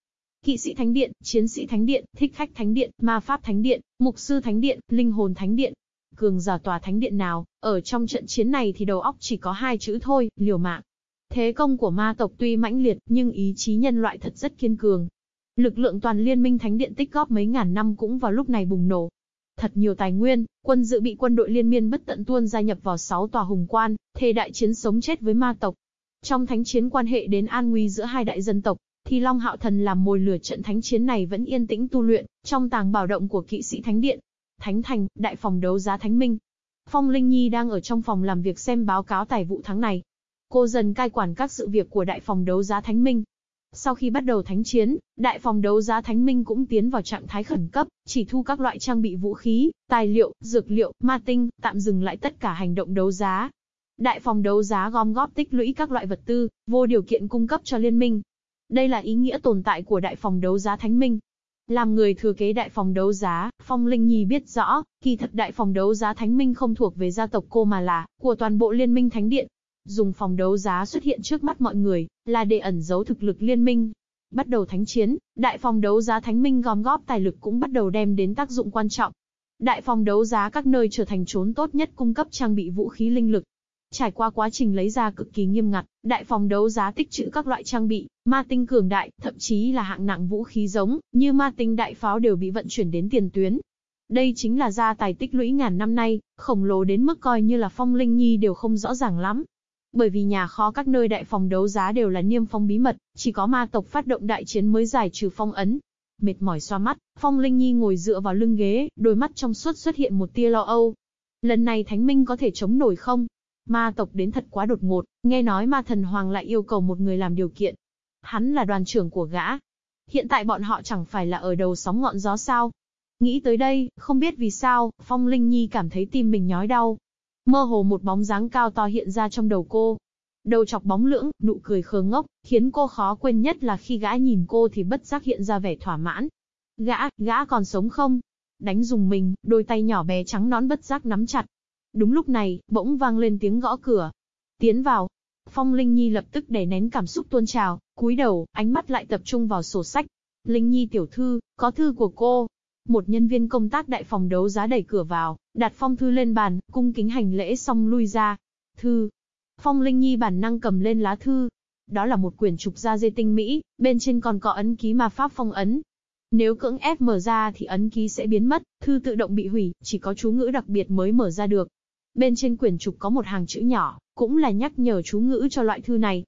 Kỵ sĩ thánh điện, chiến sĩ thánh điện, thích khách thánh điện, ma pháp thánh điện, mục sư thánh điện, linh hồn thánh điện. Cường giả tòa thánh điện nào, ở trong trận chiến này thì đầu óc chỉ có hai chữ thôi, liều mạng. Thế công của ma tộc tuy mãnh liệt, nhưng ý chí nhân loại thật rất kiên cường. Lực lượng toàn liên minh thánh điện tích góp mấy ngàn năm cũng vào lúc này bùng nổ, Thật nhiều tài nguyên, quân dự bị quân đội liên miên bất tận tuôn gia nhập vào 6 tòa hùng quan, thề đại chiến sống chết với ma tộc. Trong thánh chiến quan hệ đến an nguy giữa hai đại dân tộc, thì Long Hạo Thần làm mồi lửa trận thánh chiến này vẫn yên tĩnh tu luyện, trong tàng bảo động của kỵ sĩ thánh điện. Thánh thành, đại phòng đấu giá thánh minh. Phong Linh Nhi đang ở trong phòng làm việc xem báo cáo tài vụ tháng này. Cô dần cai quản các sự việc của đại phòng đấu giá thánh minh, sau khi bắt đầu thánh chiến, đại phòng đấu giá Thánh Minh cũng tiến vào trạng thái khẩn cấp, chỉ thu các loại trang bị vũ khí, tài liệu, dược liệu, ma tinh, tạm dừng lại tất cả hành động đấu giá. Đại phòng đấu giá gom góp tích lũy các loại vật tư, vô điều kiện cung cấp cho liên minh. Đây là ý nghĩa tồn tại của đại phòng đấu giá Thánh Minh. Làm người thừa kế đại phòng đấu giá, Phong Linh Nhi biết rõ, kỳ thật đại phòng đấu giá Thánh Minh không thuộc về gia tộc cô mà là của toàn bộ liên minh Thánh Điện. Dùng phòng đấu giá xuất hiện trước mắt mọi người, là để ẩn giấu thực lực liên minh. Bắt đầu thánh chiến, đại phòng đấu giá thánh minh gom góp tài lực cũng bắt đầu đem đến tác dụng quan trọng. Đại phòng đấu giá các nơi trở thành trốn tốt nhất cung cấp trang bị vũ khí linh lực. Trải qua quá trình lấy ra cực kỳ nghiêm ngặt, đại phòng đấu giá tích trữ các loại trang bị, ma tinh cường đại, thậm chí là hạng nặng vũ khí giống, như ma tinh đại pháo đều bị vận chuyển đến tiền tuyến. Đây chính là gia tài tích lũy ngàn năm nay, khổng lồ đến mức coi như là phong linh nhi đều không rõ ràng lắm. Bởi vì nhà kho các nơi đại phòng đấu giá đều là niêm phong bí mật, chỉ có ma tộc phát động đại chiến mới giải trừ phong ấn. Mệt mỏi xoa mắt, Phong Linh Nhi ngồi dựa vào lưng ghế, đôi mắt trong suốt xuất hiện một tia lo âu. Lần này Thánh Minh có thể chống nổi không? Ma tộc đến thật quá đột ngột, nghe nói ma thần hoàng lại yêu cầu một người làm điều kiện. Hắn là đoàn trưởng của gã. Hiện tại bọn họ chẳng phải là ở đầu sóng ngọn gió sao? Nghĩ tới đây, không biết vì sao, Phong Linh Nhi cảm thấy tim mình nhói đau. Mơ hồ một bóng dáng cao to hiện ra trong đầu cô. Đầu chọc bóng lưỡng, nụ cười khờ ngốc, khiến cô khó quên nhất là khi gã nhìn cô thì bất giác hiện ra vẻ thỏa mãn. Gã, gã còn sống không? Đánh dùng mình, đôi tay nhỏ bé trắng nón bất giác nắm chặt. Đúng lúc này, bỗng vang lên tiếng gõ cửa. Tiến vào. Phong Linh Nhi lập tức đè nén cảm xúc tuôn trào, cúi đầu, ánh mắt lại tập trung vào sổ sách. Linh Nhi tiểu thư, có thư của cô. Một nhân viên công tác đại phòng đấu giá đẩy cửa vào, đặt phong thư lên bàn, cung kính hành lễ xong lui ra. Thư. Phong Linh Nhi bản năng cầm lên lá thư. Đó là một quyển trục da dê tinh mỹ, bên trên còn có ấn ký ma pháp phong ấn. Nếu cưỡng ép mở ra thì ấn ký sẽ biến mất, thư tự động bị hủy, chỉ có chú ngữ đặc biệt mới mở ra được. Bên trên quyển trục có một hàng chữ nhỏ, cũng là nhắc nhở chú ngữ cho loại thư này.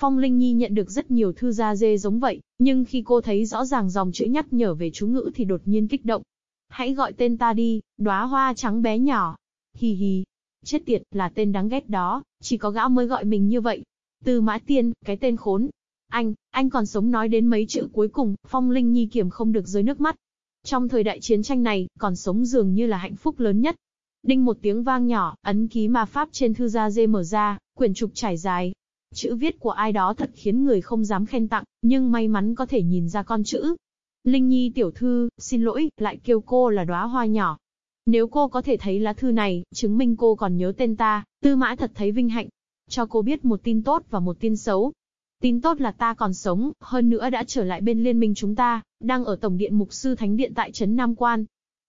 Phong Linh Nhi nhận được rất nhiều thư da dê giống vậy, nhưng khi cô thấy rõ ràng dòng chữ nhắc nhở về chú ngữ thì đột nhiên kích động. Hãy gọi tên ta đi, đóa hoa trắng bé nhỏ. Hì hì. Chết tiệt, là tên đáng ghét đó, chỉ có gã mới gọi mình như vậy. Tư mã tiên, cái tên khốn. Anh, anh còn sống nói đến mấy chữ cuối cùng, Phong Linh Nhi kiểm không được rơi nước mắt. Trong thời đại chiến tranh này, còn sống dường như là hạnh phúc lớn nhất. Đinh một tiếng vang nhỏ, ấn ký ma pháp trên thư da dê mở ra, quyển trục trải dài, Chữ viết của ai đó thật khiến người không dám khen tặng, nhưng may mắn có thể nhìn ra con chữ. Linh Nhi tiểu thư, xin lỗi, lại kêu cô là đóa hoa nhỏ. Nếu cô có thể thấy lá thư này, chứng minh cô còn nhớ tên ta, tư mã thật thấy vinh hạnh. Cho cô biết một tin tốt và một tin xấu. Tin tốt là ta còn sống, hơn nữa đã trở lại bên liên minh chúng ta, đang ở Tổng điện Mục Sư Thánh Điện tại Trấn Nam Quan.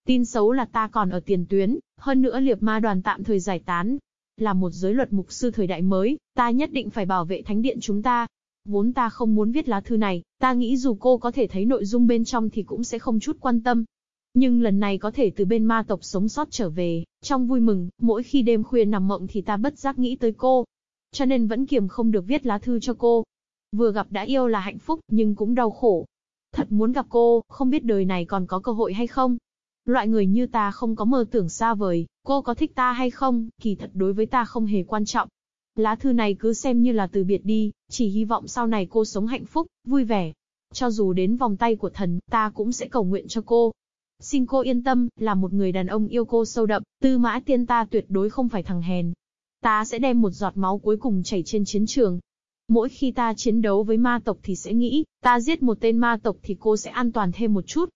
Tin xấu là ta còn ở tiền tuyến, hơn nữa liệp ma đoàn tạm thời giải tán. Là một giới luật mục sư thời đại mới, ta nhất định phải bảo vệ thánh điện chúng ta. Vốn ta không muốn viết lá thư này, ta nghĩ dù cô có thể thấy nội dung bên trong thì cũng sẽ không chút quan tâm. Nhưng lần này có thể từ bên ma tộc sống sót trở về, trong vui mừng, mỗi khi đêm khuya nằm mộng thì ta bất giác nghĩ tới cô. Cho nên vẫn kiềm không được viết lá thư cho cô. Vừa gặp đã yêu là hạnh phúc, nhưng cũng đau khổ. Thật muốn gặp cô, không biết đời này còn có cơ hội hay không. Loại người như ta không có mơ tưởng xa vời, cô có thích ta hay không, kỳ thật đối với ta không hề quan trọng. Lá thư này cứ xem như là từ biệt đi, chỉ hy vọng sau này cô sống hạnh phúc, vui vẻ. Cho dù đến vòng tay của thần, ta cũng sẽ cầu nguyện cho cô. Xin cô yên tâm, là một người đàn ông yêu cô sâu đậm, tư mã tiên ta tuyệt đối không phải thằng hèn. Ta sẽ đem một giọt máu cuối cùng chảy trên chiến trường. Mỗi khi ta chiến đấu với ma tộc thì sẽ nghĩ, ta giết một tên ma tộc thì cô sẽ an toàn thêm một chút.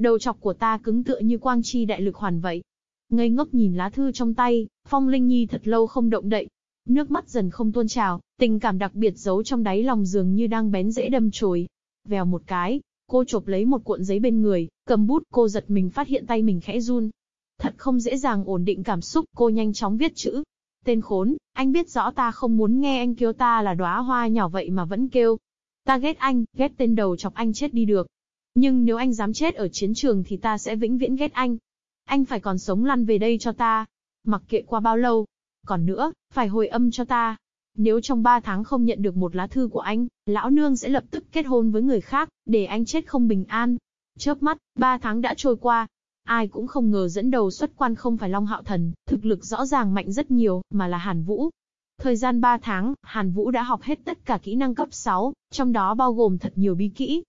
Đầu chọc của ta cứng tựa như quang chi đại lực hoàn vậy. Ngây ngốc nhìn lá thư trong tay, Phong Linh Nhi thật lâu không động đậy. Nước mắt dần không tuôn trào, tình cảm đặc biệt giấu trong đáy lòng dường như đang bén dễ đâm chồi. Vèo một cái, cô chộp lấy một cuộn giấy bên người, cầm bút cô giật mình phát hiện tay mình khẽ run. Thật không dễ dàng ổn định cảm xúc, cô nhanh chóng viết chữ. Tên khốn, anh biết rõ ta không muốn nghe anh kêu ta là đóa hoa nhỏ vậy mà vẫn kêu. Ta ghét anh, ghét tên đầu chọc anh chết đi được. Nhưng nếu anh dám chết ở chiến trường thì ta sẽ vĩnh viễn ghét anh. Anh phải còn sống lăn về đây cho ta. Mặc kệ qua bao lâu. Còn nữa, phải hồi âm cho ta. Nếu trong 3 tháng không nhận được một lá thư của anh, lão nương sẽ lập tức kết hôn với người khác, để anh chết không bình an. Chớp mắt, 3 tháng đã trôi qua. Ai cũng không ngờ dẫn đầu xuất quan không phải Long Hạo Thần, thực lực rõ ràng mạnh rất nhiều, mà là Hàn Vũ. Thời gian 3 tháng, Hàn Vũ đã học hết tất cả kỹ năng cấp 6, trong đó bao gồm thật nhiều bí kỹ,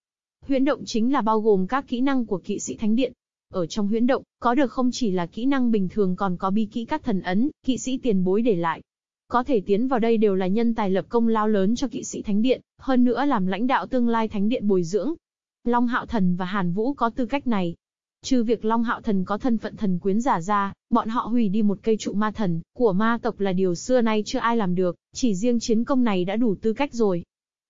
Huyễn động chính là bao gồm các kỹ năng của kỵ sĩ thánh điện. Ở trong huyễn động, có được không chỉ là kỹ năng bình thường còn có bi kỹ các thần ấn, kỵ sĩ tiền bối để lại. Có thể tiến vào đây đều là nhân tài lập công lao lớn cho kỵ sĩ thánh điện, hơn nữa làm lãnh đạo tương lai thánh điện bồi dưỡng. Long Hạo Thần và Hàn Vũ có tư cách này. Trừ việc Long Hạo Thần có thân phận thần quyến giả ra, bọn họ hủy đi một cây trụ ma thần, của ma tộc là điều xưa nay chưa ai làm được, chỉ riêng chiến công này đã đủ tư cách rồi.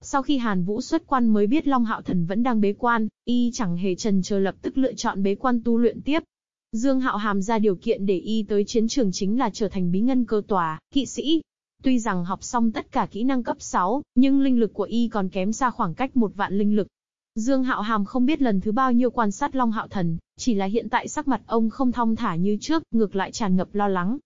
Sau khi Hàn Vũ xuất quan mới biết Long Hạo Thần vẫn đang bế quan, y chẳng hề trần chờ lập tức lựa chọn bế quan tu luyện tiếp. Dương Hạo Hàm ra điều kiện để y tới chiến trường chính là trở thành bí ngân cơ tòa, kỵ sĩ. Tuy rằng học xong tất cả kỹ năng cấp 6, nhưng linh lực của y còn kém xa khoảng cách một vạn linh lực. Dương Hạo Hàm không biết lần thứ bao nhiêu quan sát Long Hạo Thần, chỉ là hiện tại sắc mặt ông không thong thả như trước, ngược lại tràn ngập lo lắng,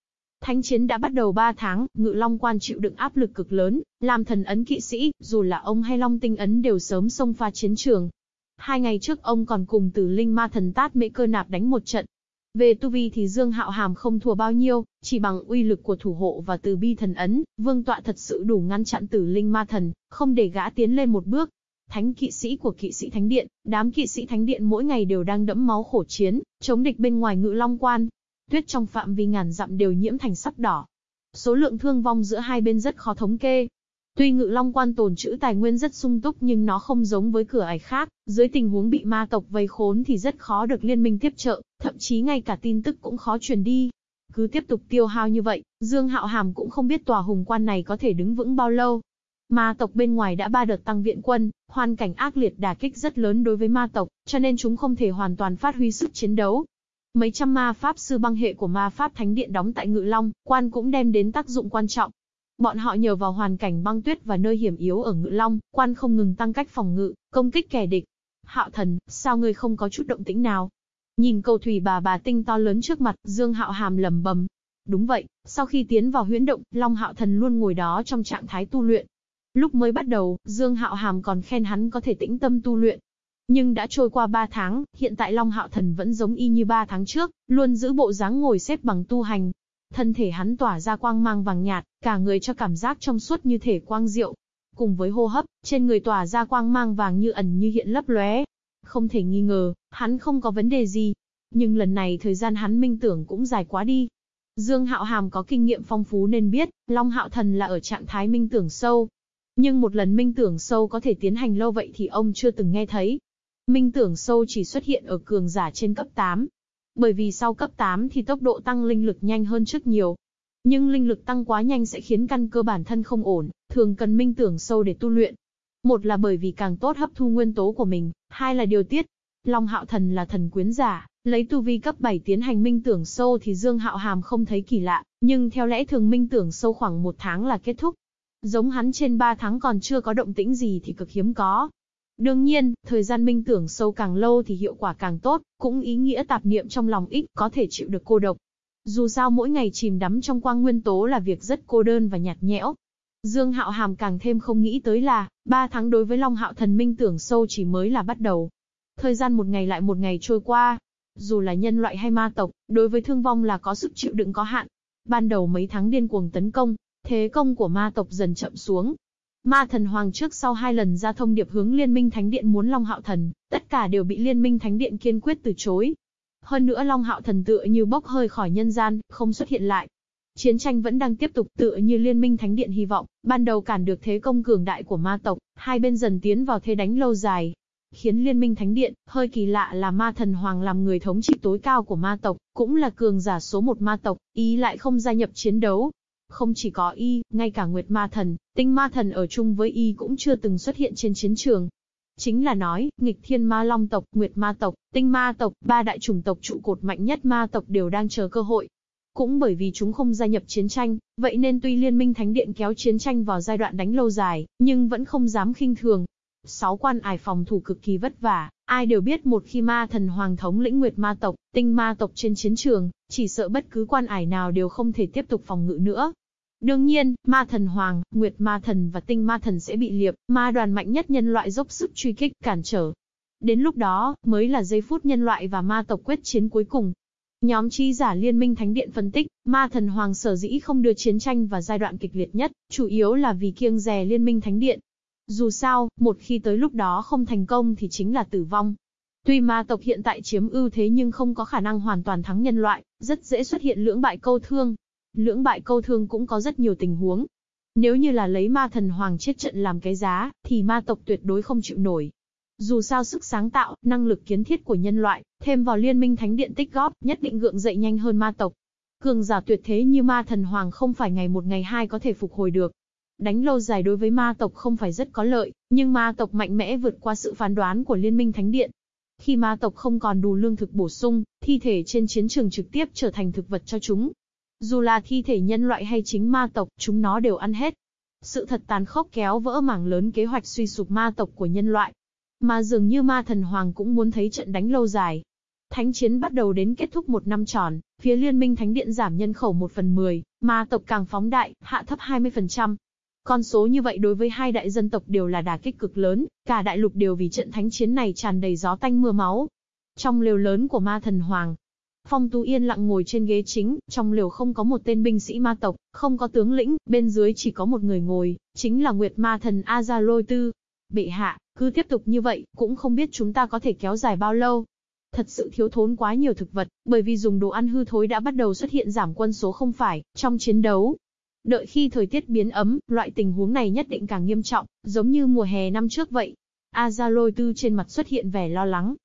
Thánh chiến đã bắt đầu 3 tháng, ngự long quan chịu đựng áp lực cực lớn, làm thần ấn kỵ sĩ, dù là ông hay long tinh ấn đều sớm xông pha chiến trường. Hai ngày trước ông còn cùng tử linh ma thần tát mễ cơ nạp đánh một trận. Về tu vi thì Dương Hạo Hàm không thua bao nhiêu, chỉ bằng uy lực của thủ hộ và từ bi thần ấn, vương tọa thật sự đủ ngăn chặn tử linh ma thần, không để gã tiến lên một bước. Thánh kỵ sĩ của kỵ sĩ thánh điện, đám kỵ sĩ thánh điện mỗi ngày đều đang đẫm máu khổ chiến, chống địch bên ngoài ngự long quan, tuyết trong phạm vi ngàn dặm đều nhiễm thành sắc đỏ. Số lượng thương vong giữa hai bên rất khó thống kê. Tuy ngự long quan tồn trữ tài nguyên rất sung túc nhưng nó không giống với cửa ải khác, dưới tình huống bị ma tộc vây khốn thì rất khó được liên minh tiếp trợ, thậm chí ngay cả tin tức cũng khó truyền đi. Cứ tiếp tục tiêu hao như vậy, Dương Hạo Hàm cũng không biết tòa hùng quan này có thể đứng vững bao lâu. Ma tộc bên ngoài đã ba đợt tăng viện quân, hoàn cảnh ác liệt đả kích rất lớn đối với ma tộc, cho nên chúng không thể hoàn toàn phát huy sức chiến đấu. Mấy trăm ma pháp sư băng hệ của ma pháp thánh điện đóng tại Ngự Long, quan cũng đem đến tác dụng quan trọng. Bọn họ nhờ vào hoàn cảnh băng tuyết và nơi hiểm yếu ở Ngự Long, quan không ngừng tăng cách phòng ngự, công kích kẻ địch. Hạo thần, sao ngươi không có chút động tĩnh nào? Nhìn cầu thủy bà bà tinh to lớn trước mặt, Dương Hạo hàm lầm bầm. Đúng vậy, sau khi tiến vào huyễn động, Long Hạo thần luôn ngồi đó trong trạng thái tu luyện. Lúc mới bắt đầu, Dương Hạo hàm còn khen hắn có thể tĩnh tâm tu luyện, nhưng đã trôi qua 3 tháng, hiện tại Long Hạo Thần vẫn giống y như 3 tháng trước, luôn giữ bộ dáng ngồi xếp bằng tu hành. Thân thể hắn tỏa ra quang mang vàng nhạt, cả người cho cảm giác trong suốt như thể quang diệu. Cùng với hô hấp, trên người tỏa ra quang mang vàng như ẩn như hiện lấp lóe. Không thể nghi ngờ, hắn không có vấn đề gì. Nhưng lần này thời gian hắn minh tưởng cũng dài quá đi. Dương Hạo Hàm có kinh nghiệm phong phú nên biết, Long Hạo Thần là ở trạng thái minh tưởng sâu. Nhưng một lần minh tưởng sâu có thể tiến hành lâu vậy thì ông chưa từng nghe thấy. Minh tưởng sâu chỉ xuất hiện ở cường giả trên cấp 8. Bởi vì sau cấp 8 thì tốc độ tăng linh lực nhanh hơn trước nhiều. Nhưng linh lực tăng quá nhanh sẽ khiến căn cơ bản thân không ổn, thường cần minh tưởng sâu để tu luyện. Một là bởi vì càng tốt hấp thu nguyên tố của mình, hai là điều tiết. Long hạo thần là thần quyến giả, Lấy tu vi cấp 7 tiến hành minh tưởng sâu thì Dương Hạo Hàm không thấy kỳ lạ, nhưng theo lẽ thường minh tưởng sâu khoảng một tháng là kết thúc. Giống hắn trên 3 tháng còn chưa có động tĩnh gì thì cực hiếm có. Đương nhiên, thời gian minh tưởng sâu càng lâu thì hiệu quả càng tốt, cũng ý nghĩa tạp niệm trong lòng ít có thể chịu được cô độc. Dù sao mỗi ngày chìm đắm trong quang nguyên tố là việc rất cô đơn và nhạt nhẽo. Dương Hạo Hàm càng thêm không nghĩ tới là, 3 tháng đối với Long Hạo Thần minh tưởng sâu chỉ mới là bắt đầu. Thời gian một ngày lại một ngày trôi qua, dù là nhân loại hay ma tộc, đối với thương vong là có sức chịu đựng có hạn. Ban đầu mấy tháng điên cuồng tấn công, thế công của ma tộc dần chậm xuống. Ma thần hoàng trước sau hai lần ra thông điệp hướng liên minh thánh điện muốn Long Hạo Thần, tất cả đều bị liên minh thánh điện kiên quyết từ chối. Hơn nữa Long Hạo Thần tựa như bốc hơi khỏi nhân gian, không xuất hiện lại. Chiến tranh vẫn đang tiếp tục tựa như liên minh thánh điện hy vọng, ban đầu cản được thế công cường đại của ma tộc, hai bên dần tiến vào thế đánh lâu dài, khiến Liên minh Thánh Điện, hơi kỳ lạ là ma thần hoàng làm người thống trị tối cao của ma tộc, cũng là cường giả số một ma tộc, ý lại không gia nhập chiến đấu. Không chỉ có y, ngay cả Nguyệt Ma Thần, Tinh Ma Thần ở chung với y cũng chưa từng xuất hiện trên chiến trường. Chính là nói, nghịch thiên ma long tộc, Nguyệt Ma tộc, Tinh Ma tộc, ba đại chủng tộc trụ cột mạnh nhất ma tộc đều đang chờ cơ hội. Cũng bởi vì chúng không gia nhập chiến tranh, vậy nên tuy Liên minh Thánh Điện kéo chiến tranh vào giai đoạn đánh lâu dài, nhưng vẫn không dám khinh thường, Sáu quan ải phòng thủ cực kỳ vất vả, ai đều biết một khi ma thần hoàng thống lĩnh nguyệt ma tộc, tinh ma tộc trên chiến trường, chỉ sợ bất cứ quan ải nào đều không thể tiếp tục phòng ngự nữa. Đương nhiên, ma thần hoàng, nguyệt ma thần và tinh ma thần sẽ bị liệp, ma đoàn mạnh nhất nhân loại dốc sức truy kích, cản trở. Đến lúc đó, mới là giây phút nhân loại và ma tộc quyết chiến cuối cùng. Nhóm chi giả Liên minh Thánh Điện phân tích, ma thần hoàng sở dĩ không đưa chiến tranh vào giai đoạn kịch liệt nhất, chủ yếu là vì kiêng rè Liên minh Thánh Điện, dù sao, một khi tới lúc đó không thành công thì chính là tử vong. Tuy ma tộc hiện tại chiếm ưu thế nhưng không có khả năng hoàn toàn thắng nhân loại, rất dễ xuất hiện lưỡng bại câu thương. Lưỡng bại câu thương cũng có rất nhiều tình huống. Nếu như là lấy ma thần hoàng chết trận làm cái giá, thì ma tộc tuyệt đối không chịu nổi. Dù sao sức sáng tạo, năng lực kiến thiết của nhân loại, thêm vào liên minh thánh điện tích góp, nhất định gượng dậy nhanh hơn ma tộc. Cường giả tuyệt thế như ma thần hoàng không phải ngày một ngày hai có thể phục hồi được, Đánh lâu dài đối với ma tộc không phải rất có lợi, nhưng ma tộc mạnh mẽ vượt qua sự phán đoán của Liên minh Thánh Điện. Khi ma tộc không còn đủ lương thực bổ sung, thi thể trên chiến trường trực tiếp trở thành thực vật cho chúng. Dù là thi thể nhân loại hay chính ma tộc, chúng nó đều ăn hết. Sự thật tàn khốc kéo vỡ mảng lớn kế hoạch suy sụp ma tộc của nhân loại. Mà dường như ma thần hoàng cũng muốn thấy trận đánh lâu dài. Thánh chiến bắt đầu đến kết thúc một năm tròn, phía liên minh thánh điện giảm nhân khẩu một phần mười, ma tộc càng phóng đại, hạ thấp 20%. Con số như vậy đối với hai đại dân tộc đều là đả kích cực lớn, cả đại lục đều vì trận thánh chiến này tràn đầy gió tanh mưa máu. Trong lều lớn của ma thần hoàng, Phong Tú yên lặng ngồi trên ghế chính, trong lều không có một tên binh sĩ ma tộc, không có tướng lĩnh, bên dưới chỉ có một người ngồi, chính là Nguyệt Ma thần Azalôi Tư. Bệ hạ, cứ tiếp tục như vậy, cũng không biết chúng ta có thể kéo dài bao lâu. Thật sự thiếu thốn quá nhiều thực vật, bởi vì dùng đồ ăn hư thối đã bắt đầu xuất hiện giảm quân số không phải, trong chiến đấu, Đợi khi thời tiết biến ấm, loại tình huống này nhất định càng nghiêm trọng, giống như mùa hè năm trước vậy. A Gia Lôi Tư trên mặt xuất hiện vẻ lo lắng.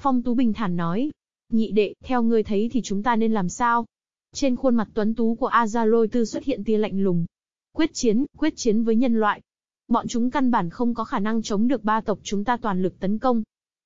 Phong Tú bình thản nói, nhị đệ, theo ngươi thấy thì chúng ta nên làm sao? Trên khuôn mặt tuấn tú của A Gia Lôi Tư xuất hiện tia lạnh lùng. Quyết chiến, quyết chiến với nhân loại. Bọn chúng căn bản không có khả năng chống được ba tộc chúng ta toàn lực tấn công.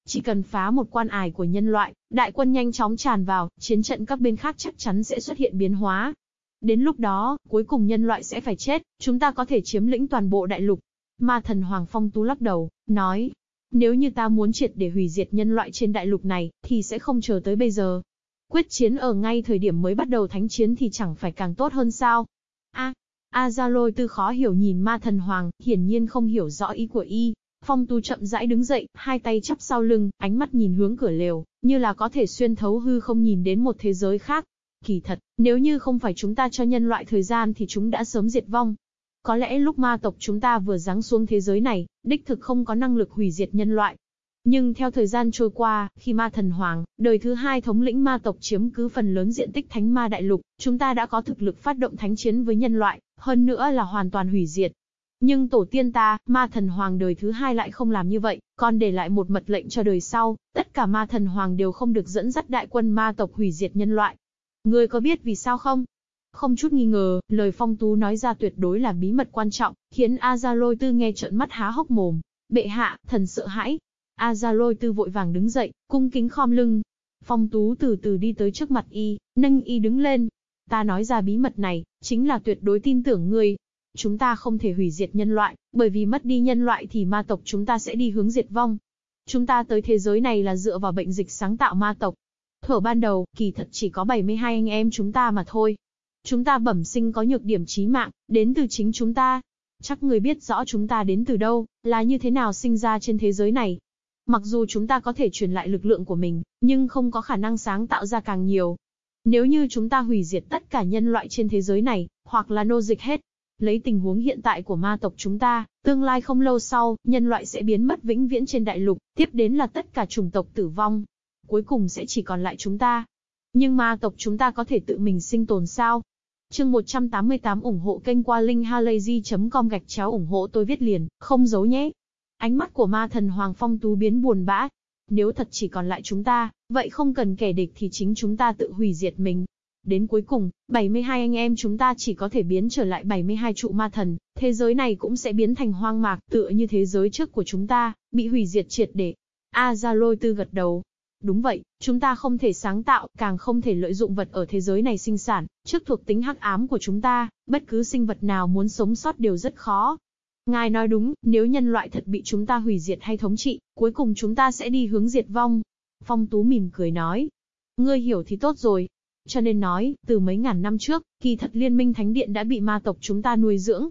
Chỉ cần phá một quan ải của nhân loại, đại quân nhanh chóng tràn vào, chiến trận các bên khác chắc chắn sẽ xuất hiện biến hóa. Đến lúc đó, cuối cùng nhân loại sẽ phải chết, chúng ta có thể chiếm lĩnh toàn bộ đại lục. Ma thần Hoàng Phong Tú lắc đầu, nói, nếu như ta muốn triệt để hủy diệt nhân loại trên đại lục này, thì sẽ không chờ tới bây giờ. Quyết chiến ở ngay thời điểm mới bắt đầu thánh chiến thì chẳng phải càng tốt hơn sao? A, A Gia Lôi tư khó hiểu nhìn ma thần Hoàng, hiển nhiên không hiểu rõ ý của y. Phong Tu chậm rãi đứng dậy, hai tay chắp sau lưng, ánh mắt nhìn hướng cửa lều, như là có thể xuyên thấu hư không nhìn đến một thế giới khác. Kỳ thật, nếu như không phải chúng ta cho nhân loại thời gian thì chúng đã sớm diệt vong. Có lẽ lúc ma tộc chúng ta vừa giáng xuống thế giới này, đích thực không có năng lực hủy diệt nhân loại. Nhưng theo thời gian trôi qua, khi ma thần hoàng, đời thứ hai thống lĩnh ma tộc chiếm cứ phần lớn diện tích thánh ma đại lục, chúng ta đã có thực lực phát động thánh chiến với nhân loại, hơn nữa là hoàn toàn hủy diệt. Nhưng tổ tiên ta, ma thần hoàng đời thứ hai lại không làm như vậy, còn để lại một mật lệnh cho đời sau, tất cả ma thần hoàng đều không được dẫn dắt đại quân ma tộc hủy diệt nhân loại. Ngươi có biết vì sao không? Không chút nghi ngờ, lời phong tú nói ra tuyệt đối là bí mật quan trọng, khiến A Lôi Tư nghe trợn mắt há hốc mồm. Bệ hạ, thần sợ hãi. A Lôi Tư vội vàng đứng dậy, cung kính khom lưng. Phong Tú từ từ đi tới trước mặt y, nâng y đứng lên. Ta nói ra bí mật này, chính là tuyệt đối tin tưởng ngươi. Chúng ta không thể hủy diệt nhân loại, bởi vì mất đi nhân loại thì ma tộc chúng ta sẽ đi hướng diệt vong. Chúng ta tới thế giới này là dựa vào bệnh dịch sáng tạo ma tộc. Thở ban đầu, kỳ thật chỉ có 72 anh em chúng ta mà thôi. Chúng ta bẩm sinh có nhược điểm chí mạng, đến từ chính chúng ta. Chắc người biết rõ chúng ta đến từ đâu, là như thế nào sinh ra trên thế giới này. Mặc dù chúng ta có thể truyền lại lực lượng của mình, nhưng không có khả năng sáng tạo ra càng nhiều. Nếu như chúng ta hủy diệt tất cả nhân loại trên thế giới này, hoặc là nô dịch hết, lấy tình huống hiện tại của ma tộc chúng ta, tương lai không lâu sau, nhân loại sẽ biến mất vĩnh viễn trên đại lục, tiếp đến là tất cả chủng tộc tử vong. Cuối cùng sẽ chỉ còn lại chúng ta. Nhưng ma tộc chúng ta có thể tự mình sinh tồn sao? Chương 188 ủng hộ kênh qua linkhalazy.com gạch chéo ủng hộ tôi viết liền, không giấu nhé. Ánh mắt của ma thần Hoàng Phong Tú biến buồn bã. Nếu thật chỉ còn lại chúng ta, vậy không cần kẻ địch thì chính chúng ta tự hủy diệt mình. Đến cuối cùng, 72 anh em chúng ta chỉ có thể biến trở lại 72 trụ ma thần, thế giới này cũng sẽ biến thành hoang mạc tựa như thế giới trước của chúng ta, bị hủy diệt triệt để. A Gia Lôi Tư gật đầu, Đúng vậy, chúng ta không thể sáng tạo, càng không thể lợi dụng vật ở thế giới này sinh sản, trước thuộc tính hắc ám của chúng ta, bất cứ sinh vật nào muốn sống sót đều rất khó. Ngài nói đúng, nếu nhân loại thật bị chúng ta hủy diệt hay thống trị, cuối cùng chúng ta sẽ đi hướng diệt vong. Phong Tú mỉm cười nói. Ngươi hiểu thì tốt rồi. Cho nên nói, từ mấy ngàn năm trước, kỳ thật liên minh thánh điện đã bị ma tộc chúng ta nuôi dưỡng.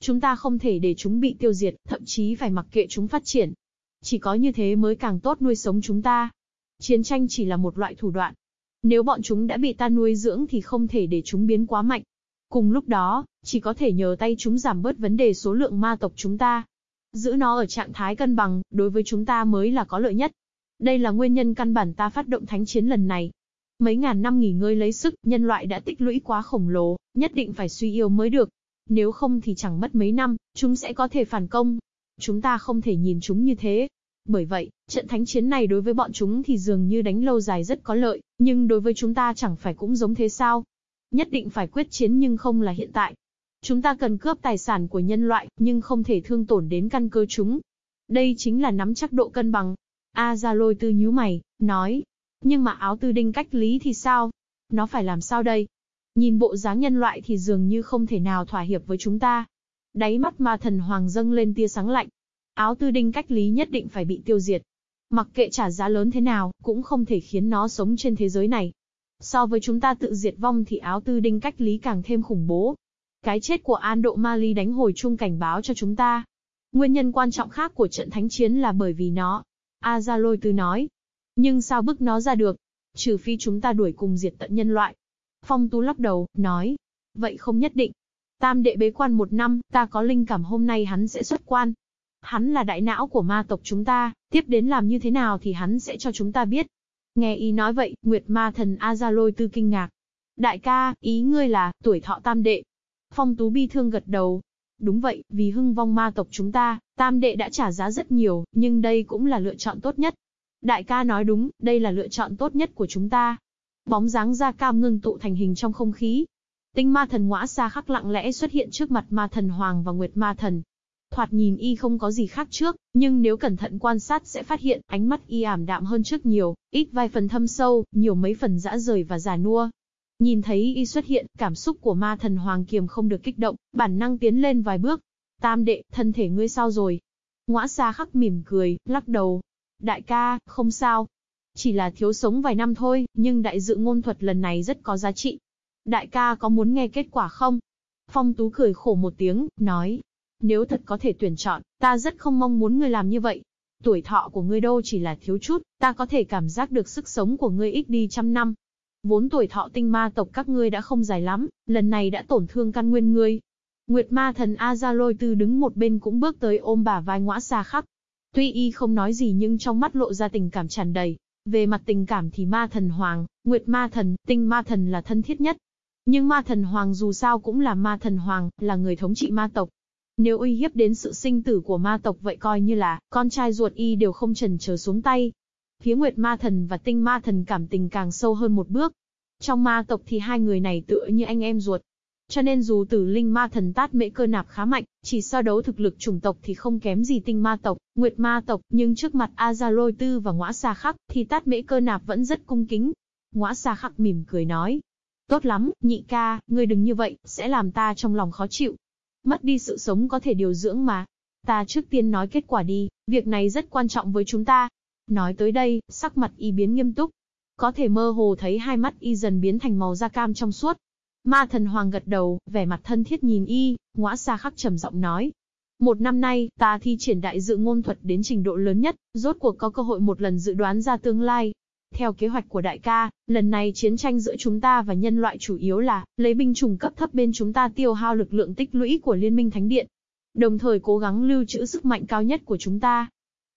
Chúng ta không thể để chúng bị tiêu diệt, thậm chí phải mặc kệ chúng phát triển. Chỉ có như thế mới càng tốt nuôi sống chúng ta. Chiến tranh chỉ là một loại thủ đoạn. Nếu bọn chúng đã bị ta nuôi dưỡng thì không thể để chúng biến quá mạnh. Cùng lúc đó, chỉ có thể nhờ tay chúng giảm bớt vấn đề số lượng ma tộc chúng ta. Giữ nó ở trạng thái cân bằng, đối với chúng ta mới là có lợi nhất. Đây là nguyên nhân căn bản ta phát động thánh chiến lần này. Mấy ngàn năm nghỉ ngơi lấy sức, nhân loại đã tích lũy quá khổng lồ, nhất định phải suy yếu mới được. Nếu không thì chẳng mất mấy năm, chúng sẽ có thể phản công. Chúng ta không thể nhìn chúng như thế. Bởi vậy, trận thánh chiến này đối với bọn chúng thì dường như đánh lâu dài rất có lợi, nhưng đối với chúng ta chẳng phải cũng giống thế sao? Nhất định phải quyết chiến nhưng không là hiện tại. Chúng ta cần cướp tài sản của nhân loại, nhưng không thể thương tổn đến căn cơ chúng. Đây chính là nắm chắc độ cân bằng. A Gia Lôi Tư nhíu mày, nói. Nhưng mà áo tư đinh cách lý thì sao? Nó phải làm sao đây? Nhìn bộ dáng nhân loại thì dường như không thể nào thỏa hiệp với chúng ta. Đáy mắt ma thần hoàng dâng lên tia sáng lạnh, áo tư đinh cách lý nhất định phải bị tiêu diệt. Mặc kệ trả giá lớn thế nào, cũng không thể khiến nó sống trên thế giới này. So với chúng ta tự diệt vong thì áo tư đinh cách lý càng thêm khủng bố. Cái chết của An Độ Mali đánh hồi chung cảnh báo cho chúng ta. Nguyên nhân quan trọng khác của trận thánh chiến là bởi vì nó. A Gia Lôi Tư nói. Nhưng sao bức nó ra được? Trừ phi chúng ta đuổi cùng diệt tận nhân loại. Phong Tú lắc đầu, nói. Vậy không nhất định. Tam đệ bế quan một năm, ta có linh cảm hôm nay hắn sẽ xuất quan. Hắn là đại não của ma tộc chúng ta, tiếp đến làm như thế nào thì hắn sẽ cho chúng ta biết. Nghe ý nói vậy, Nguyệt ma thần Azalôi tư kinh ngạc. Đại ca, ý ngươi là, tuổi thọ tam đệ. Phong Tú bi thương gật đầu. Đúng vậy, vì hưng vong ma tộc chúng ta, tam đệ đã trả giá rất nhiều, nhưng đây cũng là lựa chọn tốt nhất. Đại ca nói đúng, đây là lựa chọn tốt nhất của chúng ta. Bóng dáng da cam ngưng tụ thành hình trong không khí. Tinh ma thần ngõa xa khắc lặng lẽ xuất hiện trước mặt ma thần Hoàng và Nguyệt ma thần, Thoạt nhìn y không có gì khác trước, nhưng nếu cẩn thận quan sát sẽ phát hiện ánh mắt y ảm đạm hơn trước nhiều, ít vài phần thâm sâu, nhiều mấy phần dã rời và già nua. Nhìn thấy y xuất hiện, cảm xúc của ma thần Hoàng Kiềm không được kích động, bản năng tiến lên vài bước. Tam đệ, thân thể ngươi sao rồi? Ngõa xa khắc mỉm cười, lắc đầu. Đại ca, không sao. Chỉ là thiếu sống vài năm thôi, nhưng đại dự ngôn thuật lần này rất có giá trị. Đại ca có muốn nghe kết quả không? Phong Tú cười khổ một tiếng, nói, nếu thật có thể tuyển chọn, ta rất không mong muốn ngươi làm như vậy. Tuổi thọ của ngươi đâu chỉ là thiếu chút, ta có thể cảm giác được sức sống của ngươi ít đi trăm năm. Vốn tuổi thọ tinh ma tộc các ngươi đã không dài lắm, lần này đã tổn thương căn nguyên ngươi. Nguyệt ma thần Azalôi Tư đứng một bên cũng bước tới ôm bà vai ngõa xa khắc. Tuy y không nói gì nhưng trong mắt lộ ra tình cảm tràn đầy. Về mặt tình cảm thì ma thần hoàng, nguyệt ma thần, tinh ma thần là thân thiết nhất. Nhưng ma thần hoàng dù sao cũng là ma thần hoàng, là người thống trị ma tộc, nếu uy hiếp đến sự sinh tử của ma tộc vậy coi như là, con trai ruột y đều không trần chờ xuống tay. Phía Nguyệt Ma Thần và Tinh Ma Thần cảm tình càng sâu hơn một bước. Trong ma tộc thì hai người này tựa như anh em ruột. Cho nên dù tử linh ma thần tát mễ cơ nạp khá mạnh, chỉ so đấu thực lực chủng tộc thì không kém gì tinh ma tộc, nguyệt ma tộc, nhưng trước mặt Azalôi Tư và ngõa xa khắc, thì tát mễ cơ nạp vẫn rất cung kính. Ngõa xa khắc mỉm cười nói. Tốt lắm, nhị ca, ngươi đừng như vậy, sẽ làm ta trong lòng khó chịu. Mất đi sự sống có thể điều dưỡng mà. Ta trước tiên nói kết quả đi, việc này rất quan trọng với chúng ta. Nói tới đây, sắc mặt y biến nghiêm túc. Có thể mơ hồ thấy hai mắt y dần biến thành màu da cam trong suốt, Ma thần hoàng gật đầu, vẻ mặt thân thiết nhìn y, ngõa xa khắc trầm giọng nói. Một năm nay, ta thi triển đại dự ngôn thuật đến trình độ lớn nhất, rốt cuộc có cơ hội một lần dự đoán ra tương lai. Theo kế hoạch của đại ca, lần này chiến tranh giữa chúng ta và nhân loại chủ yếu là lấy binh chủng cấp thấp bên chúng ta tiêu hao lực lượng tích lũy của Liên minh Thánh Điện. Đồng thời cố gắng lưu trữ sức mạnh cao nhất của chúng ta.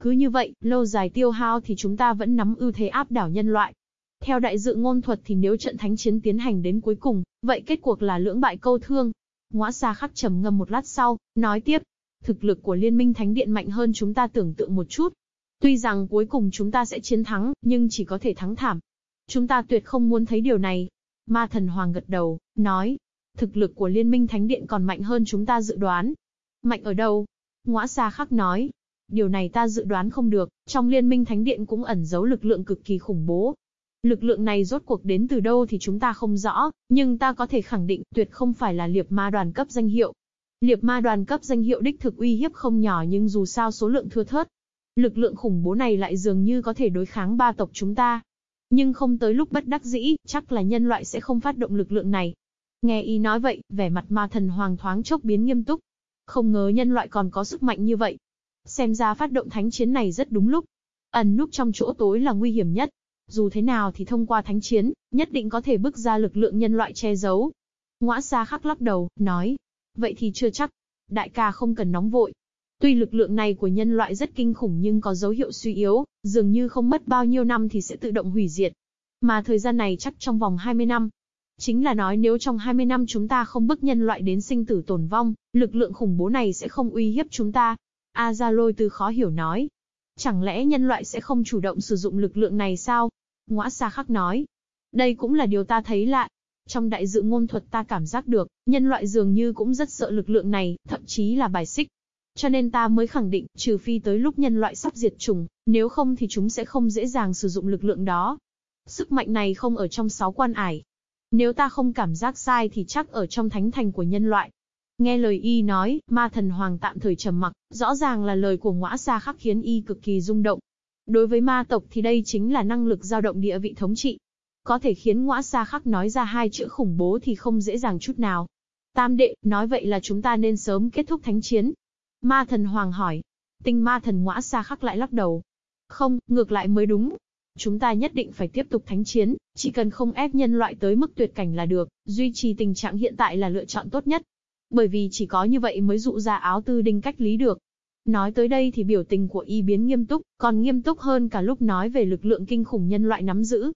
Cứ như vậy, lâu dài tiêu hao thì chúng ta vẫn nắm ưu thế áp đảo nhân loại, theo đại dự ngôn thuật thì nếu trận thánh chiến tiến hành đến cuối cùng, vậy kết cuộc là lưỡng bại câu thương. Ngõa xa khắc trầm ngâm một lát sau, nói tiếp. Thực lực của Liên minh Thánh Điện mạnh hơn chúng ta tưởng tượng một chút. Tuy rằng cuối cùng chúng ta sẽ chiến thắng, nhưng chỉ có thể thắng thảm. Chúng ta tuyệt không muốn thấy điều này. Ma thần Hoàng gật đầu, nói. Thực lực của Liên minh Thánh Điện còn mạnh hơn chúng ta dự đoán. Mạnh ở đâu? Ngõa xa khắc nói. Điều này ta dự đoán không được, trong Liên minh Thánh Điện cũng ẩn giấu lực lượng cực kỳ khủng bố, Lực lượng này rốt cuộc đến từ đâu thì chúng ta không rõ, nhưng ta có thể khẳng định tuyệt không phải là liệp ma đoàn cấp danh hiệu. Liệp ma đoàn cấp danh hiệu đích thực uy hiếp không nhỏ nhưng dù sao số lượng thưa thớt. Lực lượng khủng bố này lại dường như có thể đối kháng ba tộc chúng ta. Nhưng không tới lúc bất đắc dĩ, chắc là nhân loại sẽ không phát động lực lượng này. Nghe y nói vậy, vẻ mặt ma thần hoàng thoáng chốc biến nghiêm túc. Không ngờ nhân loại còn có sức mạnh như vậy. Xem ra phát động thánh chiến này rất đúng lúc. Ẩn núp trong chỗ tối là nguy hiểm nhất. Dù thế nào thì thông qua thánh chiến, nhất định có thể bước ra lực lượng nhân loại che giấu. Ngõa xa khắc lắc đầu, nói. Vậy thì chưa chắc. Đại ca không cần nóng vội. Tuy lực lượng này của nhân loại rất kinh khủng nhưng có dấu hiệu suy yếu, dường như không mất bao nhiêu năm thì sẽ tự động hủy diệt. Mà thời gian này chắc trong vòng 20 năm. Chính là nói nếu trong 20 năm chúng ta không bức nhân loại đến sinh tử tồn vong, lực lượng khủng bố này sẽ không uy hiếp chúng ta. A Gia Lôi từ khó hiểu nói. Chẳng lẽ nhân loại sẽ không chủ động sử dụng lực lượng này sao? Ngõa xa khắc nói. Đây cũng là điều ta thấy lạ. Trong đại dự ngôn thuật ta cảm giác được, nhân loại dường như cũng rất sợ lực lượng này, thậm chí là bài xích. Cho nên ta mới khẳng định, trừ phi tới lúc nhân loại sắp diệt chủng, nếu không thì chúng sẽ không dễ dàng sử dụng lực lượng đó. Sức mạnh này không ở trong sáu quan ải. Nếu ta không cảm giác sai thì chắc ở trong thánh thành của nhân loại. Nghe lời y nói, ma thần hoàng tạm thời trầm mặc, rõ ràng là lời của ngõa xa khắc khiến y cực kỳ rung động. Đối với ma tộc thì đây chính là năng lực dao động địa vị thống trị. Có thể khiến ngõa xa khắc nói ra hai chữ khủng bố thì không dễ dàng chút nào. Tam đệ, nói vậy là chúng ta nên sớm kết thúc thánh chiến. Ma thần hoàng hỏi. Tinh ma thần ngõa xa khắc lại lắc đầu. Không, ngược lại mới đúng. Chúng ta nhất định phải tiếp tục thánh chiến, chỉ cần không ép nhân loại tới mức tuyệt cảnh là được, duy trì tình trạng hiện tại là lựa chọn tốt nhất. Bởi vì chỉ có như vậy mới dụ ra áo tư đinh cách lý được. Nói tới đây thì biểu tình của y biến nghiêm túc, còn nghiêm túc hơn cả lúc nói về lực lượng kinh khủng nhân loại nắm giữ.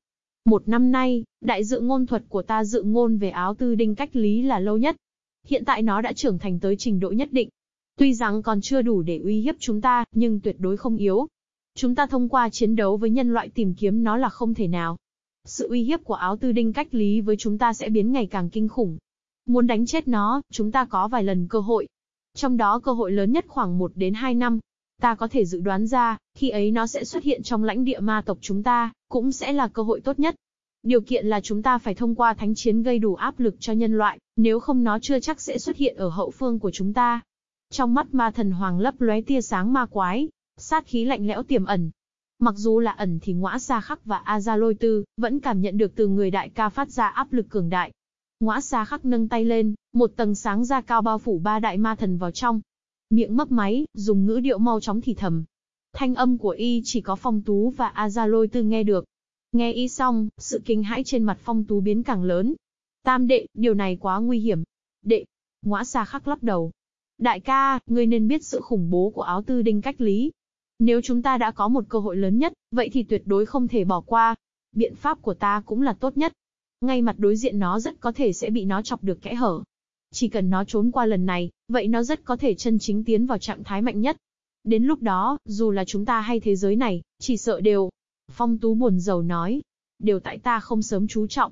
Một năm nay, đại dự ngôn thuật của ta dự ngôn về áo tư đinh cách lý là lâu nhất. Hiện tại nó đã trưởng thành tới trình độ nhất định. Tuy rằng còn chưa đủ để uy hiếp chúng ta, nhưng tuyệt đối không yếu. Chúng ta thông qua chiến đấu với nhân loại tìm kiếm nó là không thể nào. Sự uy hiếp của áo tư đinh cách lý với chúng ta sẽ biến ngày càng kinh khủng. Muốn đánh chết nó, chúng ta có vài lần cơ hội, trong đó cơ hội lớn nhất khoảng 1 đến 2 năm. Ta có thể dự đoán ra, khi ấy nó sẽ xuất hiện trong lãnh địa ma tộc chúng ta, cũng sẽ là cơ hội tốt nhất. Điều kiện là chúng ta phải thông qua thánh chiến gây đủ áp lực cho nhân loại, nếu không nó chưa chắc sẽ xuất hiện ở hậu phương của chúng ta. Trong mắt ma thần hoàng lấp lóe tia sáng ma quái, sát khí lạnh lẽo tiềm ẩn. Mặc dù là ẩn thì ngõa xa khắc và A Gia Lôi Tư, vẫn cảm nhận được từ người đại ca phát ra áp lực cường đại. Ngõa xa khắc nâng tay lên, một tầng sáng ra cao bao phủ ba đại ma thần vào trong. Miệng mấp máy, dùng ngữ điệu mau chóng thì thầm. Thanh âm của y chỉ có phong tú và A Gia Lôi Tư nghe được. Nghe y xong, sự kinh hãi trên mặt phong tú biến càng lớn. Tam đệ, điều này quá nguy hiểm. Đệ, ngõa xa khắc lắc đầu. Đại ca, ngươi nên biết sự khủng bố của áo tư đinh cách lý. Nếu chúng ta đã có một cơ hội lớn nhất, vậy thì tuyệt đối không thể bỏ qua. Biện pháp của ta cũng là tốt nhất. Ngay mặt đối diện nó rất có thể sẽ bị nó chọc được kẽ hở. Chỉ cần nó trốn qua lần này, vậy nó rất có thể chân chính tiến vào trạng thái mạnh nhất. Đến lúc đó, dù là chúng ta hay thế giới này, chỉ sợ đều. Phong Tú buồn rầu nói. Đều tại ta không sớm chú trọng.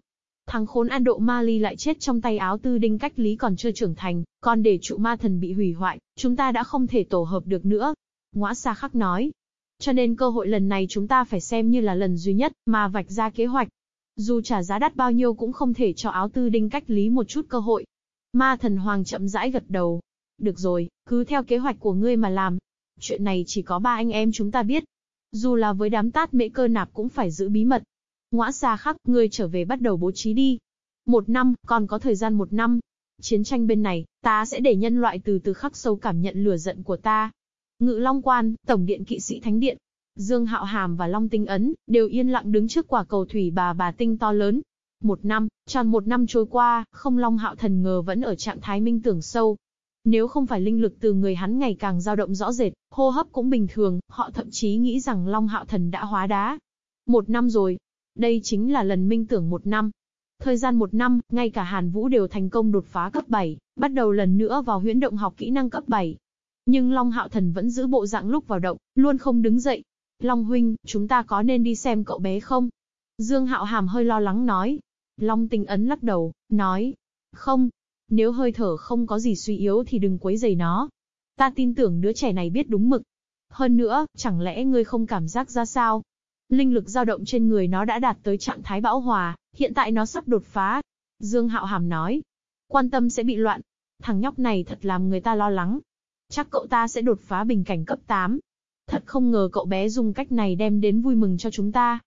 Thằng khốn An Độ Ma Ly lại chết trong tay áo tư đinh cách lý còn chưa trưởng thành, còn để trụ ma thần bị hủy hoại, chúng ta đã không thể tổ hợp được nữa. Ngõa Sa Khắc nói. Cho nên cơ hội lần này chúng ta phải xem như là lần duy nhất, mà vạch ra kế hoạch. Dù trả giá đắt bao nhiêu cũng không thể cho áo tư đinh cách lý một chút cơ hội. Ma thần hoàng chậm rãi gật đầu. Được rồi, cứ theo kế hoạch của ngươi mà làm. Chuyện này chỉ có ba anh em chúng ta biết. Dù là với đám tát mễ cơ nạp cũng phải giữ bí mật. Ngõa xa khắc, ngươi trở về bắt đầu bố trí đi. Một năm, còn có thời gian một năm. Chiến tranh bên này, ta sẽ để nhân loại từ từ khắc sâu cảm nhận lửa giận của ta. Ngự Long Quan, Tổng Điện Kỵ sĩ Thánh Điện, Dương Hạo Hàm và Long Tinh Ấn, đều yên lặng đứng trước quả cầu thủy bà bà tinh to lớn. Một năm, tròn một năm trôi qua, không Long Hạo Thần ngờ vẫn ở trạng thái minh tưởng sâu. Nếu không phải linh lực từ người hắn ngày càng dao động rõ rệt, hô hấp cũng bình thường, họ thậm chí nghĩ rằng Long Hạo Thần đã hóa đá. Một năm rồi. Đây chính là lần minh tưởng một năm. Thời gian một năm, ngay cả Hàn Vũ đều thành công đột phá cấp 7, bắt đầu lần nữa vào huyễn động học kỹ năng cấp 7. Nhưng Long Hạo Thần vẫn giữ bộ dạng lúc vào động, luôn không đứng dậy, Long huynh, chúng ta có nên đi xem cậu bé không? Dương Hạo Hàm hơi lo lắng nói. Long tình ấn lắc đầu, nói. Không. Nếu hơi thở không có gì suy yếu thì đừng quấy rầy nó. Ta tin tưởng đứa trẻ này biết đúng mực. Hơn nữa, chẳng lẽ ngươi không cảm giác ra sao? Linh lực dao động trên người nó đã đạt tới trạng thái bão hòa, hiện tại nó sắp đột phá. Dương Hạo Hàm nói. Quan tâm sẽ bị loạn. Thằng nhóc này thật làm người ta lo lắng. Chắc cậu ta sẽ đột phá bình cảnh cấp 8. Thật không ngờ cậu bé dùng cách này đem đến vui mừng cho chúng ta.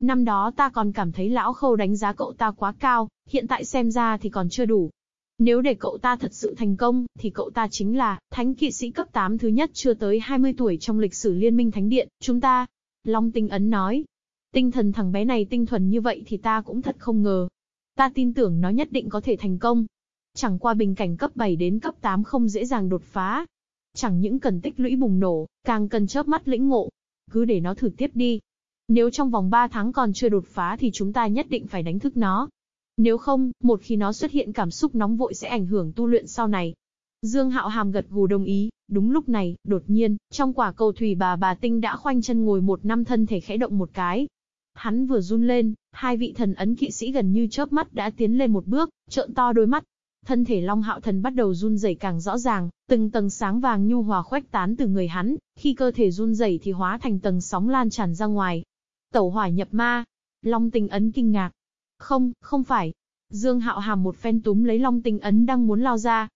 Năm đó ta còn cảm thấy lão khâu đánh giá cậu ta quá cao, hiện tại xem ra thì còn chưa đủ. Nếu để cậu ta thật sự thành công, thì cậu ta chính là thánh kỵ sĩ cấp 8 thứ nhất chưa tới 20 tuổi trong lịch sử Liên minh Thánh Điện, chúng ta. Long Tinh Ấn nói. Tinh thần thằng bé này tinh thuần như vậy thì ta cũng thật không ngờ. Ta tin tưởng nó nhất định có thể thành công. Chẳng qua bình cảnh cấp 7 đến cấp 8 không dễ dàng đột phá, Chẳng những cần tích lũy bùng nổ, càng cần chớp mắt lĩnh ngộ. Cứ để nó thử tiếp đi. Nếu trong vòng 3 tháng còn chưa đột phá thì chúng ta nhất định phải đánh thức nó. Nếu không, một khi nó xuất hiện cảm xúc nóng vội sẽ ảnh hưởng tu luyện sau này. Dương Hạo Hàm gật gù đồng ý, đúng lúc này, đột nhiên, trong quả cầu thủy bà bà tinh đã khoanh chân ngồi một năm thân thể khẽ động một cái. Hắn vừa run lên, hai vị thần ấn kỵ sĩ gần như chớp mắt đã tiến lên một bước, trợn to đôi mắt, Thân thể Long Hạo Thần bắt đầu run rẩy càng rõ ràng, từng tầng sáng vàng nhu hòa khuếch tán từ người hắn, khi cơ thể run rẩy thì hóa thành tầng sóng lan tràn ra ngoài. Tẩu hỏa nhập ma. Long Tình ấn kinh ngạc. Không, không phải. Dương Hạo Hàm một phen túm lấy Long Tình ấn đang muốn lao ra.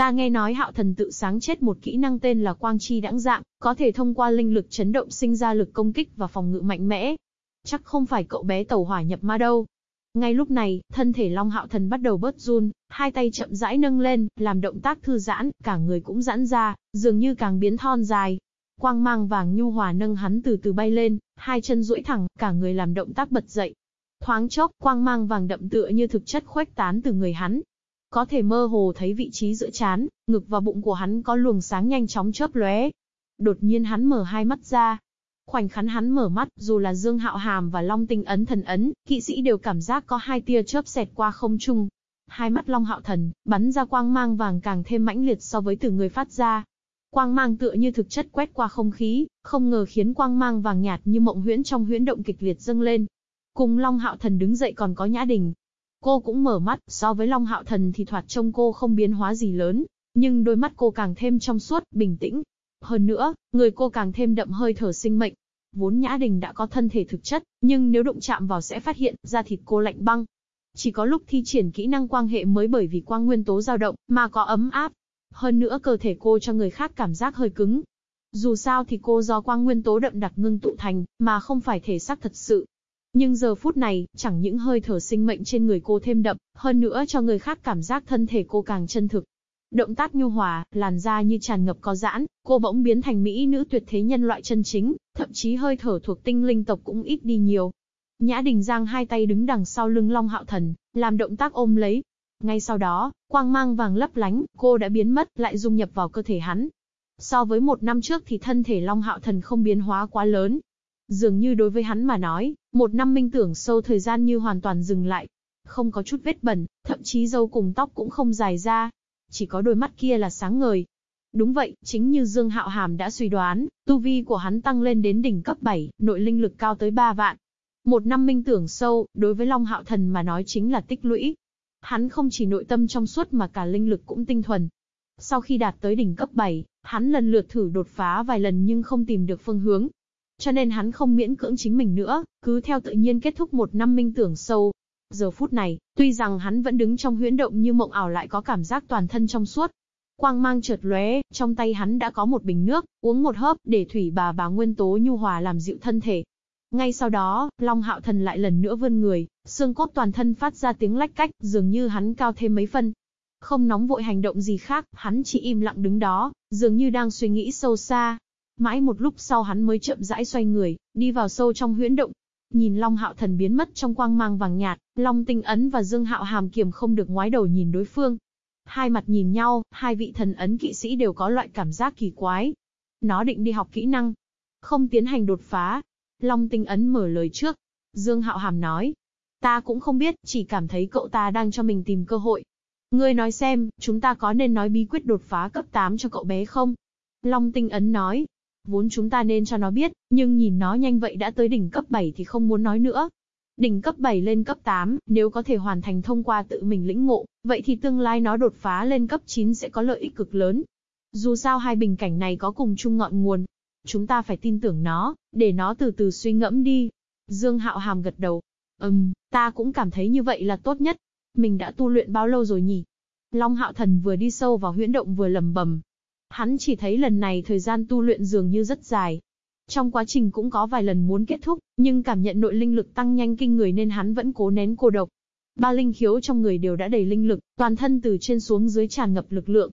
Ta nghe nói Hạo Thần tự sáng chết một kỹ năng tên là Quang Chi đãng dạng, có thể thông qua linh lực chấn động sinh ra lực công kích và phòng ngự mạnh mẽ. Chắc không phải cậu bé tẩu hỏa nhập ma đâu. Ngay lúc này, thân thể Long Hạo Thần bắt đầu bớt run, hai tay chậm rãi nâng lên, làm động tác thư giãn, cả người cũng giãn ra, dường như càng biến thon dài. Quang mang vàng nhu hòa nâng hắn từ từ bay lên, hai chân duỗi thẳng, cả người làm động tác bật dậy. Thoáng chốc, quang mang vàng đậm tựa như thực chất khuếch tán từ người hắn. Có thể mơ hồ thấy vị trí giữa chán, ngực và bụng của hắn có luồng sáng nhanh chóng chớp lóe. Đột nhiên hắn mở hai mắt ra, Khoảnh khắc hắn mở mắt, dù là Dương Hạo Hàm và Long Tinh Ấn Thần Ấn, kỵ sĩ đều cảm giác có hai tia chớp xẹt qua không trung. Hai mắt Long Hạo Thần, bắn ra quang mang vàng càng thêm mãnh liệt so với từ người phát ra. Quang mang tựa như thực chất quét qua không khí, không ngờ khiến quang mang vàng nhạt như mộng huyễn trong huyễn động kịch liệt dâng lên. Cùng Long Hạo Thần đứng dậy còn có Nhã Đình. Cô cũng mở mắt, so với Long Hạo Thần thì thoạt trông cô không biến hóa gì lớn, nhưng đôi mắt cô càng thêm trong suốt, bình tĩnh, hơn nữa, người cô càng thêm đậm hơi thở sinh mệnh. Vốn Nhã Đình đã có thân thể thực chất, nhưng nếu đụng chạm vào sẽ phát hiện, da thịt cô lạnh băng. Chỉ có lúc thi triển kỹ năng quang hệ mới bởi vì quang nguyên tố dao động, mà có ấm áp. Hơn nữa cơ thể cô cho người khác cảm giác hơi cứng. Dù sao thì cô do quang nguyên tố đậm đặc ngưng tụ thành, mà không phải thể xác thật sự. Nhưng giờ phút này, chẳng những hơi thở sinh mệnh trên người cô thêm đậm, hơn nữa cho người khác cảm giác thân thể cô càng chân thực. Động tác nhu hòa, làn da như tràn ngập có giãn, cô bỗng biến thành mỹ nữ tuyệt thế nhân loại chân chính, thậm chí hơi thở thuộc tinh linh tộc cũng ít đi nhiều. Nhã Đình Giang hai tay đứng đằng sau lưng Long Hạo Thần, làm động tác ôm lấy. Ngay sau đó, quang mang vàng lấp lánh, cô đã biến mất, lại dung nhập vào cơ thể hắn. So với một năm trước thì thân thể Long Hạo Thần không biến hóa quá lớn. Dường như đối với hắn mà nói, một năm minh tưởng sâu thời gian như hoàn toàn dừng lại. Không có chút vết bẩn, thậm chí râu cùng tóc cũng không dài ra, chỉ có đôi mắt kia là sáng ngời. Đúng vậy, chính như Dương Hạo Hàm đã suy đoán, tu vi của hắn tăng lên đến đỉnh cấp 7, nội linh lực cao tới 3 vạn. Một năm minh tưởng sâu, đối với Long Hạo Thần mà nói chính là tích lũy. Hắn không chỉ nội tâm trong suốt mà cả linh lực cũng tinh thuần. Sau khi đạt tới đỉnh cấp 7, hắn lần lượt thử đột phá vài lần nhưng không tìm được phương hướng. Cho nên hắn không miễn cưỡng chính mình nữa, cứ theo tự nhiên kết thúc một năm minh tưởng sâu. Giờ phút này, tuy rằng hắn vẫn đứng trong huyễn động như mộng ảo lại có cảm giác toàn thân trong suốt, Quang mang chợt lóe, trong tay hắn đã có một bình nước, uống một hớp để thủy bà bà nguyên tố nhu hòa làm dịu thân thể. Ngay sau đó, Long Hạo Thần lại lần nữa vươn người, xương cốt toàn thân phát ra tiếng lách cách, dường như hắn cao thêm mấy phân. Không nóng vội hành động gì khác, hắn chỉ im lặng đứng đó, dường như đang suy nghĩ sâu xa. Mãi một lúc sau hắn mới chậm rãi xoay người, đi vào sâu trong huyễn động. Nhìn Long Hạo Thần biến mất trong quang mang vàng nhạt, Long Tinh Ấn và Dương Hạo Hàm kiềm không được ngoái đầu nhìn đối phương, Hai mặt nhìn nhau, hai vị thần ấn kỵ sĩ đều có loại cảm giác kỳ quái. Nó định đi học kỹ năng, không tiến hành đột phá. Long tinh ấn mở lời trước. Dương Hạo Hàm nói. Ta cũng không biết, chỉ cảm thấy cậu ta đang cho mình tìm cơ hội. Ngươi nói xem, chúng ta có nên nói bí quyết đột phá cấp 8 cho cậu bé không? Long tinh ấn nói. Vốn chúng ta nên cho nó biết, nhưng nhìn nó nhanh vậy đã tới đỉnh cấp 7 thì không muốn nói nữa. Đỉnh cấp 7 lên cấp 8, nếu có thể hoàn thành thông qua tự mình lĩnh ngộ, vậy thì tương lai nó đột phá lên cấp 9 sẽ có lợi ích cực lớn. Dù sao hai bình cảnh này có cùng chung ngọn nguồn. Chúng ta phải tin tưởng nó, để nó từ từ suy ngẫm đi. Dương Hạo Hàm gật đầu. Ừm, ta cũng cảm thấy như vậy là tốt nhất. Mình đã tu luyện bao lâu rồi nhỉ? Long Hạo Thần vừa đi sâu vào huyễn động vừa lầm bầm. Hắn chỉ thấy lần này thời gian tu luyện dường như rất dài, trong quá trình cũng có vài lần muốn kết thúc, nhưng cảm nhận nội linh lực tăng nhanh kinh người nên hắn vẫn cố nén cô độc. Ba linh khiếu trong người đều đã đầy linh lực, toàn thân từ trên xuống dưới tràn ngập lực lượng.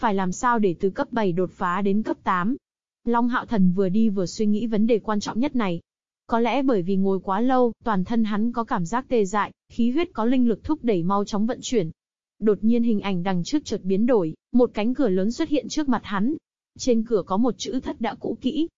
Phải làm sao để từ cấp 7 đột phá đến cấp 8? Long Hạo Thần vừa đi vừa suy nghĩ vấn đề quan trọng nhất này. Có lẽ bởi vì ngồi quá lâu, toàn thân hắn có cảm giác tê dại, khí huyết có linh lực thúc đẩy mau chóng vận chuyển. Đột nhiên hình ảnh đằng trước chợt biến đổi, một cánh cửa lớn xuất hiện trước mặt hắn. Trên cửa có một chữ thất đã cũ kỹ,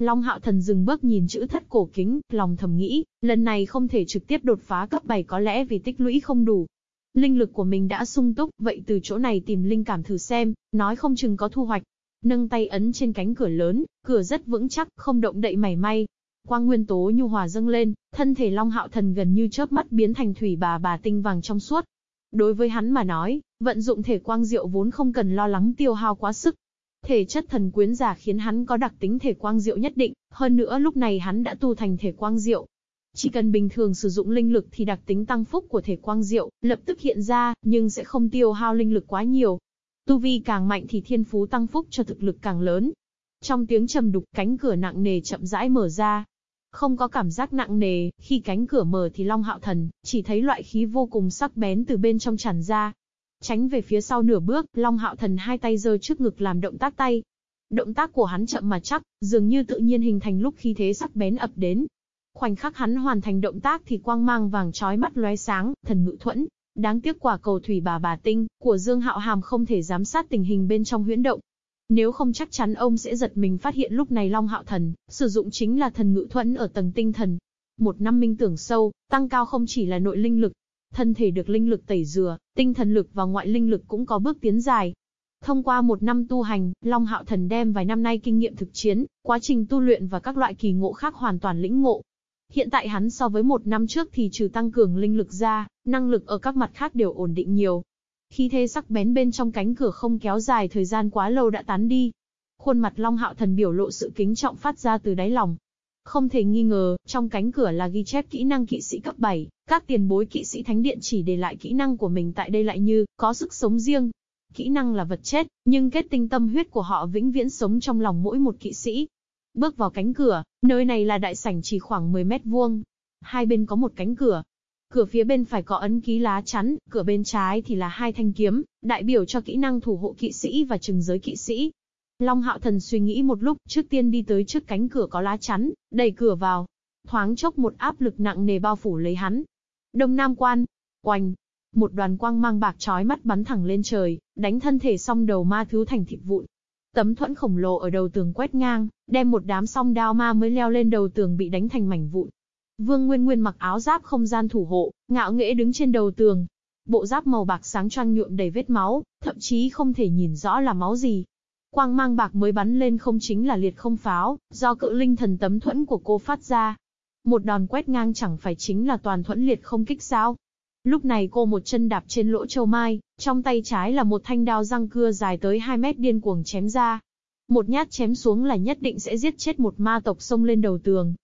Long Hạo Thần dừng bước nhìn chữ thất cổ kính, lòng thầm nghĩ, lần này không thể trực tiếp đột phá cấp 7 có lẽ vì tích lũy không đủ. Linh lực của mình đã sung túc, vậy từ chỗ này tìm linh cảm thử xem, nói không chừng có thu hoạch. Nâng tay ấn trên cánh cửa lớn, cửa rất vững chắc, không động đậy mảy may. Quang nguyên tố nhu hòa dâng lên, thân thể Long Hạo Thần gần như chớp mắt biến thành thủy bà bà tinh vàng trong suốt. Đối với hắn mà nói, vận dụng thể quang diệu vốn không cần lo lắng tiêu hao quá sức, Thể chất thần quyến giả khiến hắn có đặc tính thể quang diệu nhất định, hơn nữa lúc này hắn đã tu thành thể quang diệu. Chỉ cần bình thường sử dụng linh lực thì đặc tính tăng phúc của thể quang diệu lập tức hiện ra, nhưng sẽ không tiêu hao linh lực quá nhiều. Tu vi càng mạnh thì thiên phú tăng phúc cho thực lực càng lớn. Trong tiếng trầm đục, cánh cửa nặng nề chậm rãi mở ra. Không có cảm giác nặng nề, khi cánh cửa mở thì Long Hạo Thần chỉ thấy loại khí vô cùng sắc bén từ bên trong tràn ra, Tránh về phía sau nửa bước, Long Hạo Thần hai tay giơ trước ngực làm động tác tay. Động tác của hắn chậm mà chắc, dường như tự nhiên hình thành lúc khi thế sắc bén ập đến. Khoảnh khắc hắn hoàn thành động tác thì quang mang vàng chói mắt lóe sáng, thần ngự thuẫn. Đáng tiếc quả cầu thủy bà bà tinh của Dương Hạo Hàm không thể giám sát tình hình bên trong huyễn động. Nếu không chắc chắn ông sẽ giật mình phát hiện lúc này Long Hạo Thần sử dụng chính là thần ngự thuẫn ở tầng tinh thần. Một năm minh tưởng sâu, tăng cao không chỉ là nội linh lực, Thân thể được linh lực tẩy rửa, tinh thần lực và ngoại linh lực cũng có bước tiến dài. Thông qua một năm tu hành, Long Hạo Thần đem vài năm nay kinh nghiệm thực chiến, quá trình tu luyện và các loại kỳ ngộ khác hoàn toàn lĩnh ngộ. Hiện tại hắn so với một năm trước thì trừ tăng cường linh lực ra, năng lực ở các mặt khác đều ổn định nhiều. Khi thê sắc bén bên trong cánh cửa không kéo dài thời gian quá lâu đã tán đi. Khuôn mặt Long Hạo Thần biểu lộ sự kính trọng phát ra từ đáy lòng, không thể nghi ngờ, trong cánh cửa là ghi chép kỹ năng kỵ sĩ cấp 7, các tiền bối kỵ sĩ thánh điện chỉ để lại kỹ năng của mình tại đây lại như, có sức sống riêng. Kỹ năng là vật chết, nhưng kết tinh tâm huyết của họ vĩnh viễn sống trong lòng mỗi một kỵ sĩ. Bước vào cánh cửa, nơi này là đại sảnh chỉ khoảng 10 mét vuông. Hai bên có một cánh cửa. Cửa phía bên phải có ấn ký lá chắn, cửa bên trái thì là hai thanh kiếm, đại biểu cho kỹ năng thủ hộ kỵ sĩ và trừng giới kỵ sĩ. Long Hạo Thần suy nghĩ một lúc, trước tiên đi tới trước cánh cửa có lá chắn, đẩy cửa vào. Thoáng chốc một áp lực nặng nề bao phủ lấy hắn. Đông Nam Quan, quanh một đoàn quang mang bạc chói mắt bắn thẳng lên trời, đánh thân thể song đầu ma thứ thành thịt vụn. Tấm thuẫn khổng lồ ở đầu tường quét ngang, đem một đám song đao ma mới leo lên đầu tường bị đánh thành mảnh vụn. Vương Nguyên Nguyên mặc áo giáp không gian thủ hộ, ngạo nghễ đứng trên đầu tường. Bộ giáp màu bạc sáng choang nhuộm đầy vết máu, thậm chí không thể nhìn rõ là máu gì, Quang mang bạc mới bắn lên không chính là liệt không pháo, do cự linh thần tấm thuẫn của cô phát ra. Một đòn quét ngang chẳng phải chính là toàn thuẫn liệt không kích sao? Lúc này cô một chân đạp trên lỗ châu mai, trong tay trái là một thanh đao răng cưa dài tới 2 mét điên cuồng chém ra. Một nhát chém xuống là nhất định sẽ giết chết một ma tộc xông lên đầu tường.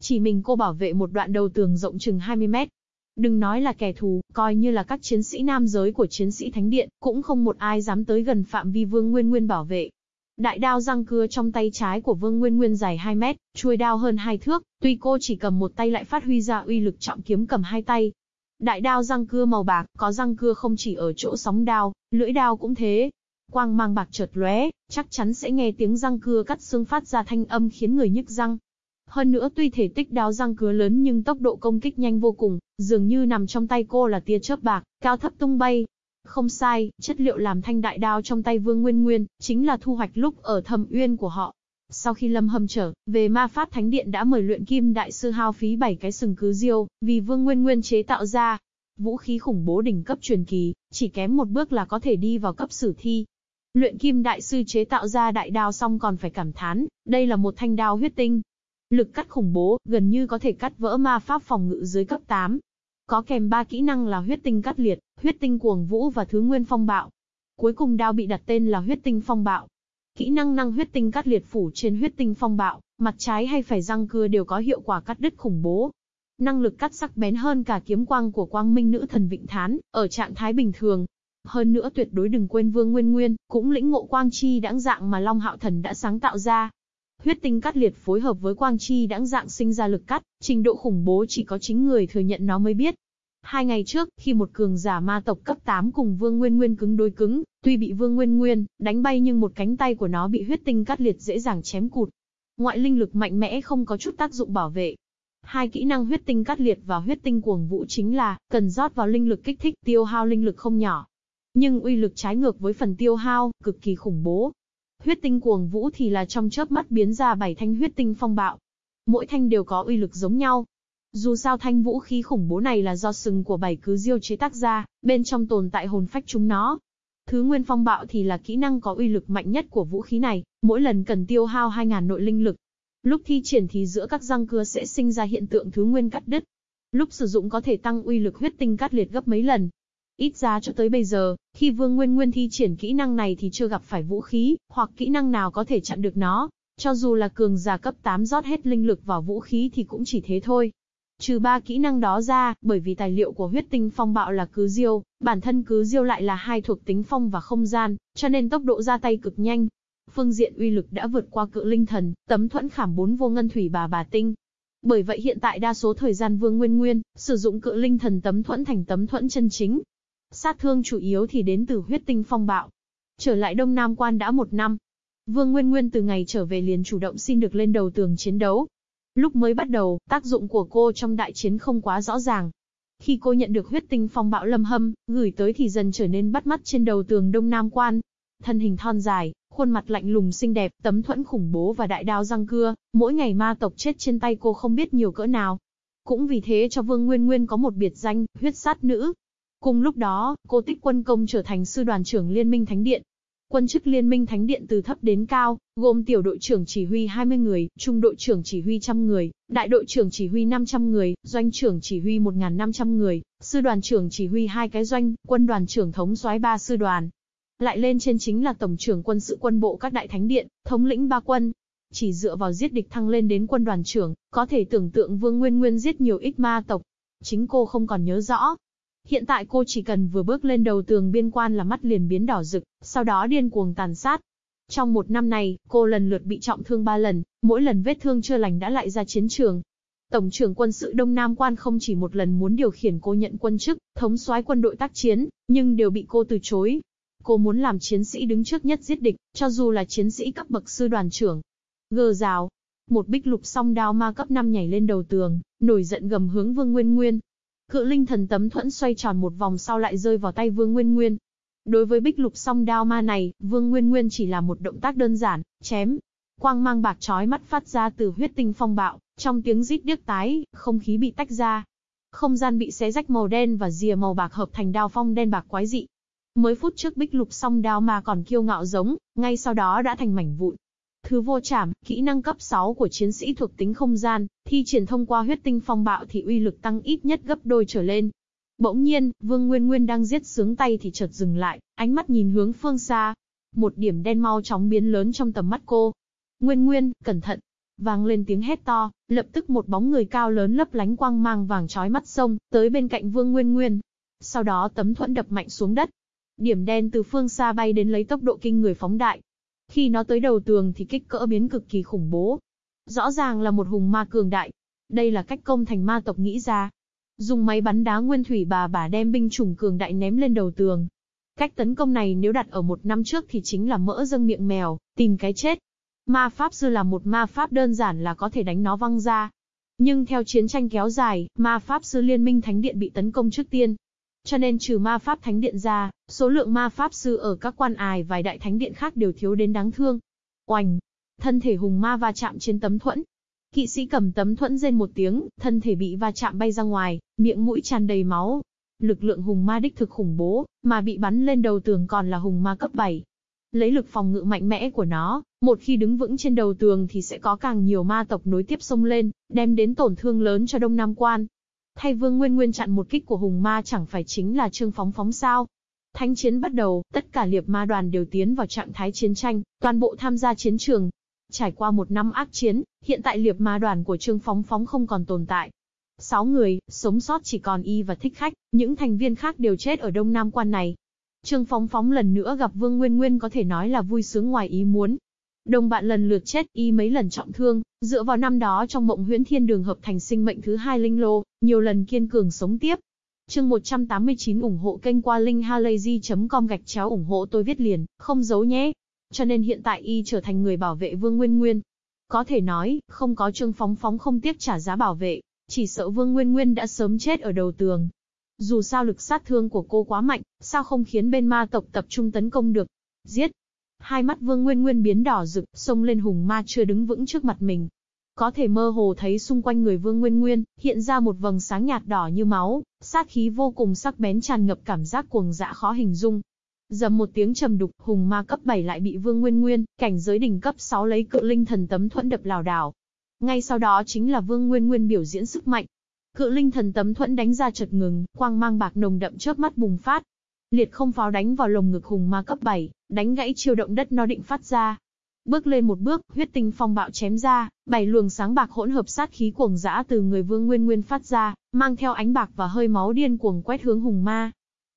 Chỉ mình cô bảo vệ một đoạn đầu tường rộng chừng 20 mét. Đừng nói là kẻ thù, coi như là các chiến sĩ nam giới của chiến sĩ Thánh Điện, cũng không một ai dám tới gần phạm vi Vương Nguyên Nguyên bảo vệ. Đại đao răng cưa trong tay trái của Vương Nguyên Nguyên dài 2 mét, chuôi đao hơn 2 thước, tuy cô chỉ cầm một tay lại phát huy ra uy lực trọng kiếm cầm hai tay. Đại đao răng cưa màu bạc, có răng cưa không chỉ ở chỗ sóng đao, lưỡi đao cũng thế. Quang mang bạc chợt lóe, chắc chắn sẽ nghe tiếng răng cưa cắt xương phát ra thanh âm khiến người nhức răng. Hơn nữa tuy thể tích đao răng cưa lớn nhưng tốc độ công kích nhanh vô cùng, dường như nằm trong tay cô là tia chớp bạc, cao thấp tung bay. Không sai, chất liệu làm thanh đại đao trong tay Vương Nguyên Nguyên, chính là thu hoạch lúc ở thầm uyên của họ. Sau khi Lâm Hâm trở về ma pháp thánh điện đã mời luyện kim đại sư hao phí 7 cái sừng cứ diêu, vì Vương Nguyên Nguyên chế tạo ra. Vũ khí khủng bố đỉnh cấp truyền kỳ, chỉ kém một bước là có thể đi vào cấp sử thi. Luyện kim đại sư chế tạo ra đại đao xong còn phải cảm thán, đây là một thanh đao huyết tinh, Lực cắt khủng bố, gần như có thể cắt vỡ ma pháp phòng ngự dưới cấp 8. Có kèm ba kỹ năng là huyết tinh cắt liệt, huyết tinh cuồng vũ và thứ nguyên phong bạo. Cuối cùng đao bị đặt tên là huyết tinh phong bạo. Kỹ năng năng huyết tinh cắt liệt phủ trên huyết tinh phong bạo, mặt trái hay phải răng cưa đều có hiệu quả cắt đứt khủng bố. Năng lực cắt sắc bén hơn cả kiếm quang của quang minh nữ thần Vịnh Thán, ở trạng thái bình thường. Hơn nữa tuyệt đối đừng quên Vương Nguyên Nguyên, cũng lĩnh ngộ quang chi đãng dạng mà Long Hạo Thần đã sáng tạo ra. Huyết tinh cắt liệt phối hợp với quang chi đãng dạng sinh ra lực cắt, trình độ khủng bố chỉ có chính người thừa nhận nó mới biết. Hai ngày trước, khi một cường giả ma tộc cấp 8 cùng Vương Nguyên Nguyên cứng đối cứng, tuy bị Vương Nguyên Nguyên đánh bay nhưng một cánh tay của nó bị huyết tinh cắt liệt dễ dàng chém cụt. Ngoại linh lực mạnh mẽ không có chút tác dụng bảo vệ. Hai kỹ năng huyết tinh cắt liệt và huyết tinh cuồng vũ chính là cần rót vào linh lực kích thích tiêu hao linh lực không nhỏ. Nhưng uy lực trái ngược với phần tiêu hao, cực kỳ khủng bố, Huyết tinh cuồng vũ thì là trong chớp mắt biến ra bảy thanh huyết tinh phong bạo. Mỗi thanh đều có uy lực giống nhau. Dù sao thanh vũ khí khủng bố này là do sừng của bảy cứ diêu chế tác ra, bên trong tồn tại hồn phách chúng nó. Thứ nguyên phong bạo thì là kỹ năng có uy lực mạnh nhất của vũ khí này, mỗi lần cần tiêu hao 2.000 nội linh lực. Lúc thi triển thì giữa các răng cưa sẽ sinh ra hiện tượng thứ nguyên cắt đứt. Lúc sử dụng có thể tăng uy lực huyết tinh cắt liệt gấp mấy lần, Ít ra cho tới bây giờ, khi Vương Nguyên Nguyên thi triển kỹ năng này thì chưa gặp phải vũ khí, hoặc kỹ năng nào có thể chặn được nó. Cho dù là cường giả cấp 8 rót hết linh lực vào vũ khí thì cũng chỉ thế thôi. Trừ ba kỹ năng đó ra, bởi vì tài liệu của huyết tinh phong bạo là cứ diêu, bản thân cứ diêu lại là hai thuộc tính phong và không gian, cho nên tốc độ ra tay cực nhanh. Phương diện uy lực đã vượt qua cự linh thần, tấm thuẫn khảm bốn vô ngân thủy bà bà tinh. Bởi vậy hiện tại đa số thời gian Vương Nguyên Nguyên, sử dụng cự linh thần tấm thuẫn thành tấm thuẫn chân chính, Sát thương chủ yếu thì đến từ huyết tinh phong bạo. Trở lại Đông Nam Quan đã một năm. Vương Nguyên Nguyên từ ngày trở về liền chủ động xin được lên đầu tường chiến đấu. Lúc mới bắt đầu, tác dụng của cô trong đại chiến không quá rõ ràng. Khi cô nhận được huyết tinh phong bạo lâm hâm, gửi tới thì dần trở nên bắt mắt trên đầu tường Đông Nam Quan. Thân hình thon dài, khuôn mặt lạnh lùng xinh đẹp, tấm thuẫn khủng bố và đại đao răng cưa, mỗi ngày ma tộc chết trên tay cô không biết nhiều cỡ nào. Cũng vì thế cho Vương Nguyên Nguyên có một biệt danh, huyết sát nữ, Cùng lúc đó, cô Tích Quân Công trở thành sư đoàn trưởng Liên minh Thánh Điện. Quân chức Liên minh Thánh Điện từ thấp đến cao, gồm tiểu đội trưởng chỉ huy 20 người, trung đội trưởng chỉ huy 100 người, đại đội trưởng chỉ huy 500 người, doanh trưởng chỉ huy 1.500 người, sư đoàn trưởng chỉ huy hai cái doanh, quân đoàn trưởng thống soái ba sư đoàn. Lại lên trên chính là tổng trưởng quân sự quân bộ các đại thánh điện, thống lĩnh ba quân, chỉ dựa vào giết địch thăng lên đến quân đoàn trưởng, có thể tưởng tượng Vương Nguyên Nguyên giết nhiều ít ma tộc. Chính cô không còn nhớ rõ, Hiện tại cô chỉ cần vừa bước lên đầu tường biên quan là mắt liền biến đỏ rực, sau đó điên cuồng tàn sát. Trong một năm này, cô lần lượt bị trọng thương ba lần, mỗi lần vết thương chưa lành đã lại ra chiến trường. Tổng trưởng quân sự Đông Nam Quan không chỉ một lần muốn điều khiển cô nhận quân chức, thống soái quân đội tác chiến, nhưng đều bị cô từ chối. Cô muốn làm chiến sĩ đứng trước nhất giết địch, cho dù là chiến sĩ cấp bậc sư đoàn trưởng. Gờ rào. Một bích lục song đao ma cấp 5 nhảy lên đầu tường, nổi giận gầm hướng Vương Nguyên Nguyên, Cự linh thần tấm thuẫn xoay tròn một vòng sau lại rơi vào tay Vương Nguyên Nguyên. Đối với bích lục song đao ma này, Vương Nguyên Nguyên chỉ là một động tác đơn giản, chém. Quang mang bạc chói mắt phát ra từ huyết tinh phong bạo, trong tiếng rít điếc tái, không khí bị tách ra. Không gian bị xé rách màu đen và rìa màu bạc hợp thành đao phong đen bạc quái dị. Mới phút trước bích lục song đao ma còn kiêu ngạo giống, ngay sau đó đã thành mảnh vụn. Thứ vô trảm, kỹ năng cấp 6 của chiến sĩ thuộc tính không gian, thi triển thông qua huyết tinh phong bạo thì uy lực tăng ít nhất gấp đôi trở lên. Bỗng nhiên, Vương Nguyên Nguyên đang giết sướng tay thì chợt dừng lại, ánh mắt nhìn hướng phương xa. Một điểm đen mau chóng biến lớn trong tầm mắt cô. Nguyên Nguyên, cẩn thận. Vang lên tiếng hét to, lập tức một bóng người cao lớn lấp lánh quang mang vàng trói mắt sông, tới bên cạnh Vương Nguyên Nguyên. Sau đó tấm thuẫn đập mạnh xuống đất. Điểm đen từ phương xa bay đến lấy tốc độ kinh người phóng đại, khi nó tới đầu tường thì kích cỡ biến cực kỳ khủng bố. Rõ ràng là một hùng ma cường đại. Đây là cách công thành ma tộc nghĩ ra. Dùng máy bắn đá nguyên thủy bà bà đem binh chủng cường đại ném lên đầu tường. Cách tấn công này nếu đặt ở một năm trước thì chính là mỡ dâng miệng mèo, tìm cái chết. Ma pháp sư là một ma pháp đơn giản là có thể đánh nó văng ra. Nhưng theo chiến tranh kéo dài, ma pháp sư liên minh thánh điện bị tấn công trước tiên. Cho nên trừ ma pháp thánh điện ra, số lượng ma pháp sư ở các quan ải vài đại thánh điện khác đều thiếu đến đáng thương. Oành! Thân thể hùng ma va chạm trên tấm thuẫn. Kỵ sĩ cầm tấm thuẫn rên một tiếng, thân thể bị va chạm bay ra ngoài, miệng mũi tràn đầy máu. Lực lượng hùng ma đích thực khủng bố, mà bị bắn lên đầu tường còn là hùng ma cấp 7. Lấy lực phòng ngự mạnh mẽ của nó, một khi đứng vững trên đầu tường thì sẽ có càng nhiều ma tộc nối tiếp xông lên, đem đến tổn thương lớn cho Đông Nam Quan. Thay Vương Nguyên Nguyên chặn một kích của hùng ma chẳng phải chính là Trương Phóng Phóng sao? Thánh chiến bắt đầu, tất cả liệp ma đoàn đều tiến vào trạng thái chiến tranh, toàn bộ tham gia chiến trường. Trải qua một năm ác chiến, hiện tại liệp ma đoàn của Trương Phóng Phóng không còn tồn tại. Sáu người, sống sót chỉ còn y và thích khách, những thành viên khác đều chết ở Đông Nam quan này. Trương Phóng Phóng lần nữa gặp Vương Nguyên Nguyên có thể nói là vui sướng ngoài ý muốn, Đồng bạn lần lượt chết, y mấy lần trọng thương, dựa vào năm đó trong mộng huyễn thiên đường hợp thành sinh mệnh thứ hai linh lô, nhiều lần kiên cường sống tiếp. Chương 189 ủng hộ kênh qua linkhalazy.com gạch chéo ủng hộ tôi viết liền, không giấu nhé. Cho nên hiện tại y trở thành người bảo vệ Vương Nguyên Nguyên. Có thể nói, không có Trương Phóng Phóng không tiếc trả giá bảo vệ, chỉ sợ Vương Nguyên Nguyên đã sớm chết ở đầu tường. Dù sao lực sát thương của cô quá mạnh, sao không khiến bên ma tộc tập trung tấn công được. Giết, Hai mắt Vương Nguyên Nguyên biến đỏ rực, xông lên hùng ma chưa đứng vững trước mặt mình. Có thể mơ hồ thấy xung quanh người Vương Nguyên Nguyên, hiện ra một vầng sáng nhạt đỏ như máu, sát khí vô cùng sắc bén tràn ngập cảm giác cuồng dã khó hình dung. Dầm một tiếng trầm đục, hùng ma cấp 7 lại bị Vương Nguyên Nguyên, cảnh giới đỉnh cấp 6 lấy cự linh thần tấm thuẫn đập lảo đảo. Ngay sau đó chính là Vương Nguyên Nguyên biểu diễn sức mạnh. Cự linh thần tấm thuẫn đánh ra chợt ngừng, quang mang bạc nồng đậm chớp mắt bùng phát, Liệt không pháo đánh vào lồng ngực hùng ma cấp 7, đánh gãy chiêu động đất nó định phát ra. Bước lên một bước, huyết tinh phong bạo chém ra, bảy luồng sáng bạc hỗn hợp sát khí cuồng dã từ người Vương Nguyên Nguyên phát ra, mang theo ánh bạc và hơi máu điên cuồng quét hướng hùng ma.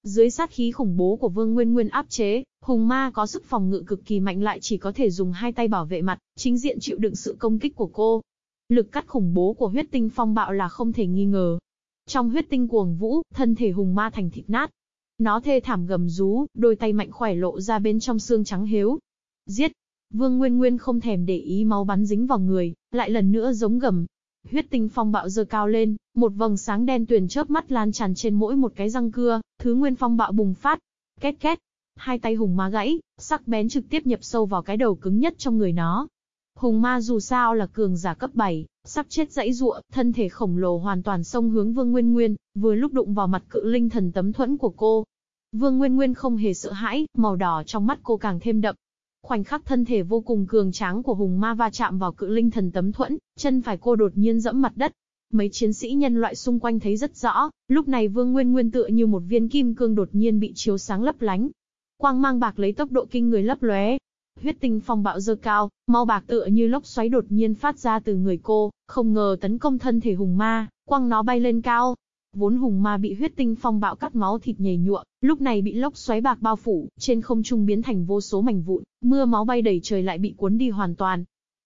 Dưới sát khí khủng bố của Vương Nguyên Nguyên áp chế, hùng ma có sức phòng ngự cực kỳ mạnh lại chỉ có thể dùng hai tay bảo vệ mặt, chính diện chịu đựng sự công kích của cô. Lực cắt khủng bố của huyết tinh phong bạo là không thể nghi ngờ. Trong huyết tinh cuồng vũ, thân thể hùng ma thành thịt nát, nó thê thảm gầm rú, đôi tay mạnh khỏe lộ ra bên trong xương trắng hiếu. Giết! Vương Nguyên Nguyên không thèm để ý máu bắn dính vào người, lại lần nữa giống gầm. Huyết tinh phong bạo dơ cao lên, một vầng sáng đen tuyền chớp mắt lan tràn trên mỗi một cái răng cưa, thứ nguyên phong bạo bùng phát. Két két! Hai tay hùng ma gãy, sắc bén trực tiếp nhập sâu vào cái đầu cứng nhất trong người nó. Hùng ma dù sao là cường giả cấp 7, sắp chết dãy ruộng, thân thể khổng lồ hoàn toàn xông hướng Vương Nguyên Nguyên, vừa lúc đụng vào mặt cự linh thần tấm thuẫn của cô. Vương Nguyên Nguyên không hề sợ hãi, màu đỏ trong mắt cô càng thêm đậm. Khoảnh khắc thân thể vô cùng cường tráng của hùng ma va chạm vào cự linh thần tấm thuẫn, chân phải cô đột nhiên dẫm mặt đất. Mấy chiến sĩ nhân loại xung quanh thấy rất rõ, lúc này Vương Nguyên Nguyên tựa như một viên kim cương đột nhiên bị chiếu sáng lấp lánh. Quang mang bạc lấy tốc độ kinh người lấp lóe, huyết tinh phong bạo dơ cao, mau bạc tựa như lốc xoáy đột nhiên phát ra từ người cô, không ngờ tấn công thân thể hùng ma, quăng nó bay lên cao. Vốn hùng ma bị huyết tinh phong bạo cắt máu thịt nhầy nhụa, lúc này bị lốc xoáy bạc bao phủ, trên không trung biến thành vô số mảnh vụn, mưa máu bay đầy trời lại bị cuốn đi hoàn toàn.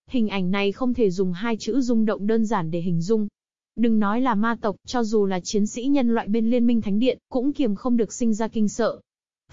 Hình ảnh này không thể dùng hai chữ rung động đơn giản để hình dung. Đừng nói là ma tộc, cho dù là chiến sĩ nhân loại bên Liên minh Thánh Điện, cũng kiềm không được sinh ra kinh sợ,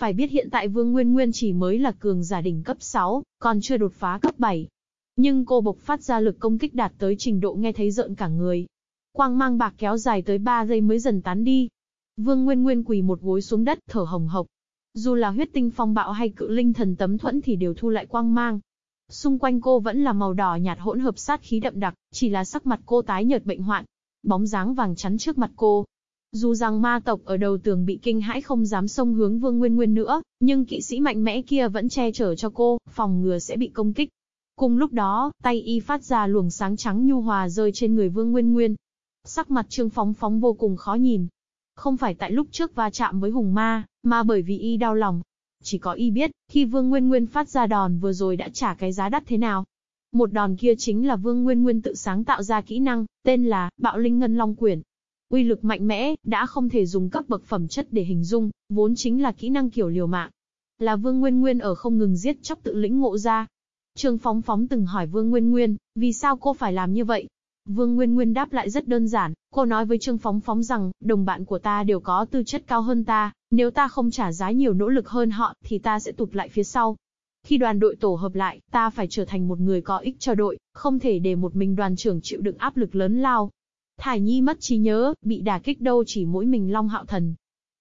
phải biết hiện tại Vương Nguyên Nguyên chỉ mới là cường giả đỉnh cấp 6, còn chưa đột phá cấp 7. Nhưng cô bộc phát ra lực công kích đạt tới trình độ nghe thấy rợn cả người. Quang mang bạc kéo dài tới 3 giây mới dần tán đi. Vương Nguyên Nguyên quỳ một gối xuống đất, thở hồng hộc. Dù là huyết tinh phong bạo hay cự linh thần tấm thuẫn thì đều thu lại quang mang. Xung quanh cô vẫn là màu đỏ nhạt hỗn hợp sát khí đậm đặc, chỉ là sắc mặt cô tái nhợt bệnh hoạn. Bóng dáng vàng chắn trước mặt cô, dù rằng ma tộc ở đầu tường bị kinh hãi không dám xông hướng Vương Nguyên Nguyên nữa, nhưng kỵ sĩ mạnh mẽ kia vẫn che chở cho cô, phòng ngừa sẽ bị công kích. Cùng lúc đó, tay y phát ra luồng sáng trắng nhu hòa rơi trên người Vương Nguyên Nguyên. Sắc mặt Trương Phóng Phóng vô cùng khó nhìn. Không phải tại lúc trước va chạm với hùng ma, mà bởi vì y đau lòng. Chỉ có y biết, khi Vương Nguyên Nguyên phát ra đòn vừa rồi đã trả cái giá đắt thế nào. Một đòn kia chính là Vương Nguyên Nguyên tự sáng tạo ra kỹ năng, tên là Bạo Linh Ngân Long Quyển. Uy lực mạnh mẽ, đã không thể dùng các bậc phẩm chất để hình dung, vốn chính là kỹ năng kiểu liều mạng. Là Vương Nguyên Nguyên ở không ngừng giết chóc tự lĩnh ngộ ra. Trương Phóng Phóng từng hỏi Vương Nguyên Nguyên, vì sao cô phải làm như vậy? Vương Nguyên Nguyên đáp lại rất đơn giản, cô nói với Trương Phóng Phóng rằng, đồng bạn của ta đều có tư chất cao hơn ta, nếu ta không trả giá nhiều nỗ lực hơn họ, thì ta sẽ tụt lại phía sau. Khi đoàn đội tổ hợp lại, ta phải trở thành một người có ích cho đội, không thể để một mình đoàn trưởng chịu đựng áp lực lớn lao. Thải Nhi mất trí nhớ, bị đả kích đâu chỉ mỗi mình Long Hạo Thần.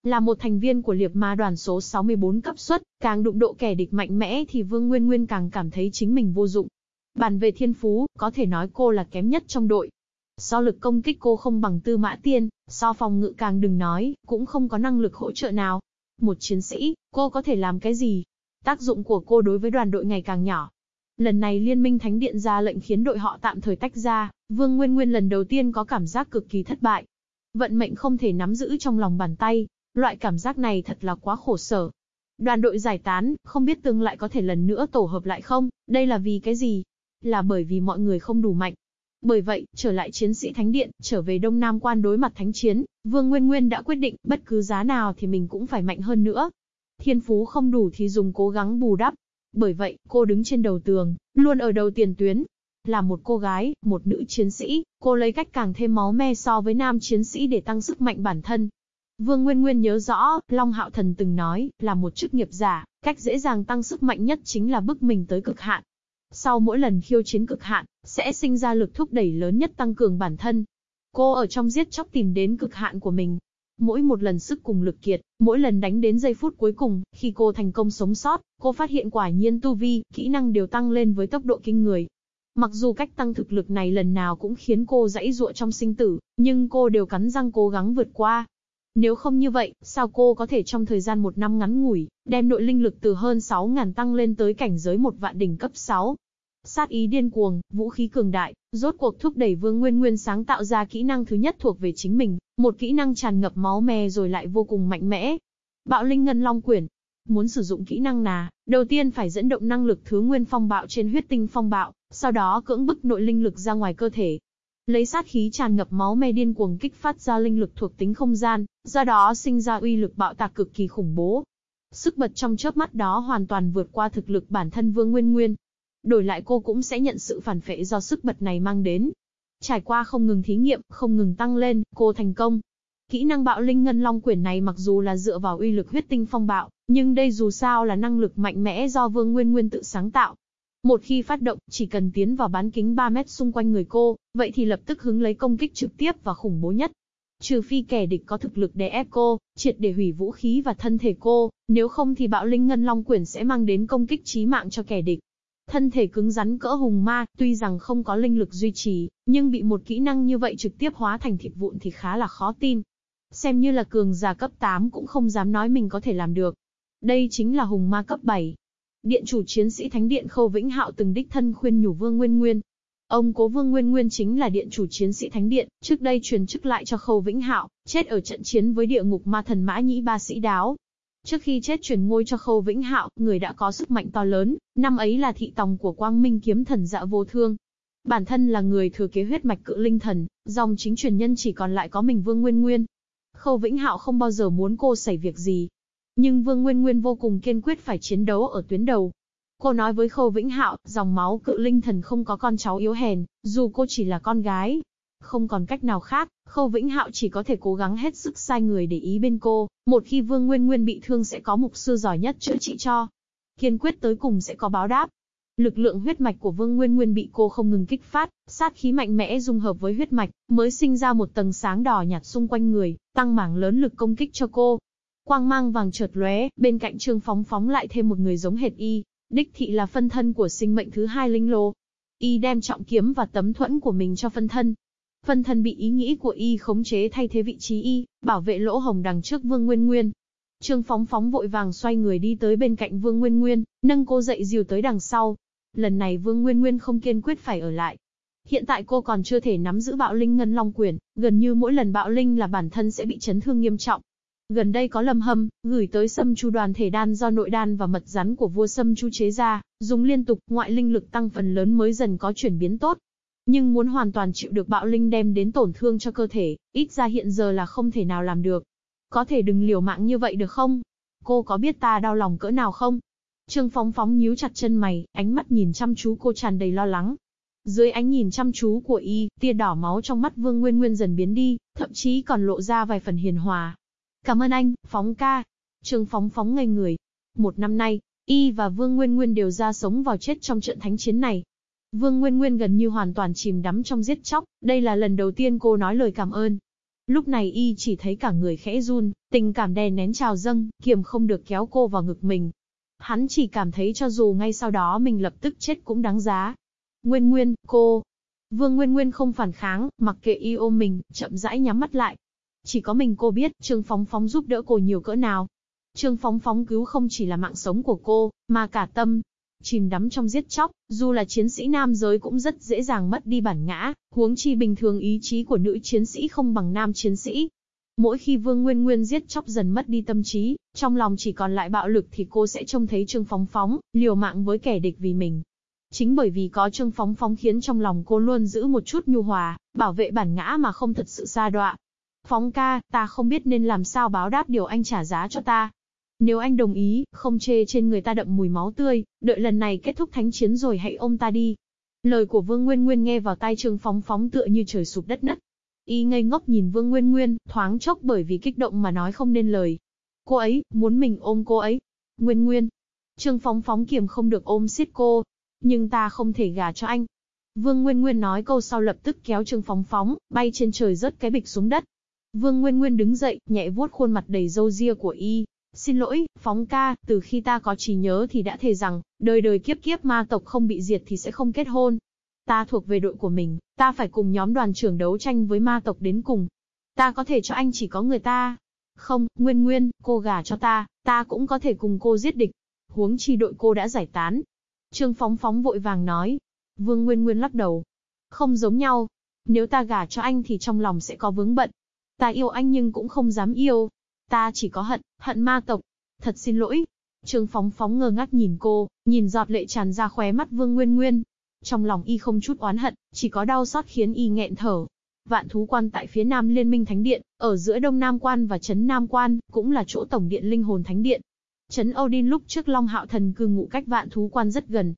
Là một thành viên của liệp ma đoàn số 64 cấp suất, càng đụng độ kẻ địch mạnh mẽ thì Vương Nguyên Nguyên càng cảm thấy chính mình vô dụng. Bàn về thiên phú, có thể nói cô là kém nhất trong đội. So lực công kích cô không bằng tư mã tiên, so phòng ngự càng đừng nói, cũng không có năng lực hỗ trợ nào. Một chiến sĩ, cô có thể làm cái gì? Tác dụng của cô đối với đoàn đội ngày càng nhỏ. Lần này Liên minh Thánh Điện ra lệnh khiến đội họ tạm thời tách ra, Vương Nguyên Nguyên lần đầu tiên có cảm giác cực kỳ thất bại. Vận mệnh không thể nắm giữ trong lòng bàn tay, loại cảm giác này thật là quá khổ sở. Đoàn đội giải tán, không biết tương lại có thể lần nữa tổ hợp lại không, đây là vì cái gì? Là bởi vì mọi người không đủ mạnh. Bởi vậy, trở lại chiến sĩ Thánh Điện, trở về Đông Nam quan đối mặt Thánh Chiến, Vương Nguyên Nguyên đã quyết định, bất cứ giá nào thì mình cũng phải mạnh hơn nữa. Thiên phú không đủ thì dùng cố gắng bù đắp. Bởi vậy, cô đứng trên đầu tường, luôn ở đầu tiền tuyến. Là một cô gái, một nữ chiến sĩ, cô lấy cách càng thêm máu me so với nam chiến sĩ để tăng sức mạnh bản thân. Vương Nguyên Nguyên nhớ rõ, Long Hạo Thần từng nói, là một chức nghiệp giả, cách dễ dàng tăng sức mạnh nhất chính là bức mình tới cực hạn. Sau mỗi lần khiêu chiến cực hạn, sẽ sinh ra lực thúc đẩy lớn nhất tăng cường bản thân. Cô ở trong giết chóc tìm đến cực hạn của mình. Mỗi một lần sức cùng lực kiệt, mỗi lần đánh đến giây phút cuối cùng, khi cô thành công sống sót, cô phát hiện quả nhiên tu vi, kỹ năng đều tăng lên với tốc độ kinh người. Mặc dù cách tăng thực lực này lần nào cũng khiến cô dãy dụa trong sinh tử, nhưng cô đều cắn răng cố gắng vượt qua. Nếu không như vậy, sao cô có thể trong thời gian một năm ngắn ngủi, đem nội linh lực từ hơn 6.000 tăng lên tới cảnh giới một vạn đỉnh cấp 6? Sát ý điên cuồng, vũ khí cường đại, rốt cuộc thúc đẩy Vương Nguyên Nguyên sáng tạo ra kỹ năng thứ nhất thuộc về chính mình, một kỹ năng tràn ngập máu me rồi lại vô cùng mạnh mẽ. Bạo Linh Ngân Long Quyển. Muốn sử dụng kỹ năng nà, đầu tiên phải dẫn động năng lực thứ nguyên phong bạo trên huyết tinh phong bạo, sau đó cưỡng bức nội linh lực ra ngoài cơ thể, lấy sát khí tràn ngập máu me điên cuồng kích phát ra linh lực thuộc tính không gian, do đó sinh ra uy lực bạo tạc cực kỳ khủng bố. Sức bật trong chớp mắt đó hoàn toàn vượt qua thực lực bản thân Vương Nguyên Nguyên. Đổi lại cô cũng sẽ nhận sự phản phệ do sức bật này mang đến. Trải qua không ngừng thí nghiệm, không ngừng tăng lên, cô thành công. Kỹ năng bạo linh ngân long quyển này mặc dù là dựa vào uy lực huyết tinh phong bạo, nhưng đây dù sao là năng lực mạnh mẽ do Vương Nguyên Nguyên tự sáng tạo, một khi phát động, chỉ cần tiến vào bán kính 3 mét xung quanh người cô, vậy thì lập tức hứng lấy công kích trực tiếp và khủng bố nhất. Trừ phi kẻ địch có thực lực đè ép cô, triệt để hủy vũ khí và thân thể cô, nếu không thì bạo linh ngân long quyển sẽ mang đến công kích chí mạng cho kẻ địch. Thân thể cứng rắn cỡ hùng ma, tuy rằng không có linh lực duy trì, nhưng bị một kỹ năng như vậy trực tiếp hóa thành thịt vụn thì khá là khó tin. Xem như là cường giả cấp 8 cũng không dám nói mình có thể làm được. Đây chính là hùng ma cấp 7, Điện chủ chiến sĩ Thánh Điện Khâu Vĩnh Hạo từng đích thân khuyên nhủ Vương Nguyên Nguyên. Ông cố Vương Nguyên Nguyên chính là điện chủ chiến sĩ Thánh Điện, trước đây truyền chức lại cho Khâu Vĩnh Hạo, chết ở trận chiến với địa ngục ma thần Mã Nhĩ Ba Sĩ Đáo. Trước khi chết truyền ngôi cho Khâu Vĩnh Hạo, người đã có sức mạnh to lớn, năm ấy là thị tòng của Quang Minh kiếm thần dạ vô thương. Bản thân là người thừa kế huyết mạch cự linh thần, dòng chính truyền nhân chỉ còn lại có mình Vương Nguyên Nguyên. Khâu Vĩnh Hạo không bao giờ muốn cô xảy việc gì, nhưng Vương Nguyên Nguyên vô cùng kiên quyết phải chiến đấu ở tuyến đầu. Cô nói với Khâu Vĩnh Hạo, dòng máu cự linh thần không có con cháu yếu hèn, dù cô chỉ là con gái. Không còn cách nào khác, Khâu Vĩnh Hạo chỉ có thể cố gắng hết sức sai người để ý bên cô, một khi Vương Nguyên Nguyên bị thương sẽ có mục sư giỏi nhất chữa trị cho. Kiên quyết tới cùng sẽ có báo đáp. Lực lượng huyết mạch của Vương Nguyên Nguyên bị cô không ngừng kích phát, sát khí mạnh mẽ dung hợp với huyết mạch, mới sinh ra một tầng sáng đỏ nhạt xung quanh người, tăng mảng lớn lực công kích cho cô. Quang mang vàng chợt lóe, bên cạnh Trương Phóng phóng lại thêm một người giống hệt y, đích thị là phân thân của sinh mệnh thứ hai linh lô. Y đem trọng kiếm và tấm thuẫn của mình cho phân thân. Phân thân bị ý nghĩ của y khống chế thay thế vị trí y, bảo vệ lỗ hồng đằng trước Vương Nguyên Nguyên. Trương Phóng phóng vội vàng xoay người đi tới bên cạnh Vương Nguyên Nguyên, nâng cô dậy dìu tới đằng sau. Lần này Vương Nguyên Nguyên không kiên quyết phải ở lại. Hiện tại cô còn chưa thể nắm giữ bạo linh ngân long quyền, gần như mỗi lần bạo linh là bản thân sẽ bị chấn thương nghiêm trọng. Gần đây có lâm hâm, gửi tới sâm chu đoàn thể đan do nội đan và mật rắn của vua sâm chu chế ra, dùng liên tục, ngoại linh lực tăng phần lớn mới dần có chuyển biến tốt. Nhưng muốn hoàn toàn chịu được bạo linh đem đến tổn thương cho cơ thể, ít ra hiện giờ là không thể nào làm được. Có thể đừng liều mạng như vậy được không? Cô có biết ta đau lòng cỡ nào không? Trương Phóng Phóng nhíu chặt chân mày, ánh mắt nhìn chăm chú cô tràn đầy lo lắng. Dưới ánh nhìn chăm chú của y, tia đỏ máu trong mắt Vương Nguyên Nguyên dần biến đi, thậm chí còn lộ ra vài phần hiền hòa. Cảm ơn anh, Phóng ca. Trương Phóng Phóng ngây người. Một năm nay, y và Vương Nguyên Nguyên đều ra sống vào chết trong trận thánh chiến này. Vương Nguyên Nguyên gần như hoàn toàn chìm đắm trong giết chóc, đây là lần đầu tiên cô nói lời cảm ơn. Lúc này y chỉ thấy cả người khẽ run, tình cảm đè nén trào dâng, kiềm không được kéo cô vào ngực mình. Hắn chỉ cảm thấy cho dù ngay sau đó mình lập tức chết cũng đáng giá. Nguyên Nguyên, cô. Vương Nguyên Nguyên không phản kháng, mặc kệ y ôm mình, chậm rãi nhắm mắt lại. Chỉ có mình cô biết, Trương Phóng Phóng giúp đỡ cô nhiều cỡ nào. Trương Phóng Phóng cứu không chỉ là mạng sống của cô, mà cả tâm, chìm đắm trong giết chóc, dù là chiến sĩ nam giới cũng rất dễ dàng mất đi bản ngã, huống chi bình thường ý chí của nữ chiến sĩ không bằng nam chiến sĩ. Mỗi khi Vương Nguyên Nguyên giết chóc dần mất đi tâm trí, trong lòng chỉ còn lại bạo lực thì cô sẽ trông thấy Trương Phóng Phóng, liều mạng với kẻ địch vì mình. Chính bởi vì có Trương Phóng Phóng khiến trong lòng cô luôn giữ một chút nhu hòa, bảo vệ bản ngã mà không thật sự xa đọa. Phóng ca, ta không biết nên làm sao báo đáp điều anh trả giá cho ta. Nếu anh đồng ý, không chê trên người ta đậm mùi máu tươi, đợi lần này kết thúc thánh chiến rồi hãy ôm ta đi. Lời của Vương Nguyên Nguyên nghe vào tai Trương Phóng Phóng tựa như trời sụp đất nứt. Y ngây ngốc nhìn Vương Nguyên Nguyên, thoáng chốc bởi vì kích động mà nói không nên lời. Cô ấy, muốn mình ôm cô ấy. Nguyên Nguyên. Trương Phóng Phóng kiềm không được ôm siết cô. Nhưng ta không thể gả cho anh. Vương Nguyên Nguyên nói câu sau lập tức kéo Trương Phóng Phóng, bay trên trời rớt cái bịch xuống đất. Vương Nguyên Nguyên đứng dậy, nhẹ vuốt khuôn mặt đầy râu ria của y, Xin lỗi, phóng ca, từ khi ta có trí nhớ thì đã thề rằng, đời đời kiếp kiếp ma tộc không bị diệt thì sẽ không kết hôn. Ta thuộc về đội của mình, ta phải cùng nhóm đoàn trưởng đấu tranh với ma tộc đến cùng. Ta có thể cho anh chỉ có người ta. Không, Nguyên Nguyên, cô gả cho ta, ta cũng có thể cùng cô giết địch. Huống chi đội cô đã giải tán. Trương Phóng Phóng vội vàng nói. Vương Nguyên Nguyên lắc đầu. Không giống nhau. Nếu ta gả cho anh thì trong lòng sẽ có vướng bận. Ta yêu anh nhưng cũng không dám yêu. Ta chỉ có hận, hận ma tộc. Thật xin lỗi. Trương Phóng Phóng ngơ ngác nhìn cô, nhìn giọt lệ tràn ra khóe mắt Vương Nguyên Nguyên. Trong lòng y không chút oán hận, chỉ có đau xót khiến y nghẹn thở. Vạn thú quan tại phía nam Liên minh Thánh Điện, ở giữa Đông Nam Quan và Trấn Nam Quan, cũng là chỗ tổng điện linh hồn Thánh Điện. Trấn Odin lúc trước Long Hạo Thần cư ngụ cách vạn thú quan rất gần.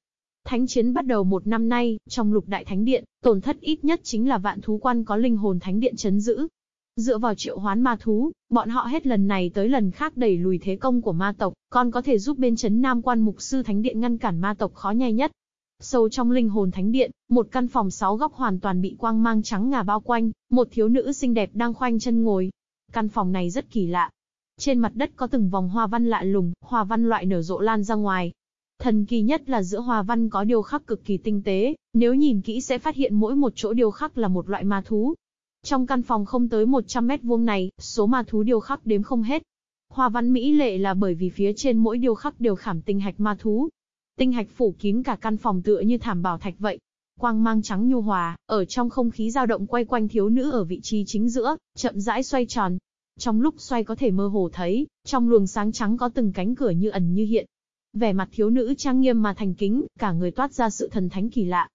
Thánh chiến bắt đầu một năm nay, trong lục đại thánh điện, tổn thất ít nhất chính là vạn thú quan có linh hồn thánh điện chấn giữ, Dựa vào triệu hoán ma thú, bọn họ hết lần này tới lần khác đẩy lùi thế công của ma tộc, còn có thể giúp bên chấn nam quan mục sư thánh điện ngăn cản ma tộc khó nhai nhất. Sâu trong linh hồn thánh điện, một căn phòng sáu góc hoàn toàn bị quang mang trắng ngà bao quanh, một thiếu nữ xinh đẹp đang khoanh chân ngồi. Căn phòng này rất kỳ lạ. Trên mặt đất có từng vòng hoa văn lạ lùng, hoa văn loại nở rộ lan ra ngoài. Thần kỳ nhất là giữa hoa văn có điêu khắc cực kỳ tinh tế, nếu nhìn kỹ sẽ phát hiện mỗi một chỗ điêu khắc là một loại ma thú, trong căn phòng không tới 100 mét vuông này, số ma thú điêu khắc đếm không hết. Hoa văn mỹ lệ là bởi vì phía trên mỗi điêu khắc đều khảm tinh hạch ma thú. Tinh hạch phủ kín cả căn phòng tựa như thảm bảo thạch vậy. Quang mang trắng nhu hòa, ở trong không khí dao động quay quanh thiếu nữ ở vị trí chính giữa, chậm rãi xoay tròn. Trong lúc xoay có thể mơ hồ thấy, trong luồng sáng trắng có từng cánh cửa như ẩn như hiện. Vẻ mặt thiếu nữ trang nghiêm mà thành kính, cả người toát ra sự thần thánh kỳ lạ.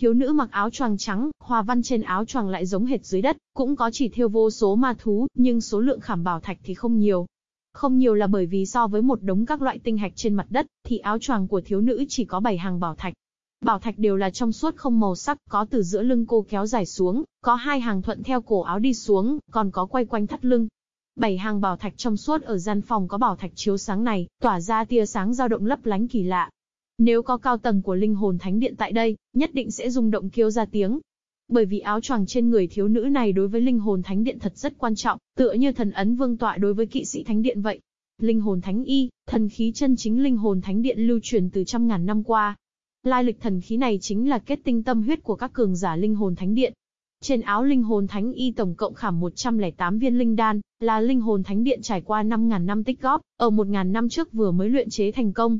Thiếu nữ mặc áo choàng trắng, hoa văn trên áo choàng lại giống hệt dưới đất, cũng có chỉ thiêu vô số ma thú, nhưng số lượng khảm bảo thạch thì không nhiều. Không nhiều là bởi vì so với một đống các loại tinh hạch trên mặt đất, thì áo choàng của thiếu nữ chỉ có 7 hàng bảo thạch. Bảo thạch đều là trong suốt không màu sắc, có từ giữa lưng cô kéo dài xuống, có hai hàng thuận theo cổ áo đi xuống, còn có quay quanh thắt lưng. Bảy hàng bảo thạch trong suốt ở gian phòng có bảo thạch chiếu sáng này, tỏa ra tia sáng dao động lấp lánh kỳ lạ. Nếu có cao tầng của linh hồn thánh điện tại đây, nhất định sẽ rung động kêu ra tiếng. Bởi vì áo choàng trên người thiếu nữ này đối với linh hồn thánh điện thật rất quan trọng, tựa như thần ấn vương tọa đối với kỵ sĩ thánh điện vậy. Linh hồn thánh y, thần khí chân chính linh hồn thánh điện lưu truyền từ trăm ngàn năm qua. Lai lịch thần khí này chính là kết tinh tâm huyết của các cường giả linh hồn thánh điện. Trên áo linh hồn thánh y tổng cộng khảm 108 viên linh đan, là linh hồn thánh điện trải qua 5.000 năm tích góp, ở 1.000 năm trước vừa mới luyện chế thành công.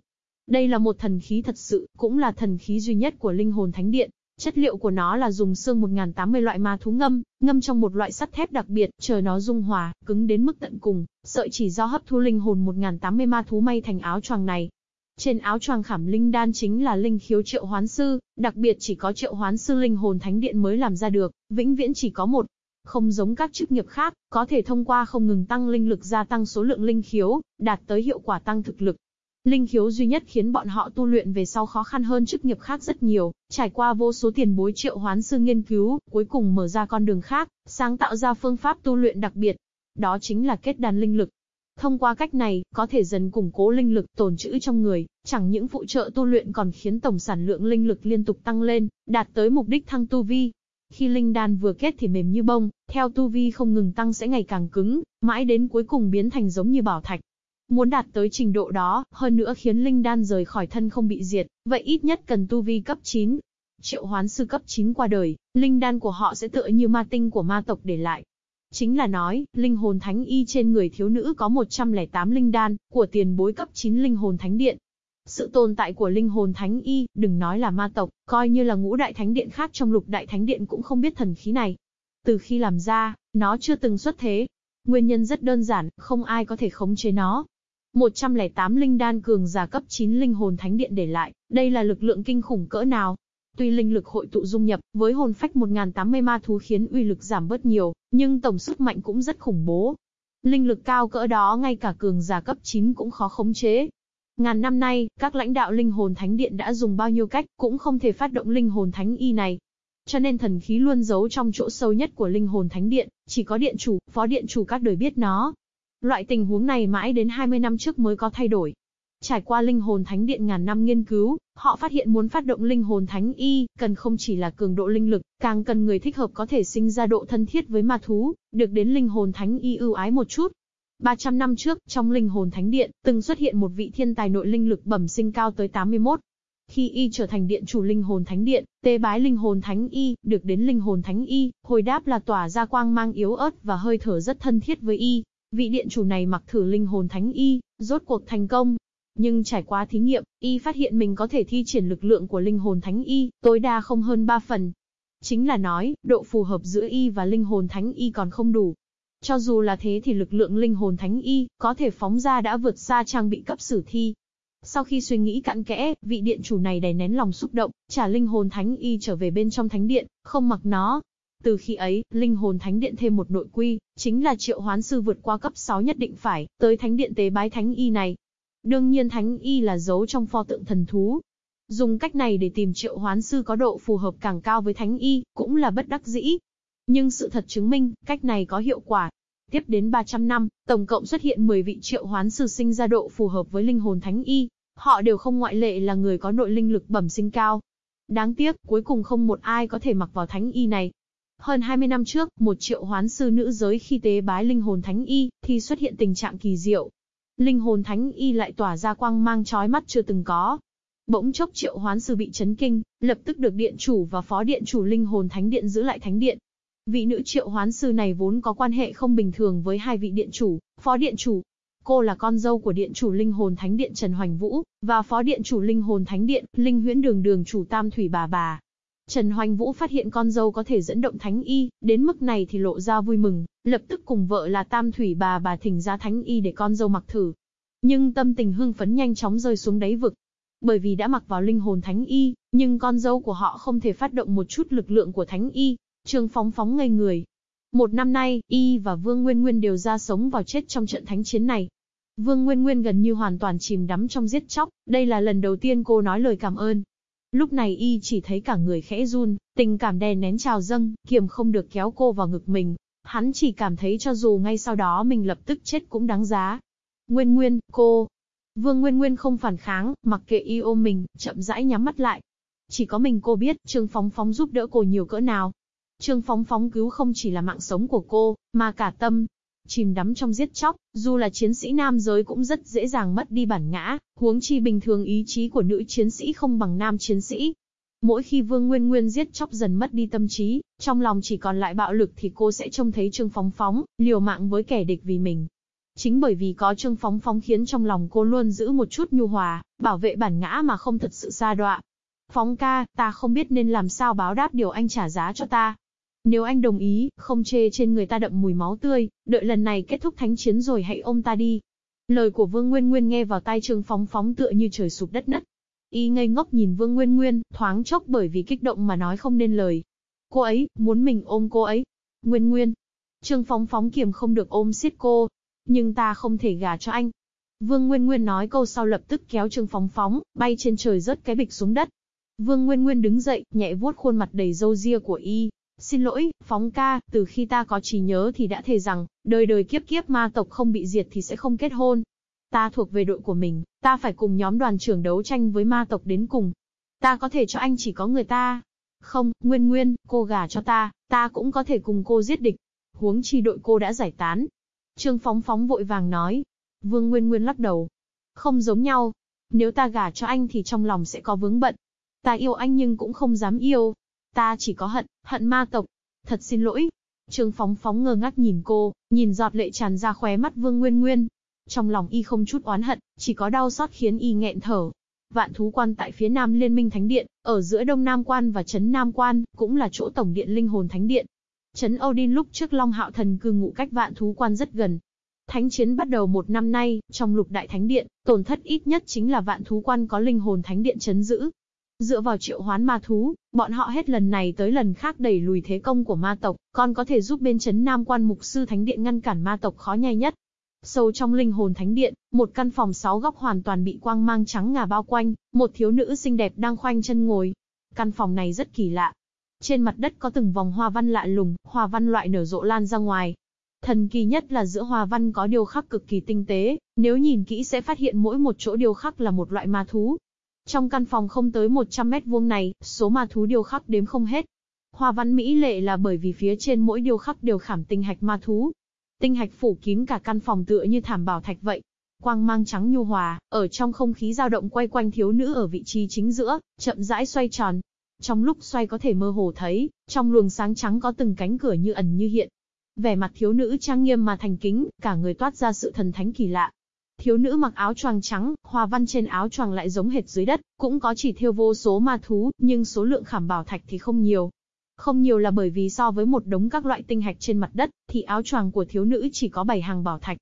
Đây là một thần khí thật sự, cũng là thần khí duy nhất của linh hồn thánh điện. Chất liệu của nó là dùng xương 1080 loại ma thú ngâm, ngâm trong một loại sắt thép đặc biệt, chờ nó dung hòa, cứng đến mức tận cùng, sợi chỉ do hấp thu linh hồn 1080 ma thú may thành áo choàng này. Trên áo choàng khảm linh đan chính là linh khiếu triệu hoán sư, đặc biệt chỉ có triệu hoán sư linh hồn thánh điện mới làm ra được, vĩnh viễn chỉ có một. Không giống các chức nghiệp khác, có thể thông qua không ngừng tăng linh lực gia tăng số lượng linh khiếu, đạt tới hiệu quả tăng thực lực. Linh khiếu duy nhất khiến bọn họ tu luyện về sau khó khăn hơn chức nghiệp khác rất nhiều, trải qua vô số tiền bối triệu hoán sư nghiên cứu, cuối cùng mở ra con đường khác, sáng tạo ra phương pháp tu luyện đặc biệt. Đó chính là kết đàn linh lực. Thông qua cách này, có thể dần củng cố linh lực tồn trữ trong người, chẳng những phụ trợ tu luyện còn khiến tổng sản lượng linh lực liên tục tăng lên, đạt tới mục đích thăng tu vi. Khi linh đan vừa kết thì mềm như bông, theo tu vi không ngừng tăng sẽ ngày càng cứng, mãi đến cuối cùng biến thành giống như bảo thạch. Muốn đạt tới trình độ đó, hơn nữa khiến linh đan rời khỏi thân không bị diệt, vậy ít nhất cần tu vi cấp 9. Triệu hoán sư cấp 9 qua đời, linh đan của họ sẽ tựa như ma tinh của ma tộc để lại. Chính là nói, linh hồn thánh y trên người thiếu nữ có 108 linh đan, của tiền bối cấp 9 linh hồn thánh điện. Sự tồn tại của linh hồn thánh y, đừng nói là ma tộc, coi như là ngũ đại thánh điện khác trong lục đại thánh điện cũng không biết thần khí này. Từ khi làm ra, nó chưa từng xuất thế. Nguyên nhân rất đơn giản, không ai có thể khống chế nó, 108 linh đan cường giả cấp 9 linh hồn thánh điện để lại, đây là lực lượng kinh khủng cỡ nào. Tuy linh lực hội tụ dung nhập với hồn phách 1080 ma thú khiến uy lực giảm bớt nhiều, nhưng tổng sức mạnh cũng rất khủng bố. Linh lực cao cỡ đó ngay cả cường giả cấp 9 cũng khó khống chế. Ngàn năm nay, các lãnh đạo linh hồn thánh điện đã dùng bao nhiêu cách cũng không thể phát động linh hồn thánh y này. Cho nên thần khí luôn giấu trong chỗ sâu nhất của linh hồn thánh điện, chỉ có điện chủ, phó điện chủ các đời biết nó. Loại tình huống này mãi đến 20 năm trước mới có thay đổi. Trải qua linh hồn thánh điện ngàn năm nghiên cứu, họ phát hiện muốn phát động linh hồn thánh y, cần không chỉ là cường độ linh lực, càng cần người thích hợp có thể sinh ra độ thân thiết với ma thú, được đến linh hồn thánh y ưu ái một chút. 300 năm trước, trong linh hồn thánh điện, từng xuất hiện một vị thiên tài nội linh lực bẩm sinh cao tới 81. Khi y trở thành điện chủ linh hồn thánh điện, tế bái linh hồn thánh y, được đến linh hồn thánh y, hồi đáp là tỏa ra quang mang yếu ớt và hơi thở rất thân thiết với y. Vị điện chủ này mặc thử linh hồn thánh y, rốt cuộc thành công. Nhưng trải qua thí nghiệm, y phát hiện mình có thể thi triển lực lượng của linh hồn thánh y, tối đa không hơn 3 phần. Chính là nói, độ phù hợp giữa y và linh hồn thánh y còn không đủ. Cho dù là thế thì lực lượng linh hồn thánh y, có thể phóng ra đã vượt xa trang bị cấp sử thi. Sau khi suy nghĩ cặn kẽ, vị điện chủ này đè nén lòng xúc động, trả linh hồn thánh y trở về bên trong thánh điện, không mặc nó, từ khi ấy, linh hồn thánh điện thêm một nội quy, chính là triệu hoán sư vượt qua cấp 6 nhất định phải, tới thánh điện tế bái thánh y này. Đương nhiên thánh y là giấu trong pho tượng thần thú. Dùng cách này để tìm triệu hoán sư có độ phù hợp càng cao với thánh y, cũng là bất đắc dĩ. Nhưng sự thật chứng minh, cách này có hiệu quả. Tiếp đến 300 năm, tổng cộng xuất hiện 10 vị triệu hoán sư sinh ra độ phù hợp với linh hồn thánh y. Họ đều không ngoại lệ là người có nội linh lực bẩm sinh cao. Đáng tiếc, cuối cùng không một ai có thể mặc vào thánh y này. Hơn 20 năm trước, một triệu hoán sư nữ giới khi tế bái linh hồn thánh y, thì xuất hiện tình trạng kỳ diệu. Linh hồn thánh y lại tỏa ra quang mang chói mắt chưa từng có. Bỗng chốc triệu hoán sư bị chấn kinh, lập tức được điện chủ và phó điện chủ linh hồn thánh điện giữ lại thánh điện. Vị nữ triệu hoán sư này vốn có quan hệ không bình thường với hai vị điện chủ, phó điện chủ. Cô là con dâu của điện chủ linh hồn thánh điện Trần Hoành Vũ, và phó điện chủ linh hồn thánh điện, linh huyễn đường đường chủ tam thủy bà bà. Trần Hoành Vũ phát hiện con dâu có thể dẫn động thánh y, đến mức này thì lộ ra vui mừng, lập tức cùng vợ là Tam Thủy bà bà thỉnh ra thánh y để con dâu mặc thử. Nhưng tâm tình hưng phấn nhanh chóng rơi xuống đáy vực. Bởi vì đã mặc vào linh hồn thánh y, nhưng con dâu của họ không thể phát động một chút lực lượng của thánh y. Trương phóng phóng ngây người. Một năm nay, y và Vương Nguyên Nguyên đều ra sống vào chết trong trận thánh chiến này. Vương Nguyên Nguyên gần như hoàn toàn chìm đắm trong giết chóc, đây là lần đầu tiên cô nói lời cảm ơn. Lúc này y chỉ thấy cả người khẽ run, tình cảm đè nén trào dâng, kiềm không được kéo cô vào ngực mình. Hắn chỉ cảm thấy cho dù ngay sau đó mình lập tức chết cũng đáng giá. Nguyên Nguyên, cô. Vương Nguyên Nguyên không phản kháng, mặc kệ y ôm mình, chậm rãi nhắm mắt lại. Chỉ có mình cô biết, Trương Phóng Phóng giúp đỡ cô nhiều cỡ nào. Trương Phóng Phóng cứu không chỉ là mạng sống của cô, mà cả tâm, chìm đắm trong giết chóc, dù là chiến sĩ nam giới cũng rất dễ dàng mất đi bản ngã, huống chi bình thường ý chí của nữ chiến sĩ không bằng nam chiến sĩ. Mỗi khi Vương Nguyên Nguyên giết chóc dần mất đi tâm trí, trong lòng chỉ còn lại bạo lực thì cô sẽ trông thấy Trương Phóng Phóng, liều mạng với kẻ địch vì mình. Chính bởi vì có Trương Phóng Phóng khiến trong lòng cô luôn giữ một chút nhu hòa, bảo vệ bản ngã mà không thật sự xa đọa. Phóng ca, ta không biết nên làm sao báo đáp điều anh trả giá cho ta. Nếu anh đồng ý, không chê trên người ta đậm mùi máu tươi, đợi lần này kết thúc thánh chiến rồi hãy ôm ta đi. Lời của Vương Nguyên Nguyên nghe vào tai Trương Phóng Phóng tựa như trời sụp đất nứt. Y ngây ngốc nhìn Vương Nguyên Nguyên, thoáng chốc bởi vì kích động mà nói không nên lời. Cô ấy, muốn mình ôm cô ấy. Nguyên Nguyên. Trương Phóng Phóng kiềm không được ôm siết cô. Nhưng ta không thể gả cho anh. Vương Nguyên Nguyên nói câu sau lập tức kéo Trương Phóng Phóng, bay trên trời rớt cái bịch xuống đất. Vương Nguyên Nguyên đứng dậy, nhẹ vuốt khuôn mặt đầy râu ria của y. Xin lỗi, Phóng ca, từ khi ta có trí nhớ thì đã thề rằng, đời đời kiếp kiếp ma tộc không bị diệt thì sẽ không kết hôn. Ta thuộc về đội của mình, ta phải cùng nhóm đoàn trưởng đấu tranh với ma tộc đến cùng. Ta có thể cho anh chỉ có người ta. Không, Nguyên Nguyên, cô gả cho ta, ta cũng có thể cùng cô giết địch. Huống chi đội cô đã giải tán. Trương Phóng Phóng vội vàng nói. Vương Nguyên Nguyên lắc đầu. Không giống nhau. Nếu ta gả cho anh thì trong lòng sẽ có vướng bận. Ta yêu anh nhưng cũng không dám yêu. Ta chỉ có hận, hận ma tộc. Thật xin lỗi. Trương Phóng Phóng ngơ ngác nhìn cô, nhìn giọt lệ tràn ra khóe mắt Vương Nguyên Nguyên, trong lòng y không chút oán hận, chỉ có đau xót khiến y nghẹn thở. Vạn thú quan tại phía nam liên minh thánh điện, ở giữa đông nam quan và trấn nam quan, cũng là chỗ tổng điện linh hồn thánh điện. Trấn Odin lúc trước Long Hạo Thần cư ngụ cách vạn thú quan rất gần. Thánh chiến bắt đầu một năm nay, trong lục đại thánh điện, tổn thất ít nhất chính là vạn thú quan có linh hồn thánh điện chấn giữ. Dựa vào triệu hoán ma thú, bọn họ hết lần này tới lần khác đẩy lùi thế công của ma tộc, còn có thể giúp bên chấn nam quan mục sư thánh điện ngăn cản ma tộc khó nhai nhất. Sâu trong linh hồn thánh điện, một căn phòng sáu góc hoàn toàn bị quang mang trắng ngà bao quanh, một thiếu nữ xinh đẹp đang khoanh chân ngồi. Căn phòng này rất kỳ lạ. Trên mặt đất có từng vòng hoa văn lạ lùng, hoa văn loại nở rộ lan ra ngoài. Thần kỳ nhất là giữa hoa văn có điều khắc cực kỳ tinh tế, nếu nhìn kỹ sẽ phát hiện mỗi một chỗ điều khắc là một loại ma thú. Trong căn phòng không tới 100 mét vuông này, số ma thú điều khắc đếm không hết. Hoa văn mỹ lệ là bởi vì phía trên mỗi điều khắc đều khảm tinh hạch ma thú, Tinh hạch phủ kín cả căn phòng tựa như thảm bảo thạch vậy. Quang mang trắng nhu hòa, ở trong không khí dao động quay quanh thiếu nữ ở vị trí chính giữa, chậm rãi xoay tròn. Trong lúc xoay có thể mơ hồ thấy, trong luồng sáng trắng có từng cánh cửa như ẩn như hiện. Vẻ mặt thiếu nữ trang nghiêm mà thành kính, cả người toát ra sự thần thánh kỳ lạ. Thiếu nữ mặc áo choàng trắng, hoa văn trên áo choàng lại giống hệt dưới đất, cũng có chỉ thiêu vô số ma thú, nhưng số lượng khảm bảo thạch thì không nhiều. Không nhiều là bởi vì so với một đống các loại tinh hạch trên mặt đất, thì áo choàng của thiếu nữ chỉ có 7 hàng bảo thạch.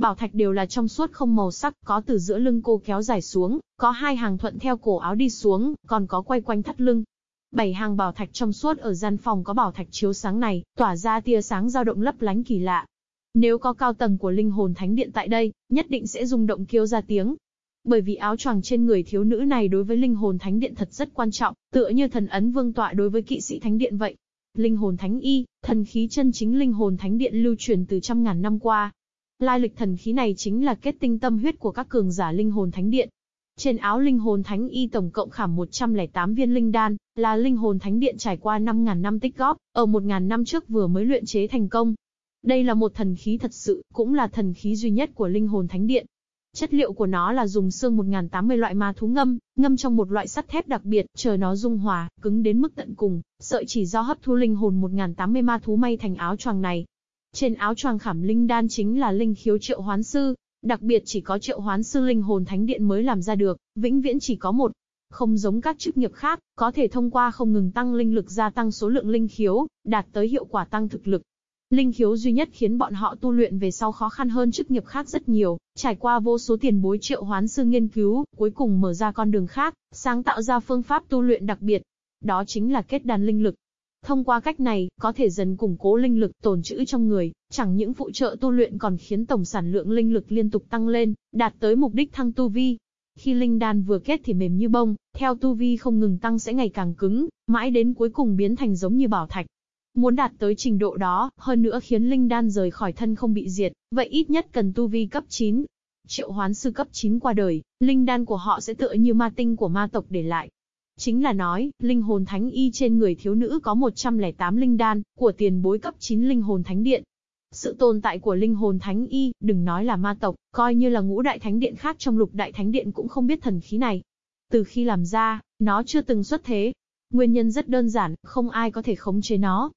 Bảo thạch đều là trong suốt không màu sắc, có từ giữa lưng cô kéo dài xuống, có hai hàng thuận theo cổ áo đi xuống, còn có quay quanh thắt lưng. Bảy hàng bảo thạch trong suốt ở gian phòng có bảo thạch chiếu sáng này, tỏa ra tia sáng dao động lấp lánh kỳ lạ. Nếu có cao tầng của linh hồn thánh điện tại đây, nhất định sẽ rung động kêu ra tiếng, bởi vì áo choàng trên người thiếu nữ này đối với linh hồn thánh điện thật rất quan trọng, tựa như thần ấn vương tọa đối với kỵ sĩ thánh điện vậy. Linh hồn thánh y, thần khí chân chính linh hồn thánh điện lưu truyền từ trăm ngàn năm qua. Lai lịch thần khí này chính là kết tinh tâm huyết của các cường giả linh hồn thánh điện. Trên áo linh hồn thánh y tổng cộng khảm 108 viên linh đan, là linh hồn thánh điện trải qua 5.000 năm tích góp, ở 1.000 năm trước vừa mới luyện chế thành công. Đây là một thần khí thật sự, cũng là thần khí duy nhất của linh hồn thánh điện. Chất liệu của nó là dùng xương 1080 loại ma thú ngâm, ngâm trong một loại sắt thép đặc biệt, chờ nó dung hòa, cứng đến mức tận cùng, sợi chỉ do hấp thu linh hồn 1080 ma thú may thành áo choàng này. Trên áo choàng khảm linh đan chính là linh khiếu triệu hoán sư, đặc biệt chỉ có triệu hoán sư linh hồn thánh điện mới làm ra được, vĩnh viễn chỉ có một. Không giống các chức nghiệp khác, có thể thông qua không ngừng tăng linh lực gia tăng số lượng linh khiếu, đạt tới hiệu quả tăng thực lực. Linh khiếu duy nhất khiến bọn họ tu luyện về sau khó khăn hơn chức nghiệp khác rất nhiều, trải qua vô số tiền bối triệu hoán sư nghiên cứu, cuối cùng mở ra con đường khác, sáng tạo ra phương pháp tu luyện đặc biệt. Đó chính là kết đàn linh lực. Thông qua cách này, có thể dần củng cố linh lực tồn trữ trong người, chẳng những phụ trợ tu luyện còn khiến tổng sản lượng linh lực liên tục tăng lên, đạt tới mục đích thăng tu vi. Khi linh đan vừa kết thì mềm như bông, theo tu vi không ngừng tăng sẽ ngày càng cứng, mãi đến cuối cùng biến thành giống như bảo thạch. Muốn đạt tới trình độ đó, hơn nữa khiến linh đan rời khỏi thân không bị diệt, vậy ít nhất cần tu vi cấp 9. Triệu hoán sư cấp 9 qua đời, linh đan của họ sẽ tựa như ma tinh của ma tộc để lại. Chính là nói, linh hồn thánh y trên người thiếu nữ có 108 linh đan, của tiền bối cấp 9 linh hồn thánh điện. Sự tồn tại của linh hồn thánh y, đừng nói là ma tộc, coi như là ngũ đại thánh điện khác trong lục đại thánh điện cũng không biết thần khí này. Từ khi làm ra, nó chưa từng xuất thế. Nguyên nhân rất đơn giản, không ai có thể khống chế nó.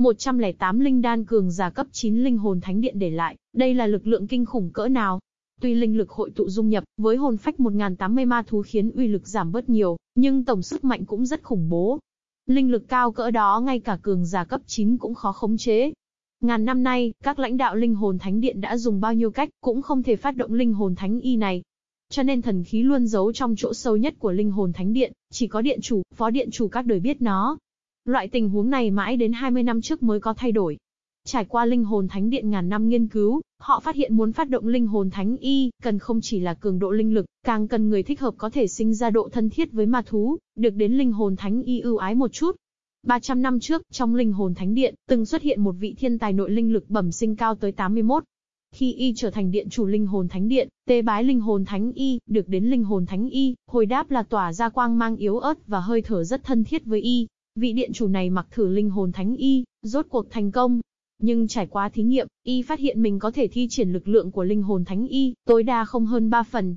108 linh đan cường giả cấp 9 linh hồn thánh điện để lại, đây là lực lượng kinh khủng cỡ nào? Tuy linh lực hội tụ dung nhập với hồn phách 1080 ma thú khiến uy lực giảm bớt nhiều, nhưng tổng sức mạnh cũng rất khủng bố. Linh lực cao cỡ đó ngay cả cường giả cấp 9 cũng khó khống chế. Ngàn năm nay, các lãnh đạo linh hồn thánh điện đã dùng bao nhiêu cách cũng không thể phát động linh hồn thánh y này. Cho nên thần khí luôn giấu trong chỗ sâu nhất của linh hồn thánh điện, chỉ có điện chủ, phó điện chủ các đời biết nó. Loại tình huống này mãi đến 20 năm trước mới có thay đổi. Trải qua linh hồn thánh điện ngàn năm nghiên cứu, họ phát hiện muốn phát động linh hồn thánh y, cần không chỉ là cường độ linh lực, càng cần người thích hợp có thể sinh ra độ thân thiết với ma thú, được đến linh hồn thánh y ưu ái một chút. 300 năm trước, trong linh hồn thánh điện, từng xuất hiện một vị thiên tài nội linh lực bẩm sinh cao tới 81. Khi y trở thành điện chủ linh hồn thánh điện, tế bái linh hồn thánh y, được đến linh hồn thánh y, hồi đáp là tỏa ra quang mang yếu ớt và hơi thở rất thân thiết với y. Vị điện chủ này mặc thử linh hồn thánh y, rốt cuộc thành công, nhưng trải qua thí nghiệm, y phát hiện mình có thể thi triển lực lượng của linh hồn thánh y, tối đa không hơn 3 phần.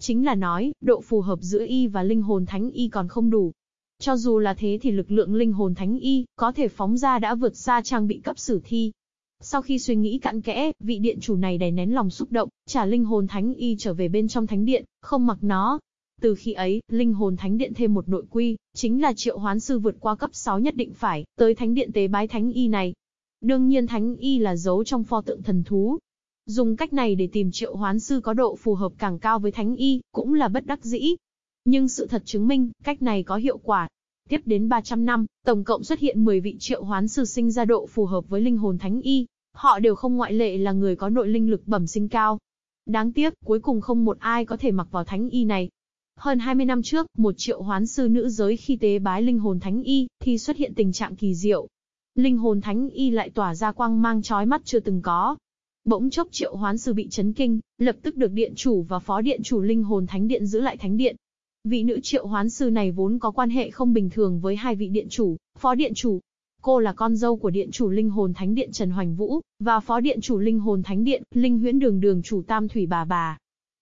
Chính là nói, độ phù hợp giữa y và linh hồn thánh y còn không đủ. Cho dù là thế thì lực lượng linh hồn thánh y, có thể phóng ra đã vượt xa trang bị cấp sử thi. Sau khi suy nghĩ cặn kẽ, vị điện chủ này đè nén lòng xúc động, trả linh hồn thánh y trở về bên trong thánh điện, không mặc nó. Từ khi ấy, linh hồn thánh điện thêm một nội quy, chính là triệu hoán sư vượt qua cấp 6 nhất định phải, tới thánh điện tế bái thánh y này. Đương nhiên thánh y là giấu trong pho tượng thần thú. Dùng cách này để tìm triệu hoán sư có độ phù hợp càng cao với thánh y, cũng là bất đắc dĩ. Nhưng sự thật chứng minh, cách này có hiệu quả. Tiếp đến 300 năm, tổng cộng xuất hiện 10 vị triệu hoán sư sinh ra độ phù hợp với linh hồn thánh y. Họ đều không ngoại lệ là người có nội linh lực bẩm sinh cao. Đáng tiếc, cuối cùng không một ai có thể mặc vào thánh y này. Hơn 20 năm trước, một triệu hoán sư nữ giới khi tế bái linh hồn thánh y, thì xuất hiện tình trạng kỳ diệu, linh hồn thánh y lại tỏa ra quang mang chói mắt chưa từng có. Bỗng chốc triệu hoán sư bị chấn kinh, lập tức được điện chủ và phó điện chủ linh hồn thánh điện giữ lại thánh điện. Vị nữ triệu hoán sư này vốn có quan hệ không bình thường với hai vị điện chủ, phó điện chủ. Cô là con dâu của điện chủ linh hồn thánh điện Trần Hoành Vũ, và phó điện chủ linh hồn thánh điện, linh huyễn đường đường chủ tam thủy bà bà.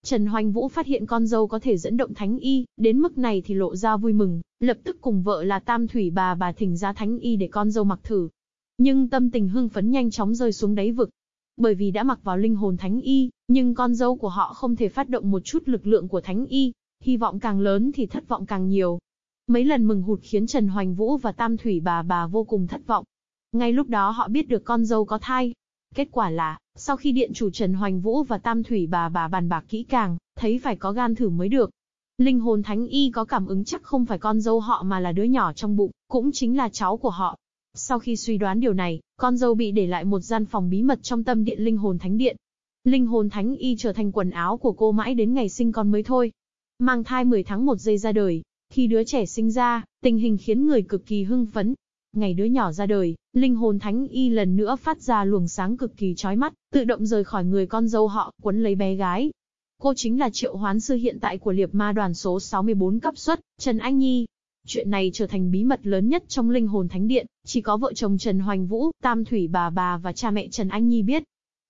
Trần Hoành Vũ phát hiện con dâu có thể dẫn động thánh y, đến mức này thì lộ ra vui mừng, lập tức cùng vợ là Tam Thủy bà bà thỉnh ra thánh y để con dâu mặc thử. Nhưng tâm tình hưng phấn nhanh chóng rơi xuống đáy vực. Bởi vì đã mặc vào linh hồn thánh y, nhưng con dâu của họ không thể phát động một chút lực lượng của thánh y, hy vọng càng lớn thì thất vọng càng nhiều. Mấy lần mừng hụt khiến Trần Hoành Vũ và Tam Thủy bà bà vô cùng thất vọng. Ngay lúc đó họ biết được con dâu có thai, Kết quả là, sau khi điện chủ Trần Hoành Vũ và Tam Thủy bà bà bàn bạc kỹ càng, thấy phải có gan thử mới được. Linh hồn thánh y có cảm ứng chắc không phải con dâu họ mà là đứa nhỏ trong bụng, cũng chính là cháu của họ. Sau khi suy đoán điều này, con dâu bị để lại một gian phòng bí mật trong tâm điện linh hồn thánh điện. Linh hồn thánh y trở thành quần áo của cô mãi đến ngày sinh con mới thôi. Mang thai 10 tháng 1 giây ra đời. Khi đứa trẻ sinh ra, tình hình khiến người cực kỳ hưng phấn, Ngày đứa nhỏ ra đời, linh hồn thánh y lần nữa phát ra luồng sáng cực kỳ chói mắt, tự động rời khỏi người con dâu họ, quấn lấy bé gái. Cô chính là triệu hoán sư hiện tại của liệp ma đoàn số 64 cấp suất, Trần Anh Nhi. Chuyện này trở thành bí mật lớn nhất trong linh hồn thánh điện, chỉ có vợ chồng Trần Hoành Vũ, Tam Thủy bà bà và cha mẹ Trần Anh Nhi biết.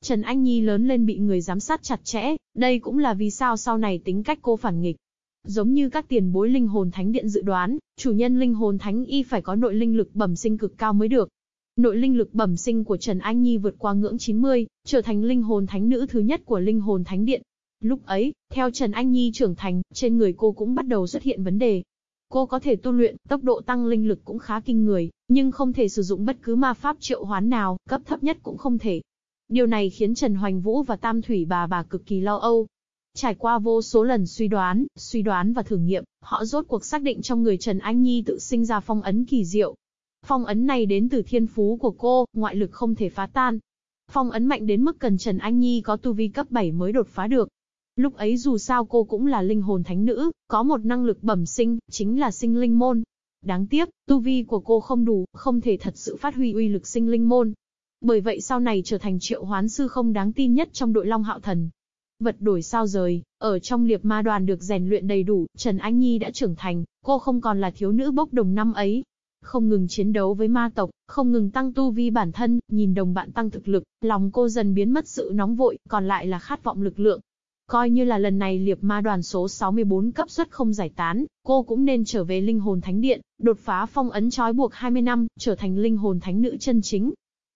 Trần Anh Nhi lớn lên bị người giám sát chặt chẽ, đây cũng là vì sao sau này tính cách cô phản nghịch. Giống như các tiền bối linh hồn thánh điện dự đoán, chủ nhân linh hồn thánh y phải có nội linh lực bẩm sinh cực cao mới được. Nội linh lực bẩm sinh của Trần Anh Nhi vượt qua ngưỡng 90, trở thành linh hồn thánh nữ thứ nhất của linh hồn thánh điện. Lúc ấy, theo Trần Anh Nhi trưởng thành, trên người cô cũng bắt đầu xuất hiện vấn đề. Cô có thể tu luyện, tốc độ tăng linh lực cũng khá kinh người, nhưng không thể sử dụng bất cứ ma pháp triệu hoán nào, cấp thấp nhất cũng không thể. Điều này khiến Trần Hoành Vũ và Tam Thủy bà bà cực kỳ lo âu, Trải qua vô số lần suy đoán, suy đoán và thử nghiệm, họ rốt cuộc xác định trong người Trần Anh Nhi tự sinh ra phong ấn kỳ diệu. Phong ấn này đến từ thiên phú của cô, ngoại lực không thể phá tan. Phong ấn mạnh đến mức cần Trần Anh Nhi có tu vi cấp 7 mới đột phá được. Lúc ấy dù sao cô cũng là linh hồn thánh nữ, có một năng lực bẩm sinh, chính là sinh linh môn. Đáng tiếc, tu vi của cô không đủ, không thể thật sự phát huy uy lực sinh linh môn. Bởi vậy sau này trở thành triệu hoán sư không đáng tin nhất trong đội Long Hạo Thần. Vật đổi sao rời, ở trong liệp ma đoàn được rèn luyện đầy đủ, Trần Anh Nhi đã trưởng thành, cô không còn là thiếu nữ bốc đồng năm ấy. Không ngừng chiến đấu với ma tộc, không ngừng tăng tu vi bản thân, nhìn đồng bạn tăng thực lực, lòng cô dần biến mất sự nóng vội, còn lại là khát vọng lực lượng. Coi như là lần này liệp ma đoàn số 64 cấp xuất không giải tán, cô cũng nên trở về linh hồn thánh điện, đột phá phong ấn trói buộc 20 năm, trở thành linh hồn thánh nữ chân chính.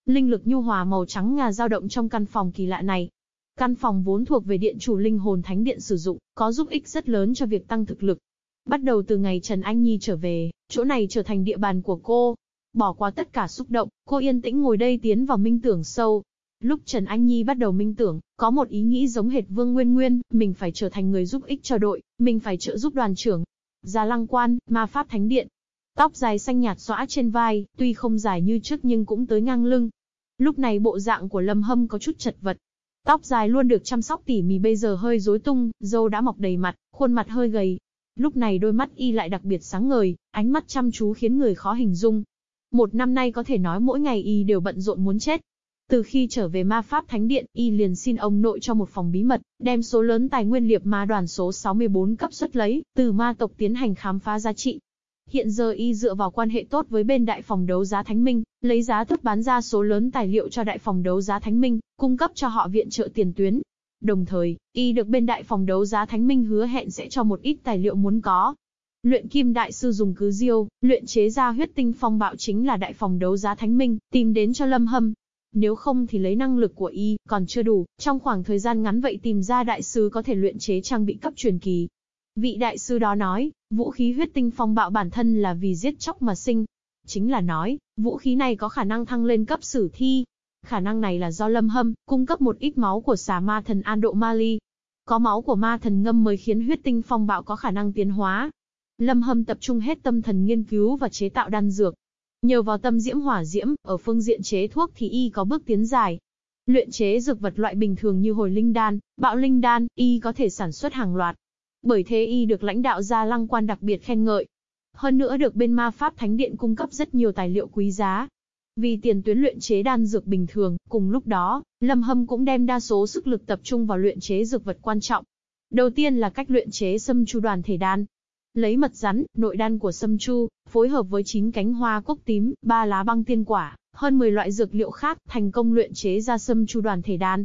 Linh lực nhu hòa màu trắng ngà dao động trong căn phòng kỳ lạ này. Căn phòng vốn thuộc về điện chủ linh hồn thánh điện sử dụng, có giúp ích rất lớn cho việc tăng thực lực. Bắt đầu từ ngày Trần Anh Nhi trở về, chỗ này trở thành địa bàn của cô. Bỏ qua tất cả xúc động, cô yên tĩnh ngồi đây tiến vào minh tưởng sâu, Lúc Trần Anh Nhi bắt đầu minh tưởng, có một ý nghĩ giống hệt Vương Nguyên Nguyên, mình phải trở thành người giúp ích cho đội, mình phải trợ giúp đoàn trưởng. Gia lăng quan, ma pháp thánh điện. Tóc dài xanh nhạt xõa trên vai, tuy không dài như trước nhưng cũng tới ngang lưng. Lúc này bộ dạng của Lâm Hâm có chút chật vật. Tóc dài luôn được chăm sóc tỉ mỉ bây giờ hơi rối tung, dâu đã mọc đầy mặt, khuôn mặt hơi gầy. Lúc này đôi mắt y lại đặc biệt sáng ngời, ánh mắt chăm chú khiến người khó hình dung. Một năm nay có thể nói mỗi ngày y đều bận rộn muốn chết, từ khi trở về ma pháp thánh điện, y liền xin ông nội cho một phòng bí mật, đem số lớn tài nguyên liệp ma đoàn số 64 cấp xuất lấy, từ ma tộc tiến hành khám phá giá trị. Hiện giờ y dựa vào quan hệ tốt với bên đại phòng đấu giá Thánh Minh, lấy giá thấp bán ra số lớn tài liệu cho đại phòng đấu giá Thánh Minh, cung cấp cho họ viện trợ tiền tuyến. Đồng thời, y được bên đại phòng đấu giá Thánh Minh hứa hẹn sẽ cho một ít tài liệu muốn có, Luyện kim đại sư dùng cứ diêu, luyện chế ra huyết tinh phong bạo chính là đại phòng đấu giá thánh minh, tìm đến cho lâm hâm, nếu không thì lấy năng lực của y, còn chưa đủ, trong khoảng thời gian ngắn vậy tìm ra đại sư có thể luyện chế trang bị cấp truyền kỳ. Vị đại sư đó nói, vũ khí huyết tinh phong bạo bản thân là vì giết chóc mà sinh. Chính là nói, vũ khí này có khả năng thăng lên cấp sử thi. Khả năng này là do lâm hâm, cung cấp một ít máu của xà ma thần An Độ Mali. Có máu của ma thần ngâm mới khiến huyết tinh phong bạo có khả năng tiến hóa. Lâm hâm tập trung hết tâm thần nghiên cứu và chế tạo đan dược, Nhờ vào tâm diễm hỏa diễm, ở phương diện chế thuốc thì y có bước tiến dài. Luyện chế dược vật loại bình thường như hồi linh đan, bạo linh đan, y có thể sản xuất hàng loạt. Bởi thế y được lãnh đạo gia lăng quan đặc biệt khen ngợi. Hơn nữa được bên ma pháp thánh điện cung cấp rất nhiều tài liệu quý giá. Vì tiền tuyến luyện chế đan dược bình thường, cùng lúc đó, Lâm Hâm cũng đem đa số sức lực tập trung vào luyện chế dược vật quan trọng. Đầu tiên là cách luyện chế sâm chu đoàn thể đan. Lấy mật rắn, nội đan của sâm chu, phối hợp với 9 cánh hoa cốc tím, ba lá băng tiên quả, hơn 10 loại dược liệu khác, thành công luyện chế ra sâm chu đoàn thể đan.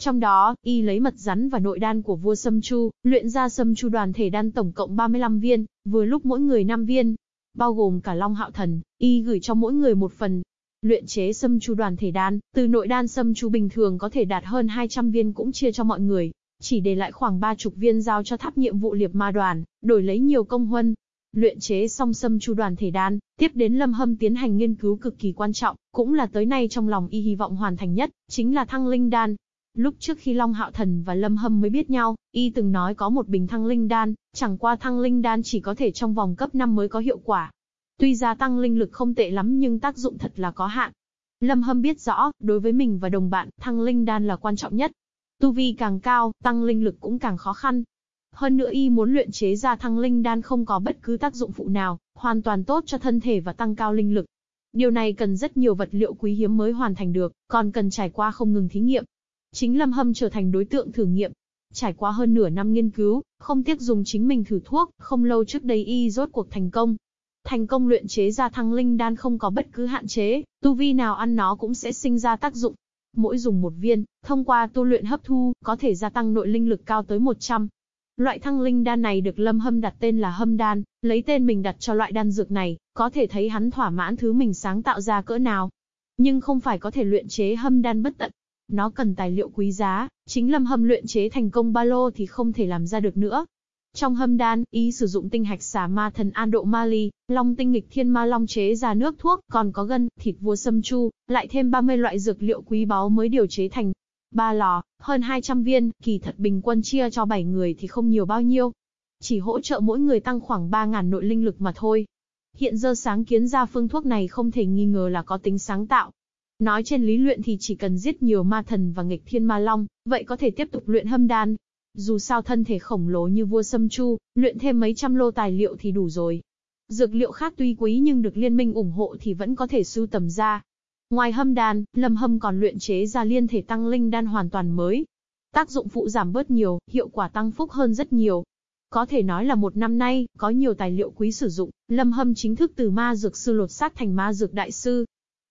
Trong đó, y lấy mật rắn và nội đan của vua Sâm Chu, luyện ra Sâm Chu đoàn thể đan tổng cộng 35 viên, vừa lúc mỗi người 5 viên, bao gồm cả Long Hạo Thần, y gửi cho mỗi người một phần. Luyện chế Sâm Chu đoàn thể đan, từ nội đan Sâm Chu bình thường có thể đạt hơn 200 viên cũng chia cho mọi người, chỉ để lại khoảng ba chục viên giao cho tháp nhiệm vụ liệp ma đoàn, đổi lấy nhiều công huân. Luyện chế xong sâm chu đoàn thể đan, tiếp đến Lâm Hâm tiến hành nghiên cứu cực kỳ quan trọng, cũng là tới nay trong lòng y hy vọng hoàn thành nhất, chính là thăng linh đan. Lúc trước khi Long Hạo Thần và Lâm Hâm mới biết nhau, y từng nói có một bình thăng linh đan, chẳng qua thăng linh đan chỉ có thể trong vòng cấp 5 mới có hiệu quả. Tuy gia tăng linh lực không tệ lắm nhưng tác dụng thật là có hạn. Lâm Hâm biết rõ, đối với mình và đồng bạn, thăng linh đan là quan trọng nhất. Tu vi càng cao, tăng linh lực cũng càng khó khăn. Hơn nữa y muốn luyện chế ra thăng linh đan không có bất cứ tác dụng phụ nào, hoàn toàn tốt cho thân thể và tăng cao linh lực. Điều này cần rất nhiều vật liệu quý hiếm mới hoàn thành được, còn cần trải qua không ngừng thí nghiệm. Chính Lâm Hâm trở thành đối tượng thử nghiệm. Trải qua hơn nửa năm nghiên cứu, không tiếc dùng chính mình thử thuốc, không lâu trước đây y rốt cuộc thành công. Thành công luyện chế ra thăng linh đan không có bất cứ hạn chế, tu vi nào ăn nó cũng sẽ sinh ra tác dụng, Mỗi dùng một viên, thông qua tu luyện hấp thu, có thể gia tăng nội linh lực cao tới 100. Loại thăng linh đan này được Lâm Hâm đặt tên là Hâm đan, lấy tên mình đặt cho loại đan dược này, có thể thấy hắn thỏa mãn thứ mình sáng tạo ra cỡ nào. Nhưng không phải có thể luyện chế hâm đan bất tận. Nó cần tài liệu quý giá, chính Lâm Hâm luyện chế thành công ba lô thì không thể làm ra được nữa. Trong hâm đan, ý sử dụng tinh hạch xà ma thần An Độ Mali, long tinh nghịch thiên ma long chế ra nước thuốc, còn có gân, thịt vua sâm chu, lại thêm 30 loại dược liệu quý báu mới điều chế thành. Ba lò, hơn 200 viên, kỳ thật bình quân chia cho 7 người thì không nhiều bao nhiêu. Chỉ hỗ trợ mỗi người tăng khoảng 3.000 nội linh lực mà thôi. Hiện giờ sáng kiến ra phương thuốc này không thể nghi ngờ là có tính sáng tạo. Nói trên lý luyện thì chỉ cần giết nhiều ma thần và nghịch thiên ma long, vậy có thể tiếp tục luyện hâm đan, dù sao thân thể khổng lồ như vua Sâm Chu, luyện thêm mấy trăm lô tài liệu thì đủ rồi. Dược liệu khác tuy quý nhưng được liên minh ủng hộ thì vẫn có thể sưu tầm ra. Ngoài hâm đan, Lâm Hâm còn luyện chế ra liên thể tăng linh đan hoàn toàn mới. Tác dụng phụ giảm bớt nhiều, hiệu quả tăng phúc hơn rất nhiều. Có thể nói là một năm nay, có nhiều tài liệu quý sử dụng, Lâm Hâm chính thức từ ma dược sư lột xác thành ma dược đại sư.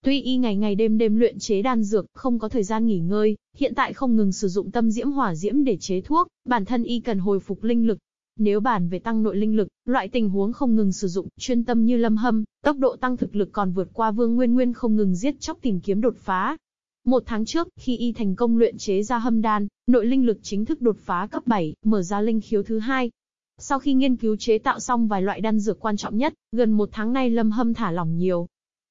Tuy y ngày ngày đêm đêm luyện chế đan dược, không có thời gian nghỉ ngơi, hiện tại không ngừng sử dụng tâm diễm hỏa diễm để chế thuốc, bản thân y cần hồi phục linh lực. Nếu bàn về tăng nội linh lực, loại tình huống không ngừng sử dụng, chuyên tâm như lâm hâm, tốc độ tăng thực lực còn vượt qua vương nguyên nguyên không ngừng giết chóc tìm kiếm đột phá. Một tháng trước, khi y thành công luyện chế ra hâm đan, nội linh lực chính thức đột phá cấp 7, mở ra linh khiếu thứ hai, sau khi nghiên cứu chế tạo xong vài loại đan dược quan trọng nhất, gần một tháng nay Lâm Hâm thả lỏng nhiều,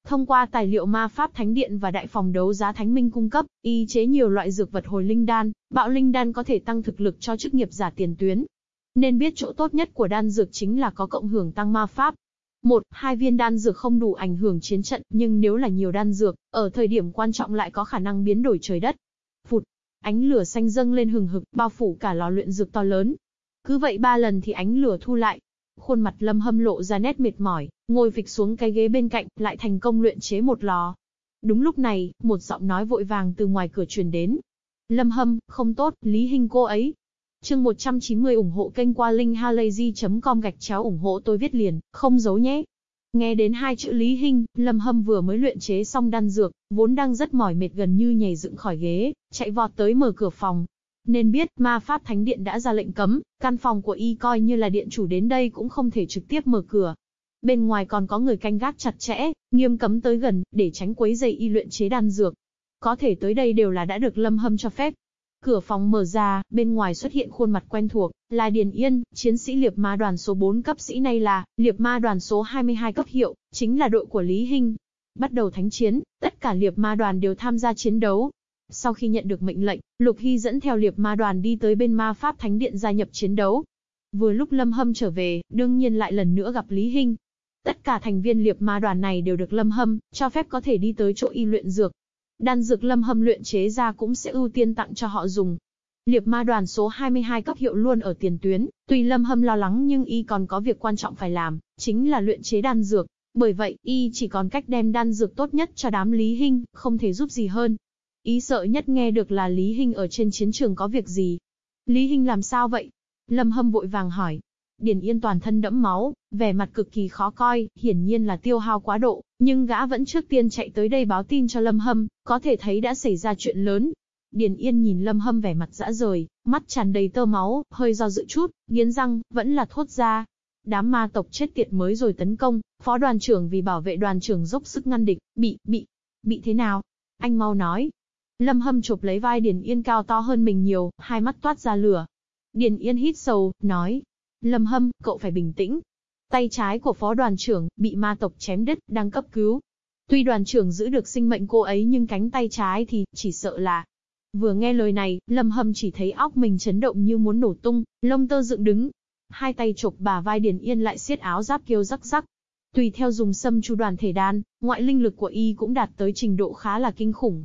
Thông qua tài liệu ma pháp thánh điện và đại phòng đấu giá thánh minh cung cấp, y chế nhiều loại dược vật hồi linh đan, bạo linh đan có thể tăng thực lực cho chức nghiệp giả tiền tuyến. Nên biết chỗ tốt nhất của đan dược chính là có cộng hưởng tăng ma pháp. Một, hai viên đan dược không đủ ảnh hưởng chiến trận, nhưng nếu là nhiều đan dược, ở thời điểm quan trọng lại có khả năng biến đổi trời đất. Phụt, ánh lửa xanh dâng lên hừng hực, bao phủ cả lò luyện dược to lớn. Cứ vậy ba lần thì ánh lửa thu lại, Khuôn mặt lâm hâm lộ ra nét mệt mỏi, ngồi phịch xuống cái ghế bên cạnh, lại thành công luyện chế một lò. Đúng lúc này, một giọng nói vội vàng từ ngoài cửa truyền đến. Lâm hâm, không tốt, Lý Hinh cô ấy. Chương 190 ủng hộ kênh qua linkhalazy.com gạch chéo ủng hộ tôi viết liền, không giấu nhé. Nghe đến hai chữ Lý Hinh, Lâm Hâm vừa mới luyện chế xong đan dược, vốn đang rất mỏi mệt gần như nhảy dựng khỏi ghế, chạy vọt tới mở cửa phòng, nên biết, ma pháp thánh điện đã ra lệnh cấm, căn phòng của y coi như là điện chủ đến đây cũng không thể trực tiếp mở cửa. Bên ngoài còn có người canh gác chặt chẽ, nghiêm cấm tới gần, để tránh quấy dây y luyện chế đan dược. Có thể tới đây đều là đã được lâm hâm cho phép. Cửa phòng mở ra, bên ngoài xuất hiện khuôn mặt quen thuộc, là Điền Yên, chiến sĩ liệp ma đoàn số 4 cấp sĩ này là, liệp ma đoàn số 22 cấp hiệu, chính là đội của Lý Hinh. Bắt đầu thánh chiến, tất cả liệp ma đoàn đều tham gia chiến đấu, sau khi nhận được mệnh lệnh, Lục Hy dẫn theo liệp ma đoàn đi tới bên ma pháp thánh điện gia nhập chiến đấu. Vừa lúc Lâm Hâm trở về, đương nhiên lại lần nữa gặp Lý Hinh. Tất cả thành viên liệp ma đoàn này đều được Lâm Hâm, cho phép có thể đi tới chỗ y luyện dược. Đan dược Lâm Hâm luyện chế ra cũng sẽ ưu tiên tặng cho họ dùng. Liệp ma đoàn số 22 cấp hiệu luôn ở tiền tuyến, tuy Lâm Hâm lo lắng nhưng y còn có việc quan trọng phải làm, chính là luyện chế đan dược. Bởi vậy, y chỉ còn cách đem đan dược tốt nhất cho đám Lý Hinh, không thể giúp gì hơn. Ý sợ nhất nghe được là Lý Hinh ở trên chiến trường có việc gì. Lý Hinh làm sao vậy? Lâm Hâm vội vàng hỏi. Điền Yên toàn thân đẫm máu, vẻ mặt cực kỳ khó coi, hiển nhiên là tiêu hao quá độ, nhưng gã vẫn trước tiên chạy tới đây báo tin cho Lâm Hâm, có thể thấy đã xảy ra chuyện lớn. Điền Yên nhìn Lâm Hâm vẻ mặt dã rời, mắt tràn đầy tơ máu, hơi do dự chút, nghiến răng, vẫn là thốt ra. Đám ma tộc chết tiệt mới rồi tấn công, phó đoàn trưởng vì bảo vệ đoàn trưởng dốc sức ngăn địch, bị, bị, bị thế nào? Anh mau nói, Lâm Hâm chụp lấy vai Điền Yên cao to hơn mình nhiều, hai mắt toát ra lửa. Điền Yên hít sâu, nói. Lâm Hâm, cậu phải bình tĩnh. Tay trái của phó đoàn trưởng, bị ma tộc chém đứt, đang cấp cứu. Tuy đoàn trưởng giữ được sinh mệnh cô ấy nhưng cánh tay trái thì, chỉ sợ là... Vừa nghe lời này, Lâm Hâm chỉ thấy óc mình chấn động như muốn nổ tung, lông tơ dựng đứng. Hai tay chụp bà vai Điền Yên lại siết áo giáp kêu rắc rắc. Tùy theo dùng xâm chu đoàn thể đan, ngoại linh lực của y cũng đạt tới trình độ khá là kinh khủng,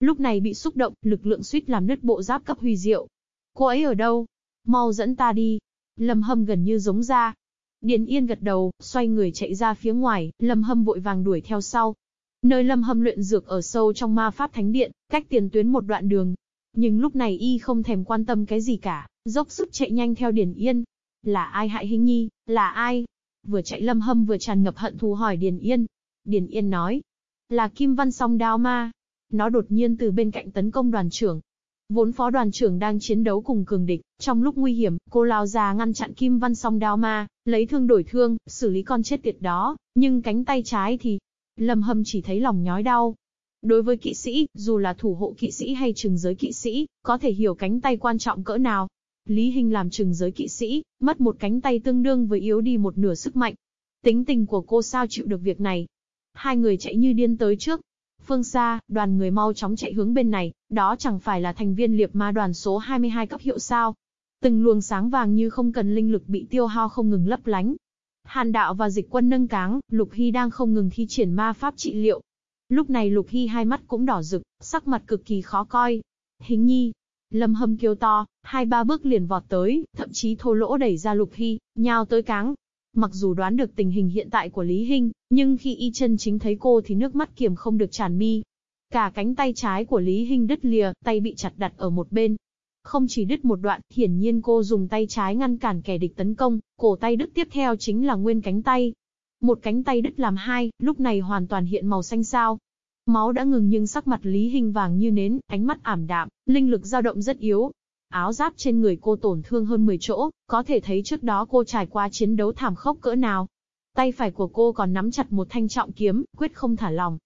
Lúc này bị xúc động, lực lượng suýt làm nứt bộ giáp cấp huy diệu. Cô ấy ở đâu? Mau dẫn ta đi. Lâm Hâm gần như giống ra. Điền Yên gật đầu, xoay người chạy ra phía ngoài, Lâm Hâm vội vàng đuổi theo sau. Nơi Lâm Hâm luyện dược ở sâu trong ma pháp thánh điện, cách tiền tuyến một đoạn đường. Nhưng lúc này y không thèm quan tâm cái gì cả, dốc sức chạy nhanh theo Điền Yên. Là ai hại Hinh Nhi, là ai? Vừa chạy Lâm Hâm vừa tràn ngập hận thù hỏi Điền Yên. Điền Yên nói, là Kim Văn Song Đao Ma, nó đột nhiên từ bên cạnh tấn công đoàn trưởng. Vốn phó đoàn trưởng đang chiến đấu cùng cường địch, trong lúc nguy hiểm, cô lao ra ngăn chặn Kim Văn song đao ma, lấy thương đổi thương, xử lý con chết tiệt đó, nhưng cánh tay trái thì... Lâm Hâm chỉ thấy lòng nhói đau. Đối với kỵ sĩ, dù là thủ hộ kỵ sĩ hay trừng giới kỵ sĩ, có thể hiểu cánh tay quan trọng cỡ nào. Lý Hinh làm trừng giới kỵ sĩ, mất một cánh tay tương đương với yếu đi một nửa sức mạnh. Tính tình của cô sao chịu được việc này? Hai người chạy như điên tới trước, Phương xa, đoàn người mau chóng chạy hướng bên này, đó chẳng phải là thành viên liệp ma đoàn số 22 cấp hiệu sao. Từng luồng sáng vàng như không cần linh lực bị tiêu hao không ngừng lấp lánh. Hàn đạo và dịch quân nâng cáng, Lục Hy đang không ngừng thi triển ma pháp trị liệu. Lúc này Lục Hy hai mắt cũng đỏ rực, sắc mặt cực kỳ khó coi. Hình nhi, Lâm hâm kêu to, hai ba bước liền vọt tới, thậm chí thô lỗ đẩy ra Lục Hy, nhào tới cáng, Mặc dù đoán được tình hình hiện tại của Lý Hinh, nhưng khi y chân chính thấy cô thì nước mắt kiềm không được tràn mi. Cả cánh tay trái của Lý Hinh đứt lìa, tay bị chặt đặt ở một bên. Không chỉ đứt một đoạn, hiển nhiên cô dùng tay trái ngăn cản kẻ địch tấn công, cổ tay đứt tiếp theo chính là nguyên cánh tay. Một cánh tay đứt làm hai, lúc này hoàn toàn hiện màu xanh sao. Máu đã ngừng nhưng sắc mặt Lý Hinh vàng như nến, ánh mắt ảm đạm, linh lực dao động rất yếu. Áo giáp trên người cô tổn thương hơn 10 chỗ, có thể thấy trước đó cô trải qua chiến đấu thảm khốc cỡ nào. Tay phải của cô còn nắm chặt một thanh trọng kiếm, quyết không thả lòng.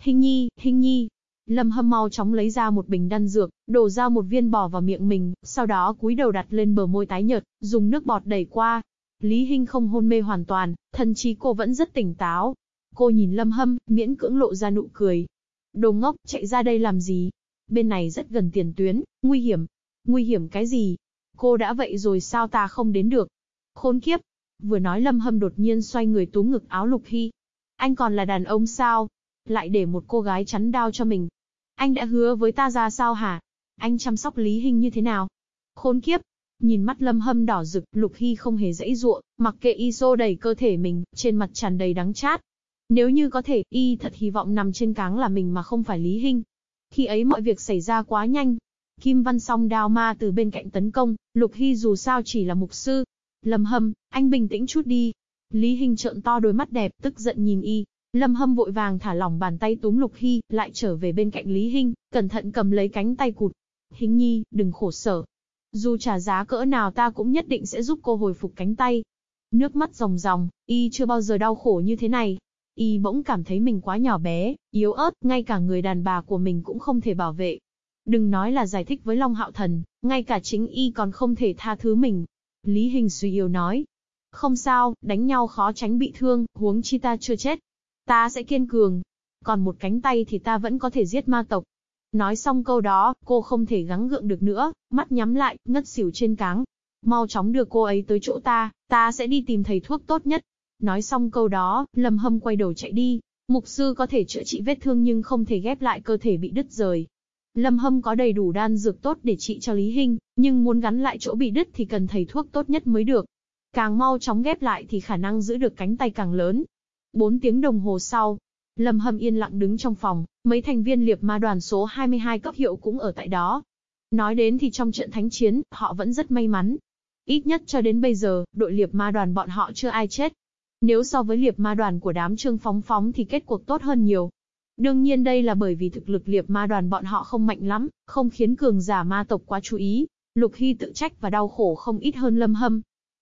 Hình nhi, hình nhi. Lâm hâm mau chóng lấy ra một bình đan dược, đổ ra một viên bò vào miệng mình, sau đó cúi đầu đặt lên bờ môi tái nhợt, dùng nước bọt đẩy qua. Lý Hinh không hôn mê hoàn toàn, thần trí cô vẫn rất tỉnh táo, Cô nhìn Lâm Hâm, miễn cưỡng lộ ra nụ cười. Đồ ngốc, chạy ra đây làm gì? Bên này rất gần tiền tuyến, nguy hiểm. Nguy hiểm cái gì? Cô đã vậy rồi sao ta không đến được? Khốn kiếp. Vừa nói Lâm Hâm đột nhiên xoay người túm ngực áo Lục Hy. Anh còn là đàn ông sao? Lại để một cô gái chắn đao cho mình. Anh đã hứa với ta ra sao hả? Anh chăm sóc Lý Hinh như thế nào? Khốn kiếp, Nhìn mắt lâm hâm đỏ rực, Lục Hy không hề dãy ruộng, mặc kệ y xô đầy cơ thể mình, trên mặt tràn đầy đắng chát. Nếu như có thể, y thật hy vọng nằm trên cáng là mình mà không phải Lý Hinh. Khi ấy mọi việc xảy ra quá nhanh. Kim Văn song đao ma từ bên cạnh tấn công, Lục Hy dù sao chỉ là mục sư. Lâm Hâm, anh bình tĩnh chút đi. Lý Hinh trợn to đôi mắt đẹp, tức giận nhìn y. Lâm Hâm vội vàng thả lỏng bàn tay túm Lục Hy, lại trở về bên cạnh Lý Hinh, cẩn thận cầm lấy cánh tay cụt. Hình nhi, đừng khổ sở. Dù trả giá cỡ nào ta cũng nhất định sẽ giúp cô hồi phục cánh tay. Nước mắt ròng ròng, y chưa bao giờ đau khổ như thế này. Y bỗng cảm thấy mình quá nhỏ bé, yếu ớt, ngay cả người đàn bà của mình cũng không thể bảo vệ. Đừng nói là giải thích với Long Hạo Thần, ngay cả chính Y còn không thể tha thứ mình. Lý Hình suy yếu nói. Không sao, đánh nhau khó tránh bị thương, huống chi ta chưa chết. Ta sẽ kiên cường. Còn một cánh tay thì ta vẫn có thể giết ma tộc. Nói xong câu đó, cô không thể gắng gượng được nữa, mắt nhắm lại, ngất xỉu trên cáng. Mau chóng đưa cô ấy tới chỗ ta, ta sẽ đi tìm thầy thuốc tốt nhất. Nói xong câu đó, Lâm Hâm quay đầu chạy đi. Mục sư có thể chữa trị vết thương nhưng không thể ghép lại cơ thể bị đứt rời. Lâm Hâm có đầy đủ đan dược tốt để trị cho Lý Hinh, nhưng muốn gắn lại chỗ bị đứt thì cần thầy thuốc tốt nhất mới được. Càng mau chóng ghép lại thì khả năng giữ được cánh tay càng lớn. Bốn tiếng đồng hồ sau, Lâm Hâm yên lặng đứng trong phòng, mấy thành viên liệp ma đoàn số 22 cấp hiệu cũng ở tại đó. Nói đến thì trong trận thánh chiến, họ vẫn rất may mắn. Ít nhất cho đến bây giờ, đội liệp ma đoàn bọn họ chưa ai chết, nếu so với liệp ma đoàn của đám trương phóng phóng thì kết cuộc tốt hơn nhiều. Đương nhiên đây là bởi vì thực lực liệp ma đoàn bọn họ không mạnh lắm, không khiến cường giả ma tộc quá chú ý. Lục Hy tự trách và đau khổ không ít hơn lâm hâm.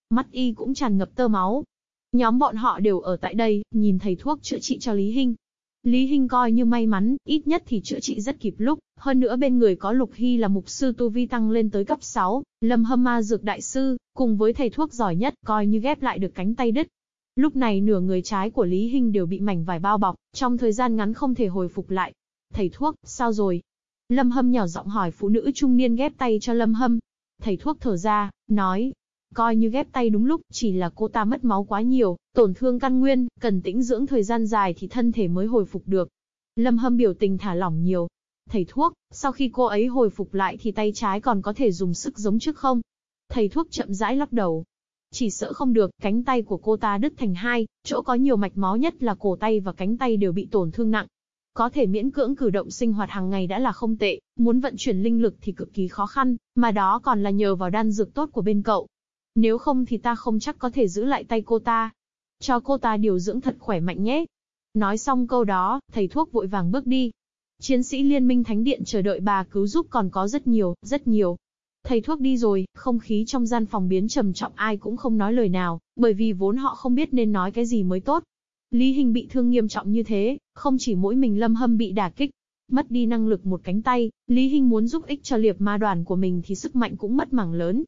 Mắt y cũng tràn ngập tơ máu. Nhóm bọn họ đều ở tại đây, nhìn thầy thuốc chữa trị cho Lý Hinh. Lý Hinh coi như may mắn, ít nhất thì chữa trị rất kịp lúc, hơn nữa bên người có Lục Hy là mục sư tu vi tăng lên tới cấp 6, Lâm Hâm Ma dược đại sư, cùng với thầy thuốc giỏi nhất, coi như ghép lại được cánh tay đứt. Lúc này nửa người trái của Lý Hinh đều bị mảnh vải bao bọc, trong thời gian ngắn không thể hồi phục lại. Thầy thuốc, sao rồi? Lâm Hâm nhỏ giọng hỏi phụ nữ trung niên ghép tay cho Lâm Hâm. Thầy thuốc thở ra, nói, coi như ghép tay đúng lúc, chỉ là cô ta mất máu quá nhiều, tổn thương căn nguyên, cần tĩnh dưỡng thời gian dài thì thân thể mới hồi phục được. Lâm Hâm biểu tình thả lỏng nhiều. Thầy thuốc, sau khi cô ấy hồi phục lại thì tay trái còn có thể dùng sức giống trước không? Thầy thuốc chậm rãi lắc đầu, chỉ sợ không được, cánh tay của cô ta đứt thành hai, chỗ có nhiều mạch máu nhất là cổ tay và cánh tay đều bị tổn thương nặng. Có thể miễn cưỡng cử động sinh hoạt hàng ngày đã là không tệ, muốn vận chuyển linh lực thì cực kỳ khó khăn, mà đó còn là nhờ vào đan dược tốt của bên cậu. Nếu không thì ta không chắc có thể giữ lại tay cô ta. Cho cô ta điều dưỡng thật khỏe mạnh nhé. Nói xong câu đó, thầy thuốc vội vàng bước đi. Chiến sĩ Liên minh Thánh Điện chờ đợi bà cứu giúp còn có rất nhiều, rất nhiều. Thầy thuốc đi rồi, không khí trong gian phòng biến trầm trọng ai cũng không nói lời nào, bởi vì vốn họ không biết nên nói cái gì mới tốt. Lý Hình bị thương nghiêm trọng như thế, không chỉ mỗi mình Lâm Hâm bị đả kích, mất đi năng lực một cánh tay, Lý Hình muốn giúp ích cho liệp ma đoàn của mình thì sức mạnh cũng mất mảng lớn.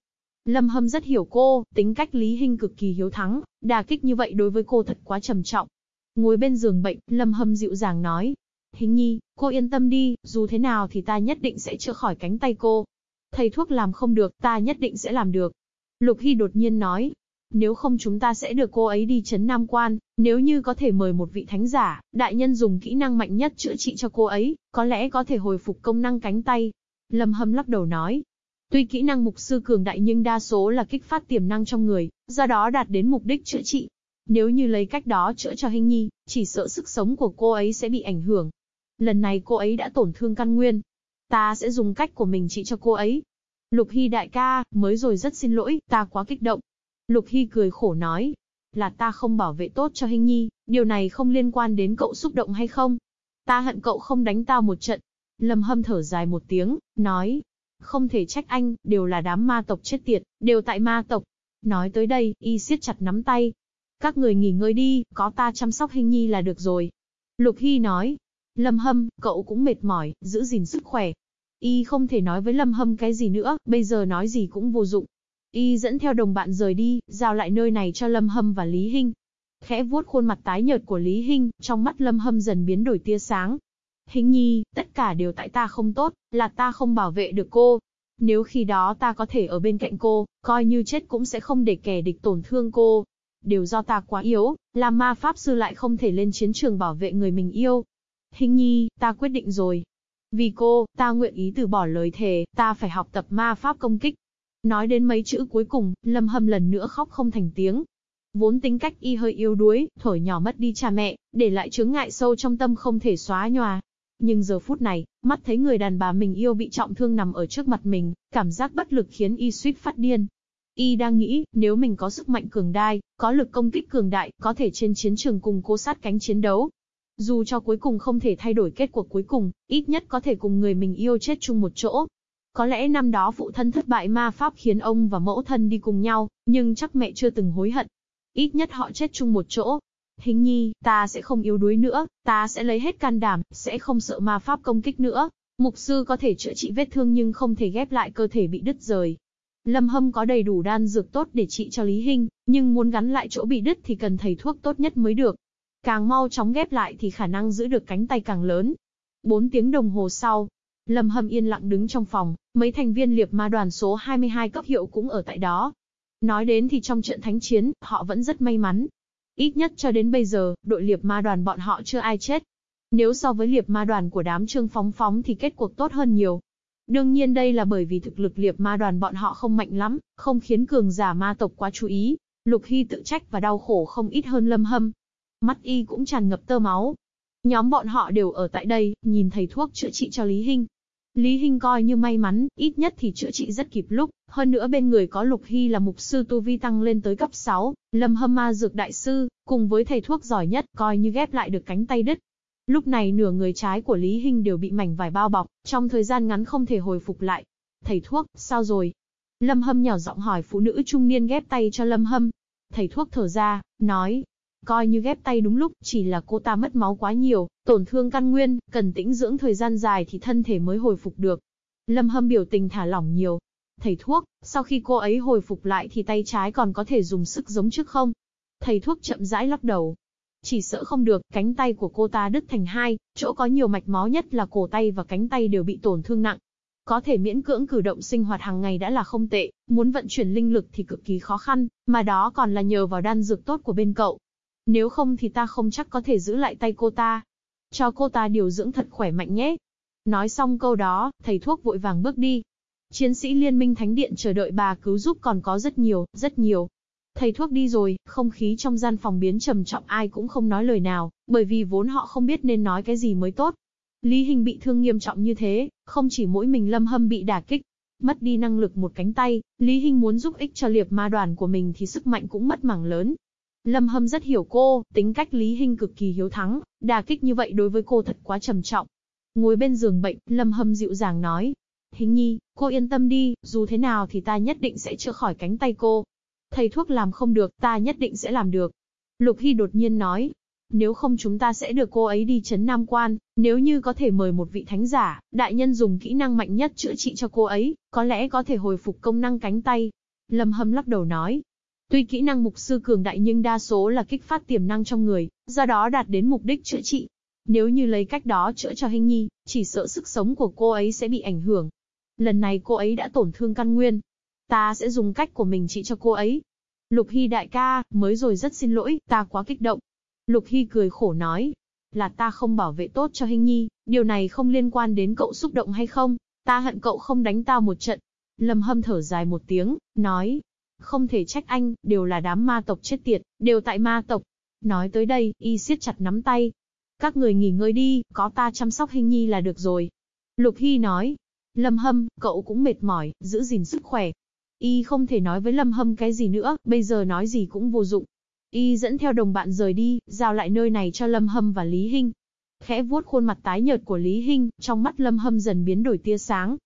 Lâm Hâm rất hiểu cô, tính cách Lý Hình cực kỳ hiếu thắng, đả kích như vậy đối với cô thật quá trầm trọng. Ngồi bên giường bệnh, Lâm Hâm dịu dàng nói. Hình nhi, cô yên tâm đi, dù thế nào thì ta nhất định sẽ chữa khỏi cánh tay cô. Thầy thuốc làm không được, ta nhất định sẽ làm được. Lục Hy đột nhiên nói. Nếu không chúng ta sẽ được cô ấy đi chấn Nam Quan, nếu như có thể mời một vị thánh giả, đại nhân dùng kỹ năng mạnh nhất chữa trị cho cô ấy, có lẽ có thể hồi phục công năng cánh tay. Lâm Hâm lắc đầu nói. Tuy kỹ năng mục sư cường đại nhưng đa số là kích phát tiềm năng trong người, do đó đạt đến mục đích chữa trị. Nếu như lấy cách đó chữa cho Hinh Nhi, chỉ sợ sức sống của cô ấy sẽ bị ảnh hưởng. Lần này cô ấy đã tổn thương căn nguyên, Ta sẽ dùng cách của mình trị cho cô ấy. Lục Hy đại ca, mới rồi rất xin lỗi, ta quá kích động. Lục Hy cười khổ nói. Là ta không bảo vệ tốt cho Hinh Nhi, điều này không liên quan đến cậu xúc động hay không. Ta hận cậu không đánh tao một trận. Lâm Hâm thở dài một tiếng, nói. Không thể trách anh, đều là đám ma tộc chết tiệt, đều tại ma tộc. Nói tới đây, y siết chặt nắm tay. Các người nghỉ ngơi đi, có ta chăm sóc Hinh nhi là được rồi. Lục Hy nói. Lâm Hâm, cậu cũng mệt mỏi, giữ gìn sức khỏe. Y không thể nói với Lâm Hâm cái gì nữa, bây giờ nói gì cũng vô dụng. Y dẫn theo đồng bạn rời đi, giao lại nơi này cho Lâm Hâm và Lý Hinh. Khẽ vuốt khuôn mặt tái nhợt của Lý Hinh, trong mắt Lâm Hâm dần biến đổi tia sáng. Hinh nhi, tất cả đều tại ta không tốt, là ta không bảo vệ được cô. Nếu khi đó ta có thể ở bên cạnh cô, coi như chết cũng sẽ không để kẻ địch tổn thương cô. Đều do ta quá yếu, là ma pháp sư lại không thể lên chiến trường bảo vệ người mình yêu. Hình nhi, ta quyết định rồi. Vì cô, ta nguyện ý từ bỏ lời thề, ta phải học tập ma pháp công kích. Nói đến mấy chữ cuối cùng, Lâm Hâm lần nữa khóc không thành tiếng, Vốn tính cách y hơi yếu đuối, thổi nhỏ mất đi cha mẹ, để lại chướng ngại sâu trong tâm không thể xóa nhòa. Nhưng giờ phút này, mắt thấy người đàn bà mình yêu bị trọng thương nằm ở trước mặt mình, cảm giác bất lực khiến y suýt phát điên. Y đang nghĩ, nếu mình có sức mạnh cường đại, có lực công kích cường đại, có thể trên chiến trường cùng cô sát cánh chiến đấu. Dù cho cuối cùng không thể thay đổi kết cuộc cuối cùng, ít nhất có thể cùng người mình yêu chết chung một chỗ. Có lẽ năm đó phụ thân thất bại ma pháp khiến ông và mẫu thân đi cùng nhau, nhưng chắc mẹ chưa từng hối hận. Ít nhất họ chết chung một chỗ. Hình nhi, ta sẽ không yếu đuối nữa, ta sẽ lấy hết can đảm, sẽ không sợ ma pháp công kích nữa. Mục sư có thể chữa trị vết thương nhưng không thể ghép lại cơ thể bị đứt rời. Lâm Hâm có đầy đủ đan dược tốt để trị cho Lý Hinh, nhưng muốn gắn lại chỗ bị đứt thì cần thầy thuốc tốt nhất mới được. Càng mau chóng ghép lại thì khả năng giữ được cánh tay càng lớn. Bốn tiếng đồng hồ sau, Lâm Hâm yên lặng đứng trong phòng, mấy thành viên liệp ma đoàn số 22 cấp hiệu cũng ở tại đó. Nói đến thì trong trận thánh chiến, họ vẫn rất may mắn. Ít nhất cho đến bây giờ, đội liệp ma đoàn bọn họ chưa ai chết. Nếu so với liệp ma đoàn của đám trương phóng phóng thì kết cuộc tốt hơn nhiều. Đương nhiên đây là bởi vì thực lực liệp ma đoàn bọn họ không mạnh lắm, không khiến cường giả ma tộc quá chú ý. Lục Hy tự trách và đau khổ không ít hơn lâm hâm. Mắt y cũng tràn ngập tơ máu. Nhóm bọn họ đều ở tại đây, nhìn thầy thuốc chữa trị cho Lý Hinh, Lý Hinh coi như may mắn, ít nhất thì chữa trị rất kịp lúc, hơn nữa bên người có Lục Hy là mục sư tu vi tăng lên tới cấp 6, Lâm Hâm Ma dược đại sư, cùng với thầy thuốc giỏi nhất, coi như ghép lại được cánh tay đứt. Lúc này nửa người trái của Lý Hinh đều bị mảnh vải bao bọc, trong thời gian ngắn không thể hồi phục lại. Thầy thuốc, sao rồi? Lâm Hâm nhỏ giọng hỏi phụ nữ trung niên ghép tay cho Lâm Hâm. Thầy thuốc thở ra, nói, Coi như ghép tay đúng lúc, chỉ là cô ta mất máu quá nhiều, tổn thương căn nguyên, cần tĩnh dưỡng thời gian dài thì thân thể mới hồi phục được. Lâm Hâm biểu tình thả lỏng nhiều. Thầy thuốc, sau khi cô ấy hồi phục lại thì tay trái còn có thể dùng sức giống trước không? Thầy thuốc chậm rãi lắc đầu. Chỉ sợ không được, cánh tay của cô ta đứt thành hai, chỗ có nhiều mạch máu nhất là cổ tay và cánh tay đều bị tổn thương nặng. Có thể miễn cưỡng cử động sinh hoạt hàng ngày đã là không tệ, muốn vận chuyển linh lực thì cực kỳ khó khăn, mà đó còn là nhờ vào đan dược tốt của bên cậu. Nếu không thì ta không chắc có thể giữ lại tay cô ta. Cho cô ta điều dưỡng thật khỏe mạnh nhé. Nói xong câu đó, thầy thuốc vội vàng bước đi. Chiến sĩ Liên minh Thánh Điện chờ đợi bà cứu giúp còn có rất nhiều, rất nhiều. Thầy thuốc đi rồi, không khí trong gian phòng biến trầm trọng ai cũng không nói lời nào, bởi vì vốn họ không biết nên nói cái gì mới tốt. Lý Hình bị thương nghiêm trọng như thế, không chỉ mỗi mình Lâm Hâm bị đả kích, mất đi năng lực một cánh tay, Lý Hinh muốn giúp ích cho liệp ma đoàn của mình thì sức mạnh cũng mất mảng lớn, Lâm Hâm rất hiểu cô, tính cách Lý Hinh cực kỳ hiếu thắng, đà kích như vậy đối với cô thật quá trầm trọng. Ngồi bên giường bệnh, Lâm Hâm dịu dàng nói. Hình nhi, cô yên tâm đi, dù thế nào thì ta nhất định sẽ chữa khỏi cánh tay cô. Thầy thuốc làm không được, ta nhất định sẽ làm được. Lục Hy đột nhiên nói. Nếu không chúng ta sẽ được cô ấy đi chấn Nam Quan, nếu như có thể mời một vị thánh giả, đại nhân dùng kỹ năng mạnh nhất chữa trị cho cô ấy, có lẽ có thể hồi phục công năng cánh tay. Lâm Hâm lắc đầu nói, Tuy kỹ năng mục sư cường đại nhưng đa số là kích phát tiềm năng trong người, do đó đạt đến mục đích chữa trị. Nếu như lấy cách đó chữa cho Hinh Nhi, chỉ sợ sức sống của cô ấy sẽ bị ảnh hưởng. Lần này cô ấy đã tổn thương căn nguyên. Ta sẽ dùng cách của mình trị cho cô ấy. Lục Hy đại ca, mới rồi rất xin lỗi, ta quá kích động. Lục Hy cười khổ nói, là ta không bảo vệ tốt cho Hinh Nhi, điều này không liên quan đến cậu xúc động hay không, ta hận cậu không đánh tao một trận. Lâm Hâm thở dài một tiếng, nói, không thể trách anh, đều là đám ma tộc chết tiệt, đều tại ma tộc. Nói tới đây, y siết chặt nắm tay. Các người nghỉ ngơi đi, có ta chăm sóc hình nhi là được rồi. Lục Hy nói. Lâm Hâm, cậu cũng mệt mỏi, giữ gìn sức khỏe. Y không thể nói với Lâm Hâm cái gì nữa, bây giờ nói gì cũng vô dụng. Y dẫn theo đồng bạn rời đi, giao lại nơi này cho Lâm Hâm và Lý Hinh. khẽ vuốt khuôn mặt tái nhợt của Lý Hinh, trong mắt Lâm Hâm dần biến đổi tia sáng.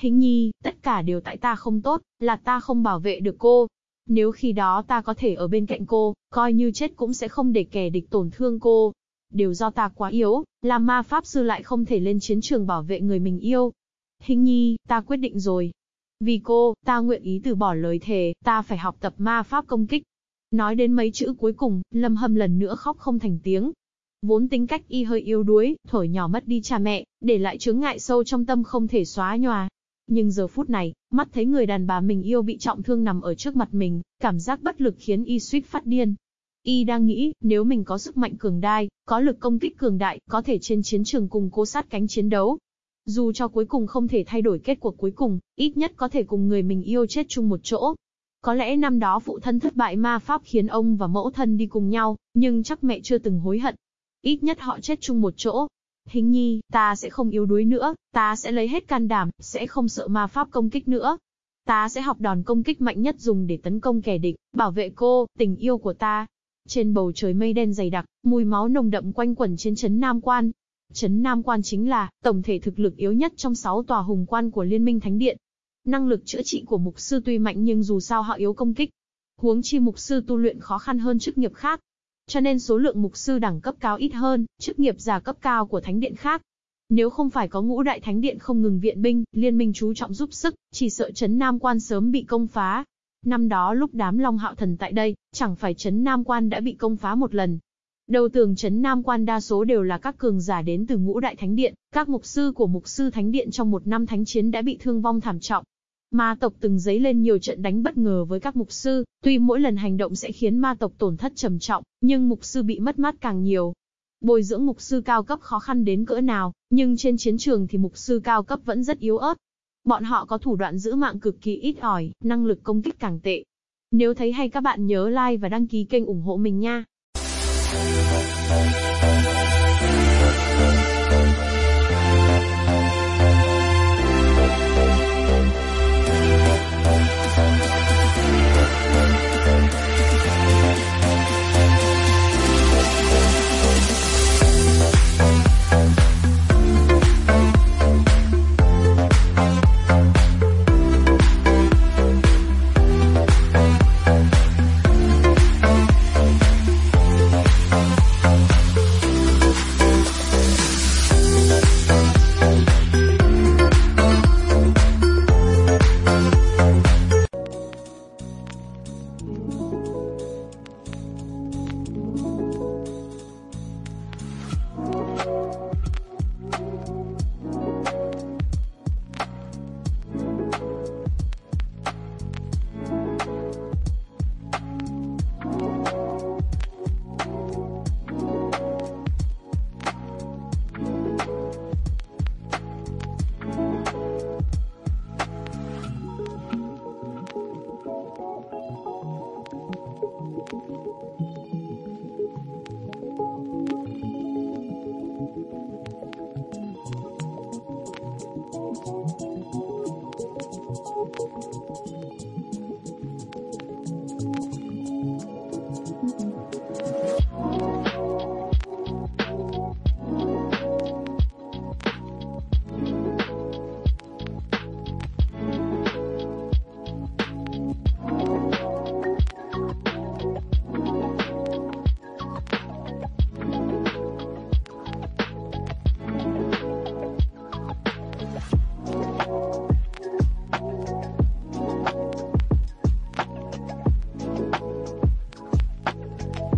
Thính nhi, tất cả đều tại ta không tốt, là ta không bảo vệ được cô. Nếu khi đó ta có thể ở bên cạnh cô, coi như chết cũng sẽ không để kẻ địch tổn thương cô. Đều do ta quá yếu, làm ma pháp sư lại không thể lên chiến trường bảo vệ người mình yêu. Thính nhi, ta quyết định rồi. Vì cô, ta nguyện ý từ bỏ lời thề, ta phải học tập ma pháp công kích. Nói đến mấy chữ cuối cùng, Lâm Hâm lần nữa khóc không thành tiếng, Vốn tính cách y hơi yếu đuối, thổi nhỏ mất đi cha mẹ, để lại chướng ngại sâu trong tâm không thể xóa nhòa. Nhưng giờ phút này, mắt thấy người đàn bà mình yêu bị trọng thương nằm ở trước mặt mình, cảm giác bất lực khiến y suýt phát điên. Y đang nghĩ, nếu mình có sức mạnh cường đại, có lực công kích cường đại, có thể trên chiến trường cùng cố sát cánh chiến đấu. Dù cho cuối cùng không thể thay đổi kết cuộc cuối cùng, ít nhất có thể cùng người mình yêu chết chung một chỗ. Có lẽ năm đó phụ thân thất bại ma pháp khiến ông và mẫu thân đi cùng nhau, nhưng chắc mẹ chưa từng hối hận, Ít nhất họ chết chung một chỗ. Hình nhi, ta sẽ không yếu đuối nữa, ta sẽ lấy hết can đảm, sẽ không sợ ma pháp công kích nữa. Ta sẽ học đòn công kích mạnh nhất dùng để tấn công kẻ địch, bảo vệ cô, tình yêu của ta. Trên bầu trời mây đen dày đặc, mùi máu nồng đậm quanh quẩn trên chấn Nam Quan. Chấn Nam Quan chính là tổng thể thực lực yếu nhất trong 6 tòa hùng quan của Liên minh Thánh Điện. Năng lực chữa trị của mục sư tuy mạnh nhưng dù sao họ yếu công kích. Huống chi mục sư tu luyện khó khăn hơn chức nghiệp khác, cho nên số lượng mục sư đẳng cấp cao ít hơn, chức nghiệp giả cấp cao của thánh điện khác. Nếu không phải có ngũ đại thánh điện không ngừng viện binh, liên minh chú trọng giúp sức, chỉ sợ chấn Nam Quan sớm bị công phá. Năm đó lúc đám Long Hạo Thần tại đây, chẳng phải chấn Nam Quan đã bị công phá một lần. Đầu tường chấn Nam Quan đa số đều là các cường giả đến từ ngũ đại thánh điện, các mục sư của mục sư thánh điện trong một năm thánh chiến đã bị thương vong thảm trọng, Ma tộc từng dấy lên nhiều trận đánh bất ngờ với các mục sư, tuy mỗi lần hành động sẽ khiến ma tộc tổn thất trầm trọng, nhưng mục sư bị mất mát càng nhiều. Bồi dưỡng mục sư cao cấp khó khăn đến cỡ nào, nhưng trên chiến trường thì mục sư cao cấp vẫn rất yếu ớt. Bọn họ có thủ đoạn giữ mạng cực kỳ ít ỏi, năng lực công kích càng tệ. Nếu thấy hay các bạn nhớ like và đăng ký kênh ủng hộ mình nha.